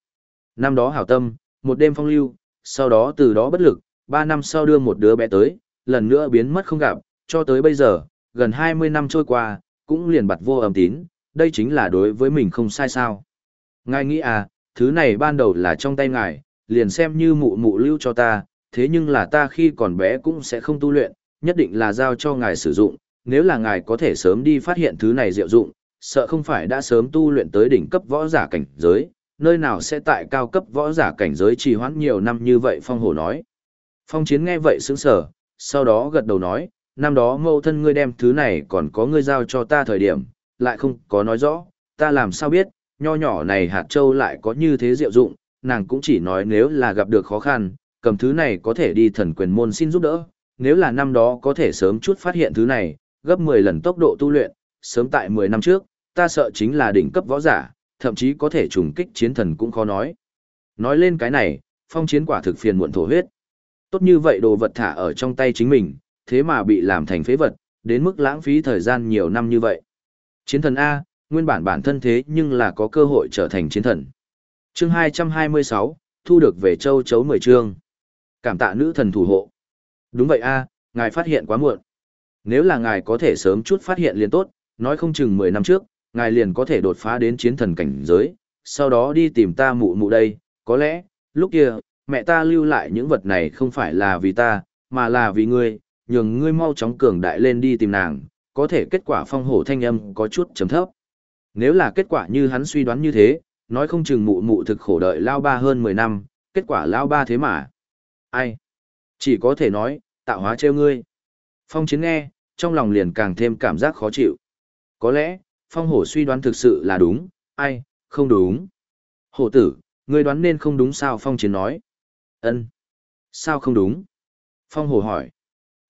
Speaker 1: Năm đó hảo tâm, một đêm phong lưu, sau đó từ đó bất lực, ba năm sau đưa một đứa bé tới, lần nữa biến mất không gặp, cho tới bây giờ, gần 20 năm trôi qua, cũng liền bặt vô âm tín, đây chính là đối với mình không sai sao. Ngài nghĩ à, thứ này ban đầu là trong tay ngài, liền xem như mụ mụ lưu cho ta, thế nhưng là ta khi còn bé cũng sẽ không tu luyện, nhất định là giao cho ngài sử dụng, nếu là ngài có thể sớm đi phát hiện thứ này diệu dụng, sợ không phải đã sớm tu luyện tới đỉnh cấp võ giả cảnh giới, nơi nào sẽ tại cao cấp võ giả cảnh giới trì hoãn nhiều năm như vậy phong hổ nói. Phong chiến nghe vậy sững sở, sau đó gật đầu nói, năm đó mâu thân ngươi đem thứ này còn có ngươi giao cho ta thời điểm, lại không có nói rõ, ta làm sao biết, nho nhỏ này hạt châu lại có như thế diệu dụng, nàng cũng chỉ nói nếu là gặp được khó khăn, cầm thứ này có thể đi thần quyền môn xin giúp đỡ, nếu là năm đó có thể sớm chút phát hiện thứ này, gấp 10 lần tốc độ tu luyện, sớm tại 10 năm trước, ta sợ chính là đỉnh cấp võ giả, thậm chí có thể trùng kích chiến thần cũng khó nói. Nói lên cái này, phong chiến quả thực phiền muộn thổ huyết. Tốt như vậy đồ vật thả ở trong tay chính mình, thế mà bị làm thành phế vật, đến mức lãng phí thời gian nhiều năm như vậy. Chiến thần A, nguyên bản bản thân thế nhưng là có cơ hội trở thành chiến thần. chương 226, thu được về châu chấu 10 chương. Cảm tạ nữ thần thủ hộ. Đúng vậy A, ngài phát hiện quá muộn. Nếu là ngài có thể sớm chút phát hiện liền tốt, nói không chừng 10 năm trước, ngài liền có thể đột phá đến chiến thần cảnh giới, sau đó đi tìm ta mụ mụ đây, có lẽ, lúc kia, mẹ ta lưu lại những vật này không phải là vì ta, mà là vì ngươi, nhường ngươi mau chóng cường đại lên đi tìm nàng, có thể kết quả phong hổ thanh âm có chút chấm thấp. Nếu là kết quả như hắn suy đoán như thế, nói không chừng mụ mụ thực khổ đợi lao ba hơn 10 năm, kết quả lao ba thế mà. Ai? Chỉ có thể nói, tạo hóa trêu ngươi. Phong chiến nghe, trong lòng liền càng thêm cảm giác khó chịu. Có lẽ, phong hổ suy đoán thực sự là đúng, ai, không đúng. Hổ tử, ngươi đoán nên không đúng sao phong chiến nói ân Sao không đúng? Phong hồ hỏi.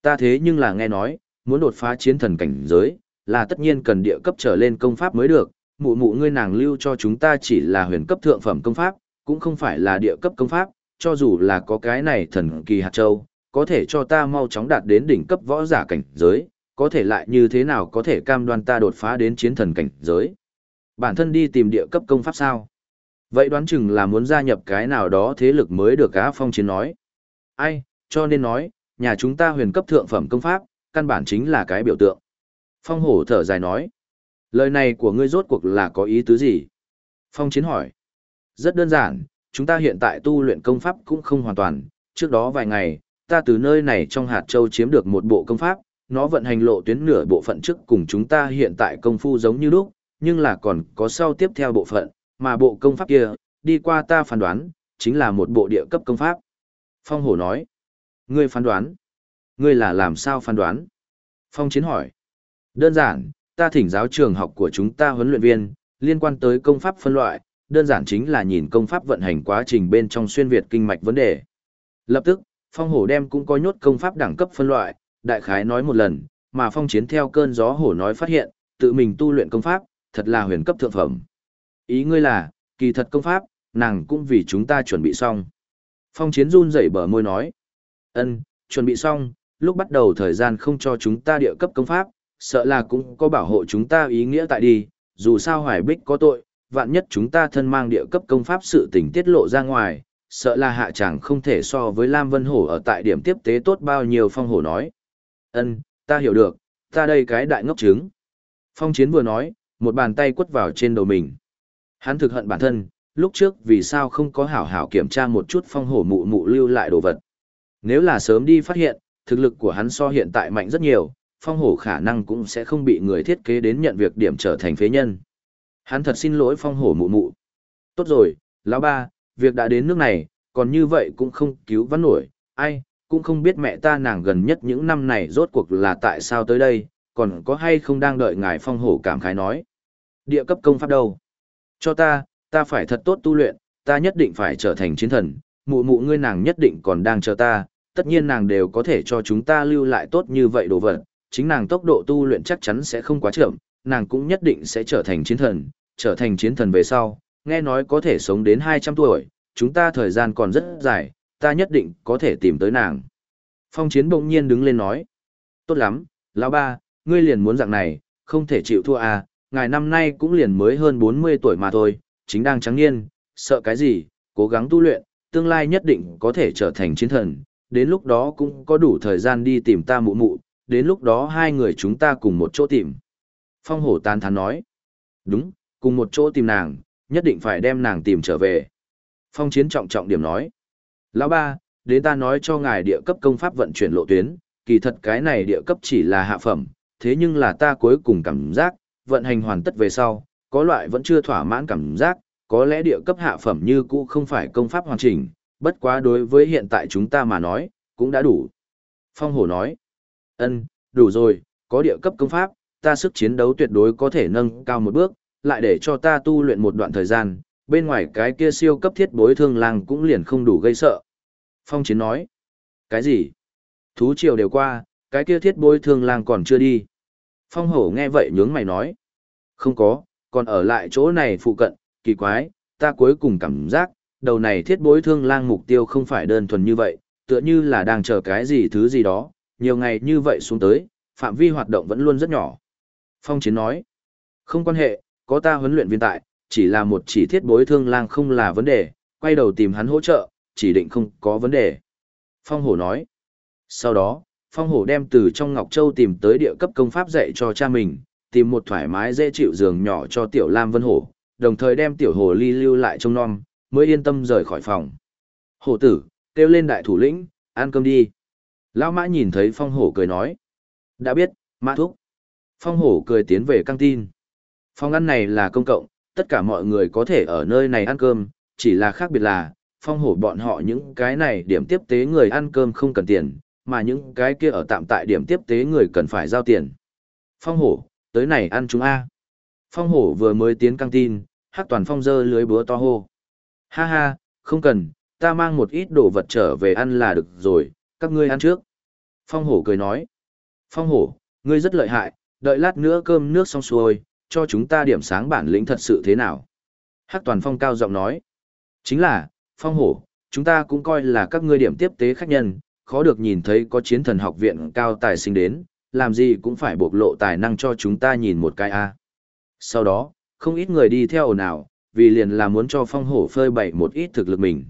Speaker 1: Ta thế nhưng là nghe nói, muốn đột phá chiến thần cảnh giới, là tất nhiên cần địa cấp trở lên công pháp mới được, mụ mụ ngươi nàng lưu cho chúng ta chỉ là huyền cấp thượng phẩm công pháp, cũng không phải là địa cấp công pháp, cho dù là có cái này thần kỳ hạt châu, có thể cho ta mau chóng đạt đến đỉnh cấp võ giả cảnh giới, có thể lại như thế nào có thể cam đoan ta đột phá đến chiến thần cảnh giới. Bản thân đi tìm địa cấp công pháp sao? Vậy đoán chừng là muốn gia nhập cái nào đó thế lực mới được Á Phong Chiến nói. Ai, cho nên nói, nhà chúng ta huyền cấp thượng phẩm công pháp, căn bản chính là cái biểu tượng. Phong hổ thở dài nói. Lời này của ngươi rốt cuộc là có ý tứ gì? Phong Chiến hỏi. Rất đơn giản, chúng ta hiện tại tu luyện công pháp cũng không hoàn toàn. Trước đó vài ngày, ta từ nơi này trong hạt châu chiếm được một bộ công pháp, nó vận hành lộ tuyến nửa bộ phận trước cùng chúng ta hiện tại công phu giống như lúc, nhưng là còn có sau tiếp theo bộ phận, mà bộ công pháp kia, đi qua ta phán đoán, chính là một bộ địa cấp công pháp. Phong hổ nói, ngươi phán đoán, ngươi là làm sao phán đoán? Phong chiến hỏi, đơn giản, ta thỉnh giáo trường học của chúng ta huấn luyện viên, liên quan tới công pháp phân loại, đơn giản chính là nhìn công pháp vận hành quá trình bên trong xuyên Việt kinh mạch vấn đề. Lập tức, phong hổ đem cũng có nhốt công pháp đẳng cấp phân loại, đại khái nói một lần, mà phong chiến theo cơn gió hổ nói phát hiện, tự mình tu luyện công pháp, thật là huyền cấp thượng phẩm. Ý ngươi là, kỳ thật công pháp, nàng cũng vì chúng ta chuẩn bị xong. Phong chiến run rẩy bờ môi nói. ân chuẩn bị xong, lúc bắt đầu thời gian không cho chúng ta địa cấp công pháp, sợ là cũng có bảo hộ chúng ta ý nghĩa tại đi, dù sao hoài bích có tội, vạn nhất chúng ta thân mang địa cấp công pháp sự tình tiết lộ ra ngoài, sợ là hạ chẳng không thể so với Lam Vân Hổ ở tại điểm tiếp tế tốt bao nhiêu phong hổ nói. Ân, ta hiểu được, ta đây cái đại ngốc trứng. Phong chiến vừa nói, một bàn tay quất vào trên đầu mình. Hắn thực hận bản thân, lúc trước vì sao không có hảo hảo kiểm tra một chút phong hổ mụ mụ lưu lại đồ vật. Nếu là sớm đi phát hiện, thực lực của hắn so hiện tại mạnh rất nhiều, phong hổ khả năng cũng sẽ không bị người thiết kế đến nhận việc điểm trở thành phế nhân. Hắn thật xin lỗi phong hổ mụ mụ. Tốt rồi, lão ba, việc đã đến nước này, còn như vậy cũng không cứu vãn nổi, ai, cũng không biết mẹ ta nàng gần nhất những năm này rốt cuộc là tại sao tới đây, còn có hay không đang đợi ngài phong hổ cảm khái nói. Địa cấp công pháp đâu? Cho ta, ta phải thật tốt tu luyện, ta nhất định phải trở thành chiến thần, mụ mụ ngươi nàng nhất định còn đang chờ ta, tất nhiên nàng đều có thể cho chúng ta lưu lại tốt như vậy đồ vật, chính nàng tốc độ tu luyện chắc chắn sẽ không quá chậm, nàng cũng nhất định sẽ trở thành chiến thần, trở thành chiến thần về sau, nghe nói có thể sống đến 200 tuổi, chúng ta thời gian còn rất dài, ta nhất định có thể tìm tới nàng. Phong chiến bỗng nhiên đứng lên nói. Tốt lắm, lão ba, ngươi liền muốn dạng này, không thể chịu thua à, ngài năm nay cũng liền mới hơn 40 tuổi mà thôi, chính đang trắng niên, sợ cái gì, cố gắng tu luyện, tương lai nhất định có thể trở thành chiến thần, đến lúc đó cũng có đủ thời gian đi tìm ta mụ mụ, đến lúc đó hai người chúng ta cùng một chỗ tìm. Phong hổ tan thán nói. Đúng, cùng một chỗ tìm nàng, nhất định phải đem nàng tìm trở về. Phong chiến trọng trọng điểm nói. Lão ba, đến ta nói cho ngài địa cấp công pháp vận chuyển lộ tuyến, kỳ thật cái này địa cấp chỉ là hạ phẩm, thế nhưng là ta cuối cùng cảm giác, vận hành hoàn tất về sau, có loại vẫn chưa thỏa mãn cảm giác, có lẽ địa cấp hạ phẩm như cũ không phải công pháp hoàn chỉnh, bất quá đối với hiện tại chúng ta mà nói, cũng đã đủ. Phong hổ nói, ân, đủ rồi, có địa cấp công pháp, ta sức chiến đấu tuyệt đối có thể nâng cao một bước, lại để cho ta tu luyện một đoạn thời gian, bên ngoài cái kia siêu cấp thiết bối thương lang cũng liền không đủ gây sợ. Phong chiến nói, cái gì? Thú triều đều qua, cái kia thiết bối thương lang còn chưa đi. Phong hổ nghe vậy nhướng mày nói, không có, còn ở lại chỗ này phụ cận, kỳ quái, ta cuối cùng cảm giác, đầu này thiết bối thương lang mục tiêu không phải đơn thuần như vậy, tựa như là đang chờ cái gì thứ gì đó, nhiều ngày như vậy xuống tới, phạm vi hoạt động vẫn luôn rất nhỏ. Phong Chiến nói, không quan hệ, có ta huấn luyện viên tại, chỉ là một chỉ thiết bối thương lang không là vấn đề, quay đầu tìm hắn hỗ trợ, chỉ định không có vấn đề. Phong Hổ nói, sau đó, Phong Hổ đem từ trong Ngọc Châu tìm tới địa cấp công pháp dạy cho cha mình, tìm một thoải mái dễ chịu giường nhỏ cho Tiểu Lam Vân Hổ, đồng thời đem Tiểu Hồ Ly lưu lại trong non, mới yên tâm rời khỏi phòng. Hổ tử, kêu lên đại thủ lĩnh, ăn cơm đi. Lão mã nhìn thấy phong hổ cười nói. Đã biết, mã thúc. Phong hổ cười tiến về căng tin. Phòng ăn này là công cộng, tất cả mọi người có thể ở nơi này ăn cơm, chỉ là khác biệt là, phong hổ bọn họ những cái này điểm tiếp tế người ăn cơm không cần tiền, mà những cái kia ở tạm tại điểm tiếp tế người cần phải giao tiền. Phong hổ, tới này ăn chúng A. Phong hổ vừa mới tiến căng tin, hát toàn phong dơ lưới búa to hô. Ha ha, không cần, ta mang một ít đồ vật trở về ăn là được rồi, các ngươi ăn trước. Phong hổ cười nói. Phong hổ, ngươi rất lợi hại, đợi lát nữa cơm nước xong xuôi, cho chúng ta điểm sáng bản lĩnh thật sự thế nào. Hắc toàn phong cao giọng nói. Chính là, phong hổ, chúng ta cũng coi là các ngươi điểm tiếp tế khách nhân, khó được nhìn thấy có chiến thần học viện cao tài sinh đến, làm gì cũng phải bộc lộ tài năng cho chúng ta nhìn một cái a. Sau đó, không ít người đi theo ồn ào, vì liền là muốn cho phong hổ phơi bày một ít thực lực mình.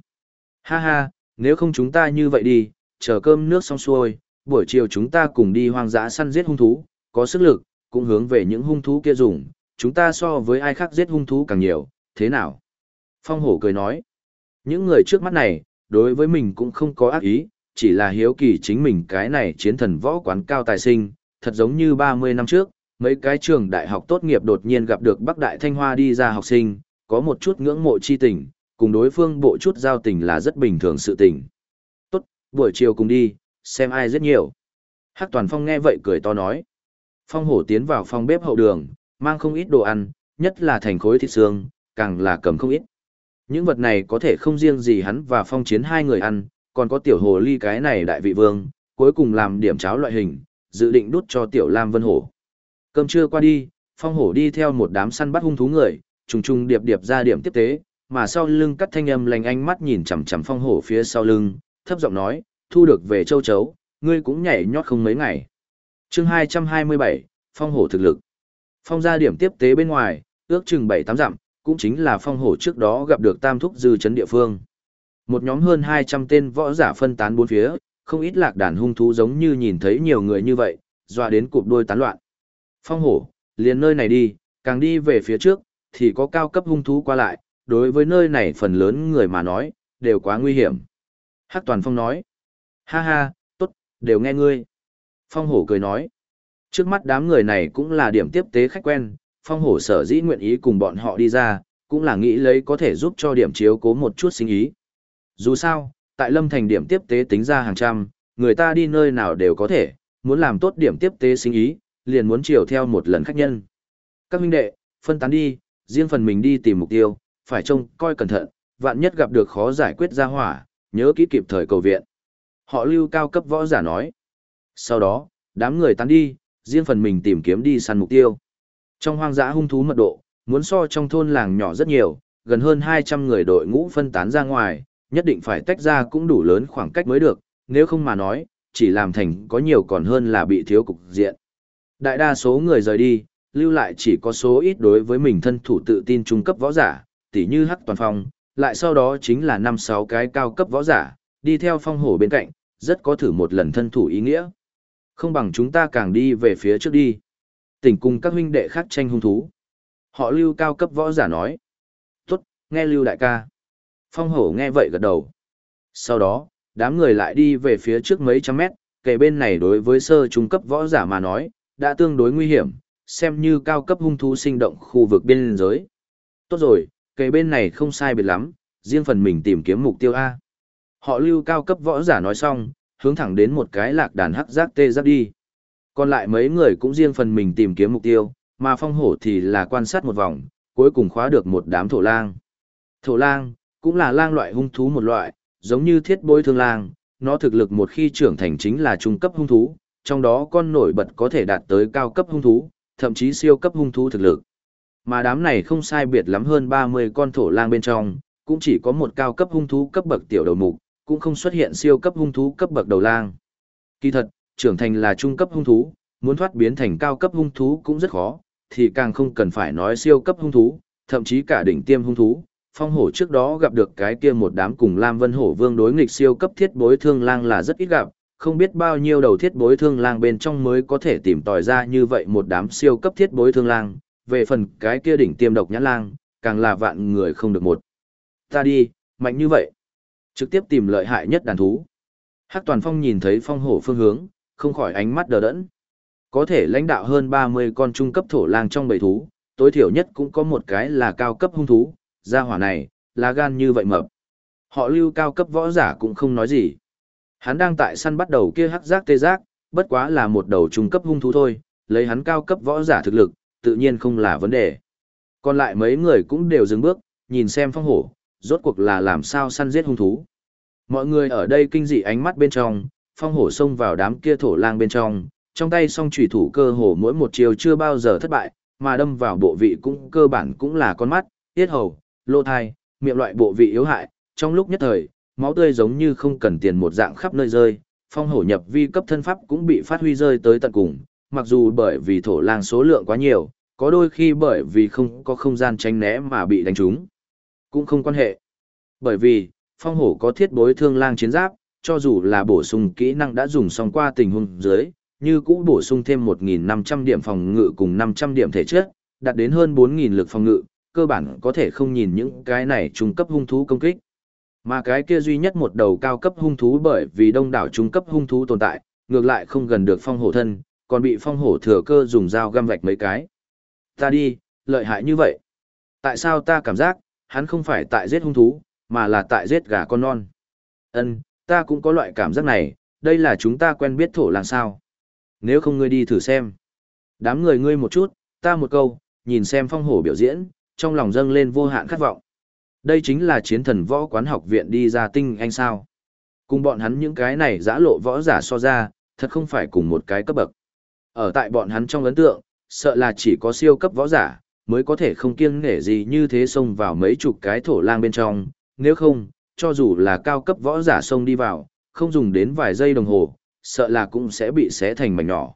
Speaker 1: Ha ha, nếu không chúng ta như vậy đi, chờ cơm nước xong xuôi, buổi chiều chúng ta cùng đi hoang dã săn giết hung thú, có sức lực, cũng hướng về những hung thú kia dùng, chúng ta so với ai khác giết hung thú càng nhiều, thế nào? Phong hổ cười nói, những người trước mắt này, đối với mình cũng không có ác ý, chỉ là hiếu kỳ chính mình cái này chiến thần võ quán cao tài sinh, thật giống như 30 năm trước, mấy cái trường đại học tốt nghiệp đột nhiên gặp được Bắc Đại Thanh Hoa đi ra học sinh, có một chút ngưỡng mộ chi tình, cùng đối phương bộ chút giao tình là rất bình thường sự tình. Tốt, buổi chiều cùng đi, xem ai rất nhiều. Hắc Toàn Phong nghe vậy cười to nói. Phong hổ tiến vào phòng bếp hậu đường, mang không ít đồ ăn, nhất là thành khối thịt xương, càng là cầm không ít. Những vật này có thể không riêng gì hắn và phong chiến hai người ăn, còn có tiểu hồ ly cái này đại vị vương, cuối cùng làm điểm cháo loại hình, dự định đút cho tiểu lam vân hổ. Cơm trưa qua đi, phong hổ đi theo một đám săn bắt hung thú người, trùng trùng điệp điệp ra điểm tiếp tế, mà sau lưng cắt thanh âm lành ánh mắt nhìn chằm chằm phong hổ phía sau lưng, thấp giọng nói, thu được về châu chấu, ngươi cũng nhảy nhót không mấy ngày. chương 227, phong hổ thực lực. Phong ra điểm tiếp tế bên ngoài, ước chừng 7-8 dặm, cũng chính là phong hổ trước đó gặp được tam thúc dư chấn địa phương. Một nhóm hơn 200 tên võ giả phân tán bốn phía, không ít lạc đàn hung thú giống như nhìn thấy nhiều người như vậy, dọa đến cụp đôi tán loạn. Phong hổ, liền nơi này đi, càng đi về phía trước, thì có cao cấp hung thú qua lại, đối với nơi này phần lớn người mà nói, đều quá nguy hiểm. Hắc Toàn Phong nói, ha ha, tốt, đều nghe ngươi. Phong hổ cười nói, trước mắt đám người này cũng là điểm tiếp tế khách quen, Phong hổ sở dĩ nguyện ý cùng bọn họ đi ra, cũng là nghĩ lấy có thể giúp cho điểm chiếu cố một chút sinh ý. Dù sao, tại Lâm Thành điểm tiếp tế tính ra hàng trăm, người ta đi nơi nào đều có thể, muốn làm tốt điểm tiếp tế sinh ý, liền muốn chiều theo một lần khách nhân. Các huynh đệ, phân tán đi, riêng phần mình đi tìm mục tiêu, phải trông coi cẩn thận, vạn nhất gặp được khó giải quyết ra hỏa, nhớ kỹ kịp thời cầu viện. Họ lưu cao cấp võ giả nói. Sau đó, đám người tán đi, riêng phần mình tìm kiếm đi săn mục tiêu. Trong hoang dã hung thú mật độ, muốn so trong thôn làng nhỏ rất nhiều, gần hơn 200 người đội ngũ phân tán ra ngoài, nhất định phải tách ra cũng đủ lớn khoảng cách mới được, nếu không mà nói, chỉ làm thành có nhiều còn hơn là bị thiếu cục diện. Đại đa số người rời đi, lưu lại chỉ có số ít đối với mình thân thủ tự tin trung cấp võ giả, tỉ như Hắc Toàn Phong, lại sau đó chính là năm sáu cái cao cấp võ giả, đi theo phong hổ bên cạnh, rất có thử một lần thân thủ ý nghĩa. Không bằng chúng ta càng đi về phía trước đi. Tỉnh cùng các huynh đệ khác tranh hung thú. Họ lưu cao cấp võ giả nói. Tốt, nghe lưu đại ca. Phong hổ nghe vậy gật đầu. Sau đó, đám người lại đi về phía trước mấy trăm mét, kề bên này đối với sơ trung cấp võ giả mà nói, đã tương đối nguy hiểm, xem như cao cấp hung thú sinh động khu vực biên giới. Tốt rồi, kề bên này không sai biệt lắm, riêng phần mình tìm kiếm mục tiêu A. Họ lưu cao cấp võ giả nói xong, hướng thẳng đến một cái lạc đàn hắc giác tê giác đi. Còn lại mấy người cũng riêng phần mình tìm kiếm mục tiêu, mà phong hổ thì là quan sát một vòng, cuối cùng khóa được một đám thổ lang. Thổ lang, cũng là lang loại hung thú một loại, giống như thiết bối thương lang, nó thực lực một khi trưởng thành chính là trung cấp hung thú, trong đó con nổi bật có thể đạt tới cao cấp hung thú, thậm chí siêu cấp hung thú thực lực. Mà đám này không sai biệt lắm hơn 30 con thổ lang bên trong, cũng chỉ có một cao cấp hung thú cấp bậc tiểu đầu mục, cũng không xuất hiện siêu cấp hung thú cấp bậc đầu lang. Kỳ thật, trưởng thành là trung cấp hung thú, muốn thoát biến thành cao cấp hung thú cũng rất khó, thì càng không cần phải nói siêu cấp hung thú, thậm chí cả đỉnh tiêm hung thú. Phong hổ trước đó gặp được cái kia một đám cùng Lam Vân Hổ Vương đối nghịch siêu cấp thiết bối thương lang là rất ít gặp, không biết bao nhiêu đầu thiết bối thương lang bên trong mới có thể tìm tòi ra như vậy một đám siêu cấp thiết bối thương lang, về phần cái kia đỉnh tiêm độc nhãn lang, càng là vạn người không được một. Ta đi, mạnh như vậy. Trực tiếp tìm lợi hại nhất đàn thú. Hắc Toàn Phong nhìn thấy phong hổ phương hướng, không khỏi ánh mắt đờ đẫn. Có thể lãnh đạo hơn 30 con trung cấp thổ lang trong bầy thú, tối thiểu nhất cũng có một cái là cao cấp hung thú, gia hỏa này, lá gan như vậy mập. Họ lưu cao cấp võ giả cũng không nói gì. Hắn đang tại săn bắt đầu kia hắc giác tê giác, bất quá là một đầu trung cấp hung thú thôi, lấy hắn cao cấp võ giả thực lực, tự nhiên không là vấn đề. Còn lại mấy người cũng đều dừng bước, nhìn xem phong hổ, rốt cuộc là làm sao săn giết hung thú. Mọi người ở đây kinh dị ánh mắt bên trong, phong hổ xông vào đám kia thổ lang bên trong, trong tay song chủy thủ cơ hồ mỗi một chiều chưa bao giờ thất bại, mà đâm vào bộ vị cũng cơ bản cũng là con mắt, tiết hầu, lô thai, miệng loại bộ vị yếu hại, trong lúc nhất thời, máu tươi giống như không cần tiền một dạng khắp nơi rơi, phong hổ nhập vi cấp thân pháp cũng bị phát huy rơi tới tận cùng, mặc dù bởi vì thổ lang số lượng quá nhiều, có đôi khi bởi vì không có không gian tránh né mà bị đánh trúng. Cũng không quan hệ. Bởi vì, phong hổ có thiết bối thương lang chiến giáp, cho dù là bổ sung kỹ năng đã dùng xong qua tình huống dưới, như cũ bổ sung thêm 1.500 điểm phòng ngự cùng 500 điểm thể chất, đạt đến hơn 4.000 lực phòng ngự, cơ bản có thể không nhìn những cái này trung cấp hung thú công kích. Mà cái kia duy nhất một đầu cao cấp hung thú bởi vì đông đảo trung cấp hung thú tồn tại, ngược lại không gần được phong hổ thân, còn bị phong hổ thừa cơ dùng dao găm vạch mấy cái. Ta đi, lợi hại như vậy. Tại sao ta cảm giác, hắn không phải tại giết hung thú, mà là tại giết gà con non. Ân, ta cũng có loại cảm giác này, đây là chúng ta quen biết thổ làng sao. Nếu không ngươi đi thử xem. Đám người ngươi một chút, ta một câu, nhìn xem phong hổ biểu diễn, trong lòng dâng lên vô hạn khát vọng. Đây chính là chiến thần võ quán học viện đi ra tinh anh sao. Cùng bọn hắn những cái này giã lộ võ giả so ra, thật không phải cùng một cái cấp bậc. Ở tại bọn hắn trong ấn tượng, sợ là chỉ có siêu cấp võ giả, mới có thể không kiêng nể gì như thế xông vào mấy chục cái thổ lang bên trong, nếu không, cho dù là cao cấp võ giả xông đi vào, không dùng đến vài giây đồng hồ, sợ là cũng sẽ bị xé thành mảnh nhỏ.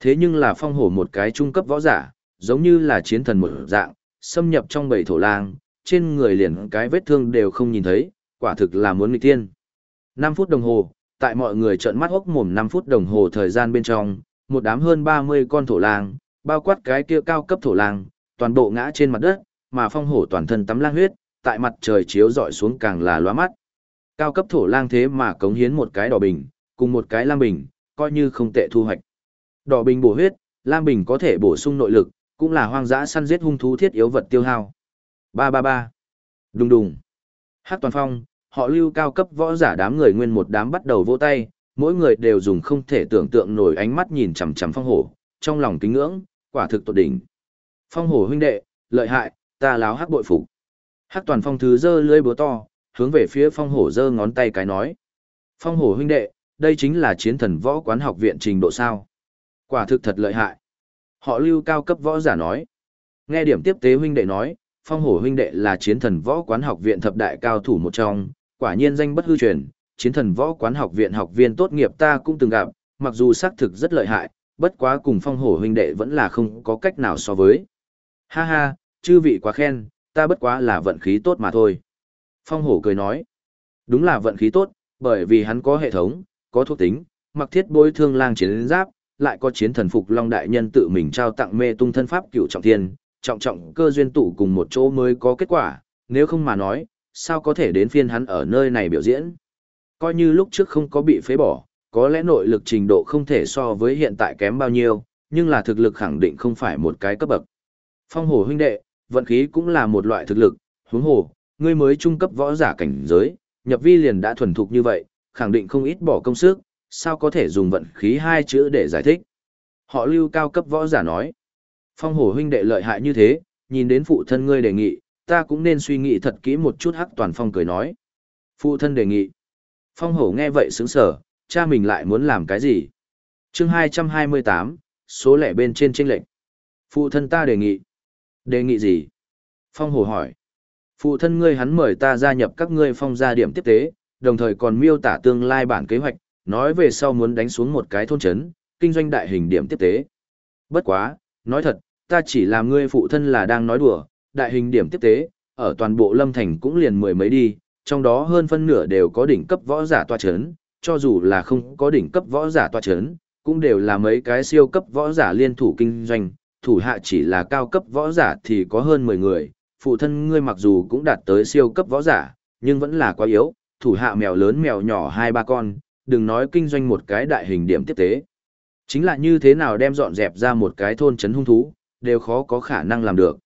Speaker 1: Thế nhưng là phong hổ một cái trung cấp võ giả, giống như là chiến thần một dạng, xâm nhập trong bầy thổ lang, trên người liền cái vết thương đều không nhìn thấy, quả thực là muốn nghịch tiên. 5 phút đồng hồ, tại mọi người trợn mắt hốc mồm 5 phút đồng hồ thời gian bên trong, một đám hơn 30 con thổ lang, bao quát cái kia cao cấp thổ lang, toàn bộ ngã trên mặt đất, mà phong hổ toàn thân tắm lang huyết, tại mặt trời chiếu rọi xuống càng là loa mắt. Cao cấp thổ lang thế mà cống hiến một cái đỏ bình, cùng một cái lam bình, coi như không tệ thu hoạch. Đỏ bình bổ huyết, lam bình có thể bổ sung nội lực, cũng là hoang dã săn giết hung thú thiết yếu vật tiêu hao. Ba ba ba. Đùng đùng. Hát toàn phong, họ lưu cao cấp võ giả đám người nguyên một đám bắt đầu vỗ tay, mỗi người đều dùng không thể tưởng tượng nổi ánh mắt nhìn chằm chằm phong hổ, trong lòng kính ngưỡng, quả thực tột đỉnh. Phong hổ huynh đệ, lợi hại, ta láo hắc bội phục. Hắc toàn phong thứ dơ lưỡi búa to, hướng về phía phong hổ dơ ngón tay cái nói. Phong hổ huynh đệ, đây chính là chiến thần võ quán học viện trình độ sao. Quả thực thật lợi hại. Họ lưu cao cấp võ giả nói. Nghe điểm tiếp tế huynh đệ nói, phong hổ huynh đệ là chiến thần võ quán học viện thập đại cao thủ một trong, quả nhiên danh bất hư truyền, chiến thần võ quán học viện học viên tốt nghiệp ta cũng từng gặp, mặc dù xác thực rất lợi hại, bất quá cùng phong hổ huynh đệ vẫn là không có cách nào so với. Ha ha, chư vị quá khen, ta bất quá là vận khí tốt mà thôi. Phong hổ cười nói, đúng là vận khí tốt, bởi vì hắn có hệ thống, có thuộc tính, mặc thiết bối thương lang chiến giáp, lại có chiến thần phục long đại nhân tự mình trao tặng mê tung thân pháp cựu trọng thiên, trọng trọng cơ duyên tụ cùng một chỗ mới có kết quả, nếu không mà nói, sao có thể đến phiên hắn ở nơi này biểu diễn. Coi như lúc trước không có bị phế bỏ, có lẽ nội lực trình độ không thể so với hiện tại kém bao nhiêu, nhưng là thực lực khẳng định không phải một cái cấp bậc. Phong hồ huynh đệ, vận khí cũng là một loại thực lực, huống hồ, ngươi mới trung cấp võ giả cảnh giới, nhập vi liền đã thuần thục như vậy, khẳng định không ít bỏ công sức, sao có thể dùng vận khí hai chữ để giải thích. Họ lưu cao cấp võ giả nói, phong hổ huynh đệ lợi hại như thế, nhìn đến phụ thân ngươi đề nghị, ta cũng nên suy nghĩ thật kỹ một chút hắc toàn phong cười nói. Phụ thân đề nghị. Phong hổ nghe vậy sướng sở, cha mình lại muốn làm cái gì? chương 228, số lẻ bên trên tranh lệnh. Phụ thân ta đề nghị. Đề nghị gì? Phong hổ hỏi. Phụ thân ngươi hắn mời ta gia nhập các ngươi phong gia điểm tiếp tế, đồng thời còn miêu tả tương lai bản kế hoạch, nói về sau muốn đánh xuống một cái thôn trấn, kinh doanh đại hình điểm tiếp tế. Bất quá, nói thật, ta chỉ làm ngươi phụ thân là đang nói đùa, đại hình điểm tiếp tế, ở toàn bộ lâm thành cũng liền mười mấy đi, trong đó hơn phân nửa đều có đỉnh cấp võ giả toa chấn, cho dù là không có đỉnh cấp võ giả toa chấn, cũng đều là mấy cái siêu cấp võ giả liên thủ kinh doanh, thủ hạ chỉ là cao cấp võ giả thì có hơn 10 người, phụ thân ngươi mặc dù cũng đạt tới siêu cấp võ giả, nhưng vẫn là quá yếu, thủ hạ mèo lớn mèo nhỏ hai ba con, đừng nói kinh doanh một cái đại hình điểm tiếp tế. Chính là như thế nào đem dọn dẹp ra một cái thôn trấn hung thú, đều khó có khả năng làm được.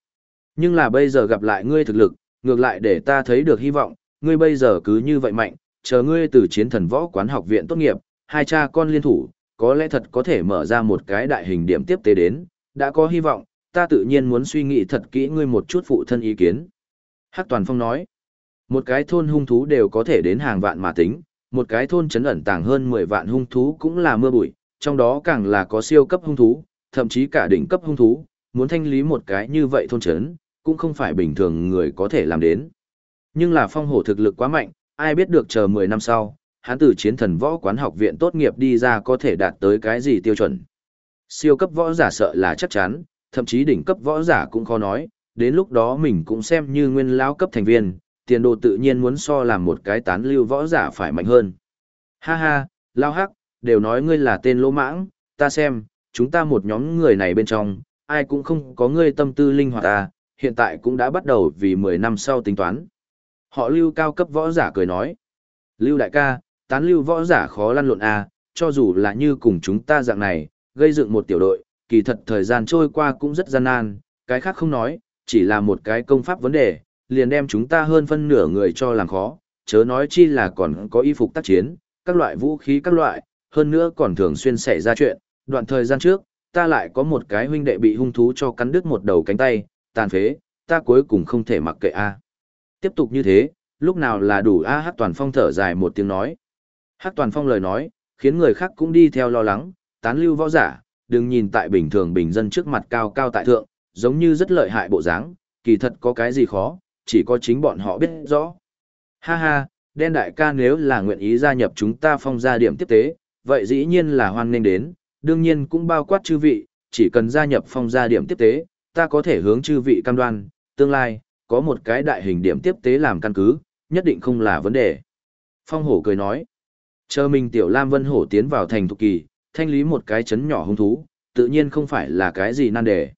Speaker 1: Nhưng là bây giờ gặp lại ngươi thực lực, ngược lại để ta thấy được hy vọng, ngươi bây giờ cứ như vậy mạnh, chờ ngươi từ chiến thần võ quán học viện tốt nghiệp, hai cha con liên thủ, có lẽ thật có thể mở ra một cái đại hình điểm tiếp tế đến, đã có hy vọng, ta tự nhiên muốn suy nghĩ thật kỹ ngươi một chút phụ thân ý kiến. Hắc Toàn Phong nói, một cái thôn hung thú đều có thể đến hàng vạn mà tính, một cái thôn chấn ẩn tàng hơn 10 vạn hung thú cũng là mưa bụi, trong đó càng là có siêu cấp hung thú, thậm chí cả đỉnh cấp hung thú, muốn thanh lý một cái như vậy thôn chấn, cũng không phải bình thường người có thể làm đến. Nhưng là phong hổ thực lực quá mạnh, ai biết được chờ 10 năm sau, hắn từ chiến thần võ quán học viện tốt nghiệp đi ra có thể đạt tới cái gì tiêu chuẩn. Siêu cấp võ giả sợ là chắc chắn, thậm chí đỉnh cấp võ giả cũng khó nói, đến lúc đó mình cũng xem như nguyên lão cấp thành viên, tiền đồ tự nhiên muốn so làm một cái tán lưu võ giả phải mạnh hơn. Ha ha, lao hắc, đều nói ngươi là tên lỗ mãng, ta xem, chúng ta một nhóm người này bên trong, ai cũng không có ngươi tâm tư linh hoạt ta, hiện tại cũng đã bắt đầu vì 10 năm sau tính toán. Họ lưu cao cấp võ giả cười nói. Lưu đại ca, tán lưu võ giả khó lăn lộn à, cho dù là như cùng chúng ta dạng này, gây dựng một tiểu đội, kỳ thật thời gian trôi qua cũng rất gian nan, cái khác không nói, chỉ là một cái công pháp vấn đề, liền đem chúng ta hơn phân nửa người cho làm khó, chớ nói chi là còn có y phục tác chiến, các loại vũ khí các loại, hơn nữa còn thường xuyên xảy ra chuyện, đoạn thời gian trước, ta lại có một cái huynh đệ bị hung thú cho cắn đứt một đầu cánh tay, tàn phế, ta cuối cùng không thể mặc kệ a. Tiếp tục như thế, lúc nào là đủ a hát toàn phong thở dài một tiếng nói. Hát toàn phong lời nói, khiến người khác cũng đi theo lo lắng, tán lưu võ giả, đừng nhìn tại bình thường bình dân trước mặt cao cao tại thượng, giống như rất lợi hại bộ dáng, kỳ thật có cái gì khó, chỉ có chính bọn họ biết rõ. Ha ha, đen đại ca nếu là nguyện ý gia nhập chúng ta phong gia điểm tiếp tế, vậy dĩ nhiên là hoan nghênh đến, đương nhiên cũng bao quát chư vị, chỉ cần gia nhập phong gia điểm tiếp tế, ta có thể hướng chư vị cam đoan, tương lai, có một cái đại hình điểm tiếp tế làm căn cứ, nhất định không là vấn đề. Phong hổ cười nói, chờ mình tiểu Lam Vân Hổ tiến vào thành thục kỳ, thanh lý một cái chấn nhỏ hung thú, tự nhiên không phải là cái gì nan đề.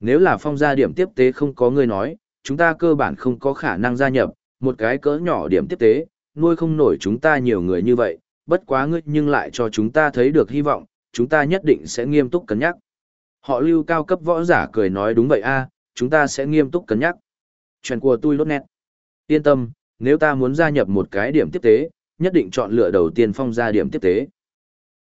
Speaker 1: Nếu là phong gia điểm tiếp tế không có người nói, chúng ta cơ bản không có khả năng gia nhập, một cái cỡ nhỏ điểm tiếp tế, nuôi không nổi chúng ta nhiều người như vậy, bất quá ngươi nhưng lại cho chúng ta thấy được hy vọng, chúng ta nhất định sẽ nghiêm túc cân nhắc. Họ lưu cao cấp võ giả cười nói đúng vậy a, chúng ta sẽ nghiêm túc cân nhắc. Chuyện của tôi lốt nét. Yên tâm, nếu ta muốn gia nhập một cái điểm tiếp tế, nhất định chọn lựa đầu tiên phong gia điểm tiếp tế.